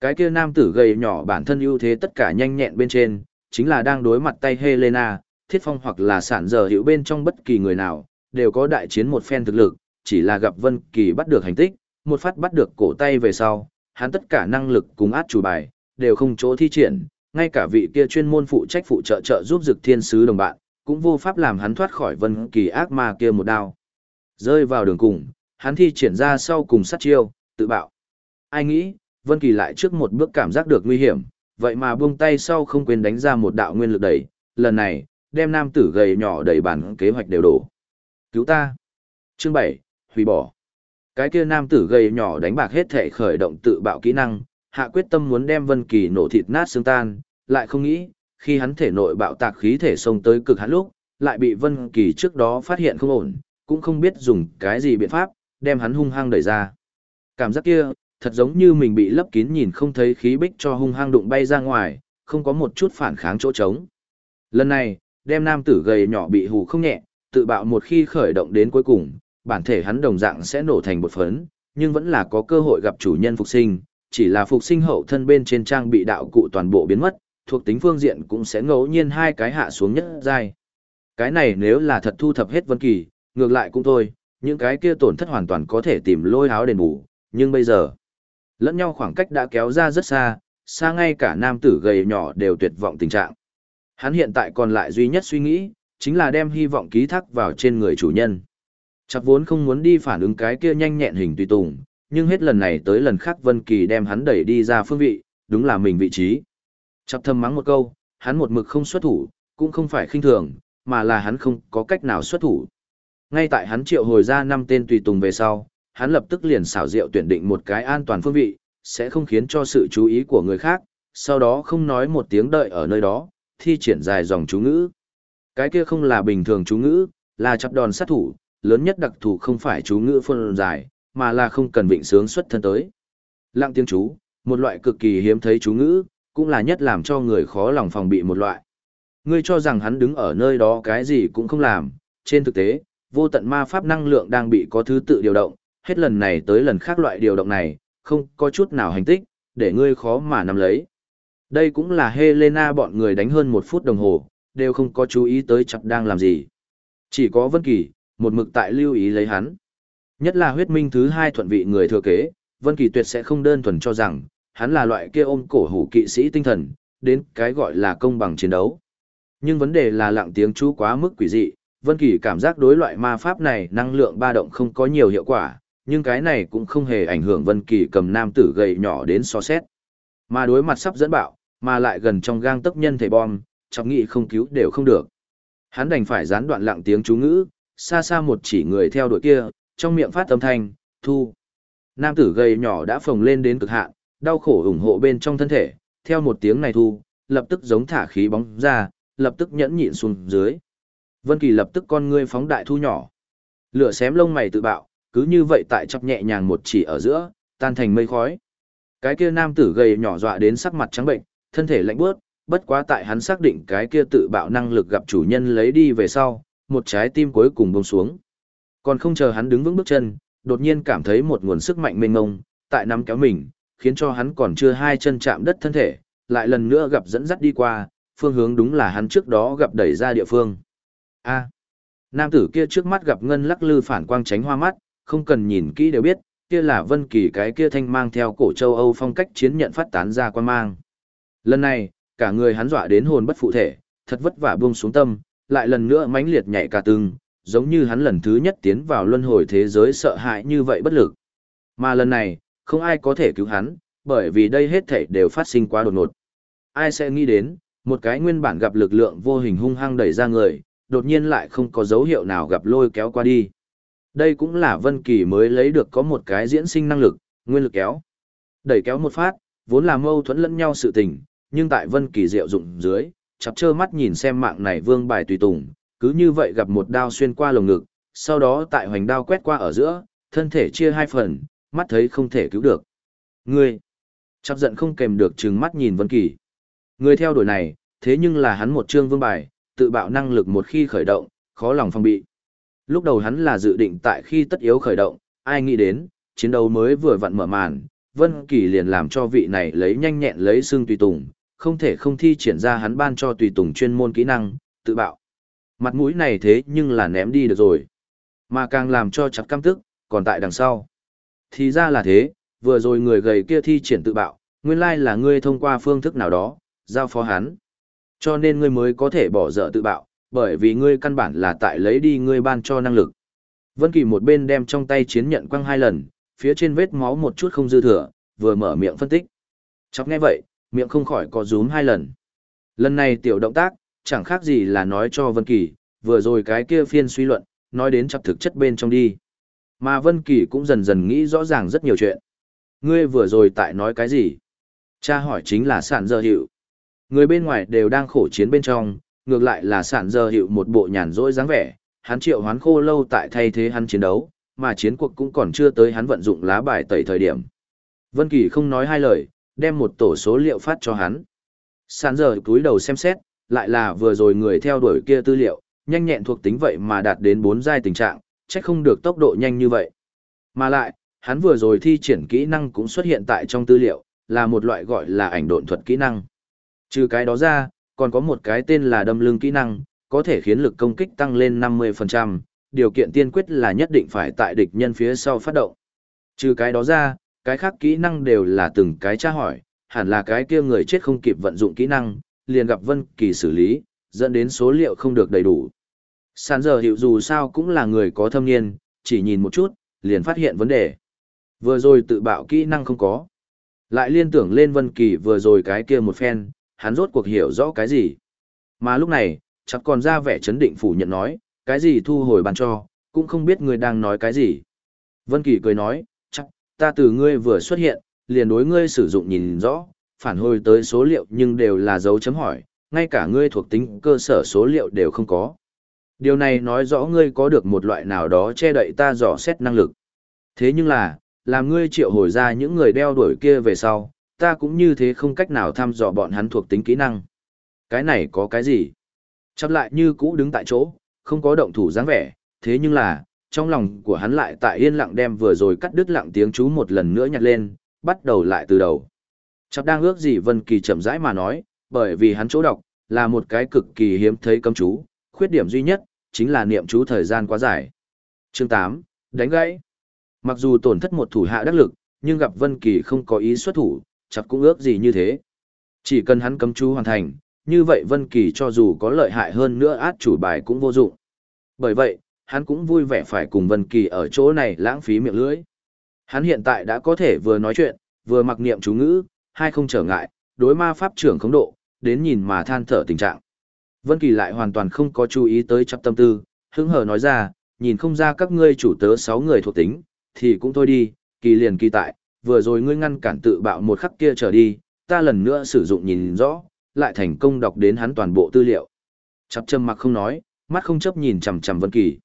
Cái kia nam tử gầy nhỏ bản thân ưu thế tất cả nhanh nhẹn bên trên, chính là đang đối mặt tay Helena, thiết phong hoặc là sản giờ hữu bên trong bất kỳ người nào, đều có đại chiến một phen thực lực, chỉ là gặp Vân Kỳ bắt được hành tích, một phát bắt được cổ tay về sau, hắn tất cả năng lực cùng át chủ bài, đều không chỗ thi triển, ngay cả vị kia chuyên môn phụ trách phụ trợ trợ giúp Dực Thiên sứ đồng bạn, cũng vô pháp làm hắn thoát khỏi Vân Kỳ ác ma kia một đao. Rơi vào đường cùng, hắn thi triển ra sau cùng sát chiêu, tự bạo. Ai nghĩ, Vân Kỳ lại trước một bước cảm giác được nguy hiểm, vậy mà buông tay sau không quên đánh ra một đạo nguyên lực đẩy, lần này, đem nam tử gầy nhỏ đầy bản kế hoạch đều đổ. Cứu ta. Chương 7, hủy bỏ. Cái kia nam tử gầy nhỏ đánh bạc hết thể khởi động tự bạo kỹ năng, hạ quyết tâm muốn đem Vân Kỳ nổ thịt nát xương tan, lại không nghĩ, khi hắn thể nội bạo tạc khí thể xông tới cực hạn lúc, lại bị Vân Kỳ trước đó phát hiện không ổn, cũng không biết dùng cái gì biện pháp, đem hắn hung hăng đẩy ra. Cảm giác kia, thật giống như mình bị lấp kín nhìn không thấy khí bích cho hung hăng đụng bay ra ngoài, không có một chút phản kháng chỗ trống. Lần này, đem nam tử gầy nhỏ bị hù không nhẹ, tự bạo một khi khởi động đến cuối cùng, bản thể hắn đồng dạng sẽ nổ thành bột phấn, nhưng vẫn là có cơ hội gặp chủ nhân phục sinh, chỉ là phục sinh hậu thân bên trên trang bị đạo cụ toàn bộ biến mất, thuộc tính phương diện cũng sẽ ngẫu nhiên hai cái hạ xuống nhất giai. Cái này nếu là thật thu thập hết vân kỳ, ngược lại cũng thôi, những cái kia tổn thất hoàn toàn có thể tìm lôi áo đền bù, nhưng bây giờ, lẫn nhau khoảng cách đã kéo ra rất xa, xa ngay cả nam tử gầy nhỏ đều tuyệt vọng tình trạng. Hắn hiện tại còn lại duy nhất suy nghĩ, chính là đem hy vọng ký thác vào trên người chủ nhân. Chắc vốn không muốn đi phản ứng cái kia nhanh nhẹn hình tùy tùng, nhưng hết lần này tới lần khác Vân Kỳ đem hắn đẩy đi ra phương vị, đúng là mình vị trí chập thầm mắng một câu, hắn một mực không xuất thủ, cũng không phải khinh thường, mà là hắn không có cách nào xuất thủ. Ngay tại hắn triệu hồi ra năm tên tùy tùng về sau, hắn lập tức liền xảo diệu tuyển định một cái an toàn phương vị, sẽ không khiến cho sự chú ý của người khác, sau đó không nói một tiếng đợi ở nơi đó, thi triển dài dòng chú ngữ. Cái kia không là bình thường chú ngữ, là chập đòn sát thủ, lớn nhất đặc thù không phải chú ngữ phân dài, mà là không cần vịnh sướng xuất thân tới. Lặng tiếng chú, một loại cực kỳ hiếm thấy chú ngữ, cũng là nhất làm cho người khó lòng phòng bị một loại. Ngươi cho rằng hắn đứng ở nơi đó cái gì cũng không làm, trên thực tế, vô tận ma pháp năng lượng đang bị có thứ tự điều động, hết lần này tới lần khác loại điều động này, không có chút nào hành tích, để ngươi khó mà nắm lấy. Đây cũng là Helena bọn người đánh hơn một phút đồng hồ, đều không có chú ý tới chặt đang làm gì. Chỉ có Vân Kỳ, một mực tại lưu ý lấy hắn. Nhất là huyết minh thứ hai thuận vị người thừa kế, Vân Kỳ tuyệt sẽ không đơn thuần cho rằng, hắn là loại kia ôm cổ hủ kỵ sĩ tinh thần, đến cái gọi là công bằng chiến đấu. Nhưng vấn đề là lặng tiếng chú quá mức quỷ dị, Vân Kỳ cảm giác đối loại ma pháp này năng lượng ba động không có nhiều hiệu quả, nhưng cái này cũng không hề ảnh hưởng Vân Kỳ cầm nam tử gầy nhỏ đến so xét. Mà đối mặt sắp dẫn bạo, mà lại gần trong gang tấc nhân thể bom, chọc nghị không cứu đều không được. Hắn đành phải gián đoạn lặng tiếng chú ngữ, xa xa một chỉ người theo đuổi kia, trong miệng phát âm thanh, thu. Nam tử gầy nhỏ đã phồng lên đến cực hạn, đau khổ ủng hộ bên trong thân thể, theo một tiếng này thu, lập tức giống thả khí bóng ra, lập tức nhẫn nhịn xuống dưới. Vân Kỳ lập tức con ngươi phóng đại thu nhỏ. Lửa xém lông mày tự bạo, cứ như vậy tại chắp nhẹ nhàng một chỉ ở giữa, tan thành mây khói. Cái kia nam tử gầy nhỏ dọa đến sắc mặt trắng bệnh, thân thể lạnh buốt, bất quá tại hắn xác định cái kia tự bạo năng lực gặp chủ nhân lấy đi về sau, một trái tim cuối cùng buông xuống. Còn không chờ hắn đứng vững bước chân, đột nhiên cảm thấy một nguồn sức mạnh mênh mông, tại nắm kéo mình, khiến cho hắn còn chưa hai chân chạm đất thân thể, lại lần nữa gặp dẫn dắt đi qua, phương hướng đúng là hắn trước đó gặp đẩy ra địa phương. A. nam tử kia trước mắt gặp ngân lắc lư phản quang tránh hoa mắt, không cần nhìn kỹ đều biết, kia là Vân Kỳ cái kia thanh mang theo cổ châu Âu phong cách chiến nhận phát tán ra quan mang. Lần này, cả người hắn dọa đến hồn bất phụ thể, thật vất vả buông xuống tâm, lại lần nữa mãnh liệt nhảy cả từng, giống như hắn lần thứ nhất tiến vào luân hồi thế giới sợ hãi như vậy bất lực. Mà lần này, không ai có thể cứu hắn, bởi vì đây hết thảy đều phát sinh quá đột ngột. Ai sẽ nghĩ đến, một cái nguyên bản gặp lực lượng vô hình hung hăng đẩy ra người, đột nhiên lại không có dấu hiệu nào gặp lôi kéo qua đi. Đây cũng là Vân Kỳ mới lấy được có một cái diễn sinh năng lực, nguyên lực kéo. Đẩy kéo một phát, vốn là mâu thuẫn lẫn nhau sự tình, nhưng tại Vân Kỳ diệu dụng dưới, chập chơ mắt nhìn xem mạng này vương bài tùy tùng, cứ như vậy gặp một đao xuyên qua lồng ngực, sau đó tại hoành đao quét qua ở giữa, thân thể chia hai phần, mắt thấy không thể cứu được. Ngươi! Chắc giận không kèm được trừng mắt nhìn Vân Kỳ. Người theo đuổi này, thế nhưng là hắn một trương vương bài, tự bạo năng lực một khi khởi động, khó lòng phòng bị. Lúc đầu hắn là dự định tại khi tất yếu khởi động, ai nghĩ đến, chiến đấu mới vừa vặn mở màn, Vân Kỳ liền làm cho vị này lấy nhanh nhẹn lấy xương tùy tùng, không thể không thi triển ra hắn ban cho tùy tùng chuyên môn kỹ năng, tự bạo. Mặt mũi này thế nhưng là ném đi được rồi. Mà càng làm cho chặt căm tức, còn tại đằng sau. Thì ra là thế, vừa rồi người gầy kia thi triển tự bạo, nguyên lai là ngươi thông qua phương thức nào đó, giao phó hắn. Cho nên ngươi mới có thể bỏ dở tự bạo, bởi vì ngươi căn bản là tại lấy đi ngươi ban cho năng lực. Vân Kỳ một bên đem trong tay chiến nhận quăng hai lần, phía trên vết máu một chút không dư thừa, vừa mở miệng phân tích. Chọc nghe vậy, miệng không khỏi có rúm hai lần. Lần này tiểu động tác, chẳng khác gì là nói cho Vân Kỳ, vừa rồi cái kia phiên suy luận, nói đến chập thực chất bên trong đi. Mà Vân Kỳ cũng dần dần nghĩ rõ ràng rất nhiều chuyện. Ngươi vừa rồi tại nói cái gì? Cha hỏi chính là sản giờ hiệu. Người bên ngoài đều đang khổ chiến bên trong, ngược lại là sản giờ hiệu một bộ nhàn rỗi dáng vẻ, hắn triệu hoán khô lâu tại thay thế hắn chiến đấu, mà chiến cuộc cũng còn chưa tới hắn vận dụng lá bài tẩy thời điểm. Vân Kỳ không nói hai lời, đem một tổ số liệu phát cho hắn. Sản giờ túi đầu xem xét, lại là vừa rồi người theo đuổi kia tư liệu, nhanh nhẹn thuộc tính vậy mà đạt đến 4 giai tình trạng, chắc không được tốc độ nhanh như vậy. Mà lại, hắn vừa rồi thi triển kỹ năng cũng xuất hiện tại trong tư liệu, là một loại gọi là ảnh độn thuật kỹ năng. Trừ cái đó ra, còn có một cái tên là đâm lưng kỹ năng, có thể khiến lực công kích tăng lên 50%, điều kiện tiên quyết là nhất định phải tại địch nhân phía sau phát động. Trừ cái đó ra, cái khác kỹ năng đều là từng cái tra hỏi, hẳn là cái kia người chết không kịp vận dụng kỹ năng, liền gặp Vân Kỳ xử lý, dẫn đến số liệu không được đầy đủ. Sàn giờ hiệu dù sao cũng là người có thâm niên, chỉ nhìn một chút, liền phát hiện vấn đề. Vừa rồi tự bạo kỹ năng không có. Lại liên tưởng lên Vân Kỳ vừa rồi cái kia một phen, hắn rốt cuộc hiểu rõ cái gì. Mà lúc này, chắc còn ra vẻ chấn định phủ nhận nói, cái gì thu hồi bàn cho, cũng không biết ngươi đang nói cái gì. Vân Kỳ cười nói, chắc, ta từ ngươi vừa xuất hiện, liền đối ngươi sử dụng nhìn rõ, phản hồi tới số liệu nhưng đều là dấu chấm hỏi, ngay cả ngươi thuộc tính cơ sở số liệu đều không có. Điều này nói rõ ngươi có được một loại nào đó che đậy ta dò xét năng lực. Thế nhưng là, làm ngươi triệu hồi ra những người đeo đuổi kia về sau, ta cũng như thế không cách nào thăm dò bọn hắn thuộc tính kỹ năng. Cái này có cái gì? Chắp lại như cũ đứng tại chỗ, không có động thủ dáng vẻ, thế nhưng là, trong lòng của hắn lại tại yên lặng đem vừa rồi cắt đứt lặng tiếng chú một lần nữa nhặt lên, bắt đầu lại từ đầu. Chắp đang ước gì Vân Kỳ chậm rãi mà nói, bởi vì hắn chỗ đọc, là một cái cực kỳ hiếm thấy cấm chú, khuyết điểm duy nhất, chính là niệm chú thời gian quá dài. Chương 8, đánh gãy. Mặc dù tổn thất một thủ hạ đắc lực, nhưng gặp Vân Kỳ không có ý xuất thủ, chặt cũng ước gì như thế. Chỉ cần hắn cấm chú hoàn thành, như vậy Vân Kỳ cho dù có lợi hại hơn nữa át chủ bài cũng vô dụng. Bởi vậy, hắn cũng vui vẻ phải cùng Vân Kỳ ở chỗ này lãng phí miệng lưỡi. Hắn hiện tại đã có thể vừa nói chuyện, vừa mặc niệm chú ngữ, hai không trở ngại, đối ma pháp trưởng khống độ, đến nhìn mà than thở tình trạng. Vân Kỳ lại hoàn toàn không có chú ý tới chấp tâm tư, hứng hờ nói ra, nhìn không ra các ngươi chủ tớ sáu người thuộc tính, thì cũng thôi đi, kỳ liền kỳ tại, vừa rồi ngươi ngăn cản tự bạo một khắc kia trở đi, ta lần nữa sử dụng nhìn rõ, lại thành công đọc đến hắn toàn bộ tư liệu. Chập châm mặc không nói, mắt không chấp nhìn chằm chằm Vân Kỳ.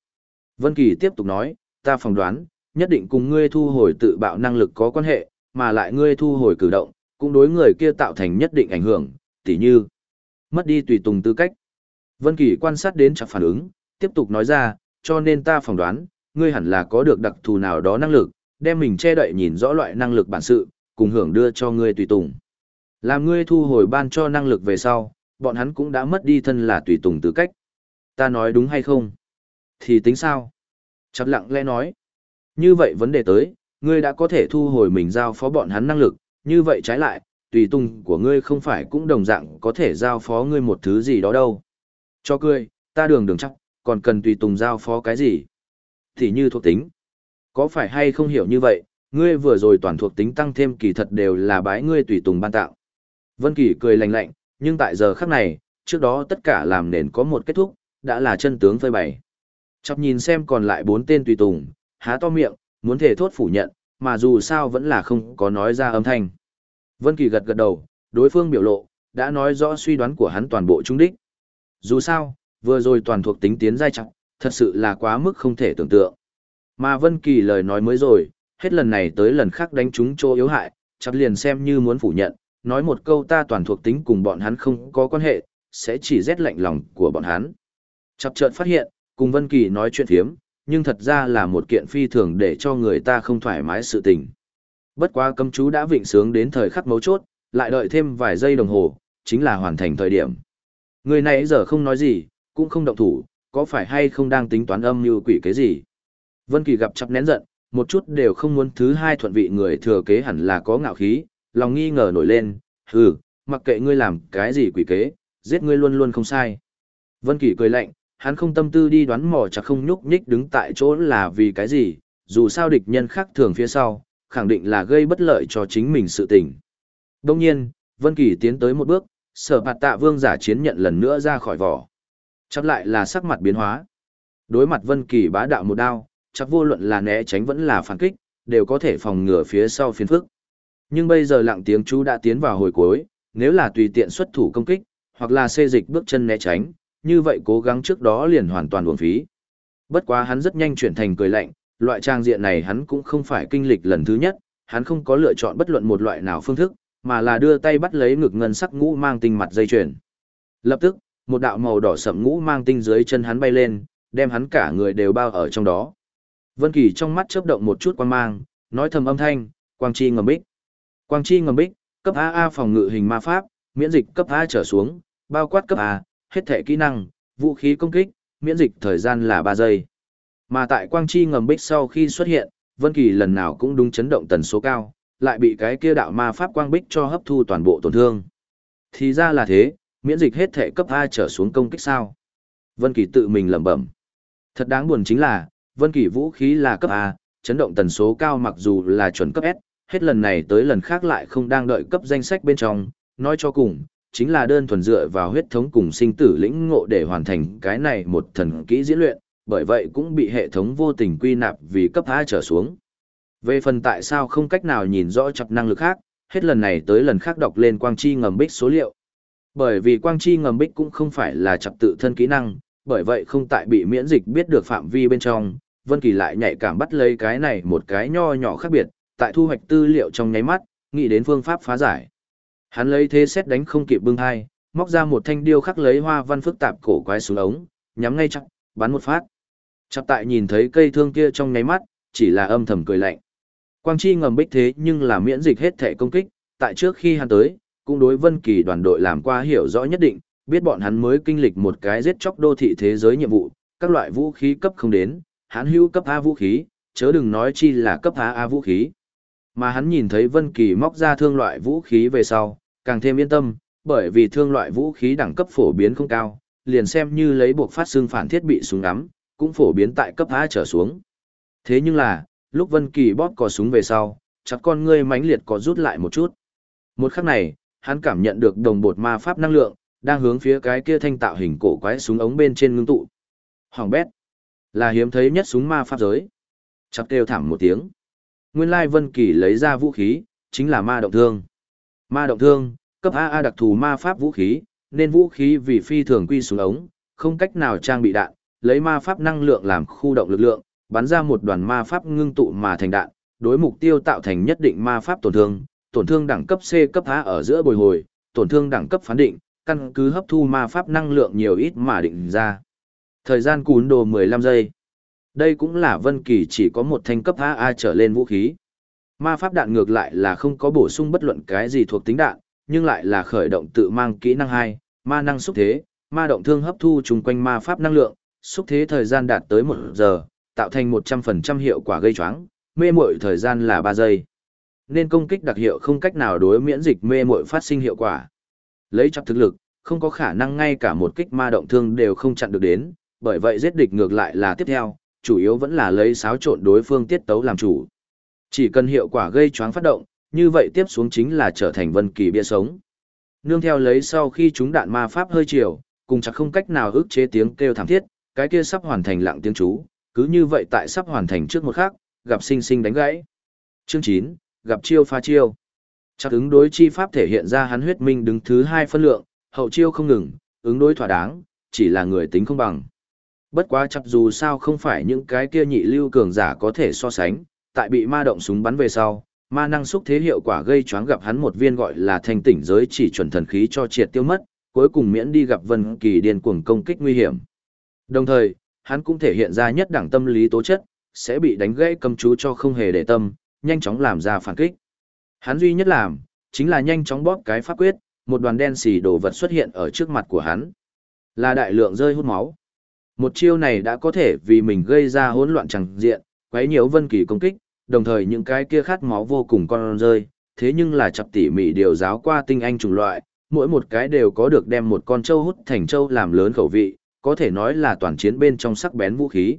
Vân Kỳ tiếp tục nói, ta phỏng đoán, nhất định cùng ngươi thu hồi tự bạo năng lực có quan hệ, mà lại ngươi thu hồi cử động, cũng đối người kia tạo thành nhất định ảnh hưởng, tỉ như mất đi tùy tùng tư cách. Vân Kỳ quan sát đến chặt phản ứng, tiếp tục nói ra, cho nên ta phỏng đoán, ngươi hẳn là có được đặc thù nào đó năng lực, đem mình che đậy nhìn rõ loại năng lực bản sự, cùng hưởng đưa cho ngươi tùy tùng. Làm ngươi thu hồi ban cho năng lực về sau, bọn hắn cũng đã mất đi thân là tùy tùng tư cách. Ta nói đúng hay không? Thì tính sao? Chặt lặng lẽ nói. Như vậy vấn đề tới, ngươi đã có thể thu hồi mình giao phó bọn hắn năng lực, như vậy trái lại, tùy tùng của ngươi không phải cũng đồng dạng có thể giao phó ngươi một thứ gì đó đâu. Cho cười, ta đường đường chắc, còn cần tùy tùng giao phó cái gì? Thì như thuộc tính. Có phải hay không hiểu như vậy, ngươi vừa rồi toàn thuộc tính tăng thêm kỳ thật đều là bái ngươi tùy tùng ban tạo. Vân Kỳ cười lạnh lạnh, nhưng tại giờ khắc này, trước đó tất cả làm nền có một kết thúc, đã là chân tướng phơi bày. Chọc nhìn xem còn lại bốn tên tùy tùng, há to miệng, muốn thể thốt phủ nhận, mà dù sao vẫn là không có nói ra âm thanh. Vân Kỳ gật gật đầu, đối phương biểu lộ, đã nói rõ suy đoán của hắn toàn bộ trung đích. Dù sao, vừa rồi toàn thuộc tính tiến giai trọng, thật sự là quá mức không thể tưởng tượng. Mà Vân Kỳ lời nói mới rồi, hết lần này tới lần khác đánh trúng chỗ yếu hại, chắc liền xem như muốn phủ nhận, nói một câu ta toàn thuộc tính cùng bọn hắn không có quan hệ, sẽ chỉ rét lạnh lòng của bọn hắn. Chập chợt phát hiện, cùng Vân Kỳ nói chuyện phiếm, nhưng thật ra là một kiện phi thường để cho người ta không thoải mái sự tình. Bất quá cấm chú đã vịnh sướng đến thời khắc mấu chốt, lại đợi thêm vài giây đồng hồ, chính là hoàn thành thời điểm. Người này giờ không nói gì, cũng không động thủ, có phải hay không đang tính toán âm như quỷ cái gì. Vân Kỳ gặp chắp nén giận, một chút đều không muốn thứ hai thuận vị người thừa kế hẳn là có ngạo khí, lòng nghi ngờ nổi lên, hừ, mặc kệ ngươi làm cái gì quỷ kế, giết ngươi luôn luôn không sai. Vân Kỳ cười lạnh, hắn không tâm tư đi đoán mò chắc không nhúc nhích đứng tại chỗ là vì cái gì, dù sao địch nhân khác thường phía sau, khẳng định là gây bất lợi cho chính mình sự tình. Đông nhiên, Vân Kỳ tiến tới một bước, sở bạt tạ vương giả chiến nhận lần nữa ra khỏi vỏ. Chắc lại là sắc mặt biến hóa. Đối mặt Vân Kỳ bá đạo một đao, chắc vô luận là né tránh vẫn là phản kích, đều có thể phòng ngừa phía sau phiến phức. Nhưng bây giờ lặng tiếng chú đã tiến vào hồi cuối, nếu là tùy tiện xuất thủ công kích, hoặc là xê dịch bước chân né tránh, như vậy cố gắng trước đó liền hoàn toàn uổng phí. Bất quá hắn rất nhanh chuyển thành cười lạnh, loại trang diện này hắn cũng không phải kinh lịch lần thứ nhất, hắn không có lựa chọn bất luận một loại nào phương thức, mà là đưa tay bắt lấy ngực ngân sắc ngũ mang tinh mặt dây chuyền. Lập tức, một đạo màu đỏ sậm ngũ mang tinh dưới chân hắn bay lên, đem hắn cả người đều bao ở trong đó. Vân Kỳ trong mắt chớp động một chút quang mang, nói thầm âm thanh, quang chi ngầm bích. Quang chi ngầm bích, cấp AA phòng ngự hình ma pháp, miễn dịch cấp A trở xuống, bao quát cấp A, hết thể kỹ năng, vũ khí công kích, miễn dịch thời gian là 3 giây. Mà tại quang chi ngầm bích sau khi xuất hiện, Vân Kỳ lần nào cũng đúng chấn động tần số cao, lại bị cái kia đạo ma pháp quang bích cho hấp thu toàn bộ tổn thương. Thì ra là thế, miễn dịch hết thể cấp A trở xuống công kích sao? Vân Kỳ tự mình lẩm bẩm. Thật đáng buồn chính là, Vân Kỳ vũ khí là cấp A, chấn động tần số cao mặc dù là chuẩn cấp S, hết lần này tới lần khác lại không đang đợi cấp danh sách bên trong, nói cho cùng, chính là đơn thuần dựa vào huyết thống cùng sinh tử lĩnh ngộ để hoàn thành cái này một thần kỹ diễn luyện, bởi vậy cũng bị hệ thống vô tình quy nạp vì cấp A trở xuống. Về phần tại sao không cách nào nhìn rõ chập năng lực khác, hết lần này tới lần khác đọc lên quang chi ngầm bích số liệu. Bởi vì quang chi ngầm bích cũng không phải là chập tự thân kỹ năng, bởi vậy không tại bị miễn dịch biết được phạm vi bên trong, Vân Kỳ lại nhạy cảm bắt lấy cái này một cái nho nhỏ khác biệt, tại thu hoạch tư liệu trong nháy mắt, nghĩ đến phương pháp phá giải. Hắn lấy thế xét đánh không kịp bưng hai, móc ra một thanh điêu khắc lấy hoa văn phức tạp cổ quái xuống ống, nhắm ngay chắc, bắn một phát. Chập tại nhìn thấy cây thương kia trong nháy mắt, chỉ là âm thầm cười lạnh. Quang chi ngầm bích thế nhưng là miễn dịch hết thể công kích, tại trước khi hắn tới, cũng đối Vân Kỳ đoàn đội làm qua hiểu rõ nhất định, biết bọn hắn mới kinh lịch một cái giết chóc đô thị thế giới nhiệm vụ, các loại vũ khí cấp không đến, hắn hưu cấp A vũ khí, chớ đừng nói chi là cấp A A vũ khí. Mà hắn nhìn thấy Vân Kỳ móc ra thương loại vũ khí về sau, càng thêm yên tâm, bởi vì thương loại vũ khí đẳng cấp phổ biến không cao, liền xem như lấy buộc phát xương phản thiết bị súng ngắm, cũng phổ biến tại cấp A trở xuống. Thế nhưng là, lúc Vân Kỳ bóp cò súng về sau, chặt con ngươi mãnh liệt có rút lại một chút. Một khắc này, hắn cảm nhận được đồng bột ma pháp năng lượng, đang hướng phía cái kia thanh tạo hình cổ quái súng ống bên trên ngưng tụ. Hoàng bét, là hiếm thấy nhất súng ma pháp giới. Chặt kêu thảm một tiếng. Nguyên lai Vân Kỳ lấy ra vũ khí, chính là ma động thương. Ma động thương, cấp AA đặc thù ma pháp vũ khí, nên vũ khí vì phi thường quy súng ống, không cách nào trang bị đạn, lấy ma pháp năng lượng làm khu động lực lượng, bắn ra một đoàn ma pháp ngưng tụ mà thành đạn, đối mục tiêu tạo thành nhất định ma pháp tổn thương, tổn thương đẳng cấp C cấp A ở giữa bồi hồi, tổn thương đẳng cấp phán định, căn cứ hấp thu ma pháp năng lượng nhiều ít mà định ra. Thời gian cún đồ 15 giây. Đây cũng là Vân Kỳ chỉ có một thanh cấp AA trở lên vũ khí. Ma pháp đạn ngược lại là không có bổ sung bất luận cái gì thuộc tính đạn, nhưng lại là khởi động tự mang kỹ năng 2, ma năng xúc thế, ma động thương hấp thu chung quanh ma pháp năng lượng, xúc thế thời gian đạt tới 1 giờ, tạo thành 100% hiệu quả gây choáng, mê muội thời gian là 3 giây. Nên công kích đặc hiệu không cách nào đối miễn dịch mê muội phát sinh hiệu quả. Lấy chắc thực lực, không có khả năng ngay cả một kích ma động thương đều không chặn được đến, bởi vậy giết địch ngược lại là tiếp theo, chủ yếu vẫn là lấy xáo trộn đối phương tiết tấu làm chủ. Chỉ cần hiệu quả gây choáng phát động, như vậy tiếp xuống chính là trở thành vân kỳ bia sống. Nương theo lấy sau khi chúng đạn ma pháp hơi chiều, cùng chắc không cách nào ức chế tiếng kêu thảm thiết, cái kia sắp hoàn thành lặng tiếng chú, cứ như vậy tại sắp hoàn thành trước một khắc, gặp sinh sinh đánh gãy. Chương 9, gặp chiêu pha chiêu. Chắc ứng đối chi pháp thể hiện ra hắn huyết minh đứng thứ hai phân lượng, hậu chiêu không ngừng, ứng đối thỏa đáng, chỉ là người tính không bằng. Bất quá chắc dù sao không phải những cái kia nhị lưu cường giả có thể so sánh, tại bị ma động súng bắn về sau, ma năng xúc thế hiệu quả gây choáng gặp hắn một viên gọi là thành tỉnh giới chỉ chuẩn thần khí cho triệt tiêu mất, cuối cùng miễn đi gặp Vân Kỳ điên cuồng công kích nguy hiểm. Đồng thời, hắn cũng thể hiện ra nhất đẳng tâm lý tố chất, sẽ bị đánh gãy cầm chú cho không hề để tâm, nhanh chóng làm ra phản kích. Hắn duy nhất làm, chính là nhanh chóng bóp cái pháp quyết, một đoàn đen xì đồ vật xuất hiện ở trước mặt của hắn. Là đại lượng rơi hút máu. Một chiêu này đã có thể vì mình gây ra hỗn loạn chẳng diện, quấy nhiễu Vân Kỳ công kích, đồng thời những cái kia khát máu vô cùng con rơi, thế nhưng là chập tỉ mỉ điều giáo qua tinh anh chủng loại, mỗi một cái đều có được đem một con trâu hút thành trâu làm lớn khẩu vị, có thể nói là toàn chiến bên trong sắc bén vũ khí.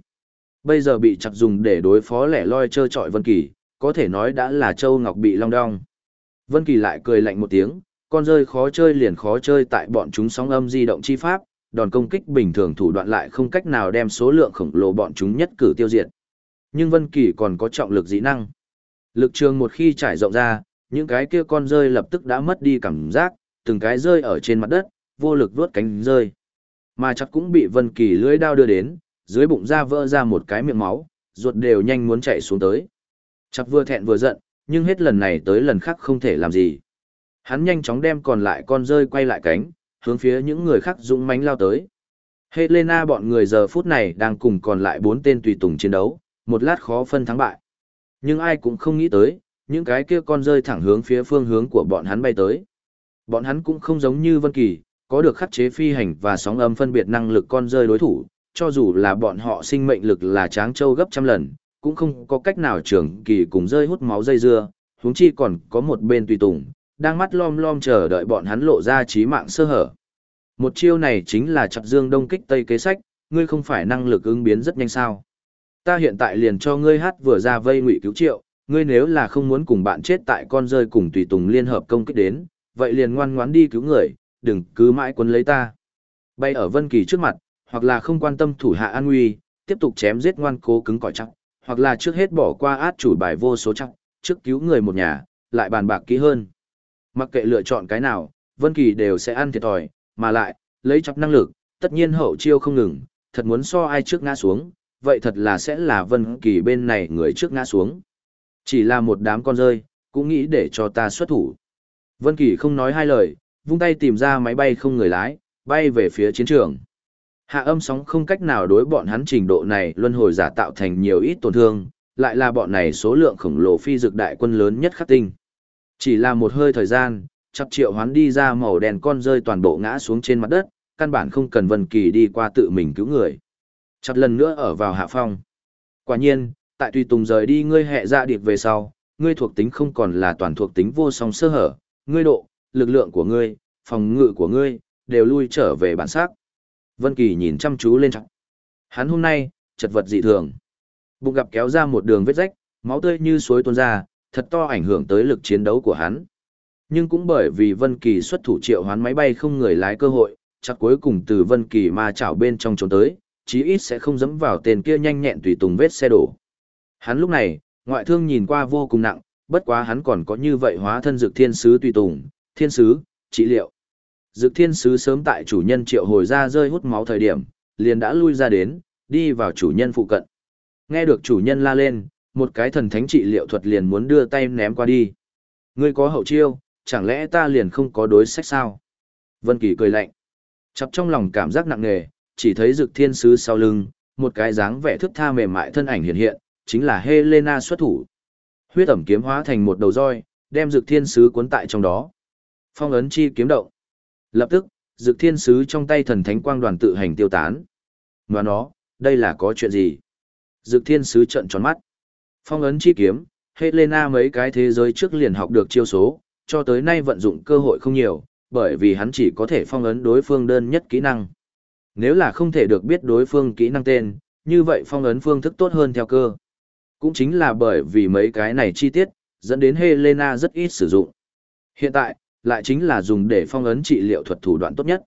Bây giờ bị chặt dùng để đối phó lẻ loi chơi trọi Vân Kỳ, có thể nói đã là châu ngọc bị long đong. Vân Kỳ lại cười lạnh một tiếng, con rơi khó chơi liền khó chơi tại bọn chúng sóng âm di động chi pháp, đòn công kích bình thường thủ đoạn lại không cách nào đem số lượng khổng lồ bọn chúng nhất cử tiêu diệt. Nhưng Vân Kỳ còn có trọng lực dị năng. Lực trường một khi trải rộng ra, những cái kia con rơi lập tức đã mất đi cảm giác, từng cái rơi ở trên mặt đất, vô lực vuốt cánh rơi. Mà chắc cũng bị Vân Kỳ lưỡi đao đưa đến, dưới bụng ra vỡ ra một cái miệng máu, ruột đều nhanh muốn chảy xuống tới. Chắc vừa thẹn vừa giận, nhưng hết lần này tới lần khác không thể làm gì. Hắn nhanh chóng đem còn lại con rơi quay lại cánh, hướng phía những người khác dũng mãnh lao tới. Helena bọn người giờ phút này đang cùng còn lại bốn tên tùy tùng chiến đấu, một lát khó phân thắng bại. Nhưng ai cũng không nghĩ tới, những cái kia con rơi thẳng hướng phía phương hướng của bọn hắn bay tới. Bọn hắn cũng không giống như Vân Kỳ, có được khắc chế phi hành và sóng âm phân biệt năng lực con rơi đối thủ, cho dù là bọn họ sinh mệnh lực là tráng châu gấp trăm lần, cũng không có cách nào trường kỳ cùng rơi hút máu dây dưa, huống chi còn có một bên tùy tùng, đang mắt lom lom chờ đợi bọn hắn lộ ra trí mạng sơ hở. Một chiêu này chính là chặt dương đông kích tây kế sách, ngươi không phải năng lực ứng biến rất nhanh sao. Ta hiện tại liền cho ngươi hát vừa ra vây ngụy cứu triệu, ngươi nếu là không muốn cùng bạn chết tại con rơi cùng tùy tùng liên hợp công kích đến, vậy liền ngoan ngoãn đi cứu người, đừng cứ mãi quấn lấy ta. Bay ở Vân Kỳ trước mặt, hoặc là không quan tâm thủ hạ an nguy, tiếp tục chém giết ngoan cố cứng cỏi chắc, hoặc là trước hết bỏ qua át chủ bài vô số chắc, trước cứu người một nhà, lại bàn bạc kỹ hơn. Mặc kệ lựa chọn cái nào, Vân Kỳ đều sẽ ăn thiệt thòi, mà lại, lấy chắc năng lực, tất nhiên hậu chiêu không ngừng, thật muốn so ai trước ngã xuống, vậy thật là sẽ là Vân Kỳ bên này người trước ngã xuống. Chỉ là một đám con rơi, cũng nghĩ để cho ta xuất thủ. Vân Kỳ không nói hai lời, vung tay tìm ra máy bay không người lái, bay về phía chiến trường. Hạ âm sóng không cách nào đối bọn hắn trình độ này luân hồi giả tạo thành nhiều ít tổn thương, lại là bọn này số lượng khổng lồ phi dược đại quân lớn nhất khắc tinh. Chỉ là một hơi thời gian, chập triệu hoán đi ra màu đen con rơi toàn bộ ngã xuống trên mặt đất, căn bản không cần Vân Kỳ đi qua tự mình cứu người. Chập lần nữa ở vào hạ phong. Quả nhiên, tại tùy tùng rời đi ngươi hệ ra dạ điệp về sau, ngươi thuộc tính không còn là toàn thuộc tính vô song sơ hở, ngươi độ, lực lượng của ngươi, phòng ngự của ngươi, đều lui trở về bản sắc. Vân Kỳ nhìn chăm chú lên trọng. Hắn hôm nay, chật vật dị thường. Bụng gặp kéo ra một đường vết rách, máu tươi như suối tuôn ra, thật to ảnh hưởng tới lực chiến đấu của hắn. Nhưng cũng bởi vì Vân Kỳ xuất thủ triệu hoán máy bay không người lái cơ hội, chắc cuối cùng từ Vân Kỳ ma chảo bên trong trốn tới, chí ít sẽ không dẫm vào tên kia nhanh nhẹn tùy tùng vết xe đổ. Hắn lúc này, ngoại thương nhìn qua vô cùng nặng, bất quá hắn còn có như vậy hóa thân dược thiên sứ tùy tùng, thiên sứ, trị liệu. Dược thiên sứ sớm tại chủ nhân triệu hồi ra rơi hút máu thời điểm, liền đã lui ra đến, đi vào chủ nhân phụ cận. Nghe được chủ nhân la lên, một cái thần thánh trị liệu thuật liền muốn đưa tay ném qua đi. Ngươi có hậu chiêu, chẳng lẽ ta liền không có đối sách sao? Vân Kỳ cười lạnh. Chập trong lòng cảm giác nặng nề, chỉ thấy dực thiên sứ sau lưng, một cái dáng vẻ thức tha mềm mại thân ảnh hiện hiện, chính là Helena xuất thủ. Huyết ẩm kiếm hóa thành một đầu roi, đem dực thiên sứ cuốn tại trong đó. Phong ấn chi kiếm động. Lập tức, dực thiên sứ trong tay thần thánh quang đoàn tự hành tiêu tán. Ngoài nó, đây là có chuyện gì? Dực thiên sứ trợn tròn mắt. Phong ấn chi kiếm, Helena mấy cái thế giới trước liền học được chiêu số, cho tới nay vận dụng cơ hội không nhiều, bởi vì hắn chỉ có thể phong ấn đối phương đơn nhất kỹ năng. Nếu là không thể được biết đối phương kỹ năng tên, như vậy phong ấn phương thức tốt hơn theo cơ. Cũng chính là bởi vì mấy cái này chi tiết, dẫn đến Helena rất ít sử dụng. Hiện tại, lại chính là dùng để phong ấn trị liệu thuật thủ đoạn tốt nhất.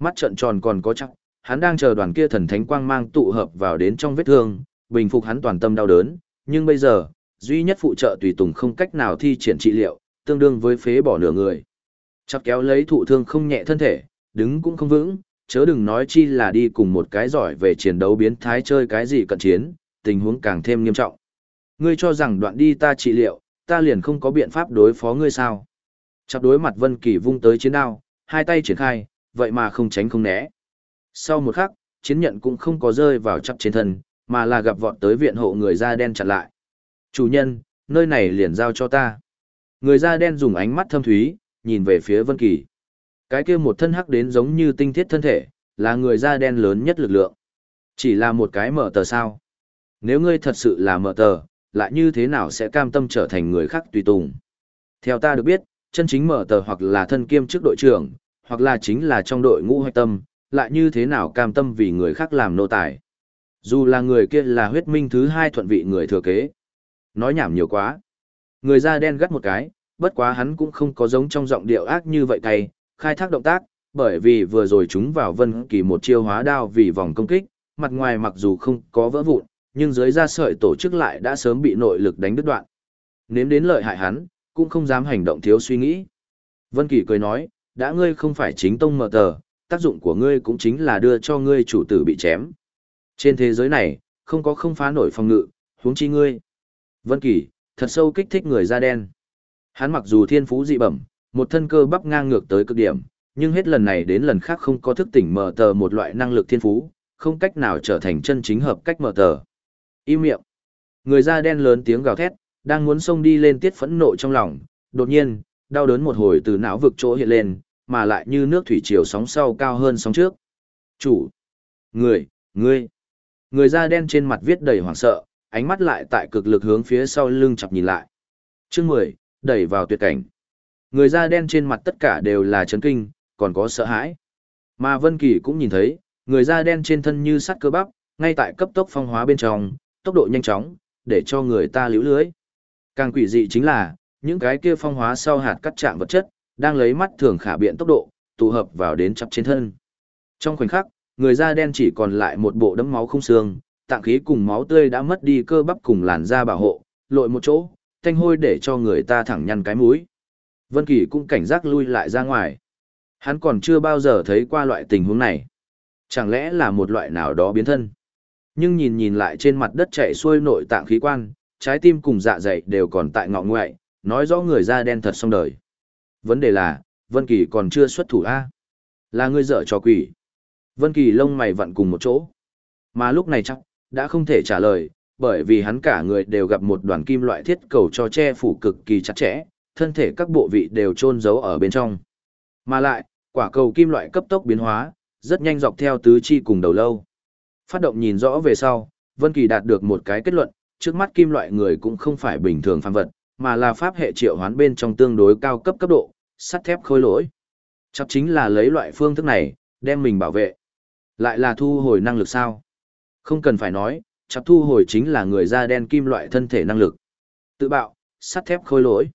Mắt trận tròn còn có chắc, hắn đang chờ đoàn kia thần thánh quang mang tụ hợp vào đến trong vết thương, bình phục hắn toàn tâm đau đớn, nhưng bây giờ, duy nhất phụ trợ tùy tùng không cách nào thi triển trị liệu, tương đương với phế bỏ nửa người. Chắc kéo lấy thụ thương không nhẹ thân thể, đứng cũng không vững, chớ đừng nói chi là đi cùng một cái giỏi về chiến đấu biến thái chơi cái gì cận chiến, tình huống càng thêm nghiêm trọng. Ngươi cho rằng đoạn đi ta trị liệu, ta liền không có biện pháp đối phó ngươi sao? Chặt đối mặt Vân Kỳ vung tới chiến đao, hai tay triển khai, vậy mà không tránh không né. Sau một khắc, chiến nhận cũng không có rơi vào chắp trên thân, mà là gặp vọt tới viện hộ người da đen chặn lại. Chủ nhân, nơi này liền giao cho ta. Người da đen dùng ánh mắt thâm thúy, nhìn về phía Vân Kỳ. Cái kia một thân hắc đến giống như tinh thiết thân thể, là người da đen lớn nhất lực lượng. Chỉ là một cái mở tờ sao. Nếu ngươi thật sự là mở tờ, lại như thế nào sẽ cam tâm trở thành người khác tùy tùng. Theo ta được biết, chân chính mở tờ hoặc là thân kiêm chức đội trưởng, hoặc là chính là trong đội ngũ hoạch tâm, lại như thế nào cam tâm vì người khác làm nô tài. Dù là người kia là huyết minh thứ hai thuận vị người thừa kế. Nói nhảm nhiều quá. Người da đen gắt một cái, bất quá hắn cũng không có giống trong giọng điệu ác như vậy cay, khai thác động tác, bởi vì vừa rồi chúng vào vân kỳ một chiêu hóa đao vì vòng công kích, mặt ngoài mặc dù không có vỡ vụn, nhưng dưới da sợi tổ chức lại đã sớm bị nội lực đánh đứt đoạn. Nếm đến lợi hại hắn, cũng không dám hành động thiếu suy nghĩ. Vân Kỳ cười nói, đã ngươi không phải chính tông mở tờ, tác dụng của ngươi cũng chính là đưa cho ngươi chủ tử bị chém. Trên thế giới này, không có không phá nổi phòng ngự, huống chi ngươi. Vân Kỳ, thật sâu kích thích người da đen. Hắn mặc dù thiên phú dị bẩm, một thân cơ bắp ngang ngược tới cực điểm, nhưng hết lần này đến lần khác không có thức tỉnh mở tờ một loại năng lực thiên phú, không cách nào trở thành chân chính hợp cách mở tờ. Im miệng. Người da đen lớn tiếng gào thét, đang muốn xông đi lên tiết phẫn nộ trong lòng, đột nhiên, đau đớn một hồi từ não vực chỗ hiện lên, mà lại như nước thủy triều sóng sau cao hơn sóng trước. Chủ. Người, ngươi. Người da đen trên mặt viết đầy hoảng sợ, ánh mắt lại tại cực lực hướng phía sau lưng chọc nhìn lại. Chương 10, đẩy vào tuyệt cảnh. Người da đen trên mặt tất cả đều là chấn kinh, còn có sợ hãi. Mà Vân Kỳ cũng nhìn thấy, người da đen trên thân như sắt cơ bắp, ngay tại cấp tốc phong hóa bên trong, tốc độ nhanh chóng, để cho người ta liễu lưới. Càng quỷ dị chính là, những cái kia phong hóa sau hạt cắt trạng vật chất, đang lấy mắt thường khả biện tốc độ, tụ hợp vào đến chắp trên thân. Trong khoảnh khắc, người da đen chỉ còn lại một bộ đấm máu không xương, tạng khí cùng máu tươi đã mất đi cơ bắp cùng làn da bảo hộ, lội một chỗ, thanh hôi để cho người ta thẳng nhăn cái mũi. Vân Kỳ cũng cảnh giác lui lại ra ngoài. Hắn còn chưa bao giờ thấy qua loại tình huống này. Chẳng lẽ là một loại nào đó biến thân? Nhưng nhìn nhìn lại trên mặt đất chảy xuôi nội tạng khí quan, trái tim cùng dạ dày đều còn tại ngọ ngoại, nói rõ người da đen thật xong đời. Vấn đề là, Vân Kỳ còn chưa xuất thủ a. Là ngươi dở trò quỷ. Vân Kỳ lông mày vặn cùng một chỗ. Mà lúc này chắc đã không thể trả lời, bởi vì hắn cả người đều gặp một đoàn kim loại thiết cầu cho che phủ cực kỳ chặt chẽ, thân thể các bộ vị đều chôn giấu ở bên trong. Mà lại, quả cầu kim loại cấp tốc biến hóa, rất nhanh dọc theo tứ chi cùng đầu lâu. Phát động nhìn rõ về sau, Vân Kỳ đạt được một cái kết luận, trước mắt kim loại người cũng không phải bình thường phàm vật, mà là pháp hệ triệu hoán bên trong tương đối cao cấp cấp độ, sắt thép khối lỗi. Chắc chính là lấy loại phương thức này, đem mình bảo vệ. Lại là thu hồi năng lực sao? Không cần phải nói, chắc thu hồi chính là người da đen kim loại thân thể năng lực. Tự bạo, sắt thép khối lỗi.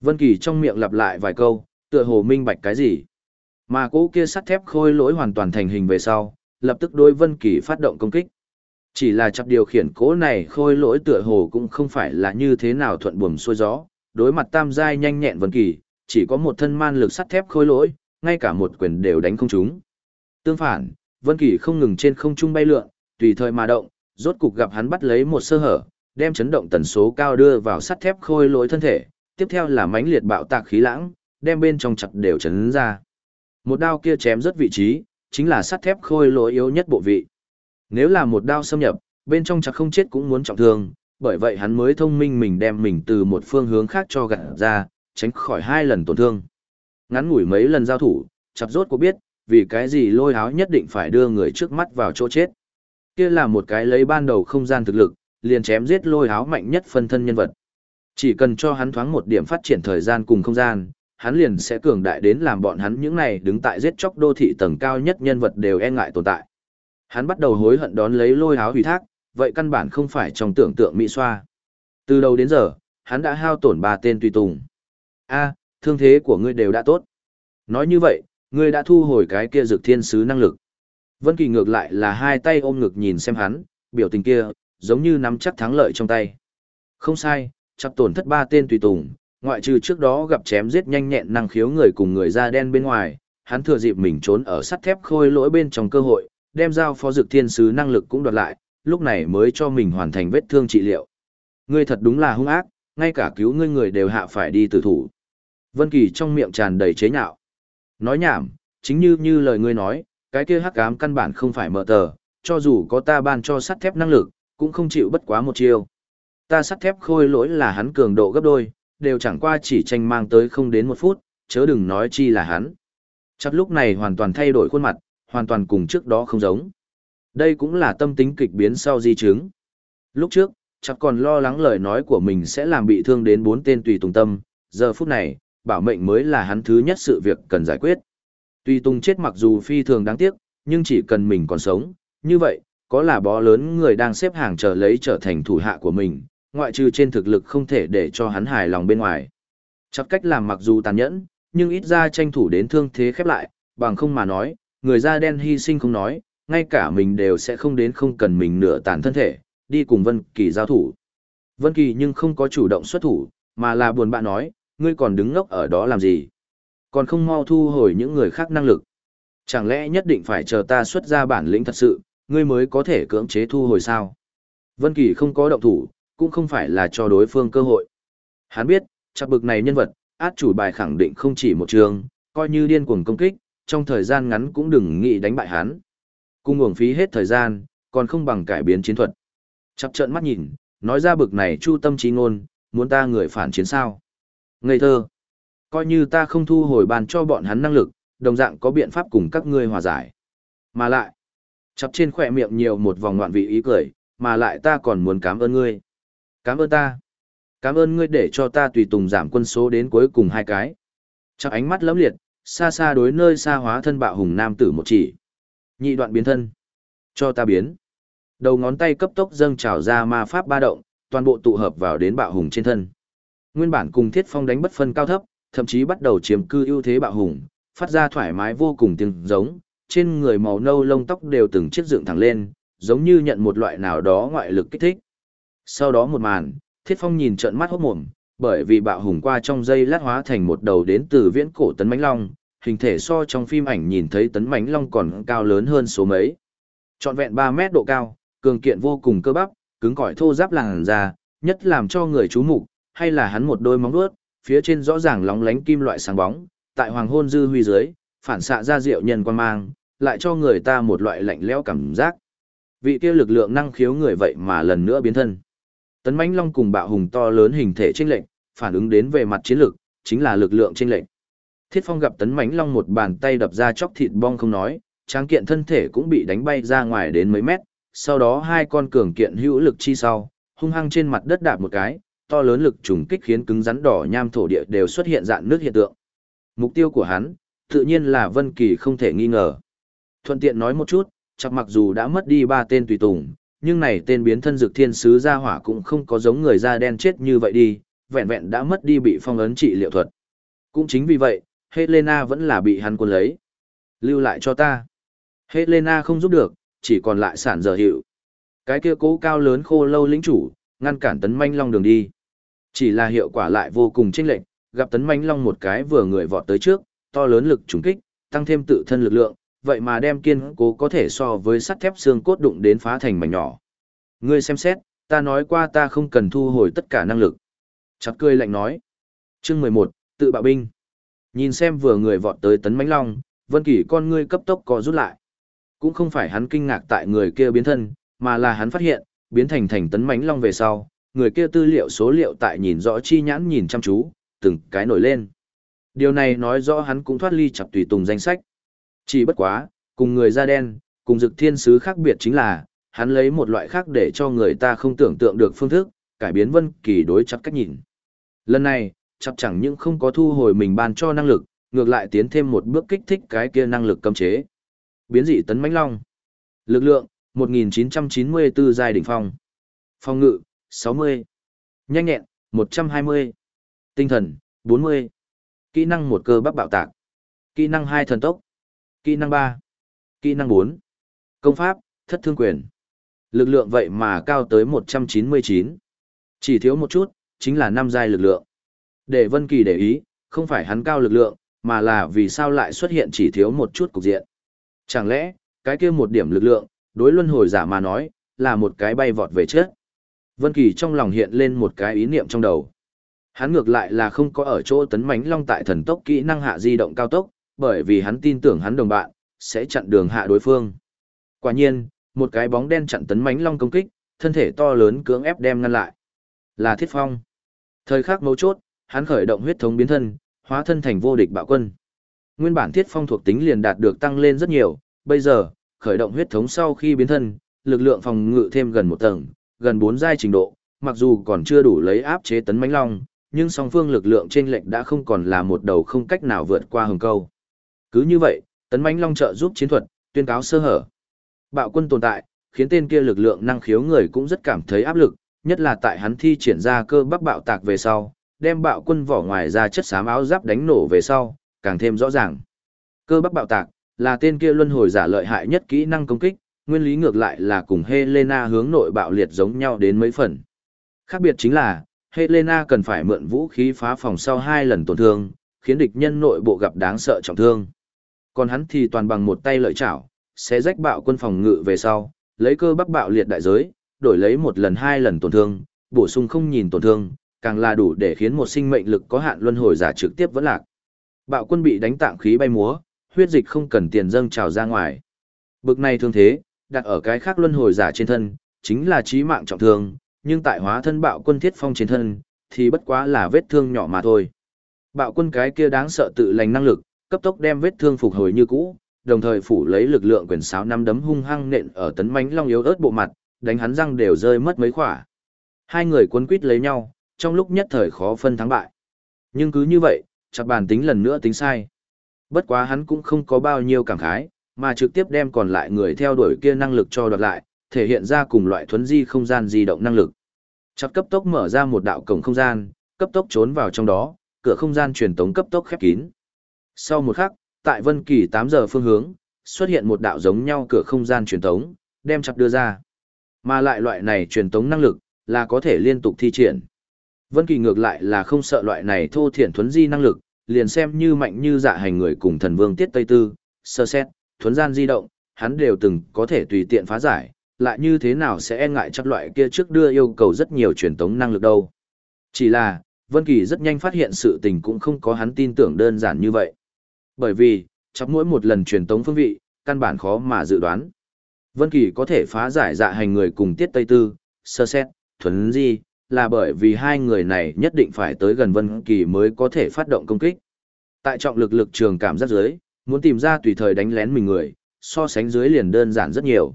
Vân Kỳ trong miệng lặp lại vài câu, tựa hồ minh bạch cái gì. Mà cỗ kia sắt thép khôi lỗi hoàn toàn thành hình về sau, lập tức đối Vân Kỳ phát động công kích. Chỉ là chập điều khiển cố này khôi lỗi tựa hồ cũng không phải là như thế nào thuận buồm xuôi gió, đối mặt tam giai nhanh nhẹn Vân Kỳ, chỉ có một thân man lực sắt thép khôi lỗi, ngay cả một quyền đều đánh không trúng. Tương phản, Vân Kỳ không ngừng trên không trung bay lượn, tùy thời mà động, rốt cục gặp hắn bắt lấy một sơ hở, đem chấn động tần số cao đưa vào sắt thép khôi lỗi thân thể, tiếp theo là mãnh liệt bạo tạc khí lãng, đem bên trong chặt đều chấn ra. Một đao kia chém rất vị trí, chính là sắt thép khôi lỗi yếu nhất bộ vị. Nếu là một đao xâm nhập, bên trong chặt không chết cũng muốn trọng thương, bởi vậy hắn mới thông minh mình đem mình từ một phương hướng khác cho gạt ra, tránh khỏi hai lần tổn thương. Ngắn ngủi mấy lần giao thủ, chặt rốt có biết, vì cái gì lôi háo nhất định phải đưa người trước mắt vào chỗ chết. Kia là một cái lấy ban đầu không gian thực lực, liền chém giết lôi háo mạnh nhất phân thân nhân vật. Chỉ cần cho hắn thoáng một điểm phát triển thời gian cùng không gian, hắn liền sẽ cường đại đến làm bọn hắn những này đứng tại giết chóc đô thị tầng cao nhất nhân vật đều e ngại tồn tại. Hắn bắt đầu hối hận đón lấy lôi háo hủy thác, vậy căn bản không phải trong tưởng tượng mỹ xoa. Từ đầu đến giờ, hắn đã hao tổn ba tên tùy tùng. A, thương thế của ngươi đều đã tốt. Nói như vậy, ngươi đã thu hồi cái kia dược thiên sứ năng lực. Vân Kỳ ngược lại là hai tay ôm ngực nhìn xem hắn, biểu tình kia, giống như nắm chắc thắng lợi trong tay. Không sai, chắc tổn thất ba tên tùy tùng, ngoại trừ trước đó gặp chém giết nhanh nhẹn năng khiếu người cùng người da đen bên ngoài, hắn thừa dịp mình trốn ở sắt thép khôi lỗi bên trong cơ hội, đem giao phó dược thiên sứ năng lực cũng đoạt lại, lúc này mới cho mình hoàn thành vết thương trị liệu. Ngươi thật đúng là hung ác, ngay cả cứu ngươi người đều hạ phải đi tử thủ. Vân Kỳ trong miệng tràn đầy chế nhạo. Nói nhảm, chính như như lời ngươi nói, cái kia hắc ám căn bản không phải mở tờ, cho dù có ta ban cho sắt thép năng lực, cũng không chịu bất quá một chiêu. Ta sắt thép khôi lỗi là hắn cường độ gấp đôi, đều chẳng qua chỉ tranh mang tới không đến một phút, chớ đừng nói chi là hắn. Chắc lúc này hoàn toàn thay đổi khuôn mặt, hoàn toàn cùng trước đó không giống. Đây cũng là tâm tính kịch biến sau di chứng. Lúc trước, chắc còn lo lắng lời nói của mình sẽ làm bị thương đến bốn tên tùy tùng tâm, giờ phút này, bảo mệnh mới là hắn thứ nhất sự việc cần giải quyết. Tùy tùng chết mặc dù phi thường đáng tiếc, nhưng chỉ cần mình còn sống, như vậy, có là bó lớn người đang xếp hàng chờ lấy trở thành thủ hạ của mình, ngoại trừ trên thực lực không thể để cho hắn hài lòng bên ngoài. Chắc cách làm mặc dù tàn nhẫn, nhưng ít ra tranh thủ đến thương thế khép lại, bằng không mà nói, người da đen hy sinh không nói, ngay cả mình đều sẽ không đến không cần mình nửa tàn thân thể, đi cùng Vân Kỳ giao thủ. Vân Kỳ nhưng không có chủ động xuất thủ, mà là buồn bã nói, ngươi còn đứng ngốc ở đó làm gì? Còn không mau thu hồi những người khác năng lực. Chẳng lẽ nhất định phải chờ ta xuất ra bản lĩnh thật sự, ngươi mới có thể cưỡng chế thu hồi sao? Vân Kỳ không có động thủ, cũng không phải là cho đối phương cơ hội. Hắn biết, chắc bực này nhân vật, át chủ bài khẳng định không chỉ một trường, coi như điên cuồng công kích, trong thời gian ngắn cũng đừng nghĩ đánh bại hắn. Cung uổng phí hết thời gian, còn không bằng cải biến chiến thuật. Chắp trợn mắt nhìn, nói ra bực này chu tâm trí ngôn, muốn ta người phản chiến sao. Ngây thơ. Coi như ta không thu hồi bàn cho bọn hắn năng lực, đồng dạng có biện pháp cùng các ngươi hòa giải. Mà lại, chắp trên khỏe miệng nhiều một vòng ngoạn vị ý cười, mà lại ta còn muốn cảm ơn ngươi. Cảm ơn ta. Cảm ơn ngươi để cho ta tùy tùng giảm quân số đến cuối cùng hai cái. Chắc ánh mắt lấm liệt, xa xa đối nơi xa hóa thân bạo hùng nam tử một chỉ. Nhị đoạn biến thân. Cho ta biến. Đầu ngón tay cấp tốc dâng trào ra ma pháp ba động, toàn bộ tụ hợp vào đến bạo hùng trên thân. Nguyên bản cùng thiết phong đánh bất phân cao thấp, thậm chí bắt đầu chiếm cư ưu thế bạo hùng, phát ra thoải mái vô cùng tiếng giống, trên người màu nâu lông tóc đều từng chiếc dựng thẳng lên, giống như nhận một loại nào đó ngoại lực kích thích. Sau đó một màn, Thiết Phong nhìn trợn mắt hốt mồm, bởi vì bạo hùng qua trong dây lát hóa thành một đầu đến từ viễn cổ tấn mãnh long, hình thể so trong phim ảnh nhìn thấy tấn mãnh long còn cao lớn hơn số mấy. Trọn vẹn 3 mét độ cao, cường kiện vô cùng cơ bắp, cứng cỏi thô giáp làn da, nhất làm cho người chú mục, hay là hắn một đôi móng vuốt, phía trên rõ ràng lóng lánh kim loại sáng bóng, tại hoàng hôn dư huy dưới, phản xạ ra diệu nhân quan mang, lại cho người ta một loại lạnh lẽo cảm giác. Vị kia lực lượng năng khiếu người vậy mà lần nữa biến thân. Tấn mãnh long cùng bạo hùng to lớn hình thể chênh lệch, phản ứng đến về mặt chiến lược, chính là lực lượng chênh lệch. Thiết Phong gặp Tấn mãnh long một bàn tay đập ra chóc thịt bong không nói, tráng kiện thân thể cũng bị đánh bay ra ngoài đến mấy mét, sau đó hai con cường kiện hữu lực chi sau, hung hăng trên mặt đất đạp một cái, to lớn lực trùng kích khiến cứng rắn đỏ nham thổ địa đều xuất hiện dạng nước hiện tượng. Mục tiêu của hắn, tự nhiên là Vân Kỳ không thể nghi ngờ. Thuận tiện nói một chút, chắc mặc dù đã mất đi ba tên tùy tùng, nhưng này tên biến thân dược thiên sứ gia hỏa cũng không có giống người da đen chết như vậy đi, vẹn vẹn đã mất đi bị phong ấn trị liệu thuật. Cũng chính vì vậy, Helena vẫn là bị hắn cuốn lấy. Lưu lại cho ta. Helena không giúp được, chỉ còn lại sản giờ hiệu. Cái kia cố cao lớn khô lâu lĩnh chủ, ngăn cản tấn manh long đường đi. Chỉ là hiệu quả lại vô cùng chênh lệch, gặp tấn manh long một cái vừa người vọt tới trước, to lớn lực trùng kích, tăng thêm tự thân lực lượng, vậy mà đem kiên cố có thể so với sắt thép xương cốt đụng đến phá thành mảnh nhỏ. Ngươi xem xét, ta nói qua ta không cần thu hồi tất cả năng lực. Chặt cười lạnh nói. Chương mười một tự bạo binh. Nhìn xem vừa người vọt tới tấn mãnh long, Vân Kỳ con ngươi cấp tốc có rút lại. Cũng không phải hắn kinh ngạc tại người kia biến thân, mà là hắn phát hiện, biến thành thành tấn mãnh long về sau, người kia tư liệu số liệu tại nhìn rõ chi nhãn nhìn chăm chú, từng cái nổi lên. Điều này nói rõ hắn cũng thoát ly chặt tùy tùng danh sách. Chỉ bất quá, cùng người da đen, cùng dực thiên sứ khác biệt chính là, hắn lấy một loại khác để cho người ta không tưởng tượng được phương thức, cải biến vân kỳ đối chặt cách nhìn. Lần này, chặt chẳng những không có thu hồi mình ban cho năng lực, ngược lại tiến thêm một bước kích thích cái kia năng lực cấm chế. Biến dị tấn mãnh long. Lực lượng, 1994 giai đỉnh phong. Phong ngự, 60. Nhanh nhẹn, 120. Tinh thần, 40. Kỹ năng một cơ bắp bạo tạc. Kỹ năng hai thần tốc. Kỹ năng ba. Kỹ năng bốn. Công pháp, thất thương quyền. Lực lượng vậy mà cao tới 199. Chỉ thiếu một chút, chính là năm giai lực lượng. Để Vân Kỳ để ý, không phải hắn cao lực lượng, mà là vì sao lại xuất hiện chỉ thiếu một chút cục diện. Chẳng lẽ, cái kia một điểm lực lượng, đối luân hồi giả mà nói, là một cái bay vọt về trước. Vân Kỳ trong lòng hiện lên một cái ý niệm trong đầu. Hắn ngược lại là không có ở chỗ tấn mãnh long tại thần tốc kỹ năng hạ di động cao tốc, bởi vì hắn tin tưởng hắn đồng bạn sẽ chặn đường hạ đối phương. Quả nhiên, một cái bóng đen chặn tấn mãnh long công kích, thân thể to lớn cưỡng ép đem ngăn lại. Là Thiết Phong. Thời khắc mấu chốt, hắn khởi động huyết thống biến thân, hóa thân thành vô địch bạo quân. Nguyên bản Thiết Phong thuộc tính liền đạt được tăng lên rất nhiều, bây giờ, khởi động huyết thống sau khi biến thân, lực lượng phòng ngự thêm gần một tầng, gần 4 giai trình độ, mặc dù còn chưa đủ lấy áp chế tấn mãnh long, nhưng song phương lực lượng trên lệnh đã không còn là một đầu không cách nào vượt qua hừng câu. Cứ như vậy, tấn mãnh long trợ giúp chiến thuật, tuyên cáo sơ hở. Bạo quân tồn tại, khiến tên kia lực lượng năng khiếu người cũng rất cảm thấy áp lực, nhất là tại hắn thi triển ra cơ bắp bạo tạc về sau, đem bạo quân vỏ ngoài ra chất xám áo giáp đánh nổ về sau, càng thêm rõ ràng. Cơ bắp bạo tạc là tên kia luân hồi giả lợi hại nhất kỹ năng công kích, nguyên lý ngược lại là cùng Helena hướng nội bạo liệt giống nhau đến mấy phần. Khác biệt chính là, Helena cần phải mượn vũ khí phá phòng sau hai lần tổn thương, khiến địch nhân nội bộ gặp đáng sợ trọng thương. Còn hắn thì toàn bằng một tay lợi chảo, sẽ rách bạo quân phòng ngự về sau, lấy cơ bắp bạo liệt đại giới, đổi lấy một lần hai lần tổn thương, bổ sung không nhìn tổn thương, càng là đủ để khiến một sinh mệnh lực có hạn luân hồi giả trực tiếp vẫn lạc. Bạo quân bị đánh tạng khí bay múa, huyết dịch không cần tiền dâng trào ra ngoài. Bực này thương thế, đặt ở cái khác luân hồi giả trên thân, chính là chí mạng trọng thương, nhưng tại hóa thân bạo quân thiết phong trên thân, thì bất quá là vết thương nhỏ mà thôi. Bạo quân cái kia đáng sợ tự lành năng lực, cấp tốc đem vết thương phục hồi như cũ, đồng thời phủ lấy lực lượng quyền sáo năm đấm hung hăng nện ở tấn mãnh long yếu ớt bộ mặt, đánh hắn răng đều rơi mất mấy khỏa. Hai người cuốn quýt lấy nhau, trong lúc nhất thời khó phân thắng bại. Nhưng cứ như vậy, chặt bàn tính lần nữa tính sai. Bất quá hắn cũng không có bao nhiêu cảm khái, mà trực tiếp đem còn lại người theo đuổi kia năng lực cho đoạt lại, thể hiện ra cùng loại thuấn di không gian di động năng lực. Chặt cấp tốc mở ra một đạo cổng không gian, cấp tốc trốn vào trong đó, cửa không gian truyền tống cấp tốc khép kín. Sau một khắc, tại Vân Kỳ 8 giờ phương hướng, xuất hiện một đạo giống nhau cửa không gian truyền tống, đem chặt đưa ra. Mà lại loại này truyền tống năng lực, là có thể liên tục thi triển. Vân Kỳ ngược lại là không sợ loại này thô thiển thuấn di năng lực, liền xem như mạnh như dạ hành người cùng thần vương tiết Tây Tư, sơ xét, thuấn gian di động, hắn đều từng có thể tùy tiện phá giải, lại như thế nào sẽ e ngại chắc loại kia trước đưa yêu cầu rất nhiều truyền tống năng lực đâu. Chỉ là, Vân Kỳ rất nhanh phát hiện sự tình cũng không có hắn tin tưởng đơn giản như vậy. Bởi vì, chắc mỗi một lần truyền tống phương vị, căn bản khó mà dự đoán. Vân Kỳ có thể phá giải dạ hành người cùng tiết Tây Tư, sơ xét, thuấn di, là bởi vì hai người này nhất định phải tới gần Vân Kỳ mới có thể phát động công kích. Tại trọng lực lực trường cảm giác dưới, muốn tìm ra tùy thời đánh lén mình người, so sánh dưới liền đơn giản rất nhiều.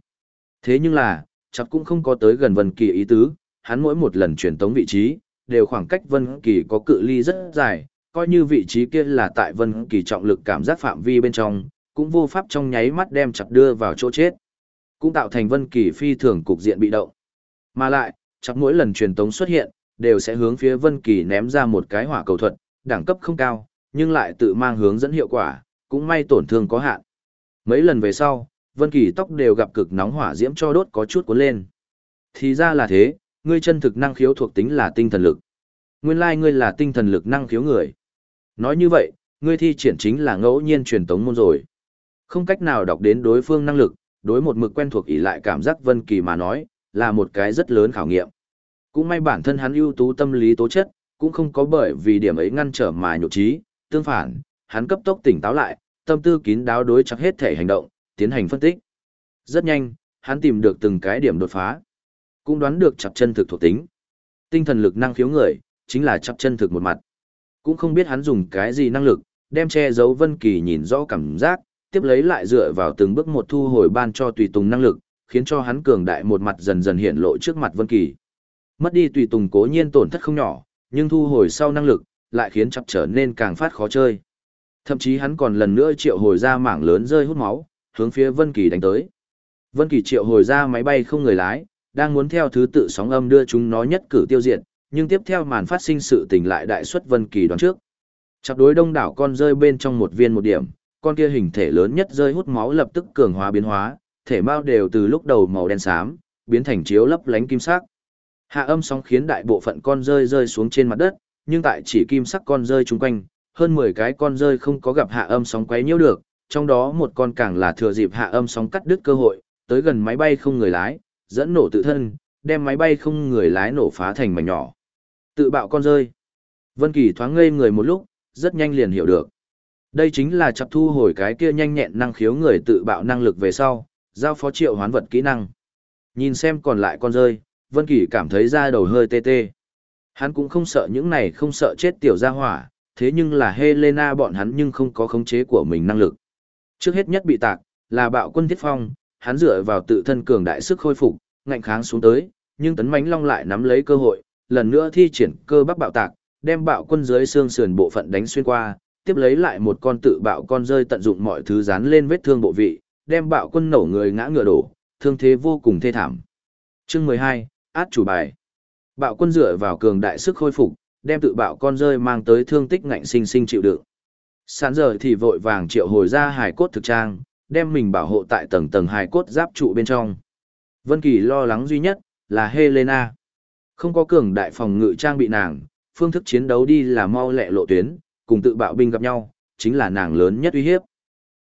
Thế nhưng là, chắc cũng không có tới gần Vân Kỳ ý tứ, hắn mỗi một lần chuyển tống vị trí, đều khoảng cách Vân Kỳ có cự ly rất dài, coi như vị trí kia là tại Vân Kỳ trọng lực cảm giác phạm vi bên trong, cũng vô pháp trong nháy mắt đem chặt đưa vào chỗ chết. Cũng tạo thành Vân Kỳ phi thường cục diện bị động. Mà lại, chắc mỗi lần truyền tống xuất hiện, đều sẽ hướng phía Vân Kỳ ném ra một cái hỏa cầu thuật, đẳng cấp không cao, nhưng lại tự mang hướng dẫn hiệu quả, cũng may tổn thương có hạn. Mấy lần về sau, Vân Kỳ tóc đều gặp cực nóng hỏa diễm cho đốt có chút cuốn lên. Thì ra là thế, ngươi chân thực năng khiếu thuộc tính là tinh thần lực. Nguyên lai ngươi là tinh thần lực năng khiếu người. Nói như vậy, ngươi thi triển chính là ngẫu nhiên truyền tống môn rồi. Không cách nào đọc đến đối phương năng lực, đối một mực quen thuộc ỷ lại cảm giác Vân Kỳ mà nói, là một cái rất lớn khảo nghiệm. Cũng may bản thân hắn ưu tú tâm lý tố chất, cũng không có bởi vì điểm ấy ngăn trở mà nhụt chí, tương phản, hắn cấp tốc tỉnh táo lại, tâm tư kín đáo đối chắc hết thể hành động, tiến hành phân tích. Rất nhanh, hắn tìm được từng cái điểm đột phá, cũng đoán được chặt chân thực thuộc tính. Tinh thần lực năng khiếu người, chính là chặt chân thực một mặt. Cũng không biết hắn dùng cái gì năng lực, đem che giấu Vân Kỳ nhìn rõ cảm giác, tiếp lấy lại dựa vào từng bước một thu hồi ban cho tùy tùng năng lực, khiến cho hắn cường đại một mặt dần dần hiện lộ trước mặt Vân Kỳ. Mất đi tùy tùng cố nhiên tổn thất không nhỏ, nhưng thu hồi sau năng lực, lại khiến chập trở nên càng phát khó chơi. Thậm chí hắn còn lần nữa triệu hồi ra mảng lớn rơi hút máu, hướng phía Vân Kỳ đánh tới. Vân Kỳ triệu hồi ra máy bay không người lái, đang muốn theo thứ tự sóng âm đưa chúng nó nhất cử tiêu diệt, nhưng tiếp theo màn phát sinh sự tình lại đại suất Vân Kỳ đoán trước. Chập đối đông đảo con rơi bên trong một viên một điểm, con kia hình thể lớn nhất rơi hút máu lập tức cường hóa biến hóa, thể mao đều từ lúc đầu màu đen xám, biến thành chiếu lấp lánh kim sắc. Hạ âm sóng khiến đại bộ phận con rơi rơi xuống trên mặt đất, nhưng tại chỉ kim sắc con rơi chung quanh, hơn 10 cái con rơi không có gặp hạ âm sóng quấy nhiễu được, trong đó một con càng là thừa dịp hạ âm sóng cắt đứt cơ hội, tới gần máy bay không người lái, dẫn nổ tự thân, đem máy bay không người lái nổ phá thành mảnh nhỏ. Tự bạo con rơi. Vân Kỳ thoáng ngây người một lúc, rất nhanh liền hiểu được. Đây chính là chập thu hồi cái kia nhanh nhẹn năng khiếu người tự bạo năng lực về sau, giao phó triệu hoán vật kỹ năng. Nhìn xem còn lại con rơi, Vân Kỳ cảm thấy da đầu hơi tê tê. Hắn cũng không sợ những này không sợ chết tiểu gia hỏa, thế nhưng là Helena bọn hắn nhưng không có khống chế của mình năng lực. Trước hết nhất bị tạc, là bạo quân thiết phong, hắn dựa vào tự thân cường đại sức khôi phục, ngạnh kháng xuống tới, nhưng tấn mãnh long lại nắm lấy cơ hội, lần nữa thi triển cơ bắp bạo tạc, đem bạo quân dưới xương sườn bộ phận đánh xuyên qua, tiếp lấy lại một con tự bạo con rơi tận dụng mọi thứ dán lên vết thương bộ vị, đem bạo quân nổ người ngã ngựa đổ, thương thế vô cùng thê thảm. Chương 12, át chủ bài. Bạo quân dựa vào cường đại sức khôi phục, đem tự bạo con rơi mang tới thương tích ngạnh sinh sinh chịu đựng. Sán giờ thì vội vàng triệu hồi ra hài cốt thực trang, đem mình bảo hộ tại tầng tầng hài cốt giáp trụ bên trong. Vân Kỳ lo lắng duy nhất là Helena. Không có cường đại phòng ngự trang bị nàng, phương thức chiến đấu đi là mau lẹ lộ tuyến, cùng tự bạo binh gặp nhau, chính là nàng lớn nhất uy hiếp.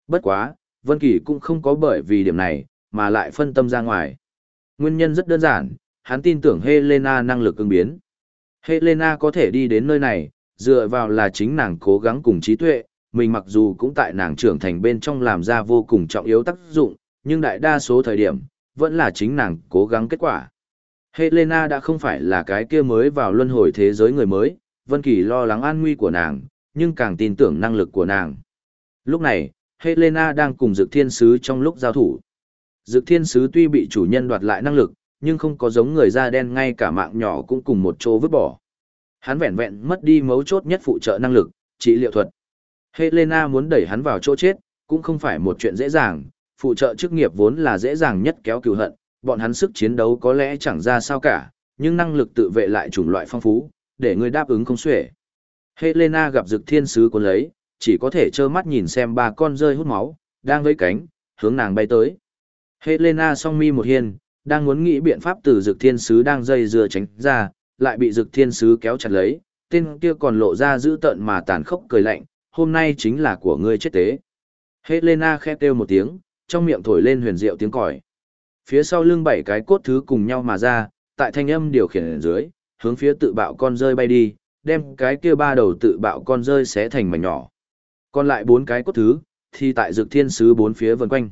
Bất quá, Vân Kỳ cũng không có bởi vì điểm này, mà lại phân tâm ra ngoài. Nguyên nhân rất đơn giản, hắn tin tưởng Helena năng lực ứng biến. Helena có thể đi đến nơi này, dựa vào là chính nàng cố gắng cùng trí tuệ, mình mặc dù cũng tại nàng trưởng thành bên trong làm ra vô cùng trọng yếu tác dụng, nhưng đại đa số thời điểm, vẫn là chính nàng cố gắng kết quả. Helena đã không phải là cái kia mới vào luân hồi thế giới người mới, Vân Kỳ lo lắng an nguy của nàng, nhưng càng tin tưởng năng lực của nàng. Lúc này, Helena đang cùng Dực Thiên Sứ trong lúc giao thủ. Dực Thiên Sứ tuy bị chủ nhân đoạt lại năng lực, nhưng không có giống người da đen ngay cả mạng nhỏ cũng cùng một chỗ vứt bỏ. Hắn vẹn vẹn mất đi mấu chốt nhất phụ trợ năng lực, trị liệu thuật. Helena muốn đẩy hắn vào chỗ chết, cũng không phải một chuyện dễ dàng, phụ trợ chức nghiệp vốn là dễ dàng nhất kéo cừu hận, bọn hắn sức chiến đấu có lẽ chẳng ra sao cả, nhưng năng lực tự vệ lại chủng loại phong phú, để người đáp ứng không xuể. Helena gặp Dực Thiên Sứ cuốn lấy, chỉ có thể trơ mắt nhìn xem ba con rơi hút máu, đang với cánh, hướng nàng bay tới. Helena song mi một hiên, đang muốn nghĩ biện pháp từ dực thiên sứ đang dây dưa tránh ra, lại bị dực thiên sứ kéo chặt lấy, tên kia còn lộ ra dữ tợn mà tàn khốc cười lạnh, hôm nay chính là của ngươi chết tế. Helena khẽ kêu một tiếng, trong miệng thổi lên huyền diệu tiếng còi. Phía sau lưng bảy cái cốt thứ cùng nhau mà ra, tại thanh âm điều khiển dưới, hướng phía tự bạo con rơi bay đi, đem cái kia ba đầu tự bạo con rơi xé thành mảnh nhỏ. Còn lại bốn cái cốt thứ, thì tại dược thiên sứ bốn phía vần quanh.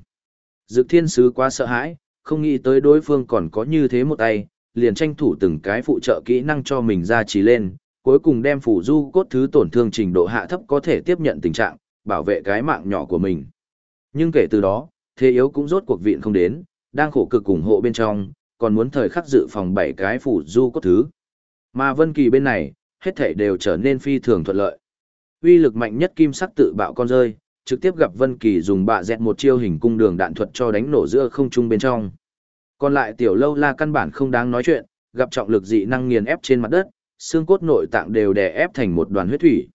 Dược thiên sứ quá sợ hãi, không nghĩ tới đối phương còn có như thế một tay, liền tranh thủ từng cái phụ trợ kỹ năng cho mình ra trí lên, cuối cùng đem phủ du cốt thứ tổn thương trình độ hạ thấp có thể tiếp nhận tình trạng, bảo vệ cái mạng nhỏ của mình. Nhưng kể từ đó, thế yếu cũng rốt cuộc viện không đến, đang khổ cực ủng hộ bên trong, còn muốn thời khắc dự phòng bảy cái phủ du cốt thứ. Mà Vân Kỳ bên này, hết thảy đều trở nên phi thường thuận lợi. Uy lực mạnh nhất kim sắc tự bạo con rơi, trực tiếp gặp Vân Kỳ dùng bạ dẹt một chiêu hình cung đường đạn thuật cho đánh nổ giữa không trung bên trong. Còn lại tiểu lâu la căn bản không đáng nói chuyện, gặp trọng lực dị năng nghiền ép trên mặt đất, xương cốt nội tạng đều đè ép thành một đoàn huyết thủy.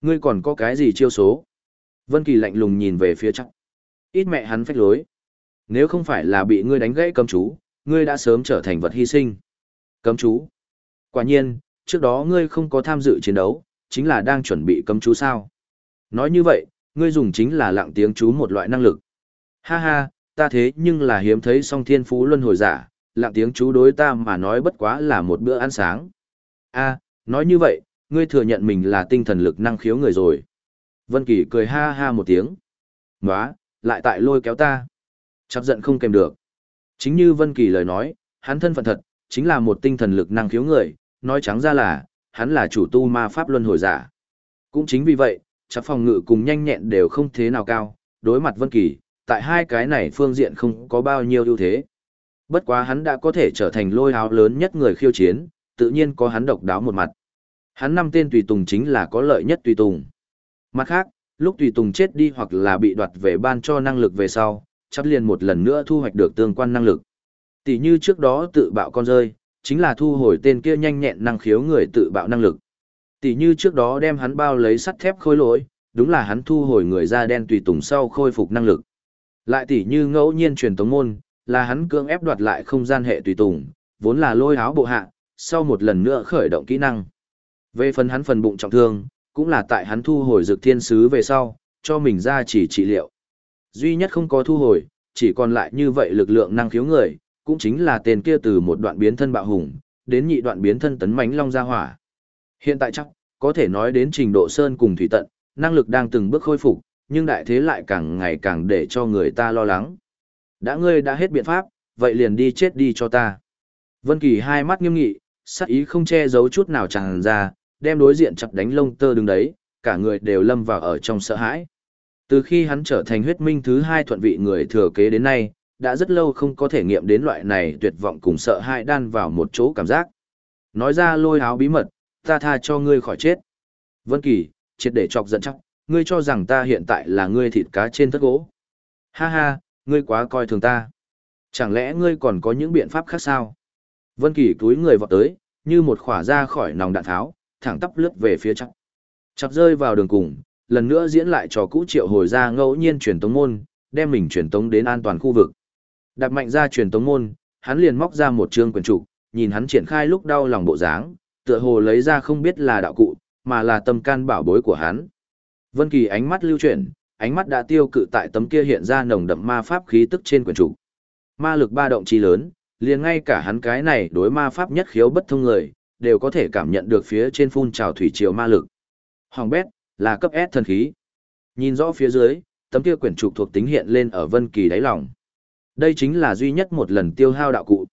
Ngươi còn có cái gì chiêu số? Vân Kỳ lạnh lùng nhìn về phía chắc. Ít mẹ hắn phách lối. Nếu không phải là bị ngươi đánh gãy cấm chú, ngươi đã sớm trở thành vật hy sinh. Cấm chú. Quả nhiên, trước đó ngươi không có tham dự chiến đấu, chính là đang chuẩn bị cấm chú sao. Nói như vậy, ngươi dùng chính là lặng tiếng chú một loại năng lực. Ha ha, ta thế nhưng là hiếm thấy song thiên phú luân hồi giả, lặng tiếng chú đối ta mà nói bất quá là một bữa ăn sáng. a nói như vậy, ngươi thừa nhận mình là tinh thần lực năng khiếu người rồi. Vân Kỳ cười ha ha một tiếng. Nóa, lại tại lôi kéo ta. Chắp giận không kèm được. Chính như Vân Kỳ lời nói, hắn thân phận thật, chính là một tinh thần lực năng khiếu người, nói trắng ra là, hắn là chủ tu ma pháp luân hồi giả. Cũng chính vì vậy, chắc phòng ngự cùng nhanh nhẹn đều không thế nào cao, đối mặt Vân Kỳ, tại hai cái này phương diện không có bao nhiêu ưu thế. Bất quá hắn đã có thể trở thành lôi áo lớn nhất người khiêu chiến, tự nhiên có hắn độc đáo một mặt. Hắn năm tên tùy tùng chính là có lợi nhất tùy tùng. Mặt khác, lúc tùy tùng chết đi hoặc là bị đoạt về ban cho năng lực về sau, chắc liền một lần nữa thu hoạch được tương quan năng lực. Tỷ như trước đó tự bạo con rơi, chính là thu hồi tên kia nhanh nhẹn năng khiếu người tự bạo năng lực. Tỷ như trước đó đem hắn bao lấy sắt thép khôi lỗi, đúng là hắn thu hồi người da đen tùy tùng sau khôi phục năng lực. Lại tỷ như ngẫu nhiên truyền tống môn, là hắn cưỡng ép đoạt lại không gian hệ tùy tùng, vốn là lôi áo bộ hạ, sau một lần nữa khởi động kỹ năng. Về phần hắn phần bụng trọng thương, cũng là tại hắn thu hồi dược thiên sứ về sau, cho mình ra chỉ trị liệu. Duy nhất không có thu hồi, chỉ còn lại như vậy lực lượng năng khiếu người, cũng chính là tên kia từ một đoạn biến thân bạo hùng, đến nhị đoạn biến thân tấn mãnh long gia hỏa. Hiện tại chắc, có thể nói đến trình độ sơn cùng thủy tận, năng lực đang từng bước khôi phục, nhưng đại thế lại càng ngày càng để cho người ta lo lắng. Đã ngươi đã hết biện pháp, vậy liền đi chết đi cho ta. Vân Kỳ hai mắt nghiêm nghị, sắc ý không che giấu chút nào tràn ra, đem đối diện chặt đánh lông tơ đứng đấy, cả người đều lâm vào ở trong sợ hãi. Từ khi hắn trở thành huyết minh thứ hai thuận vị người thừa kế đến nay, đã rất lâu không có thể nghiệm đến loại này tuyệt vọng cùng sợ hãi đan vào một chỗ cảm giác. Nói ra lôi áo bí mật, ta tha cho ngươi khỏi chết. Vân Kỳ, triệt để chọc giận chắc, ngươi cho rằng ta hiện tại là ngươi thịt cá trên thất gỗ. Ha ha, ngươi quá coi thường ta. Chẳng lẽ ngươi còn có những biện pháp khác sao? Vân Kỳ túi người vọt tới, như một khỏa ra khỏi nòng đạn tháo, thẳng tắp lướt về phía chắc. Chắc rơi vào đường cùng, lần nữa diễn lại trò cũ triệu hồi ra ngẫu nhiên truyền tống môn, đem mình truyền tống đến an toàn khu vực. Đạp mạnh ra truyền tống môn, hắn liền móc ra một trương quyển trục, nhìn hắn triển khai lúc đau lòng bộ dáng, tựa hồ lấy ra không biết là đạo cụ, mà là tâm can bảo bối của hắn. Vân Kỳ ánh mắt lưu chuyển, ánh mắt đã tiêu cự tại tấm kia hiện ra nồng đậm ma pháp khí tức trên quyển trục. Ma lực ba động chi lớn, liền ngay cả hắn cái này đối ma pháp nhất khiếu bất thông người, đều có thể cảm nhận được phía trên phun trào thủy triều ma lực. Hoàng bét, là cấp S thần khí. Nhìn rõ phía dưới, tấm kia quyển trục thuộc tính hiện lên ở Vân Kỳ đáy lòng. Đây chính là duy nhất một lần tiêu hao đạo cụ.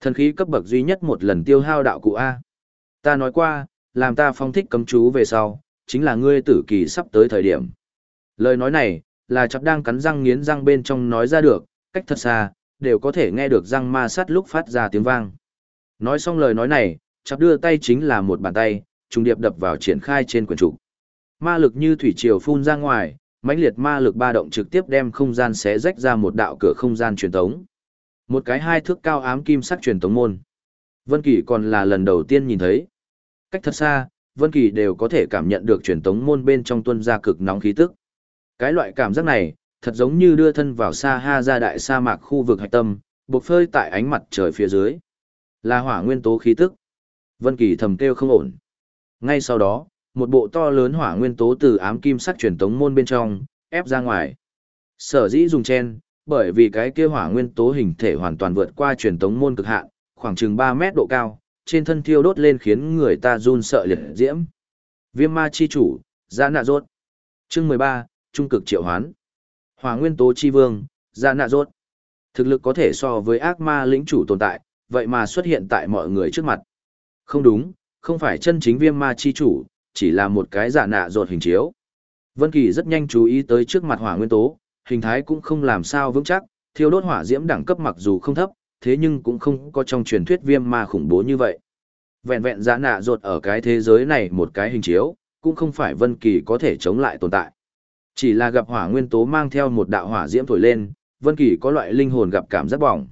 Thần khí cấp bậc duy nhất một lần tiêu hao đạo cụ A. Ta nói qua, làm ta phong thích cấm chú về sau, chính là ngươi tử kỳ sắp tới thời điểm. Lời nói này, là chọc đang cắn răng nghiến răng bên trong nói ra được, cách thật xa, đều có thể nghe được răng ma sát lúc phát ra tiếng vang. Nói xong lời nói này, chọc đưa tay chính là một bàn tay, trùng điệp đập vào triển khai trên quyển trục. Ma lực như thủy triều phun ra ngoài, mãnh liệt ma lực ba động trực tiếp đem không gian xé rách ra một đạo cửa không gian truyền tống. Một cái hai thước cao ám kim sắc truyền tống môn. Vân Kỳ còn là lần đầu tiên nhìn thấy. Cách thật xa, Vân Kỳ đều có thể cảm nhận được truyền tống môn bên trong tuôn ra cực nóng khí tức. Cái loại cảm giác này, thật giống như đưa thân vào xa ha ra đại sa mạc khu vực hạch tâm, bộc phơi tại ánh mặt trời phía dưới. Là hỏa nguyên tố khí tức. Vân Kỳ thầm kêu không ổn. Ngay sau đó, một bộ to lớn hỏa nguyên tố từ ám kim sắc truyền tống môn bên trong ép ra ngoài. Sở dĩ dùng chen, bởi vì cái kia hỏa nguyên tố hình thể hoàn toàn vượt qua truyền tống môn cực hạn, khoảng chừng 3 mét độ cao, trên thân thiêu đốt lên khiến người ta run sợ liệt diễm. Viêm ma chi chủ, Dạ nạ rốt. Chương 13, Trung cực triệu hoán. Hỏa nguyên tố chi vương, Dạ nạ rốt. Thực lực có thể so với ác ma lĩnh chủ tồn tại, vậy mà xuất hiện tại mọi người trước mặt. Không đúng, không phải chân chính viêm ma chi chủ, chỉ là một cái giả nạ rột hình chiếu. Vân Kỳ rất nhanh chú ý tới trước mặt hỏa nguyên tố, hình thái cũng không làm sao vững chắc, thiêu đốt hỏa diễm đẳng cấp mặc dù không thấp, thế nhưng cũng không có trong truyền thuyết viêm ma khủng bố như vậy. Vẹn vẹn giả nạ rột ở cái thế giới này một cái hình chiếu, cũng không phải Vân Kỳ có thể chống lại tồn tại. Chỉ là gặp hỏa nguyên tố mang theo một đạo hỏa diễm thổi lên, Vân Kỳ có loại linh hồn gặp cảm giác bỏng.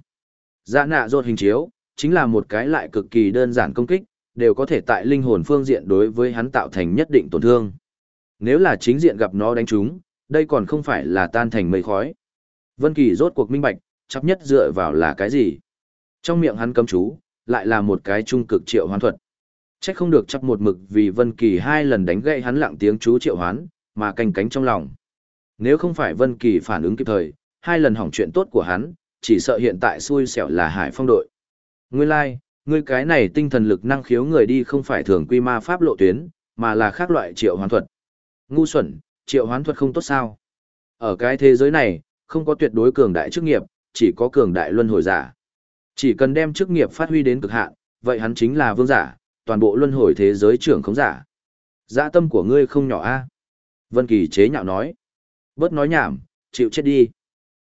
Giả nạ rột hình chiếu, chính là một cái lại cực kỳ đơn giản công kích, đều có thể tại linh hồn phương diện đối với hắn tạo thành nhất định tổn thương. Nếu là chính diện gặp nó đánh trúng, đây còn không phải là tan thành mây khói. Vân Kỳ rốt cuộc minh bạch, chấp nhất dựa vào là cái gì? Trong miệng hắn cấm chú, lại là một cái trung cực triệu hoán thuật. Chắc không được chấp một mực vì Vân Kỳ hai lần đánh gậy hắn lặng tiếng chú triệu hoán, mà canh cánh trong lòng. Nếu không phải Vân Kỳ phản ứng kịp thời, hai lần hỏng chuyện tốt của hắn, chỉ sợ hiện tại xui xẻo là Hải Phong đội. Nguyên lai, like, ngươi cái này tinh thần lực năng khiếu người đi không phải thường quy ma pháp lộ tuyến, mà là khác loại triệu hoán thuật. Ngu xuẩn, triệu hoán thuật không tốt sao? Ở cái thế giới này, không có tuyệt đối cường đại chức nghiệp, chỉ có cường đại luân hồi giả. Chỉ cần đem chức nghiệp phát huy đến cực hạn, vậy hắn chính là vương giả, toàn bộ luân hồi thế giới trưởng khống giả. Dạ tâm của ngươi không nhỏ a. Vân Kỳ chế nhạo nói. Bớt nói nhảm, chịu chết đi.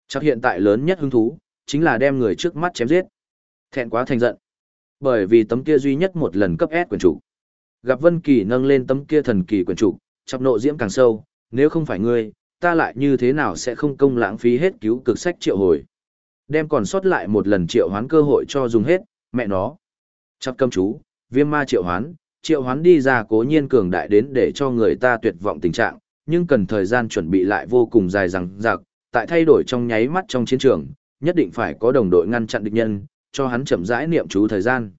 Chắc hiện tại lớn nhất hứng thú, chính là đem người trước mắt chém giết. Thẹn quá thành giận. Bởi vì tấm kia duy nhất một lần cấp S quyền chủ. Gặp Vân Kỳ nâng lên tấm kia thần kỳ quyền chủ, chọc nộ diễm càng sâu, nếu không phải ngươi, ta lại như thế nào sẽ không công lãng phí hết cứu cực sách triệu hồi. Đem còn sót lại một lần triệu hoán cơ hội cho dùng hết, mẹ nó. Chọc cầm chú, viêm ma triệu hoán, triệu hoán đi ra cố nhiên cường đại đến để cho người ta tuyệt vọng tình trạng, nhưng cần thời gian chuẩn bị lại vô cùng dài dằng dặc, tại thay đổi trong nháy mắt trong chiến trường, nhất định phải có đồng đội ngăn chặn địch nhân, cho hắn chậm rãi niệm chú thời gian.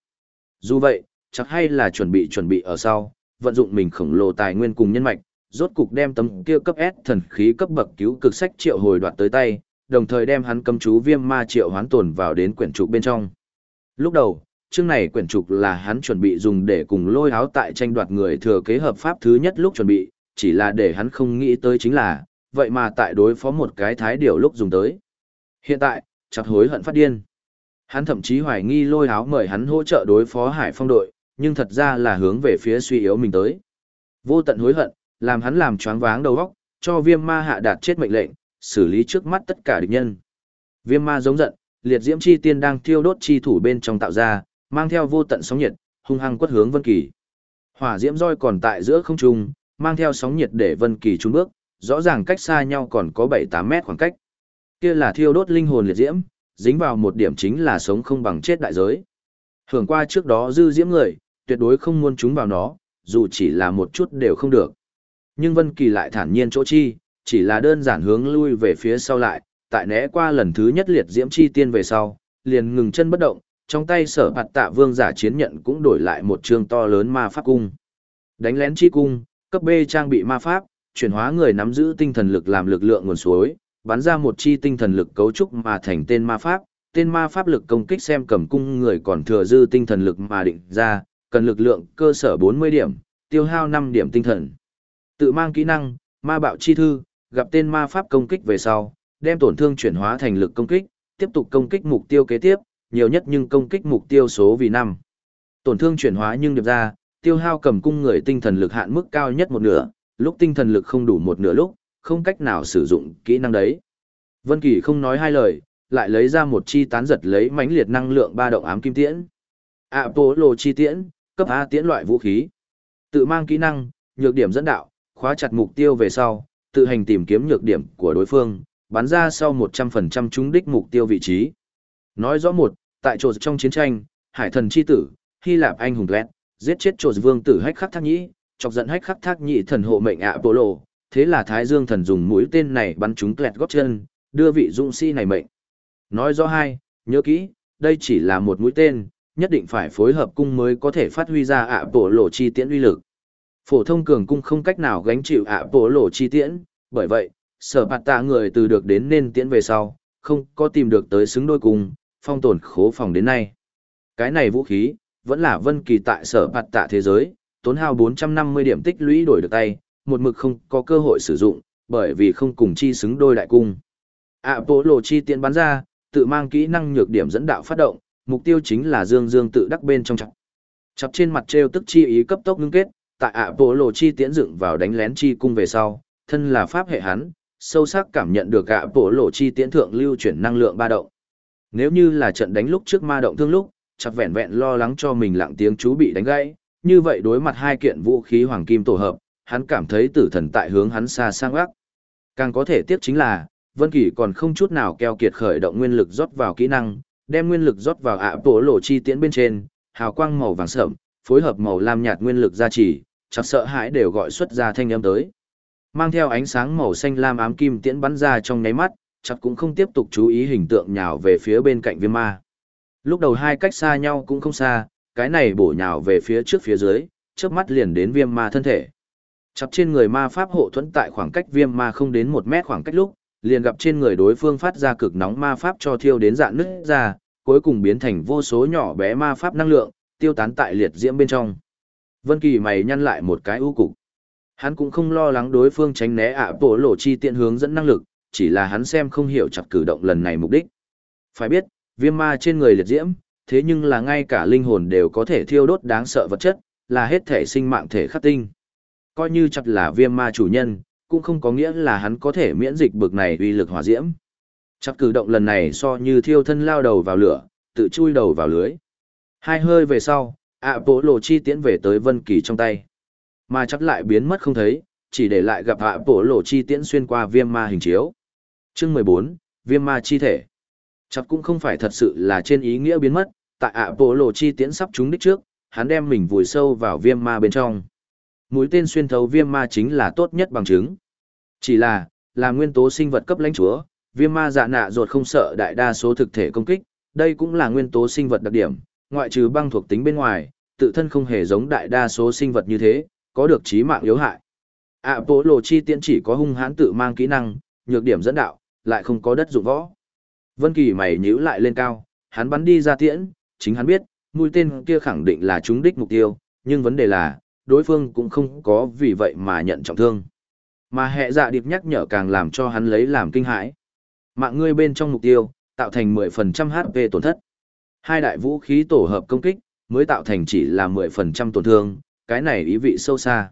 Dù vậy, chắc hay là chuẩn bị chuẩn bị ở sau, vận dụng mình khổng lồ tài nguyên cùng nhân mạch, rốt cục đem tấm kia cấp S thần khí cấp bậc cứu cực sách triệu hồi đoạt tới tay, đồng thời đem hắn cấm chú viêm ma triệu hoán tồn vào đến quyển trục bên trong. Lúc đầu, chương này quyển trục là hắn chuẩn bị dùng để cùng lôi áo tại tranh đoạt người thừa kế hợp pháp thứ nhất lúc chuẩn bị, chỉ là để hắn không nghĩ tới chính là, vậy mà tại đối phó một cái thái điều lúc dùng tới. Hiện tại, chặt hối hận phát điên. Hắn thậm chí hoài nghi lôi áo mời hắn hỗ trợ đối phó hải phong đội, nhưng thật ra là hướng về phía suy yếu mình tới. Vô tận hối hận, làm hắn làm choáng váng đầu óc, cho viêm ma hạ đạt chết mệnh lệnh, xử lý trước mắt tất cả địch nhân. Viêm ma giống giận, liệt diễm chi tiên đang thiêu đốt chi thủ bên trong tạo ra, mang theo vô tận sóng nhiệt, hung hăng quất hướng Vân Kỳ. Hỏa diễm roi còn tại giữa không trung, mang theo sóng nhiệt để Vân Kỳ trốn bước, rõ ràng cách xa nhau còn có 7-8 mét khoảng cách. Kia là thiêu đốt linh hồn liệt diễm, dính vào một điểm chính là sống không bằng chết đại giới. Hưởng qua trước đó dư diễm người, tuyệt đối không muốn chúng vào nó, dù chỉ là một chút đều không được. Nhưng Vân Kỳ lại thản nhiên chỗ chi, chỉ là đơn giản hướng lui về phía sau lại, tại né qua lần thứ nhất liệt diễm chi tiên về sau, liền ngừng chân bất động, trong tay sở hạt tạ vương giả chiến nhận cũng đổi lại một trường to lớn ma pháp cung. Đánh lén chi cung, cấp B trang bị ma pháp, chuyển hóa người nắm giữ tinh thần lực làm lực lượng nguồn suối, bắn ra một chi tinh thần lực cấu trúc mà thành tên ma pháp, tên ma pháp lực công kích xem cầm cung người còn thừa dư tinh thần lực mà định ra, cần lực lượng cơ sở 40 điểm, tiêu hao 5 điểm tinh thần. Tự mang kỹ năng, ma bạo chi thư, gặp tên ma pháp công kích về sau, đem tổn thương chuyển hóa thành lực công kích, tiếp tục công kích mục tiêu kế tiếp, nhiều nhất nhưng công kích mục tiêu số vì 5. Tổn thương chuyển hóa nhưng điệp ra, tiêu hao cầm cung người tinh thần lực hạn mức cao nhất một nửa, lúc tinh thần lực không đủ một nửa lúc, không cách nào sử dụng kỹ năng đấy. Vân Kỳ không nói hai lời, lại lấy ra một chi tán giật lấy mãnh liệt năng lượng ba động ám kim tiễn. Apollo chi tiễn, cấp A tiễn loại vũ khí. Tự mang kỹ năng, nhược điểm dẫn đạo, khóa chặt mục tiêu về sau, tự hành tìm kiếm nhược điểm của đối phương, bắn ra sau 100% trúng đích mục tiêu vị trí. Nói rõ một, tại chỗ trong chiến tranh, Hải thần chi tử, Hy Lạp anh hùng Lẹt, giết chết chỗ vương tử hách khắc thác nhĩ, chọc giận hách khắc thác nhĩ thần hộ mệnh Apollo, thế là Thái Dương thần dùng mũi tên này bắn trúng kẹt góp chân, đưa vị dũng sĩ này mệnh. Nói rõ hai, nhớ kỹ, đây chỉ là một mũi tên, nhất định phải phối hợp cung mới có thể phát huy ra ạ bộ lộ chi tiễn uy lực. Phổ thông cường cung không cách nào gánh chịu ạ bộ lộ chi tiễn, bởi vậy, sở bạt tạ người từ được đến nên tiễn về sau, không có tìm được tới xứng đôi cung, phong tồn khố phòng đến nay. Cái này vũ khí, vẫn là vân kỳ tại sở bạt tạ thế giới, tốn hao 450 điểm tích lũy đổi được tay, một mực không có cơ hội sử dụng, bởi vì không cùng chi xứng đôi đại cung. Apollo lộ chi tiễn bắn ra, tự mang kỹ năng nhược điểm dẫn đạo phát động, mục tiêu chính là Dương Dương tự đắc bên trong chặt. Chặt trên mặt treo tức chi ý cấp tốc ngưng kết, tại Apollo lộ chi tiễn dựng vào đánh lén chi cung về sau, thân là pháp hệ hắn, sâu sắc cảm nhận được Apollo lộ chi tiễn thượng lưu chuyển năng lượng ba động. Nếu như là trận đánh lúc trước ma động thương lúc, chặt vẹn vẹn lo lắng cho mình lặng tiếng chú bị đánh gãy, như vậy đối mặt hai kiện vũ khí hoàng kim tổ hợp, hắn cảm thấy tử thần tại hướng hắn xa sang gác. Càng có thể tiếp chính là, Vân Kỳ còn không chút nào keo kiệt khởi động nguyên lực rót vào kỹ năng, đem nguyên lực rót vào ạ bộ lộ chi tiễn bên trên, hào quang màu vàng sẫm, phối hợp màu lam nhạt nguyên lực gia trì, chặt sợ hãi đều gọi xuất ra thanh âm tới. Mang theo ánh sáng màu xanh lam ám kim tiễn bắn ra trong nháy mắt, chặt cũng không tiếp tục chú ý hình tượng nhào về phía bên cạnh viêm ma. Lúc đầu hai cách xa nhau cũng không xa, cái này bổ nhào về phía trước phía dưới, chớp mắt liền đến viêm ma thân thể. Chặt trên người ma pháp hộ thuẫn tại khoảng cách viêm ma không đến một mét khoảng cách lúc, liền gặp trên người đối phương phát ra cực nóng ma pháp cho thiêu đến dạng nứt ra, cuối cùng biến thành vô số nhỏ bé ma pháp năng lượng, tiêu tán tại liệt diễm bên trong. Vân Kỳ mày nhăn lại một cái ưu cục. Hắn cũng không lo lắng đối phương tránh né ạ bộ lộ chi tiện hướng dẫn năng lực, chỉ là hắn xem không hiểu chặt cử động lần này mục đích. Phải biết, viêm ma trên người liệt diễm, thế nhưng là ngay cả linh hồn đều có thể thiêu đốt đáng sợ vật chất, là hết thể sinh mạng thể khắc tinh. Coi như chặt là viêm ma chủ nhân, cũng không có nghĩa là hắn có thể miễn dịch bực này uy lực hỏa diễm. Chắc cử động lần này so như thiêu thân lao đầu vào lửa, tự chui đầu vào lưới. Hai hơi về sau, ạ bố lộ chi tiến về tới Vân Kỳ trong tay. Mà chắc lại biến mất không thấy, chỉ để lại gặp ạ bố lộ chi tiễn xuyên qua viêm ma hình chiếu. Chương 14, viêm ma chi thể. Chắc cũng không phải thật sự là trên ý nghĩa biến mất, tại ạ bố lộ chi tiễn sắp trúng đích trước, hắn đem mình vùi sâu vào viêm ma bên trong. Mũi tên xuyên thấu viêm ma chính là tốt nhất bằng chứng. Chỉ là, là nguyên tố sinh vật cấp lãnh chúa, viêm ma dạ nạ ruột không sợ đại đa số thực thể công kích, đây cũng là nguyên tố sinh vật đặc điểm, ngoại trừ băng thuộc tính bên ngoài, tự thân không hề giống đại đa số sinh vật như thế, có được trí mạng yếu hại. ạ bộ lộ chi tiễn chỉ có hung hãn tự mang kỹ năng, nhược điểm dẫn đạo, lại không có đất dụng võ. Vân Kỳ mày nhíu lại lên cao, hắn bắn đi ra tiễn, chính hắn biết, mũi tên kia khẳng định là trúng đích mục tiêu, nhưng vấn đề là, đối phương cũng không có vì vậy mà nhận trọng thương. Mà hệ dạ điệp nhắc nhở càng làm cho hắn lấy làm kinh hãi. Mạng ngươi bên trong mục tiêu, tạo thành 10% HP tổn thất. Hai đại vũ khí tổ hợp công kích, mới tạo thành chỉ là 10% tổn thương, cái này ý vị sâu xa.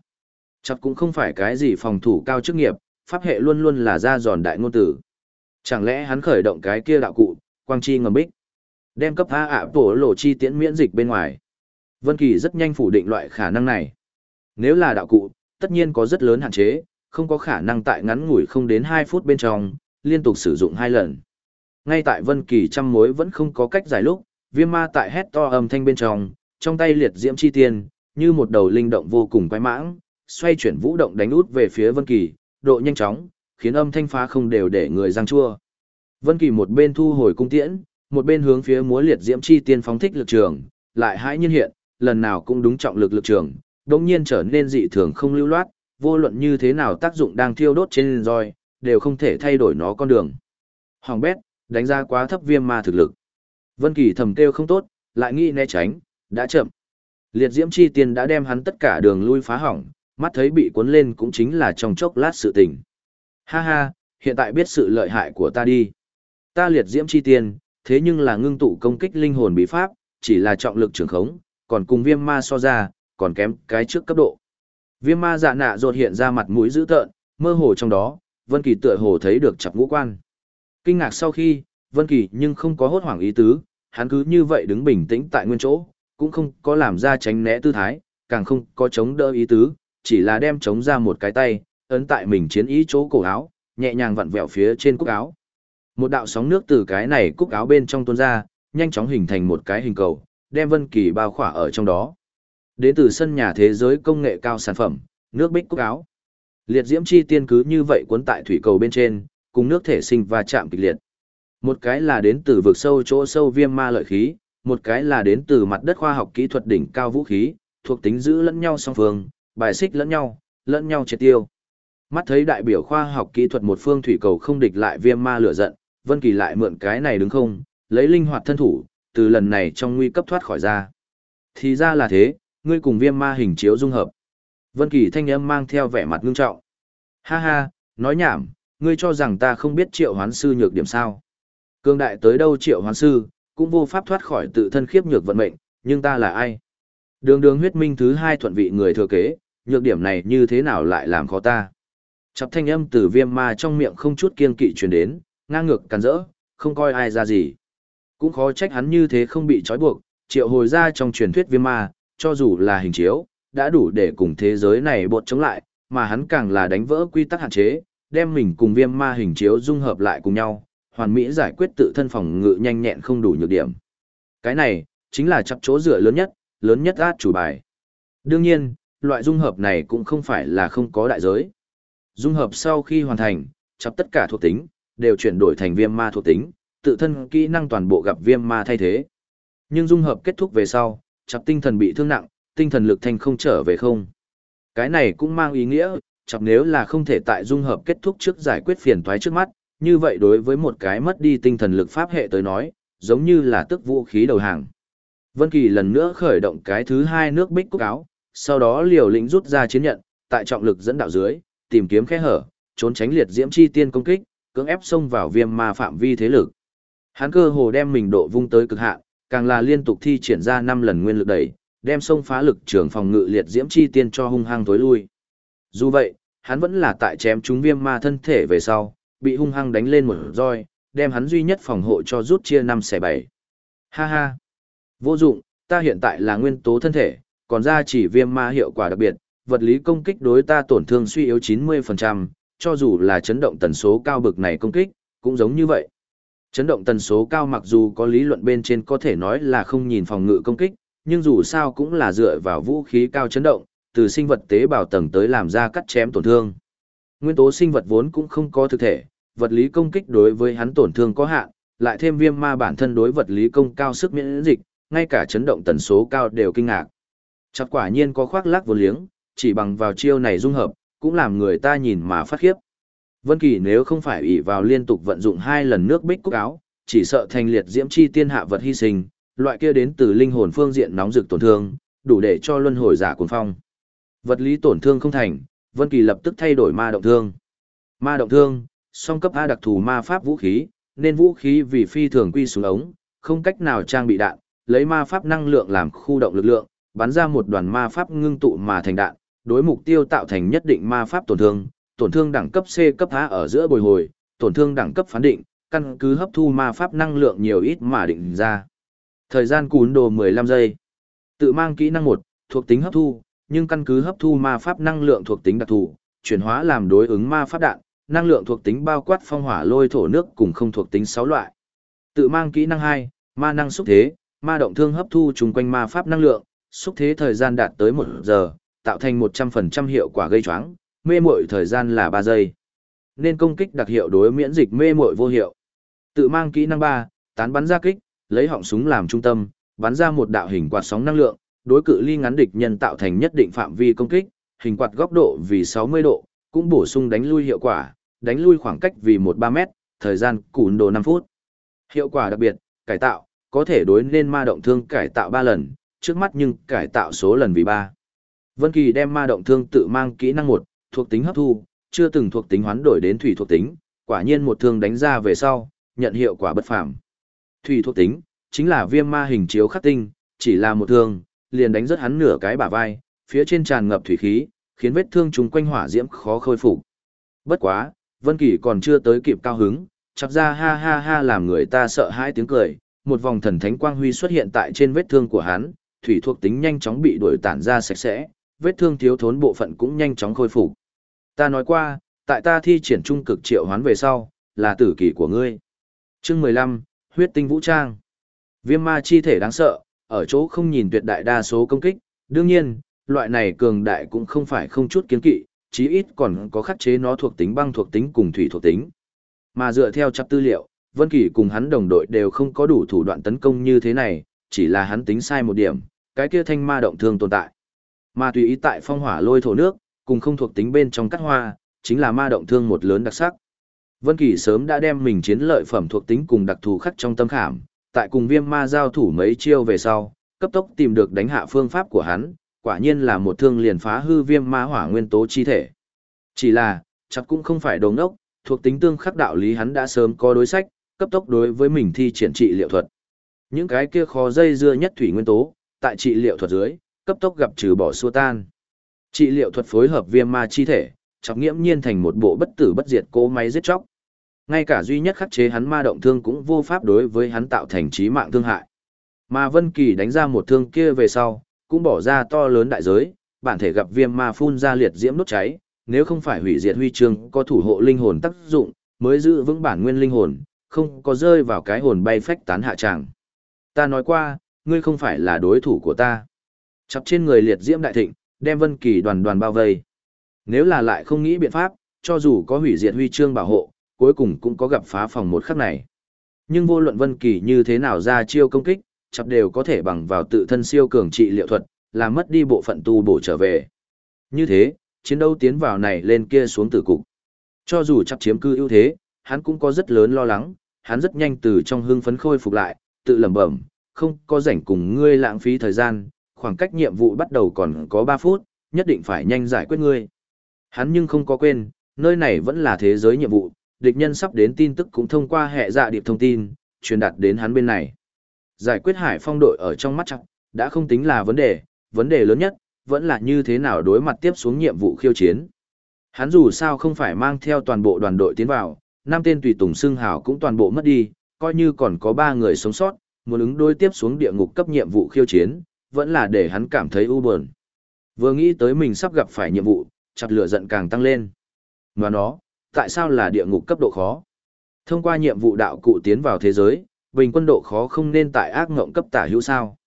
Chắc cũng không phải cái gì phòng thủ cao chức nghiệp, pháp hệ luôn luôn là ra giòn đại ngôn tử. Chẳng lẽ hắn khởi động cái kia đạo cụ, quang chi ngầm bích, đem cấp A ạ tổ lộ chi tiễn miễn dịch bên ngoài. Vân Kỳ rất nhanh phủ định loại khả năng này. Nếu là đạo cụ, tất nhiên có rất lớn hạn chế, không có khả năng tại ngắn ngủi không đến 2 phút bên trong, liên tục sử dụng hai lần. Ngay tại Vân Kỳ trăm mối vẫn không có cách giải lúc, viêm ma tại hét to âm thanh bên trong, trong tay liệt diễm chi tiên, như một đầu linh động vô cùng quái mãng, xoay chuyển vũ động đánh út về phía Vân Kỳ, độ nhanh chóng, khiến âm thanh phá không đều để người răng chua. Vân Kỳ một bên thu hồi cung tiễn, một bên hướng phía múa liệt diễm chi tiên phóng thích lực trường, lại hãi nhiên hiện, lần nào cũng đúng trọng lực lực trường, đông nhiên trở nên dị thường không lưu loát, vô luận như thế nào tác dụng đang thiêu đốt trên roi, đều không thể thay đổi nó con đường. Hoàng bét, đánh ra quá thấp viêm ma thực lực. Vân Kỳ thầm kêu không tốt, lại nghĩ né tránh, đã chậm. Liệt diễm chi tiên đã đem hắn tất cả đường lui phá hỏng, mắt thấy bị cuốn lên cũng chính là trong chốc lát sự tình. Ha ha, hiện tại biết sự lợi hại của ta đi. Ta liệt diễm chi tiên, thế nhưng là ngưng tụ công kích linh hồn bí pháp, chỉ là trọng lực trường khống, còn cùng viêm ma so ra, còn kém cái trước cấp độ. Viêm ma dạ nạ rột hiện ra mặt mũi dữ tợn, mơ hồ trong đó, Vân Kỳ tựa hồ thấy được chập ngũ quan. Kinh ngạc sau khi, Vân Kỳ nhưng không có hốt hoảng ý tứ, hắn cứ như vậy đứng bình tĩnh tại nguyên chỗ, cũng không có làm ra tránh né tư thái, càng không có chống đỡ ý tứ, chỉ là đem chống ra một cái tay, ấn tại mình chiến ý chỗ cổ áo, nhẹ nhàng vặn vẹo phía trên cúc áo. Một đạo sóng nước từ cái này cúc áo bên trong tuôn ra, nhanh chóng hình thành một cái hình cầu, đem Vân Kỳ bao khỏa ở trong đó. Đến từ sân nhà thế giới công nghệ cao sản phẩm, nước bích cúc áo. Liệt diễm chi tiên cứ như vậy cuốn tại thủy cầu bên trên, cùng nước thể sinh và chạm kịch liệt. Một cái là đến từ vực sâu chỗ sâu viêm ma lợi khí, một cái là đến từ mặt đất khoa học kỹ thuật đỉnh cao vũ khí, thuộc tính giữ lẫn nhau song phương, bài xích lẫn nhau, lẫn nhau triệt tiêu. Mắt thấy đại biểu khoa học kỹ thuật một phương thủy cầu không địch lại viêm ma lửa giận, Vân Kỳ lại mượn cái này đứng không, lấy linh hoạt thân thủ, từ lần này trong nguy cấp thoát khỏi ra. Thì ra là thế, ngươi cùng viêm ma hình chiếu dung hợp. Vân Kỳ thanh âm mang theo vẻ mặt ngưng trọng. Ha ha, nói nhảm, ngươi cho rằng ta không biết triệu hoán sư nhược điểm sao. Cương đại tới đâu triệu hoán sư, cũng vô pháp thoát khỏi tự thân khiếp nhược vận mệnh, nhưng ta là ai? Đường đường huyết minh thứ hai thuận vị người thừa kế, nhược điểm này như thế nào lại làm khó ta? Chập thanh âm từ viêm ma trong miệng không chút kiên kỵ truyền đến, ngang ngược càn rỡ, không coi ai ra gì. Cũng khó trách hắn như thế không bị trói buộc, triệu hồi ra trong truyền thuyết viêm ma, cho dù là hình chiếu, đã đủ để cùng thế giới này bột chống lại, mà hắn càng là đánh vỡ quy tắc hạn chế, đem mình cùng viêm ma hình chiếu dung hợp lại cùng nhau, hoàn mỹ giải quyết tự thân phòng ngự nhanh nhẹn không đủ nhược điểm. Cái này, chính là chắp chỗ dựa lớn nhất, lớn nhất át chủ bài. Đương nhiên, loại dung hợp này cũng không phải là không có đại giới. Dung hợp sau khi hoàn thành, chắp tất cả thuộc tính, đều chuyển đổi thành viêm ma thuộc tính, tự thân kỹ năng toàn bộ gặp viêm ma thay thế. Nhưng dung hợp kết thúc về sau, chắp tinh thần bị thương nặng, tinh thần lực thành không trở về không. Cái này cũng mang ý nghĩa, chắp nếu là không thể tại dung hợp kết thúc trước giải quyết phiền toái trước mắt, như vậy đối với một cái mất đi tinh thần lực pháp hệ tới nói, giống như là tức vũ khí đầu hàng. Vân Kỳ lần nữa khởi động cái thứ hai nước bích cúc áo, sau đó liều lĩnh rút ra chiến nhận, tại trọng lực dẫn đạo dưới, tìm kiếm khe hở, trốn tránh liệt diễm chi tiên công kích, cưỡng ép xông vào viêm ma phạm vi thế lực. Hắn cơ hồ đem mình độ vung tới cực hạn, càng là liên tục thi triển ra 5 lần nguyên lực đẩy, đem xông phá lực trường phòng ngự liệt diễm chi tiên cho hung hăng tối lui. Dù vậy, hắn vẫn là tại chém chúng viêm ma thân thể về sau, bị hung hăng đánh lên một roi, đem hắn duy nhất phòng hộ cho rút chia năm xẻ bảy. Ha ha! Vô dụng, ta hiện tại là nguyên tố thân thể, còn ra chỉ viêm ma hiệu quả đặc biệt, vật lý công kích đối ta tổn thương suy yếu 90%, cho dù là chấn động tần số cao bực này công kích, cũng giống như vậy. Chấn động tần số cao mặc dù có lý luận bên trên có thể nói là không nhìn phòng ngự công kích, nhưng dù sao cũng là dựa vào vũ khí cao chấn động, từ sinh vật tế bào tầng tới làm ra cắt chém tổn thương. Nguyên tố sinh vật vốn cũng không có thực thể, vật lý công kích đối với hắn tổn thương có hạn, lại thêm viêm ma bản thân đối vật lý công cao sức miễn dịch, ngay cả chấn động tần số cao đều kinh ngạc. Chắc quả nhiên có khoác lác vô liếng, chỉ bằng vào chiêu này dung hợp, cũng làm người ta nhìn mà phát khiếp. Vân Kỳ nếu không phải ỷ vào liên tục vận dụng hai lần nước bích cúc áo, chỉ sợ thành liệt diễm chi tiên hạ vật hy sinh, loại kia đến từ linh hồn phương diện nóng rực tổn thương, đủ để cho luân hồi giả cuồng phong. Vật lý tổn thương không thành, Vân Kỳ lập tức thay đổi ma động thương. Ma động thương, song cấp A đặc thù ma pháp vũ khí, nên vũ khí vì phi thường quy xuống ống, không cách nào trang bị đạn, lấy ma pháp năng lượng làm khu động lực lượng, bắn ra một đoàn ma pháp ngưng tụ mà thành đạn, đối mục tiêu tạo thành nhất định ma pháp tổn thương, tổn thương đẳng cấp C cấp A ở giữa bồi hồi, tổn thương đẳng cấp phán định, căn cứ hấp thu ma pháp năng lượng nhiều ít mà định ra. Thời gian cún đồ 15 giây. Tự mang kỹ năng 1, thuộc tính hấp thu, nhưng căn cứ hấp thu ma pháp năng lượng thuộc tính đặc thù, chuyển hóa làm đối ứng ma pháp đạn, năng lượng thuộc tính bao quát phong hỏa lôi thổ nước cùng không thuộc tính 6 loại. Tự mang kỹ năng 2, ma năng xúc thế, ma động thương hấp thu chung quanh ma pháp năng lượng, xúc thế thời gian đạt tới 1 giờ, tạo thành 100% hiệu quả gây choáng, mê muội thời gian là 3 giây. Nên công kích đặc hiệu đối miễn dịch mê muội vô hiệu. Tự mang kỹ năng 3, tán bắn ra kích, lấy họng súng làm trung tâm, bắn ra một đạo hình quạt sóng năng lượng, đối cự ly ngắn địch nhân tạo thành nhất định phạm vi công kích, hình quạt góc độ vì 60 độ, cũng bổ sung đánh lui hiệu quả, đánh lui khoảng cách vì 1-3 mét, thời gian cùn đồ 5 phút. Hiệu quả đặc biệt, cải tạo, có thể đối nên ma động thương cải tạo 3 lần, trước mắt nhưng cải tạo số lần vì 3. Vân Kỳ đem ma động thương tự mang kỹ năng 1, thuộc tính hấp thu, chưa từng thuộc tính hoán đổi đến thủy thuộc tính, quả nhiên một thương đánh ra về sau, nhận hiệu quả bất phàm. Thủy thuộc tính, chính là viêm ma hình chiếu khắc tinh, chỉ là một thương, liền đánh rất hắn nửa cái bả vai, phía trên tràn ngập thủy khí, khiến vết thương trùng quanh hỏa diễm khó khôi phục. Bất quá, Vân Kỳ còn chưa tới kịp cao hứng, chọc ra ha ha ha làm người ta sợ hãi tiếng cười, một vòng thần thánh quang huy xuất hiện tại trên vết thương của hắn, thủy thuộc tính nhanh chóng bị đuổi tản ra sạch sẽ, vết thương thiếu thốn bộ phận cũng nhanh chóng khôi phục. Ta nói qua, tại ta thi triển trung cực triệu hoán về sau, là tử kỳ của ngươi. Chương 15, huyết tinh vũ trang. Viêm ma chi thể đáng sợ, ở chỗ không nhìn tuyệt đại đa số công kích, đương nhiên, loại này cường đại cũng không phải không chút kiến kỵ, chí ít còn có khắc chế nó thuộc tính băng thuộc tính cùng thủy thuộc tính. Mà dựa theo chắp tư liệu, Vân Kỳ cùng hắn đồng đội đều không có đủ thủ đoạn tấn công như thế này, chỉ là hắn tính sai một điểm, cái kia thanh ma động thương tồn tại. Mà tùy ý tại phong hỏa lôi thổ nước, cùng không thuộc tính bên trong cắt hoa, chính là ma động thương một lớn đặc sắc. Vân Kỳ sớm đã đem mình chiến lợi phẩm thuộc tính cùng đặc thù khắc trong tâm khảm, tại cùng viêm ma giao thủ mấy chiêu về sau, cấp tốc tìm được đánh hạ phương pháp của hắn, quả nhiên là một thương liền phá hư viêm ma hỏa nguyên tố chi thể. Chỉ là, chắc cũng không phải đồ ngốc, thuộc tính tương khắc đạo lý hắn đã sớm có đối sách, cấp tốc đối với mình thi triển trị liệu thuật. Những cái kia khó dây dưa nhất thủy nguyên tố, tại trị liệu thuật dưới, cấp tốc gặp trừ bỏ xua tan. Trị liệu thuật phối hợp viêm ma chi thể, chọc nghiễm nhiên thành một bộ bất tử bất diệt cố máy giết chóc. Ngay cả duy nhất khắc chế hắn ma động thương cũng vô pháp đối với hắn tạo thành trí mạng thương hại. Mà Vân Kỳ đánh ra một thương kia về sau, cũng bỏ ra to lớn đại giới, bản thể gặp viêm ma phun ra liệt diễm đốt cháy, nếu không phải hủy diệt huy chương có thủ hộ linh hồn tác dụng, mới giữ vững bản nguyên linh hồn, không có rơi vào cái hồn bay phách tán hạ tràng. Ta nói qua, ngươi không phải là đối thủ của ta. Chập trên người liệt diễm đại thịnh, đem Vân Kỳ đoàn đoàn bao vây. Nếu là lại không nghĩ biện pháp, cho dù có hủy diệt huy chương bảo hộ, cuối cùng cũng có gặp phá phòng một khắc này. Nhưng vô luận Vân Kỳ như thế nào ra chiêu công kích, chập đều có thể bằng vào tự thân siêu cường trị liệu thuật, làm mất đi bộ phận tu bổ trở về. Như thế, chiến đấu tiến vào này lên kia xuống tử cục. Cho dù chập chiếm cư ưu thế, hắn cũng có rất lớn lo lắng, hắn rất nhanh từ trong hưng phấn khôi phục lại, tự lẩm bẩm, không có rảnh cùng ngươi lãng phí thời gian, khoảng cách nhiệm vụ bắt đầu còn có 3 phút, nhất định phải nhanh giải quyết ngươi. Hắn nhưng không có quên, nơi này vẫn là thế giới nhiệm vụ, địch nhân sắp đến tin tức cũng thông qua hệ dạ điệp thông tin, truyền đạt đến hắn bên này. Giải quyết hải phong đội ở trong mắt chặt, đã không tính là vấn đề, vấn đề lớn nhất, vẫn là như thế nào đối mặt tiếp xuống nhiệm vụ khiêu chiến. Hắn dù sao không phải mang theo toàn bộ đoàn đội tiến vào, năm tên tùy tùng xưng hào cũng toàn bộ mất đi, coi như còn có ba người sống sót, muốn ứng đối tiếp xuống địa ngục cấp nhiệm vụ khiêu chiến, vẫn là để hắn cảm thấy u buồn. Vừa nghĩ tới mình sắp gặp phải nhiệm vụ, chặt lửa giận càng tăng lên. Mà nó, tại sao là địa ngục cấp độ khó? Thông qua nhiệm vụ đạo cụ tiến vào thế giới, bình quân độ khó không nên tại ác ngộng cấp tả hữu sao?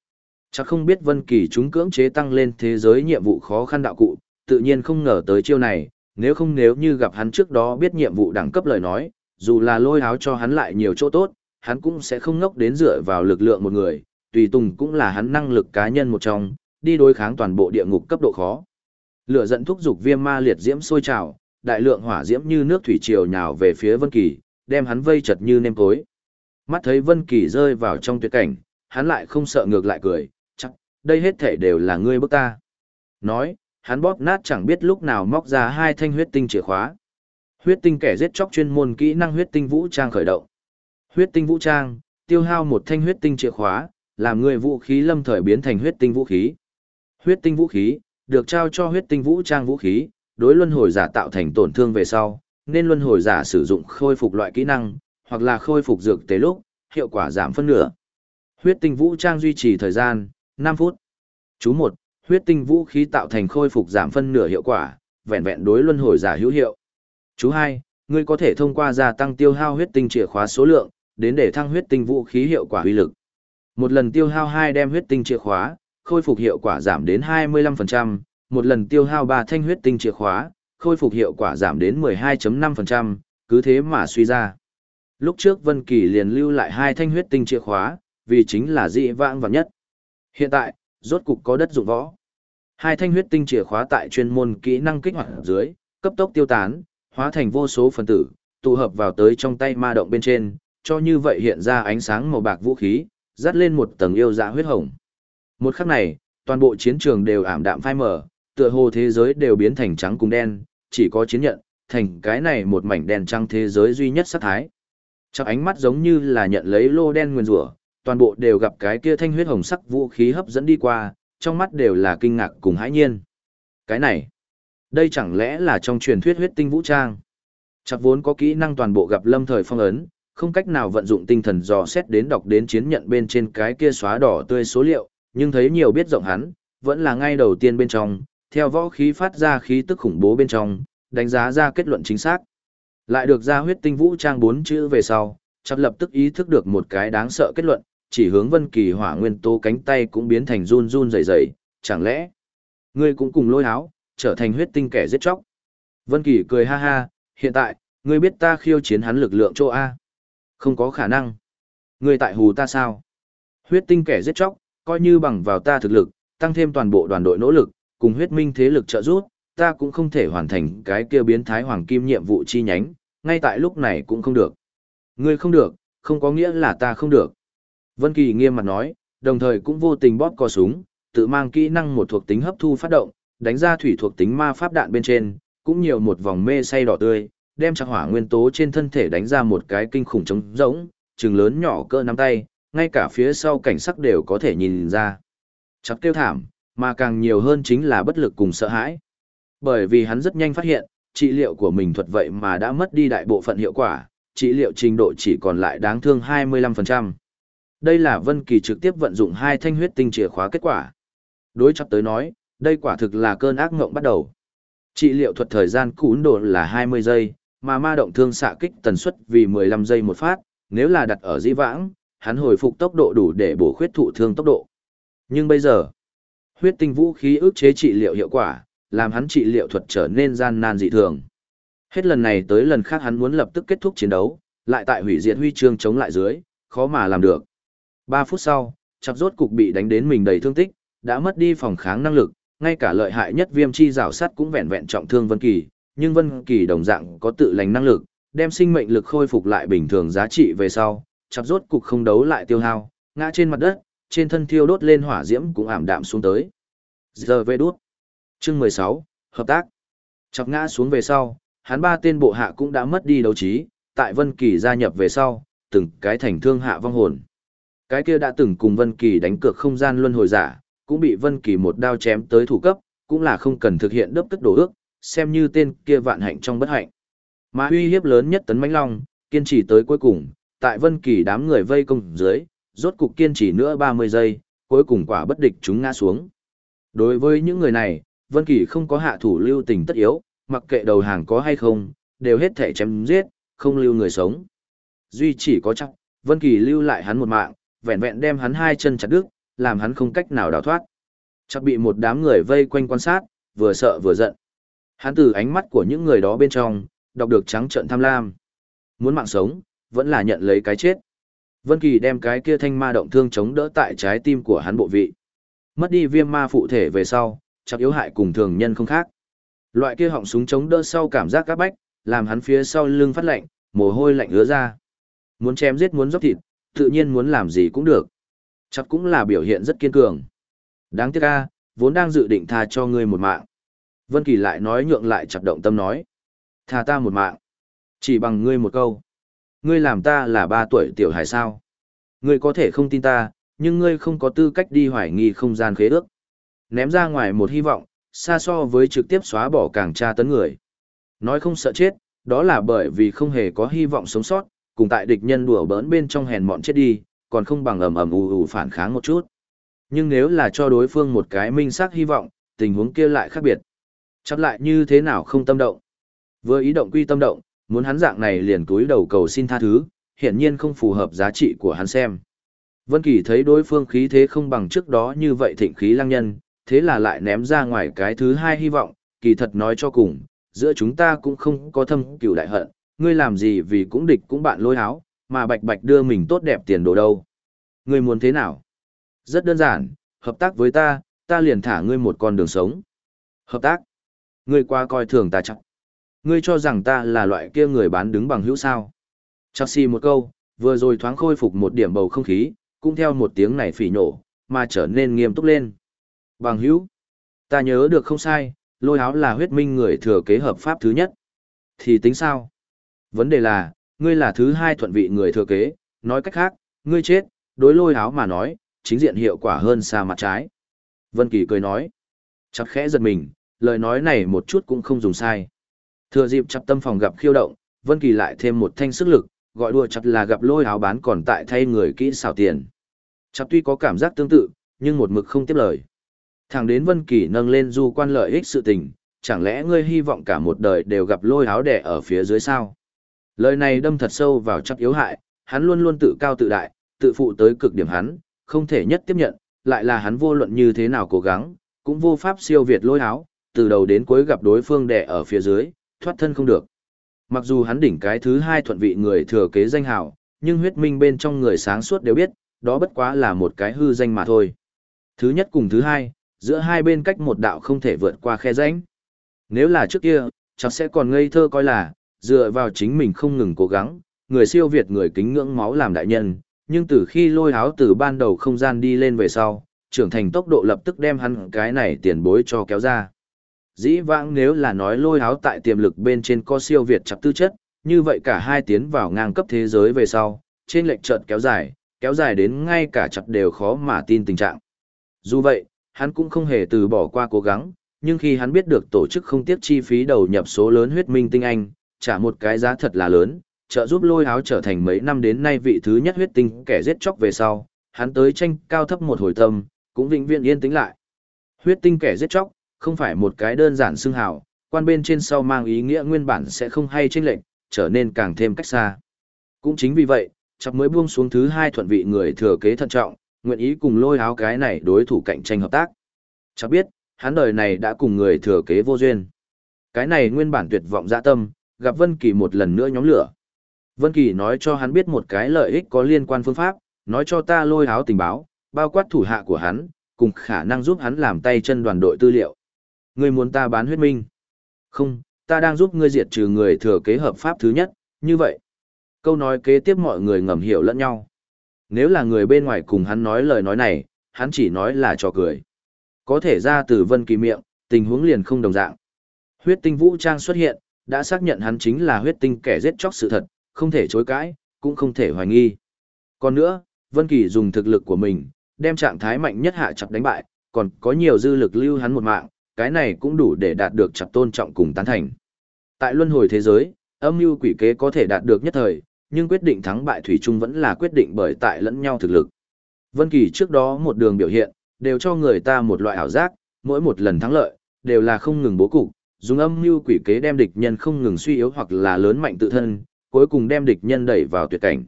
Chắc không biết Vân Kỳ chúng cưỡng chế tăng lên thế giới nhiệm vụ khó khăn đạo cụ, tự nhiên không ngờ tới chiêu này, nếu không nếu như gặp hắn trước đó biết nhiệm vụ đẳng cấp lời nói, dù là lôi áo cho hắn lại nhiều chỗ tốt, hắn cũng sẽ không ngốc đến dựa vào lực lượng một người, tùy tùng cũng là hắn năng lực cá nhân một trong, đi đối kháng toàn bộ địa ngục cấp độ khó. Lửa giận thúc dục viêm ma liệt diễm sôi trào, đại lượng hỏa diễm như nước thủy triều nhào về phía Vân Kỳ, đem hắn vây chật như nêm tối. Mắt thấy Vân Kỳ rơi vào trong tuyệt cảnh, hắn lại không sợ ngược lại cười, chắc, đây hết thể đều là ngươi bức ta. Nói, hắn bóp nát chẳng biết lúc nào móc ra hai thanh huyết tinh chìa khóa. Huyết tinh kẻ giết chóc chuyên môn kỹ năng huyết tinh vũ trang khởi động. Huyết tinh vũ trang, tiêu hao một thanh huyết tinh chìa khóa, làm người vũ khí lâm thời biến thành huyết tinh vũ khí. Huyết tinh vũ khí, được trao cho huyết tinh vũ trang vũ khí, đối luân hồi giả tạo thành tổn thương về sau, nên luân hồi giả sử dụng khôi phục loại kỹ năng, hoặc là khôi phục dược tế lúc, hiệu quả giảm phân nửa. Huyết tinh vũ trang duy trì thời gian, 5 phút. Chú 1, huyết tinh vũ khí tạo thành khôi phục giảm phân nửa hiệu quả, vẹn vẹn đối luân hồi giả hữu hiệu. Chú 2, ngươi có thể thông qua gia tăng tiêu hao huyết tinh chìa khóa số lượng, đến để thăng huyết tinh vũ khí hiệu quả uy lực. Một lần tiêu hao hai đem huyết tinh chìa khóa, khôi phục hiệu quả giảm đến 25%, một lần tiêu hao ba thanh huyết tinh chìa khóa, khôi phục hiệu quả giảm đến 12.5%, cứ thế mà suy ra. Lúc trước Vân Kỳ liền lưu lại hai thanh huyết tinh chìa khóa, vì chính là dị vãng và nhất. Hiện tại, rốt cục có đất dụng võ. Hai thanh huyết tinh chìa khóa tại chuyên môn kỹ năng kích hoạt dưới, cấp tốc tiêu tán, hóa thành vô số phần tử, tụ hợp vào tới trong tay ma động bên trên, cho như vậy hiện ra ánh sáng màu bạc vũ khí, dắt lên một tầng yêu dạ huyết hồng. Một khắc này, toàn bộ chiến trường đều ảm đạm phai mờ, tựa hồ thế giới đều biến thành trắng cùng đen, chỉ có chiến nhận, thành cái này một mảnh đen trắng thế giới duy nhất sát thái. Chắc ánh mắt giống như là nhận lấy lô đen nguyên rủa, toàn bộ đều gặp cái kia thanh huyết hồng sắc vũ khí hấp dẫn đi qua, trong mắt đều là kinh ngạc cùng hãi nhiên. Cái này, đây chẳng lẽ là trong truyền thuyết huyết tinh vũ trang? Chắc vốn có kỹ năng toàn bộ gặp lâm thời phong ấn, không cách nào vận dụng tinh thần dò xét đến đọc đến chiến nhận bên trên cái kia xóa đỏ tươi số liệu, nhưng thấy nhiều biết rộng hắn, vẫn là ngay đầu tiên bên trong, theo võ khí phát ra khí tức khủng bố bên trong, đánh giá ra kết luận chính xác. Lại được ra huyết tinh vũ trang bốn chữ về sau, chắc lập tức ý thức được một cái đáng sợ kết luận, chỉ hướng Vân Kỳ hỏa nguyên tố cánh tay cũng biến thành run run rẩy rẩy, chẳng lẽ ngươi cũng cùng lôi áo, trở thành huyết tinh kẻ giết chóc. Vân Kỳ cười ha ha, hiện tại, ngươi biết ta khiêu chiến hắn lực lượng chỗ A. Không có khả năng. người tại hù ta sao? Huyết tinh kẻ giết chóc, coi như bằng vào ta thực lực, tăng thêm toàn bộ đoàn đội nỗ lực, cùng huyết minh thế lực trợ giúp, ta cũng không thể hoàn thành cái kia biến thái hoàng kim nhiệm vụ chi nhánh, ngay tại lúc này cũng không được. Ngươi không được, không có nghĩa là ta không được. Vân Kỳ nghiêm mặt nói, đồng thời cũng vô tình bóp cò súng, tự mang kỹ năng một thuộc tính hấp thu phát động, đánh ra thủy thuộc tính ma pháp đạn bên trên, cũng nhiều một vòng mê say đỏ tươi, đem chặt hỏa nguyên tố trên thân thể đánh ra một cái kinh khủng trống rỗng, trừng lớn nhỏ cỡ nắm tay, ngay cả phía sau cảnh sắc đều có thể nhìn ra. Chặt kêu thảm, mà càng nhiều hơn chính là bất lực cùng sợ hãi. Bởi vì hắn rất nhanh phát hiện, trị liệu của mình thuật vậy mà đã mất đi đại bộ phận hiệu quả, trị liệu trình độ chỉ còn lại đáng thương 25%. Đây là Vân Kỳ trực tiếp vận dụng hai thanh huyết tinh chìa khóa kết quả. Đối chặt tới nói, đây quả thực là cơn ác ngộng bắt đầu. Trị liệu thuật thời gian cún độ là 20 giây, mà ma động thương xạ kích tần suất vì 15 giây một phát, nếu là đặt ở dĩ vãng, hắn hồi phục tốc độ đủ để bổ khuyết thụ thương tốc độ. Nhưng bây giờ, huyết tinh vũ khí ức chế trị liệu hiệu quả, làm hắn trị liệu thuật trở nên gian nan dị thường. Hết lần này tới lần khác hắn muốn lập tức kết thúc chiến đấu, lại tại hủy diệt huy chương chống lại dưới, khó mà làm được. 3 phút sau, chập rốt cục bị đánh đến mình đầy thương tích, đã mất đi phòng kháng năng lực, ngay cả lợi hại nhất viêm chi rào sắt cũng vẹn vẹn trọng thương Vân Kỳ, nhưng Vân Kỳ đồng dạng có tự lành năng lực, đem sinh mệnh lực khôi phục lại bình thường giá trị về sau, chập rốt cục không đấu lại tiêu hao, ngã trên mặt đất, trên thân thiêu đốt lên hỏa diễm cũng ảm đạm xuống tới. Giờ về đuốt Chương 16, hợp tác. chập ngã xuống về sau, hắn ba tên bộ hạ cũng đã mất đi đấu trí, tại Vân Kỳ gia nhập về sau, từng cái thành thương hạ vong hồn. Cái kia đã từng cùng Vân Kỳ đánh cược không gian luân hồi giả, cũng bị Vân Kỳ một đao chém tới thủ cấp, cũng là không cần thực hiện đớp tức đồ ước, xem như tên kia vạn hạnh trong bất hạnh. Mà uy hiếp lớn nhất tấn mãnh long, kiên trì tới cuối cùng, tại Vân Kỳ đám người vây công dưới, rốt cục kiên trì nữa 30 giây, cuối cùng quả bất địch chúng ngã xuống. Đối với những người này, Vân Kỳ không có hạ thủ lưu tình tất yếu, mặc kệ đầu hàng có hay không, đều hết thể chém giết, không lưu người sống. Duy chỉ có chắc, Vân Kỳ lưu lại hắn một mạng, vẹn vẹn đem hắn hai chân chặt đứt, làm hắn không cách nào đào thoát. Chắc bị một đám người vây quanh quan sát, vừa sợ vừa giận. Hắn từ ánh mắt của những người đó bên trong, đọc được trắng trợn tham lam. Muốn mạng sống, vẫn là nhận lấy cái chết. Vân Kỳ đem cái kia thanh ma động thương chống đỡ tại trái tim của hắn bộ vị. Mất đi viêm ma phụ thể về sau, chắc yếu hại cùng thường nhân không khác. Loại kia họng súng chống đỡ sau cảm giác các bách, làm hắn phía sau lưng phát lạnh, mồ hôi lạnh ứa ra. Muốn chém giết muốn dốc thịt, tự nhiên muốn làm gì cũng được. Chắc cũng là biểu hiện rất kiên cường. Đáng tiếc a, vốn đang dự định tha cho ngươi một mạng. Vân Kỳ lại nói nhượng lại chặt động tâm nói. Tha ta một mạng. Chỉ bằng ngươi một câu. Ngươi làm ta là ba tuổi tiểu hài sao. Ngươi có thể không tin ta, nhưng ngươi không có tư cách đi hoài nghi không gian khế ước. Ném ra ngoài một hy vọng, xa so với trực tiếp xóa bỏ càng tra tấn người. Nói không sợ chết, đó là bởi vì không hề có hy vọng sống sót, cùng tại địch nhân đùa bỡn bên trong hèn mọn chết đi, còn không bằng ầm ầm ù ù phản kháng một chút. Nhưng nếu là cho đối phương một cái minh xác hy vọng, tình huống kia lại khác biệt. Chắc lại như thế nào không tâm động. Vừa ý động quy tâm động, muốn hắn dạng này liền túi đầu cầu xin tha thứ, hiển nhiên không phù hợp giá trị của hắn xem. Vân Kỳ thấy đối phương khí thế không bằng trước đó như vậy thịnh khí lăng nhân, thế là lại ném ra ngoài cái thứ hai hy vọng, kỳ thật nói cho cùng, giữa chúng ta cũng không có thâm cừu đại hận, ngươi làm gì vì cũng địch cũng bạn lôi háo, mà bạch bạch đưa mình tốt đẹp tiền đồ đâu. Ngươi muốn thế nào? Rất đơn giản, hợp tác với ta, ta liền thả ngươi một con đường sống. Hợp tác? Ngươi qua coi thường ta chắc. Ngươi cho rằng ta là loại kia người bán đứng bằng hữu sao. Chắc xì một câu, vừa rồi thoáng khôi phục một điểm bầu không khí, cũng theo một tiếng này phỉ nổ, mà trở nên nghiêm túc lên. Bằng hữu, ta nhớ được không sai, lôi áo là huyết minh người thừa kế hợp pháp thứ nhất. Thì tính sao? Vấn đề là, ngươi là thứ hai thuận vị người thừa kế, nói cách khác, ngươi chết, đối lôi áo mà nói, chính diện hiệu quả hơn xa mặt trái. Vân Kỳ cười nói, chắc khẽ giật mình, lời nói này một chút cũng không dùng sai. Thừa dịp chặt tâm phòng gặp khiêu động, Vân Kỳ lại thêm một thanh sức lực, gọi đùa chặt là gặp lôi áo bán còn tại thay người kỹ xảo tiền. Chặt tuy có cảm giác tương tự, nhưng một mực không tiếp lời. Thẳng đến Vân Kỳ nâng lên du quan lợi ích sự tình, chẳng lẽ ngươi hy vọng cả một đời đều gặp lôi áo đẻ ở phía dưới sao? Lời này đâm thật sâu vào chắc yếu hại, hắn luôn luôn tự cao tự đại, tự phụ tới cực điểm hắn, không thể nhất tiếp nhận, lại là hắn vô luận như thế nào cố gắng, cũng vô pháp siêu việt lôi áo, từ đầu đến cuối gặp đối phương đẻ ở phía dưới, thoát thân không được. Mặc dù hắn đỉnh cái thứ hai thuận vị người thừa kế danh hào, nhưng huyết minh bên trong người sáng suốt đều biết, đó bất quá là một cái hư danh mà thôi. Thứ nhất cùng thứ hai, giữa hai bên cách một đạo không thể vượt qua khe rãnh. Nếu là trước kia, chắc sẽ còn ngây thơ coi là, dựa vào chính mình không ngừng cố gắng, người siêu việt người kính ngưỡng máu làm đại nhân, nhưng từ khi lôi háo từ ban đầu không gian đi lên về sau, trưởng thành tốc độ lập tức đem hắn cái này tiền bối cho kéo ra. Dĩ vãng nếu là nói lôi háo tại tiềm lực bên trên co siêu việt chặt tư chất, như vậy cả hai tiến vào ngang cấp thế giới về sau, trên lệnh trận kéo dài, kéo dài đến ngay cả chặt đều khó mà tin tình trạng. Dù vậy, hắn cũng không hề từ bỏ qua cố gắng, nhưng khi hắn biết được tổ chức không tiếc chi phí đầu nhập số lớn huyết minh tinh anh, trả một cái giá thật là lớn, trợ giúp lôi háo trở thành mấy năm đến nay vị thứ nhất huyết tinh kẻ giết chóc về sau, hắn tới tranh cao thấp một hồi tâm, cũng vĩnh viễn yên tĩnh lại. Huyết tinh kẻ giết chóc, không phải một cái đơn giản xưng hào, quan bên trên sau mang ý nghĩa nguyên bản sẽ không hay chênh lệnh, trở nên càng thêm cách xa. Cũng chính vì vậy, chập mới buông xuống thứ hai thuận vị người thừa kế thận trọng, nguyện ý cùng lôi áo cái này đối thủ cạnh tranh hợp tác. Chắc biết, hắn đời này đã cùng người thừa kế vô duyên. Cái này nguyên bản tuyệt vọng dạ tâm, gặp Vân Kỳ một lần nữa nhóm lửa. Vân Kỳ nói cho hắn biết một cái lợi ích có liên quan phương pháp, nói cho ta lôi áo tình báo, bao quát thủ hạ của hắn, cùng khả năng giúp hắn làm tay chân đoàn đội tư liệu. Ngươi muốn ta bán huyết minh? Không, ta đang giúp ngươi diệt trừ người thừa kế hợp pháp thứ nhất, như vậy. Câu nói kế tiếp mọi người ngầm hiểu lẫn nhau. Nếu là người bên ngoài cùng hắn nói lời nói này, hắn chỉ nói là trò cười. Có thể ra từ Vân Kỳ miệng, tình huống liền không đồng dạng. Huyết tinh vũ trang xuất hiện, đã xác nhận hắn chính là huyết tinh kẻ giết chóc sự thật, không thể chối cãi, cũng không thể hoài nghi. Còn nữa, Vân Kỳ dùng thực lực của mình, đem trạng thái mạnh nhất hạ chặt đánh bại, còn có nhiều dư lực lưu hắn một mạng, cái này cũng đủ để đạt được chặt tôn trọng cùng tán thành. Tại luân hồi thế giới, âm mưu quỷ kế có thể đạt được nhất thời, nhưng quyết định thắng bại thủy chung vẫn là quyết định bởi tại lẫn nhau thực lực. Vân Kỳ trước đó một đường biểu hiện, đều cho người ta một loại ảo giác, mỗi một lần thắng lợi, đều là không ngừng bố cục, dùng âm mưu quỷ kế đem địch nhân không ngừng suy yếu hoặc là lớn mạnh tự thân, cuối cùng đem địch nhân đẩy vào tuyệt cảnh.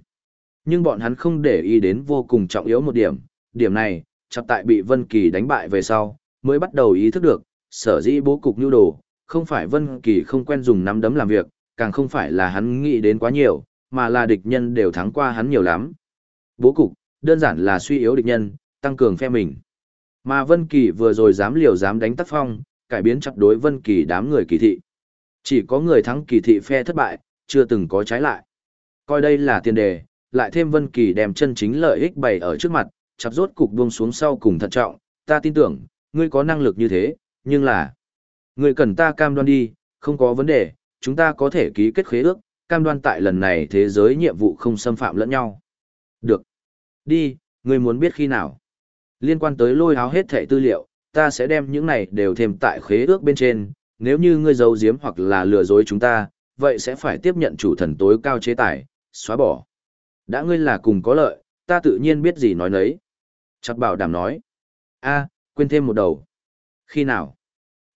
Nhưng bọn hắn không để ý đến vô cùng trọng yếu một điểm, điểm này, chập tại bị Vân Kỳ đánh bại về sau, mới bắt đầu ý thức được, sở dĩ bố cục nhu đồ, không phải Vân Kỳ không quen dùng nắm đấm làm việc, càng không phải là hắn nghĩ đến quá nhiều, mà là địch nhân đều thắng qua hắn nhiều lắm. Bố cục, đơn giản là suy yếu địch nhân, tăng cường phe mình. Mà Vân Kỳ vừa rồi dám liều dám đánh tác phong, cải biến chặt đối Vân Kỳ đám người kỳ thị. Chỉ có người thắng kỳ thị phe thất bại, chưa từng có trái lại. Coi đây là tiền đề, lại thêm Vân Kỳ đem chân chính lợi ích bày ở trước mặt, chặt rốt cục buông xuống sau cùng thận trọng, ta tin tưởng, ngươi có năng lực như thế, nhưng là, người cần ta cam đoan đi, không có vấn đề, chúng ta có thể ký kết khế ước, cam đoan tại lần này thế giới nhiệm vụ không xâm phạm lẫn nhau. Được. Đi, người muốn biết khi nào. Liên quan tới lôi háo hết thẻ tư liệu, ta sẽ đem những này đều thêm tại khế ước bên trên, nếu như ngươi giấu giếm hoặc là lừa dối chúng ta, vậy sẽ phải tiếp nhận chủ thần tối cao chế tài, xóa bỏ. Đã ngươi là cùng có lợi, ta tự nhiên biết gì nói nấy. Chặt bảo đảm nói. a quên thêm một đầu. Khi nào?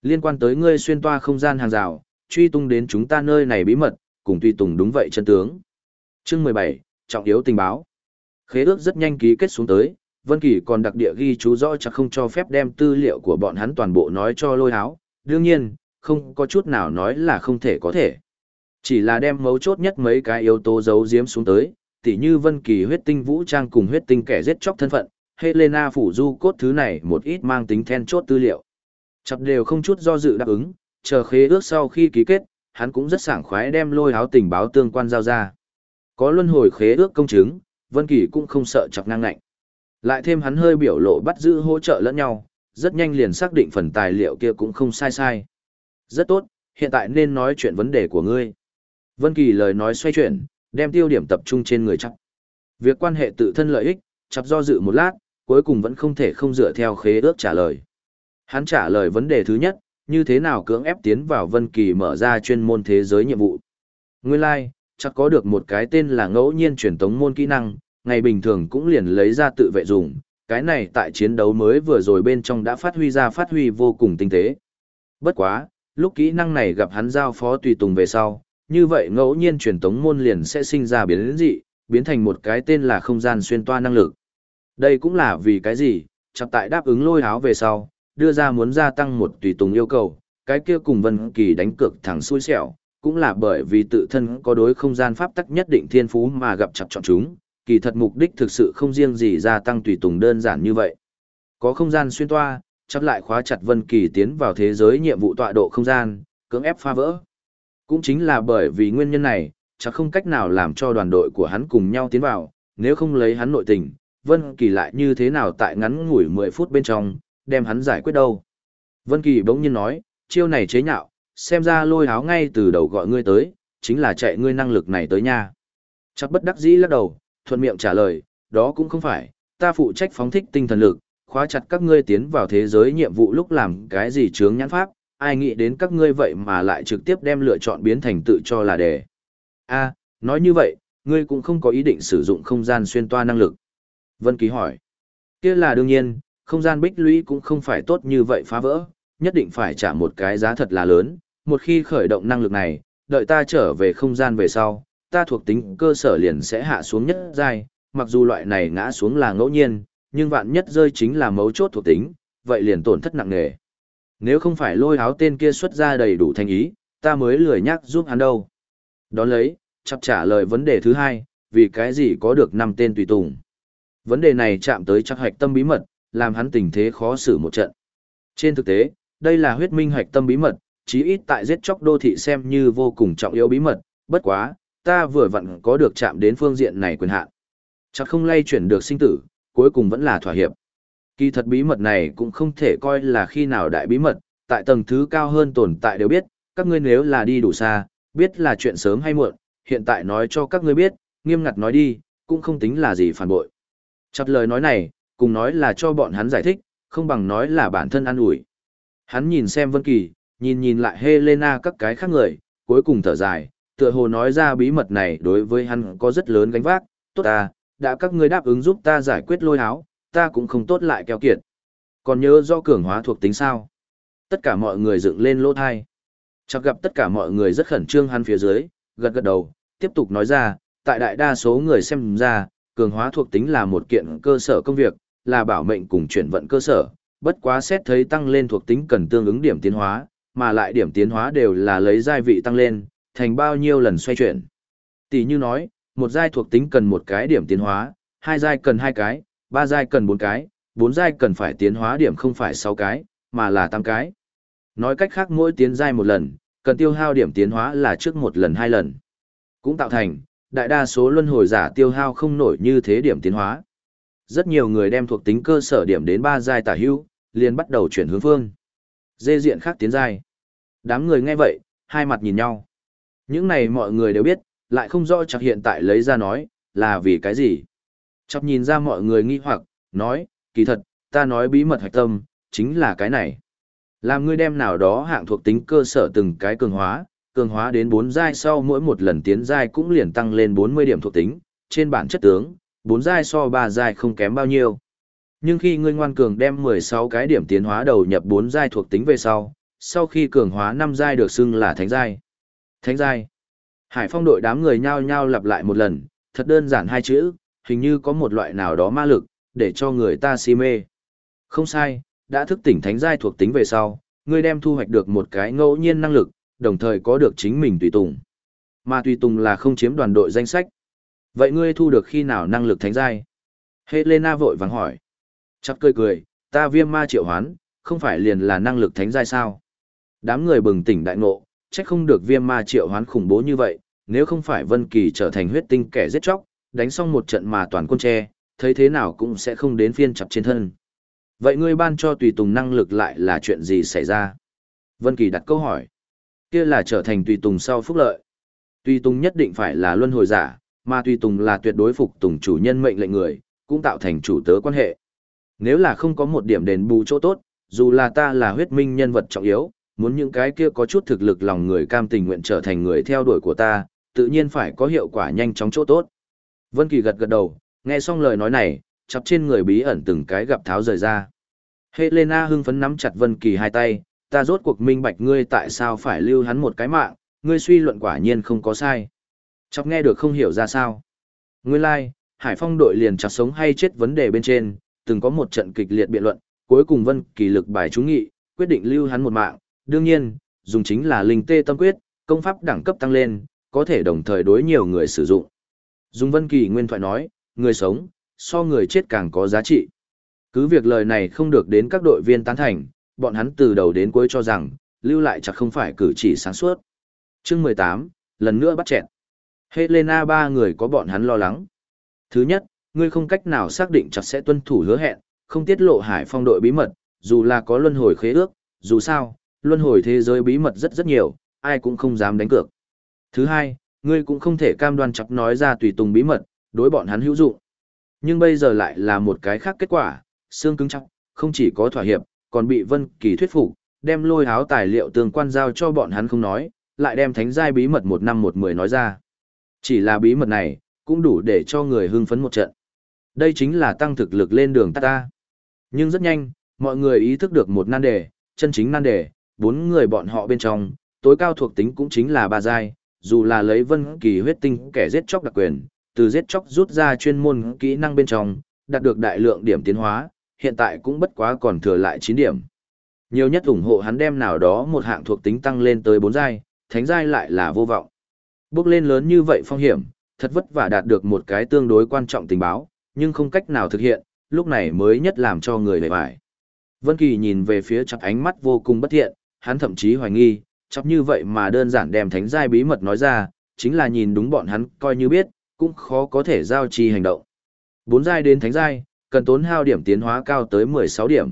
Liên quan tới ngươi xuyên toa không gian hàng rào, truy tung đến chúng ta nơi này bí mật, cùng tùy tùng đúng vậy chân tướng. Chương 17, trọng yếu tình báo. Khế ước rất nhanh ký kết xuống tới, Vân Kỳ còn đặc địa ghi chú rõ chắc không cho phép đem tư liệu của bọn hắn toàn bộ nói cho lôi háo, đương nhiên, không có chút nào nói là không thể có thể. Chỉ là đem mấu chốt nhất mấy cái yếu tố giấu giếm xuống tới, tỉ như Vân Kỳ huyết tinh vũ trang cùng huyết tinh kẻ giết chóc thân phận, Helena phủ du cốt thứ này một ít mang tính then chốt tư liệu. Chập đều không chút do dự đáp ứng, chờ khế ước sau khi ký kết, hắn cũng rất sảng khoái đem lôi áo tình báo tương quan giao ra. Có luân hồi khế ước công chứng, Vân Kỳ cũng không sợ chọc ngang ngạnh. Lại thêm hắn hơi biểu lộ bắt giữ hỗ trợ lẫn nhau, rất nhanh liền xác định phần tài liệu kia cũng không sai sai. Rất tốt, hiện tại nên nói chuyện vấn đề của ngươi. Vân Kỳ lời nói xoay chuyển, đem tiêu điểm tập trung trên người chắc. Việc quan hệ tự thân lợi ích, chắc do dự một lát, cuối cùng vẫn không thể không dựa theo khế ước trả lời. Hắn trả lời vấn đề thứ nhất, như thế nào cưỡng ép tiến vào Vân Kỳ mở ra chuyên môn thế giới nhiệm vụ. Nguyên lai, like, chắc có được một cái tên là ngẫu nhiên truyền tống môn kỹ năng, ngày bình thường cũng liền lấy ra tự vệ dùng, cái này tại chiến đấu mới vừa rồi bên trong đã phát huy ra phát huy vô cùng tinh tế. Bất quá, lúc kỹ năng này gặp hắn giao phó tùy tùng về sau, như vậy ngẫu nhiên truyền tống môn liền sẽ sinh ra biến dị, biến thành một cái tên là không gian xuyên toa năng lực. Đây cũng là vì cái gì, chặt tại đáp ứng lôi áo về sau, đưa ra muốn gia tăng một tùy tùng yêu cầu, cái kia cùng Vân Kỳ đánh cược thẳng xui xẻo, cũng là bởi vì tự thân có đối không gian pháp tắc nhất định thiên phú mà gặp chập chọn chúng, kỳ thật mục đích thực sự không riêng gì gia tăng tùy tùng đơn giản như vậy. Có không gian xuyên toa, chắc lại khóa chặt Vân Kỳ tiến vào thế giới nhiệm vụ tọa độ không gian, cưỡng ép phá vỡ. Cũng chính là bởi vì nguyên nhân này, chắc không cách nào làm cho đoàn đội của hắn cùng nhau tiến vào, nếu không lấy hắn nội tình, Vân Kỳ lại như thế nào tại ngắn ngủi 10 phút bên trong, đem hắn giải quyết đâu. Vân Kỳ bỗng nhiên nói, chiêu này chế nhạo, xem ra lôi háo ngay từ đầu gọi ngươi tới, chính là chạy ngươi năng lực này tới nha. Chắc bất đắc dĩ lắc đầu, thuận miệng trả lời, đó cũng không phải, ta phụ trách phóng thích tinh thần lực, khóa chặt các ngươi tiến vào thế giới nhiệm vụ lúc làm cái gì chướng nhãn pháp, ai nghĩ đến các ngươi vậy mà lại trực tiếp đem lựa chọn biến thành tự cho là đề. A, nói như vậy, ngươi cũng không có ý định sử dụng không gian xuyên toa năng lực. Vân Ký hỏi. kia là đương nhiên, không gian bích lũy cũng không phải tốt như vậy phá vỡ, nhất định phải trả một cái giá thật là lớn, một khi khởi động năng lực này, đợi ta trở về không gian về sau, ta thuộc tính cơ sở liền sẽ hạ xuống nhất giai, mặc dù loại này ngã xuống là ngẫu nhiên, nhưng vạn nhất rơi chính là mấu chốt thuộc tính, vậy liền tổn thất nặng nề. Nếu không phải lôi áo tên kia xuất ra đầy đủ thành ý, ta mới lười nhắc giúp hắn đâu. Đón lấy, chắp trả lời vấn đề thứ hai, vì cái gì có được năm tên tùy tùng. Vấn đề này chạm tới chắc hạch tâm bí mật, làm hắn tình thế khó xử một trận. Trên thực tế, đây là huyết minh hạch tâm bí mật, chí ít tại giết chóc đô thị xem như vô cùng trọng yếu bí mật, bất quá, ta vừa vặn có được chạm đến phương diện này quyền hạn. Chắc không lay chuyển được sinh tử, cuối cùng vẫn là thỏa hiệp. Kỳ thật bí mật này cũng không thể coi là khi nào đại bí mật, tại tầng thứ cao hơn tồn tại đều biết, các ngươi nếu là đi đủ xa, biết là chuyện sớm hay muộn, hiện tại nói cho các ngươi biết, nghiêm ngặt nói đi, cũng không tính là gì phản bội. Chặt lời nói này, cùng nói là cho bọn hắn giải thích, không bằng nói là bản thân an ủi. Hắn nhìn xem Vân Kỳ, nhìn nhìn lại Helena các cái khác người, cuối cùng thở dài, tựa hồ nói ra bí mật này đối với hắn có rất lớn gánh vác, tốt ta, đã các ngươi đáp ứng giúp ta giải quyết lôi háo, ta cũng không tốt lại keo kiệt. Còn nhớ do cường hóa thuộc tính sao? Tất cả mọi người dựng lên lỗ thai. Chắc gặp tất cả mọi người rất khẩn trương hắn phía dưới, gật gật đầu, tiếp tục nói ra, tại đại đa số người xem ra, cường hóa thuộc tính là một kiện cơ sở công việc, là bảo mệnh cùng chuyển vận cơ sở, bất quá xét thấy tăng lên thuộc tính cần tương ứng điểm tiến hóa, mà lại điểm tiến hóa đều là lấy giai vị tăng lên, thành bao nhiêu lần xoay chuyển. Tỷ như nói, một giai thuộc tính cần một cái điểm tiến hóa, hai giai cần hai cái, ba giai cần bốn cái, bốn giai cần phải tiến hóa điểm không phải sáu cái, mà là tám cái. Nói cách khác mỗi tiến giai một lần, cần tiêu hao điểm tiến hóa là trước một lần hai lần. Cũng tạo thành, đại đa số luân hồi giả tiêu hao không nổi như thế điểm tiến hóa. Rất nhiều người đem thuộc tính cơ sở điểm đến ba giai tả hữu, liền bắt đầu chuyển hướng phương. Dê diện khác tiến giai. Đám người nghe vậy, hai mặt nhìn nhau. Những này mọi người đều biết, lại không rõ chặt hiện tại lấy ra nói, là vì cái gì. Chọc nhìn ra mọi người nghi hoặc, nói, kỳ thật, ta nói bí mật hạch tâm, chính là cái này. Làm ngươi đem nào đó hạng thuộc tính cơ sở từng cái cường hóa, cường hóa đến 4 giai sau mỗi một lần tiến giai cũng liền tăng lên 40 điểm thuộc tính, trên bản chất tướng, Bốn giai so ba giai không kém bao nhiêu. Nhưng khi ngươi ngoan cường đem 16 cái điểm tiến hóa đầu nhập bốn giai thuộc tính về sau, sau khi cường hóa năm giai được xưng là thánh giai. Thánh giai. Hải Phong đội đám người nhao nhao lặp lại một lần, thật đơn giản hai chữ, hình như có một loại nào đó ma lực, để cho người ta si mê. Không sai, đã thức tỉnh thánh giai thuộc tính về sau, ngươi đem thu hoạch được một cái ngẫu nhiên năng lực, đồng thời có được chính mình tùy tùng. Mà tùy tùng là không chiếm đoàn đội danh sách. Vậy ngươi thu được khi nào năng lực thánh giai? Helena vội vàng hỏi. Chắc cười cười, ta viêm ma triệu hoán, không phải liền là năng lực thánh giai sao? Đám người bừng tỉnh đại ngộ, trách không được viêm ma triệu hoán khủng bố như vậy, nếu không phải Vân Kỳ trở thành huyết tinh kẻ giết chóc, đánh xong một trận mà toàn quân tre, thấy thế nào cũng sẽ không đến phiên chặt trên thân. Vậy ngươi ban cho tùy tùng năng lực lại là chuyện gì xảy ra? Vân Kỳ đặt câu hỏi. Kia là trở thành tùy tùng sau phúc lợi. Tùy tùng nhất định phải là luân hồi giả, mà tùy tùng là tuyệt đối phục tùng chủ nhân mệnh lệnh người, cũng tạo thành chủ tớ quan hệ. Nếu là không có một điểm đền bù chỗ tốt, dù là ta là huyết minh nhân vật trọng yếu, muốn những cái kia có chút thực lực lòng người cam tình nguyện trở thành người theo đuổi của ta, tự nhiên phải có hiệu quả nhanh chóng chỗ tốt. Vân Kỳ gật gật đầu, nghe xong lời nói này, chắp trên người bí ẩn từng cái gặp tháo rời ra. Helena hưng phấn nắm chặt Vân Kỳ hai tay, ta rốt cuộc minh bạch ngươi tại sao phải lưu hắn một cái mạng, ngươi suy luận quả nhiên không có sai. Chọc nghe được không hiểu ra sao. Nguyên lai, like, Hải Phong đội liền chặt sống hay chết vấn đề bên trên, từng có một trận kịch liệt biện luận, cuối cùng Vân Kỳ lực bài chú nghị, quyết định lưu hắn một mạng, đương nhiên, dùng chính là linh tê tâm quyết, công pháp đẳng cấp tăng lên, có thể đồng thời đối nhiều người sử dụng. Dung Vân Kỳ nguyên thoại nói, người sống, so người chết càng có giá trị. Cứ việc lời này không được đến các đội viên tán thành, bọn hắn từ đầu đến cuối cho rằng, lưu lại chắc không phải cử chỉ sáng suốt. Chương 18, lần nữa bắt chẹn. Helena ba người có bọn hắn lo lắng. Thứ nhất, ngươi không cách nào xác định chặt sẽ tuân thủ hứa hẹn, không tiết lộ hải phong đội bí mật, dù là có luân hồi khế ước, dù sao, luân hồi thế giới bí mật rất rất nhiều, ai cũng không dám đánh cược. Thứ hai, ngươi cũng không thể cam đoan chặt nói ra tùy tùng bí mật, đối bọn hắn hữu dụng. Nhưng bây giờ lại là một cái khác kết quả, xương cứng chắc, không chỉ có thỏa hiệp, còn bị Vân Kỳ thuyết phục, đem lôi háo tài liệu tương quan giao cho bọn hắn không nói, lại đem thánh giai bí mật một năm một mười nói ra. Chỉ là bí mật này, cũng đủ để cho người hưng phấn một trận. Đây chính là tăng thực lực lên đường ta ta. Nhưng rất nhanh, mọi người ý thức được một nan đề, chân chính nan đề, bốn người bọn họ bên trong, tối cao thuộc tính cũng chính là ba giai, dù là lấy vân kỳ huyết tinh kẻ giết chóc đặc quyền, từ giết chóc rút ra chuyên môn kỹ năng bên trong, đạt được đại lượng điểm tiến hóa, hiện tại cũng bất quá còn thừa lại 9 điểm. Nhiều nhất ủng hộ hắn đem nào đó một hạng thuộc tính tăng lên tới 4 giai, thánh giai lại là vô vọng. Bước lên lớn như vậy phong hiểm, thật vất vả đạt được một cái tương đối quan trọng tình báo, nhưng không cách nào thực hiện, lúc này mới nhất làm cho người lệ bại. Vân Kỳ nhìn về phía chặt ánh mắt vô cùng bất thiện, hắn thậm chí hoài nghi, chọc như vậy mà đơn giản đem thánh giai bí mật nói ra, chính là nhìn đúng bọn hắn coi như biết, cũng khó có thể giao trì hành động. Bốn giai đến thánh giai, cần tốn hao điểm tiến hóa cao tới 16 điểm.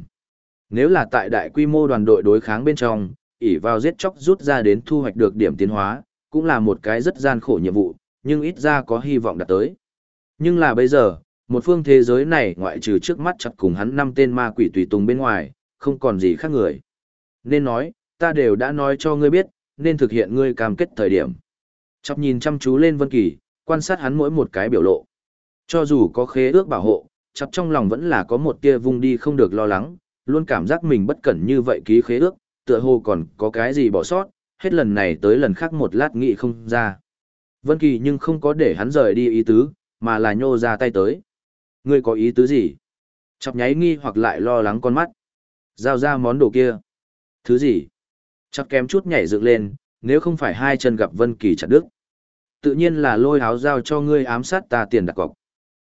Nếu là tại đại quy mô đoàn đội đối kháng bên trong, ỷ vào giết chóc rút ra đến thu hoạch được điểm tiến hóa, cũng là một cái rất gian khổ nhiệm vụ, nhưng ít ra có hy vọng đạt tới. Nhưng là bây giờ, một phương thế giới này ngoại trừ trước mắt chặt cùng hắn năm tên ma quỷ tùy tùng bên ngoài, không còn gì khác người. Nên nói, ta đều đã nói cho ngươi biết, nên thực hiện ngươi cam kết thời điểm. Chọc nhìn chăm chú lên Vân Kỳ, quan sát hắn mỗi một cái biểu lộ. Cho dù có khế ước bảo hộ, chọc trong lòng vẫn là có một tia vung đi không được lo lắng, luôn cảm giác mình bất cẩn như vậy ký khế ước, tựa hồ còn có cái gì bỏ sót, hết lần này tới lần khác một lát nghị không ra. Vân Kỳ nhưng không có để hắn rời đi ý tứ, mà là nhô ra tay tới. Ngươi có ý tứ gì? Chọc nháy nghi hoặc lại lo lắng con mắt. Giao ra món đồ kia. Thứ gì? Chọc kém chút nhảy dựng lên, nếu không phải hai chân gặp Vân Kỳ chặt đứt. Tự nhiên là lôi áo giao cho ngươi ám sát ta tiền đặt cọc.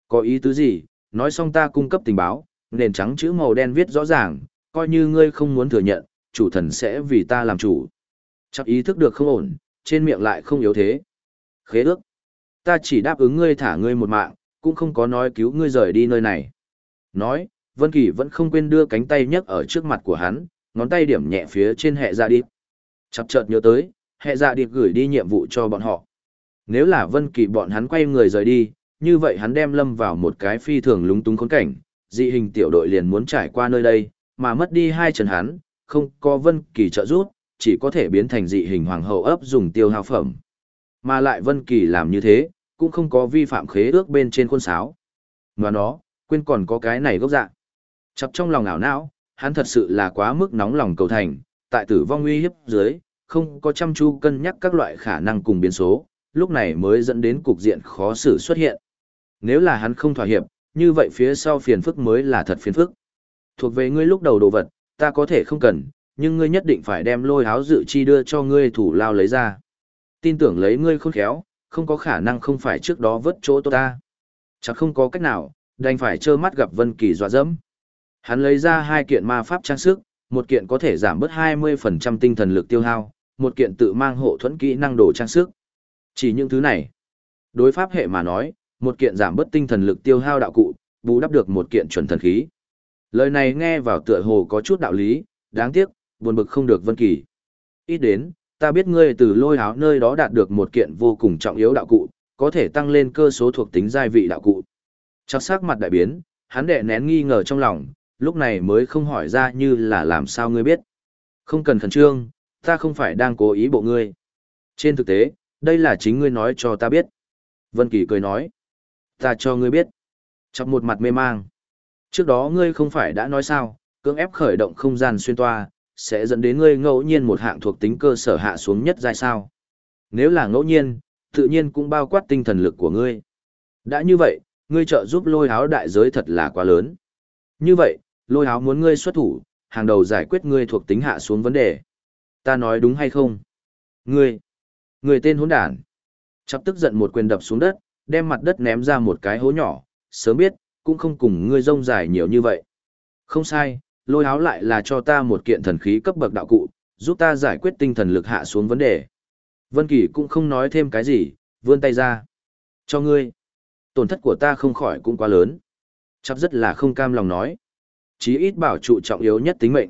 Có ý tứ gì? Nói xong ta cung cấp tình báo, nền trắng chữ màu đen viết rõ ràng, coi như ngươi không muốn thừa nhận, chủ thần sẽ vì ta làm chủ. Chắc ý thức được không ổn, trên miệng lại không yếu thế. Khế ước. Ta chỉ đáp ứng ngươi thả ngươi một mạng, cũng không có nói cứu ngươi rời đi nơi này. Nói, Vân Kỳ vẫn không quên đưa cánh tay nhấc ở trước mặt của hắn, ngón tay điểm nhẹ phía trên hệ dạ điệp. Chập chợt nhớ tới, hệ dạ điệp gửi đi nhiệm vụ cho bọn họ. Nếu là Vân Kỳ bọn hắn quay người rời đi, như vậy hắn đem lâm vào một cái phi thường lúng túng khốn cảnh, dị hình tiểu đội liền muốn trải qua nơi đây, mà mất đi hai chân hắn, không có Vân Kỳ trợ giúp, chỉ có thể biến thành dị hình hoàng hậu ấp dùng tiêu hao phẩm. Mà lại Vân Kỳ làm như thế, cũng không có vi phạm khế ước bên trên khuôn sáo. Ngoài nó, quên còn có cái này gốc dạng. Chập trong lòng ảo não, hắn thật sự là quá mức nóng lòng cầu thành, tại tử vong uy hiếp dưới, không có chăm chú cân nhắc các loại khả năng cùng biến số, lúc này mới dẫn đến cục diện khó xử xuất hiện. Nếu là hắn không thỏa hiệp, như vậy phía sau phiền phức mới là thật phiền phức. Thuộc về ngươi lúc đầu đồ vật, ta có thể không cần, nhưng ngươi nhất định phải đem lôi háo dự chi đưa cho ngươi thủ lao lấy ra. Tin tưởng lấy ngươi khôn khéo, không có khả năng không phải trước đó vớt chỗ tốt ta. chẳng không có cách nào, đành phải trơ mắt gặp Vân Kỳ dọa dẫm. Hắn lấy ra hai kiện ma pháp trang sức, một kiện có thể giảm bớt 20% tinh thần lực tiêu hao, một kiện tự mang hộ thuẫn kỹ năng đồ trang sức. Chỉ những thứ này. Đối pháp hệ mà nói, một kiện giảm bớt tinh thần lực tiêu hao đạo cụ, bù đắp được một kiện chuẩn thần khí. Lời này nghe vào tựa hồ có chút đạo lý, đáng tiếc, buồn bực không được Vân Kỳ. Ít đến, ta biết ngươi từ lôi áo nơi đó đạt được một kiện vô cùng trọng yếu đạo cụ, có thể tăng lên cơ số thuộc tính giai vị đạo cụ. Chắc sắc mặt đại biến, hắn đệ nén nghi ngờ trong lòng, lúc này mới không hỏi ra như là làm sao ngươi biết. Không cần khẩn trương, ta không phải đang cố ý bộ ngươi. Trên thực tế, đây là chính ngươi nói cho ta biết. Vân Kỳ cười nói, ta cho ngươi biết. Chọc một mặt mê mang. Trước đó ngươi không phải đã nói sao, cưỡng ép khởi động không gian xuyên toa, sẽ dẫn đến ngươi ngẫu nhiên một hạng thuộc tính cơ sở hạ xuống nhất giai sao. Nếu là ngẫu nhiên, tự nhiên cũng bao quát tinh thần lực của ngươi. Đã như vậy, ngươi trợ giúp lôi háo đại giới thật là quá lớn. Như vậy, lôi háo muốn ngươi xuất thủ, hàng đầu giải quyết ngươi thuộc tính hạ xuống vấn đề. Ta nói đúng hay không? Ngươi, Người tên hỗn đản. Chắp tức giận một quyền đập xuống đất, đem mặt đất ném ra một cái hố nhỏ, sớm biết, cũng không cùng ngươi rông dài nhiều như vậy. Không sai, lôi áo lại là cho ta một kiện thần khí cấp bậc đạo cụ, giúp ta giải quyết tinh thần lực hạ xuống vấn đề. Vân Kỳ cũng không nói thêm cái gì, vươn tay ra. Cho ngươi. Tổn thất của ta không khỏi cũng quá lớn. Chắc rất là không cam lòng nói. Chí ít bảo trụ trọng yếu nhất tính mệnh.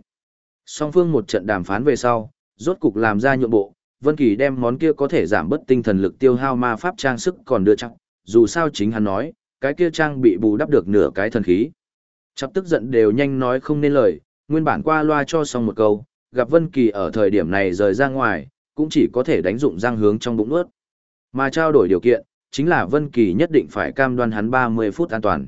Song phương một trận đàm phán về sau, rốt cục làm ra nhượng bộ, Vân Kỳ đem món kia có thể giảm bớt tinh thần lực tiêu hao ma pháp trang sức còn đưa chắc, dù sao chính hắn nói, cái kia trang bị bù đắp được nửa cái thần khí. Chắp tức giận đều nhanh nói không nên lời, nguyên bản qua loa cho xong một câu, gặp Vân Kỳ ở thời điểm này rời ra ngoài, cũng chỉ có thể đánh dụng răng hướng trong bụng nuốt. Mà trao đổi điều kiện, chính là Vân Kỳ nhất định phải cam đoan hắn 30 phút an toàn.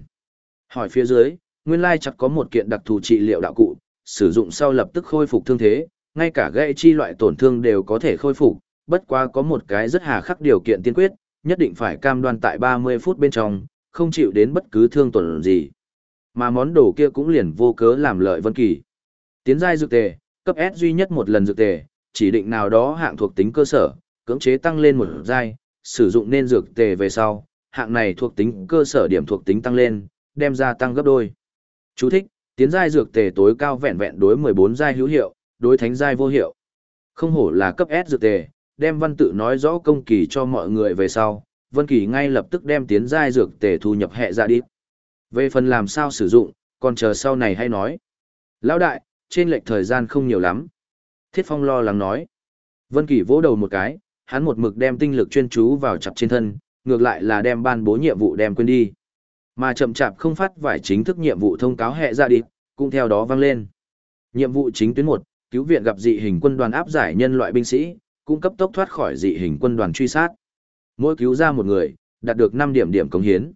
Hỏi phía dưới, nguyên lai chặt có một kiện đặc thù trị liệu đạo cụ, sử dụng sau lập tức khôi phục thương thế, ngay cả gãy chi loại tổn thương đều có thể khôi phục, bất quá có một cái rất hà khắc điều kiện tiên quyết, nhất định phải cam đoan tại 30 phút bên trong, không chịu đến bất cứ thương tổn gì. Mà món đồ kia cũng liền vô cớ làm lợi Vân Kỳ. Tiến giai dược tề, cấp S duy nhất một lần dược tề, chỉ định nào đó hạng thuộc tính cơ sở, cưỡng chế tăng lên một giai, sử dụng nên dược tề về sau, hạng này thuộc tính cơ sở điểm thuộc tính tăng lên, đem ra tăng gấp đôi. Chú thích: Tiến giai dược tề tối cao vẹn vẹn đối 14 giai hữu hiệu, đối thánh giai vô hiệu. Không hổ là cấp S dược tề, đem văn tự nói rõ công kỳ cho mọi người về sau, Vân Kỳ ngay lập tức đem tiến giai dược tề thu nhập hệ ra đi. Về phần làm sao sử dụng, còn chờ sau này hay nói. Lão đại, trên lệch thời gian không nhiều lắm. Thiết Phong lo lắng nói. Vân Kỳ vỗ đầu một cái, hắn một mực đem tinh lực chuyên chú vào chặt trên thân, ngược lại là đem ban bố nhiệm vụ đem quên đi. Mà chậm chạp không phát vải chính thức nhiệm vụ thông cáo hệ ra đi, cũng theo đó vang lên. Nhiệm vụ chính tuyến 1, cứu viện gặp dị hình quân đoàn áp giải nhân loại binh sĩ, cung cấp tốc thoát khỏi dị hình quân đoàn truy sát. Mỗi cứu ra một người, đạt được 5 điểm điểm cống hiến.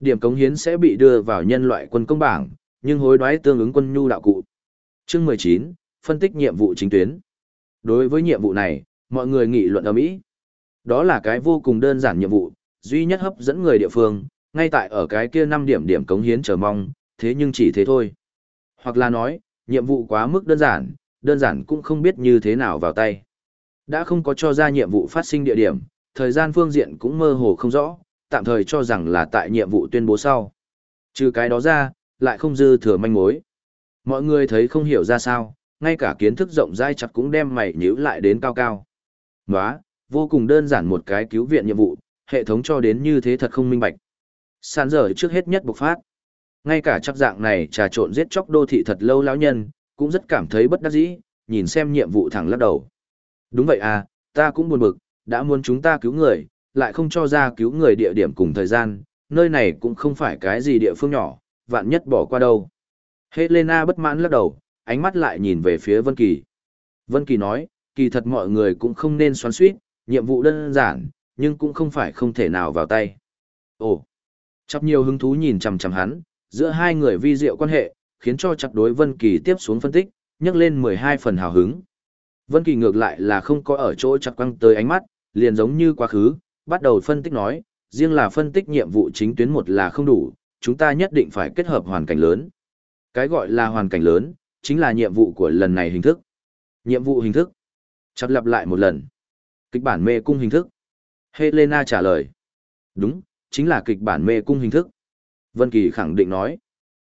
Điểm cống hiến sẽ bị đưa vào nhân loại quân công bảng, nhưng hối đoái tương ứng quân nhu đạo cụ. Chương 19, phân tích nhiệm vụ chính tuyến. Đối với nhiệm vụ này, mọi người nghị luận ở Mỹ. Đó là cái vô cùng đơn giản nhiệm vụ, duy nhất hấp dẫn người địa phương, ngay tại ở cái kia 5 điểm điểm cống hiến chờ mong, thế nhưng chỉ thế thôi. Hoặc là nói, nhiệm vụ quá mức đơn giản, đơn giản cũng không biết như thế nào vào tay. Đã không có cho ra nhiệm vụ phát sinh địa điểm, thời gian phương diện cũng mơ hồ không rõ, tạm thời cho rằng là tại nhiệm vụ tuyên bố sau. Trừ cái đó ra, lại không dư thừa manh mối. Mọi người thấy không hiểu ra sao, ngay cả kiến thức rộng rãi chặt cũng đem mày nhíu lại đến cao cao. Nóa, vô cùng đơn giản một cái cứu viện nhiệm vụ, hệ thống cho đến như thế thật không minh bạch. Sàn dở trước hết nhất bộc phát. Ngay cả chắc dạng này trà trộn giết chóc đô thị thật lâu lão nhân, cũng rất cảm thấy bất đắc dĩ, nhìn xem nhiệm vụ thẳng lắc đầu. Đúng vậy à, ta cũng buồn bực, đã muốn chúng ta cứu người, lại không cho ra cứu người địa điểm cùng thời gian, nơi này cũng không phải cái gì địa phương nhỏ, vạn nhất bỏ qua đâu. Helena bất mãn lắc đầu, ánh mắt lại nhìn về phía Vân Kỳ. Vân Kỳ nói, kỳ thật mọi người cũng không nên xoắn xuýt, nhiệm vụ đơn giản, nhưng cũng không phải không thể nào vào tay. Ồ, chắp nhiều hứng thú nhìn chằm chằm hắn, giữa hai người vi diệu quan hệ, khiến cho chặt đối Vân Kỳ tiếp xuống phân tích, nhắc lên 12 phần hào hứng. Vân Kỳ ngược lại là không có ở chỗ chặt quăng tới ánh mắt, liền giống như quá khứ, bắt đầu phân tích nói, riêng là phân tích nhiệm vụ chính tuyến một là không đủ, chúng ta nhất định phải kết hợp hoàn cảnh lớn. Cái gọi là hoàn cảnh lớn, chính là nhiệm vụ của lần này hình thức. Nhiệm vụ hình thức. Chặt lặp lại một lần. Kịch bản mê cung hình thức. Helena trả lời. Đúng, chính là kịch bản mê cung hình thức. Vân Kỳ khẳng định nói.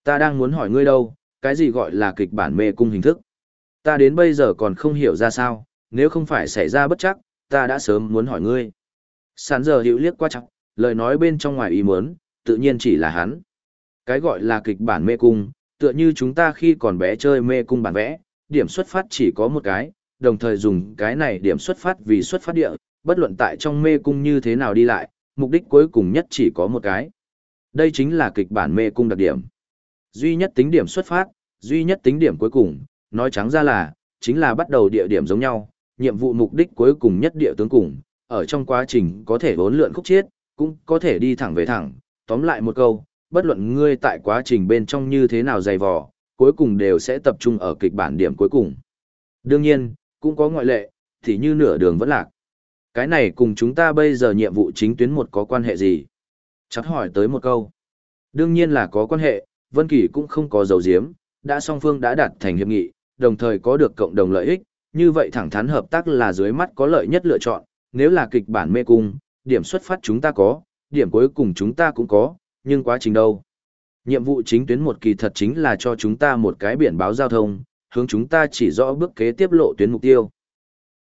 Ta đang muốn hỏi ngươi đâu, cái gì gọi là kịch bản mê cung hình thức? Ta đến bây giờ còn không hiểu ra sao, nếu không phải xảy ra bất chắc, ta đã sớm muốn hỏi ngươi. Sán giờ hiểu liếc qua chắc, lời nói bên trong ngoài ý muốn, tự nhiên chỉ là hắn. Cái gọi là kịch bản mê cung, tựa như chúng ta khi còn bé chơi mê cung bản vẽ, điểm xuất phát chỉ có một cái, đồng thời dùng cái này điểm xuất phát vì xuất phát địa, bất luận tại trong mê cung như thế nào đi lại, mục đích cuối cùng nhất chỉ có một cái. Đây chính là kịch bản mê cung đặc điểm. Duy nhất tính điểm xuất phát, duy nhất tính điểm cuối cùng, nói trắng ra là, chính là bắt đầu địa điểm giống nhau, nhiệm vụ mục đích cuối cùng nhất địa tướng cùng, ở trong quá trình có thể vốn lượn khúc chiết, cũng có thể đi thẳng về thẳng, tóm lại một câu, bất luận ngươi tại quá trình bên trong như thế nào dày vò, cuối cùng đều sẽ tập trung ở kịch bản điểm cuối cùng. Đương nhiên, cũng có ngoại lệ, thì như nửa đường vẫn lạc. Cái này cùng chúng ta bây giờ nhiệm vụ chính tuyến một có quan hệ gì? Chắc hỏi tới một câu. Đương nhiên là có quan hệ, Vân Kỳ cũng không có dầu diếm, đã song phương đã đạt thành hiệp nghị, đồng thời có được cộng đồng lợi ích, như vậy thẳng thắn hợp tác là dưới mắt có lợi nhất lựa chọn, nếu là kịch bản mê cung, điểm xuất phát chúng ta có, điểm cuối cùng chúng ta cũng có, nhưng quá trình đâu. Nhiệm vụ chính tuyến một kỳ thật chính là cho chúng ta một cái biển báo giao thông, hướng chúng ta chỉ rõ bước kế tiếp lộ tuyến mục tiêu.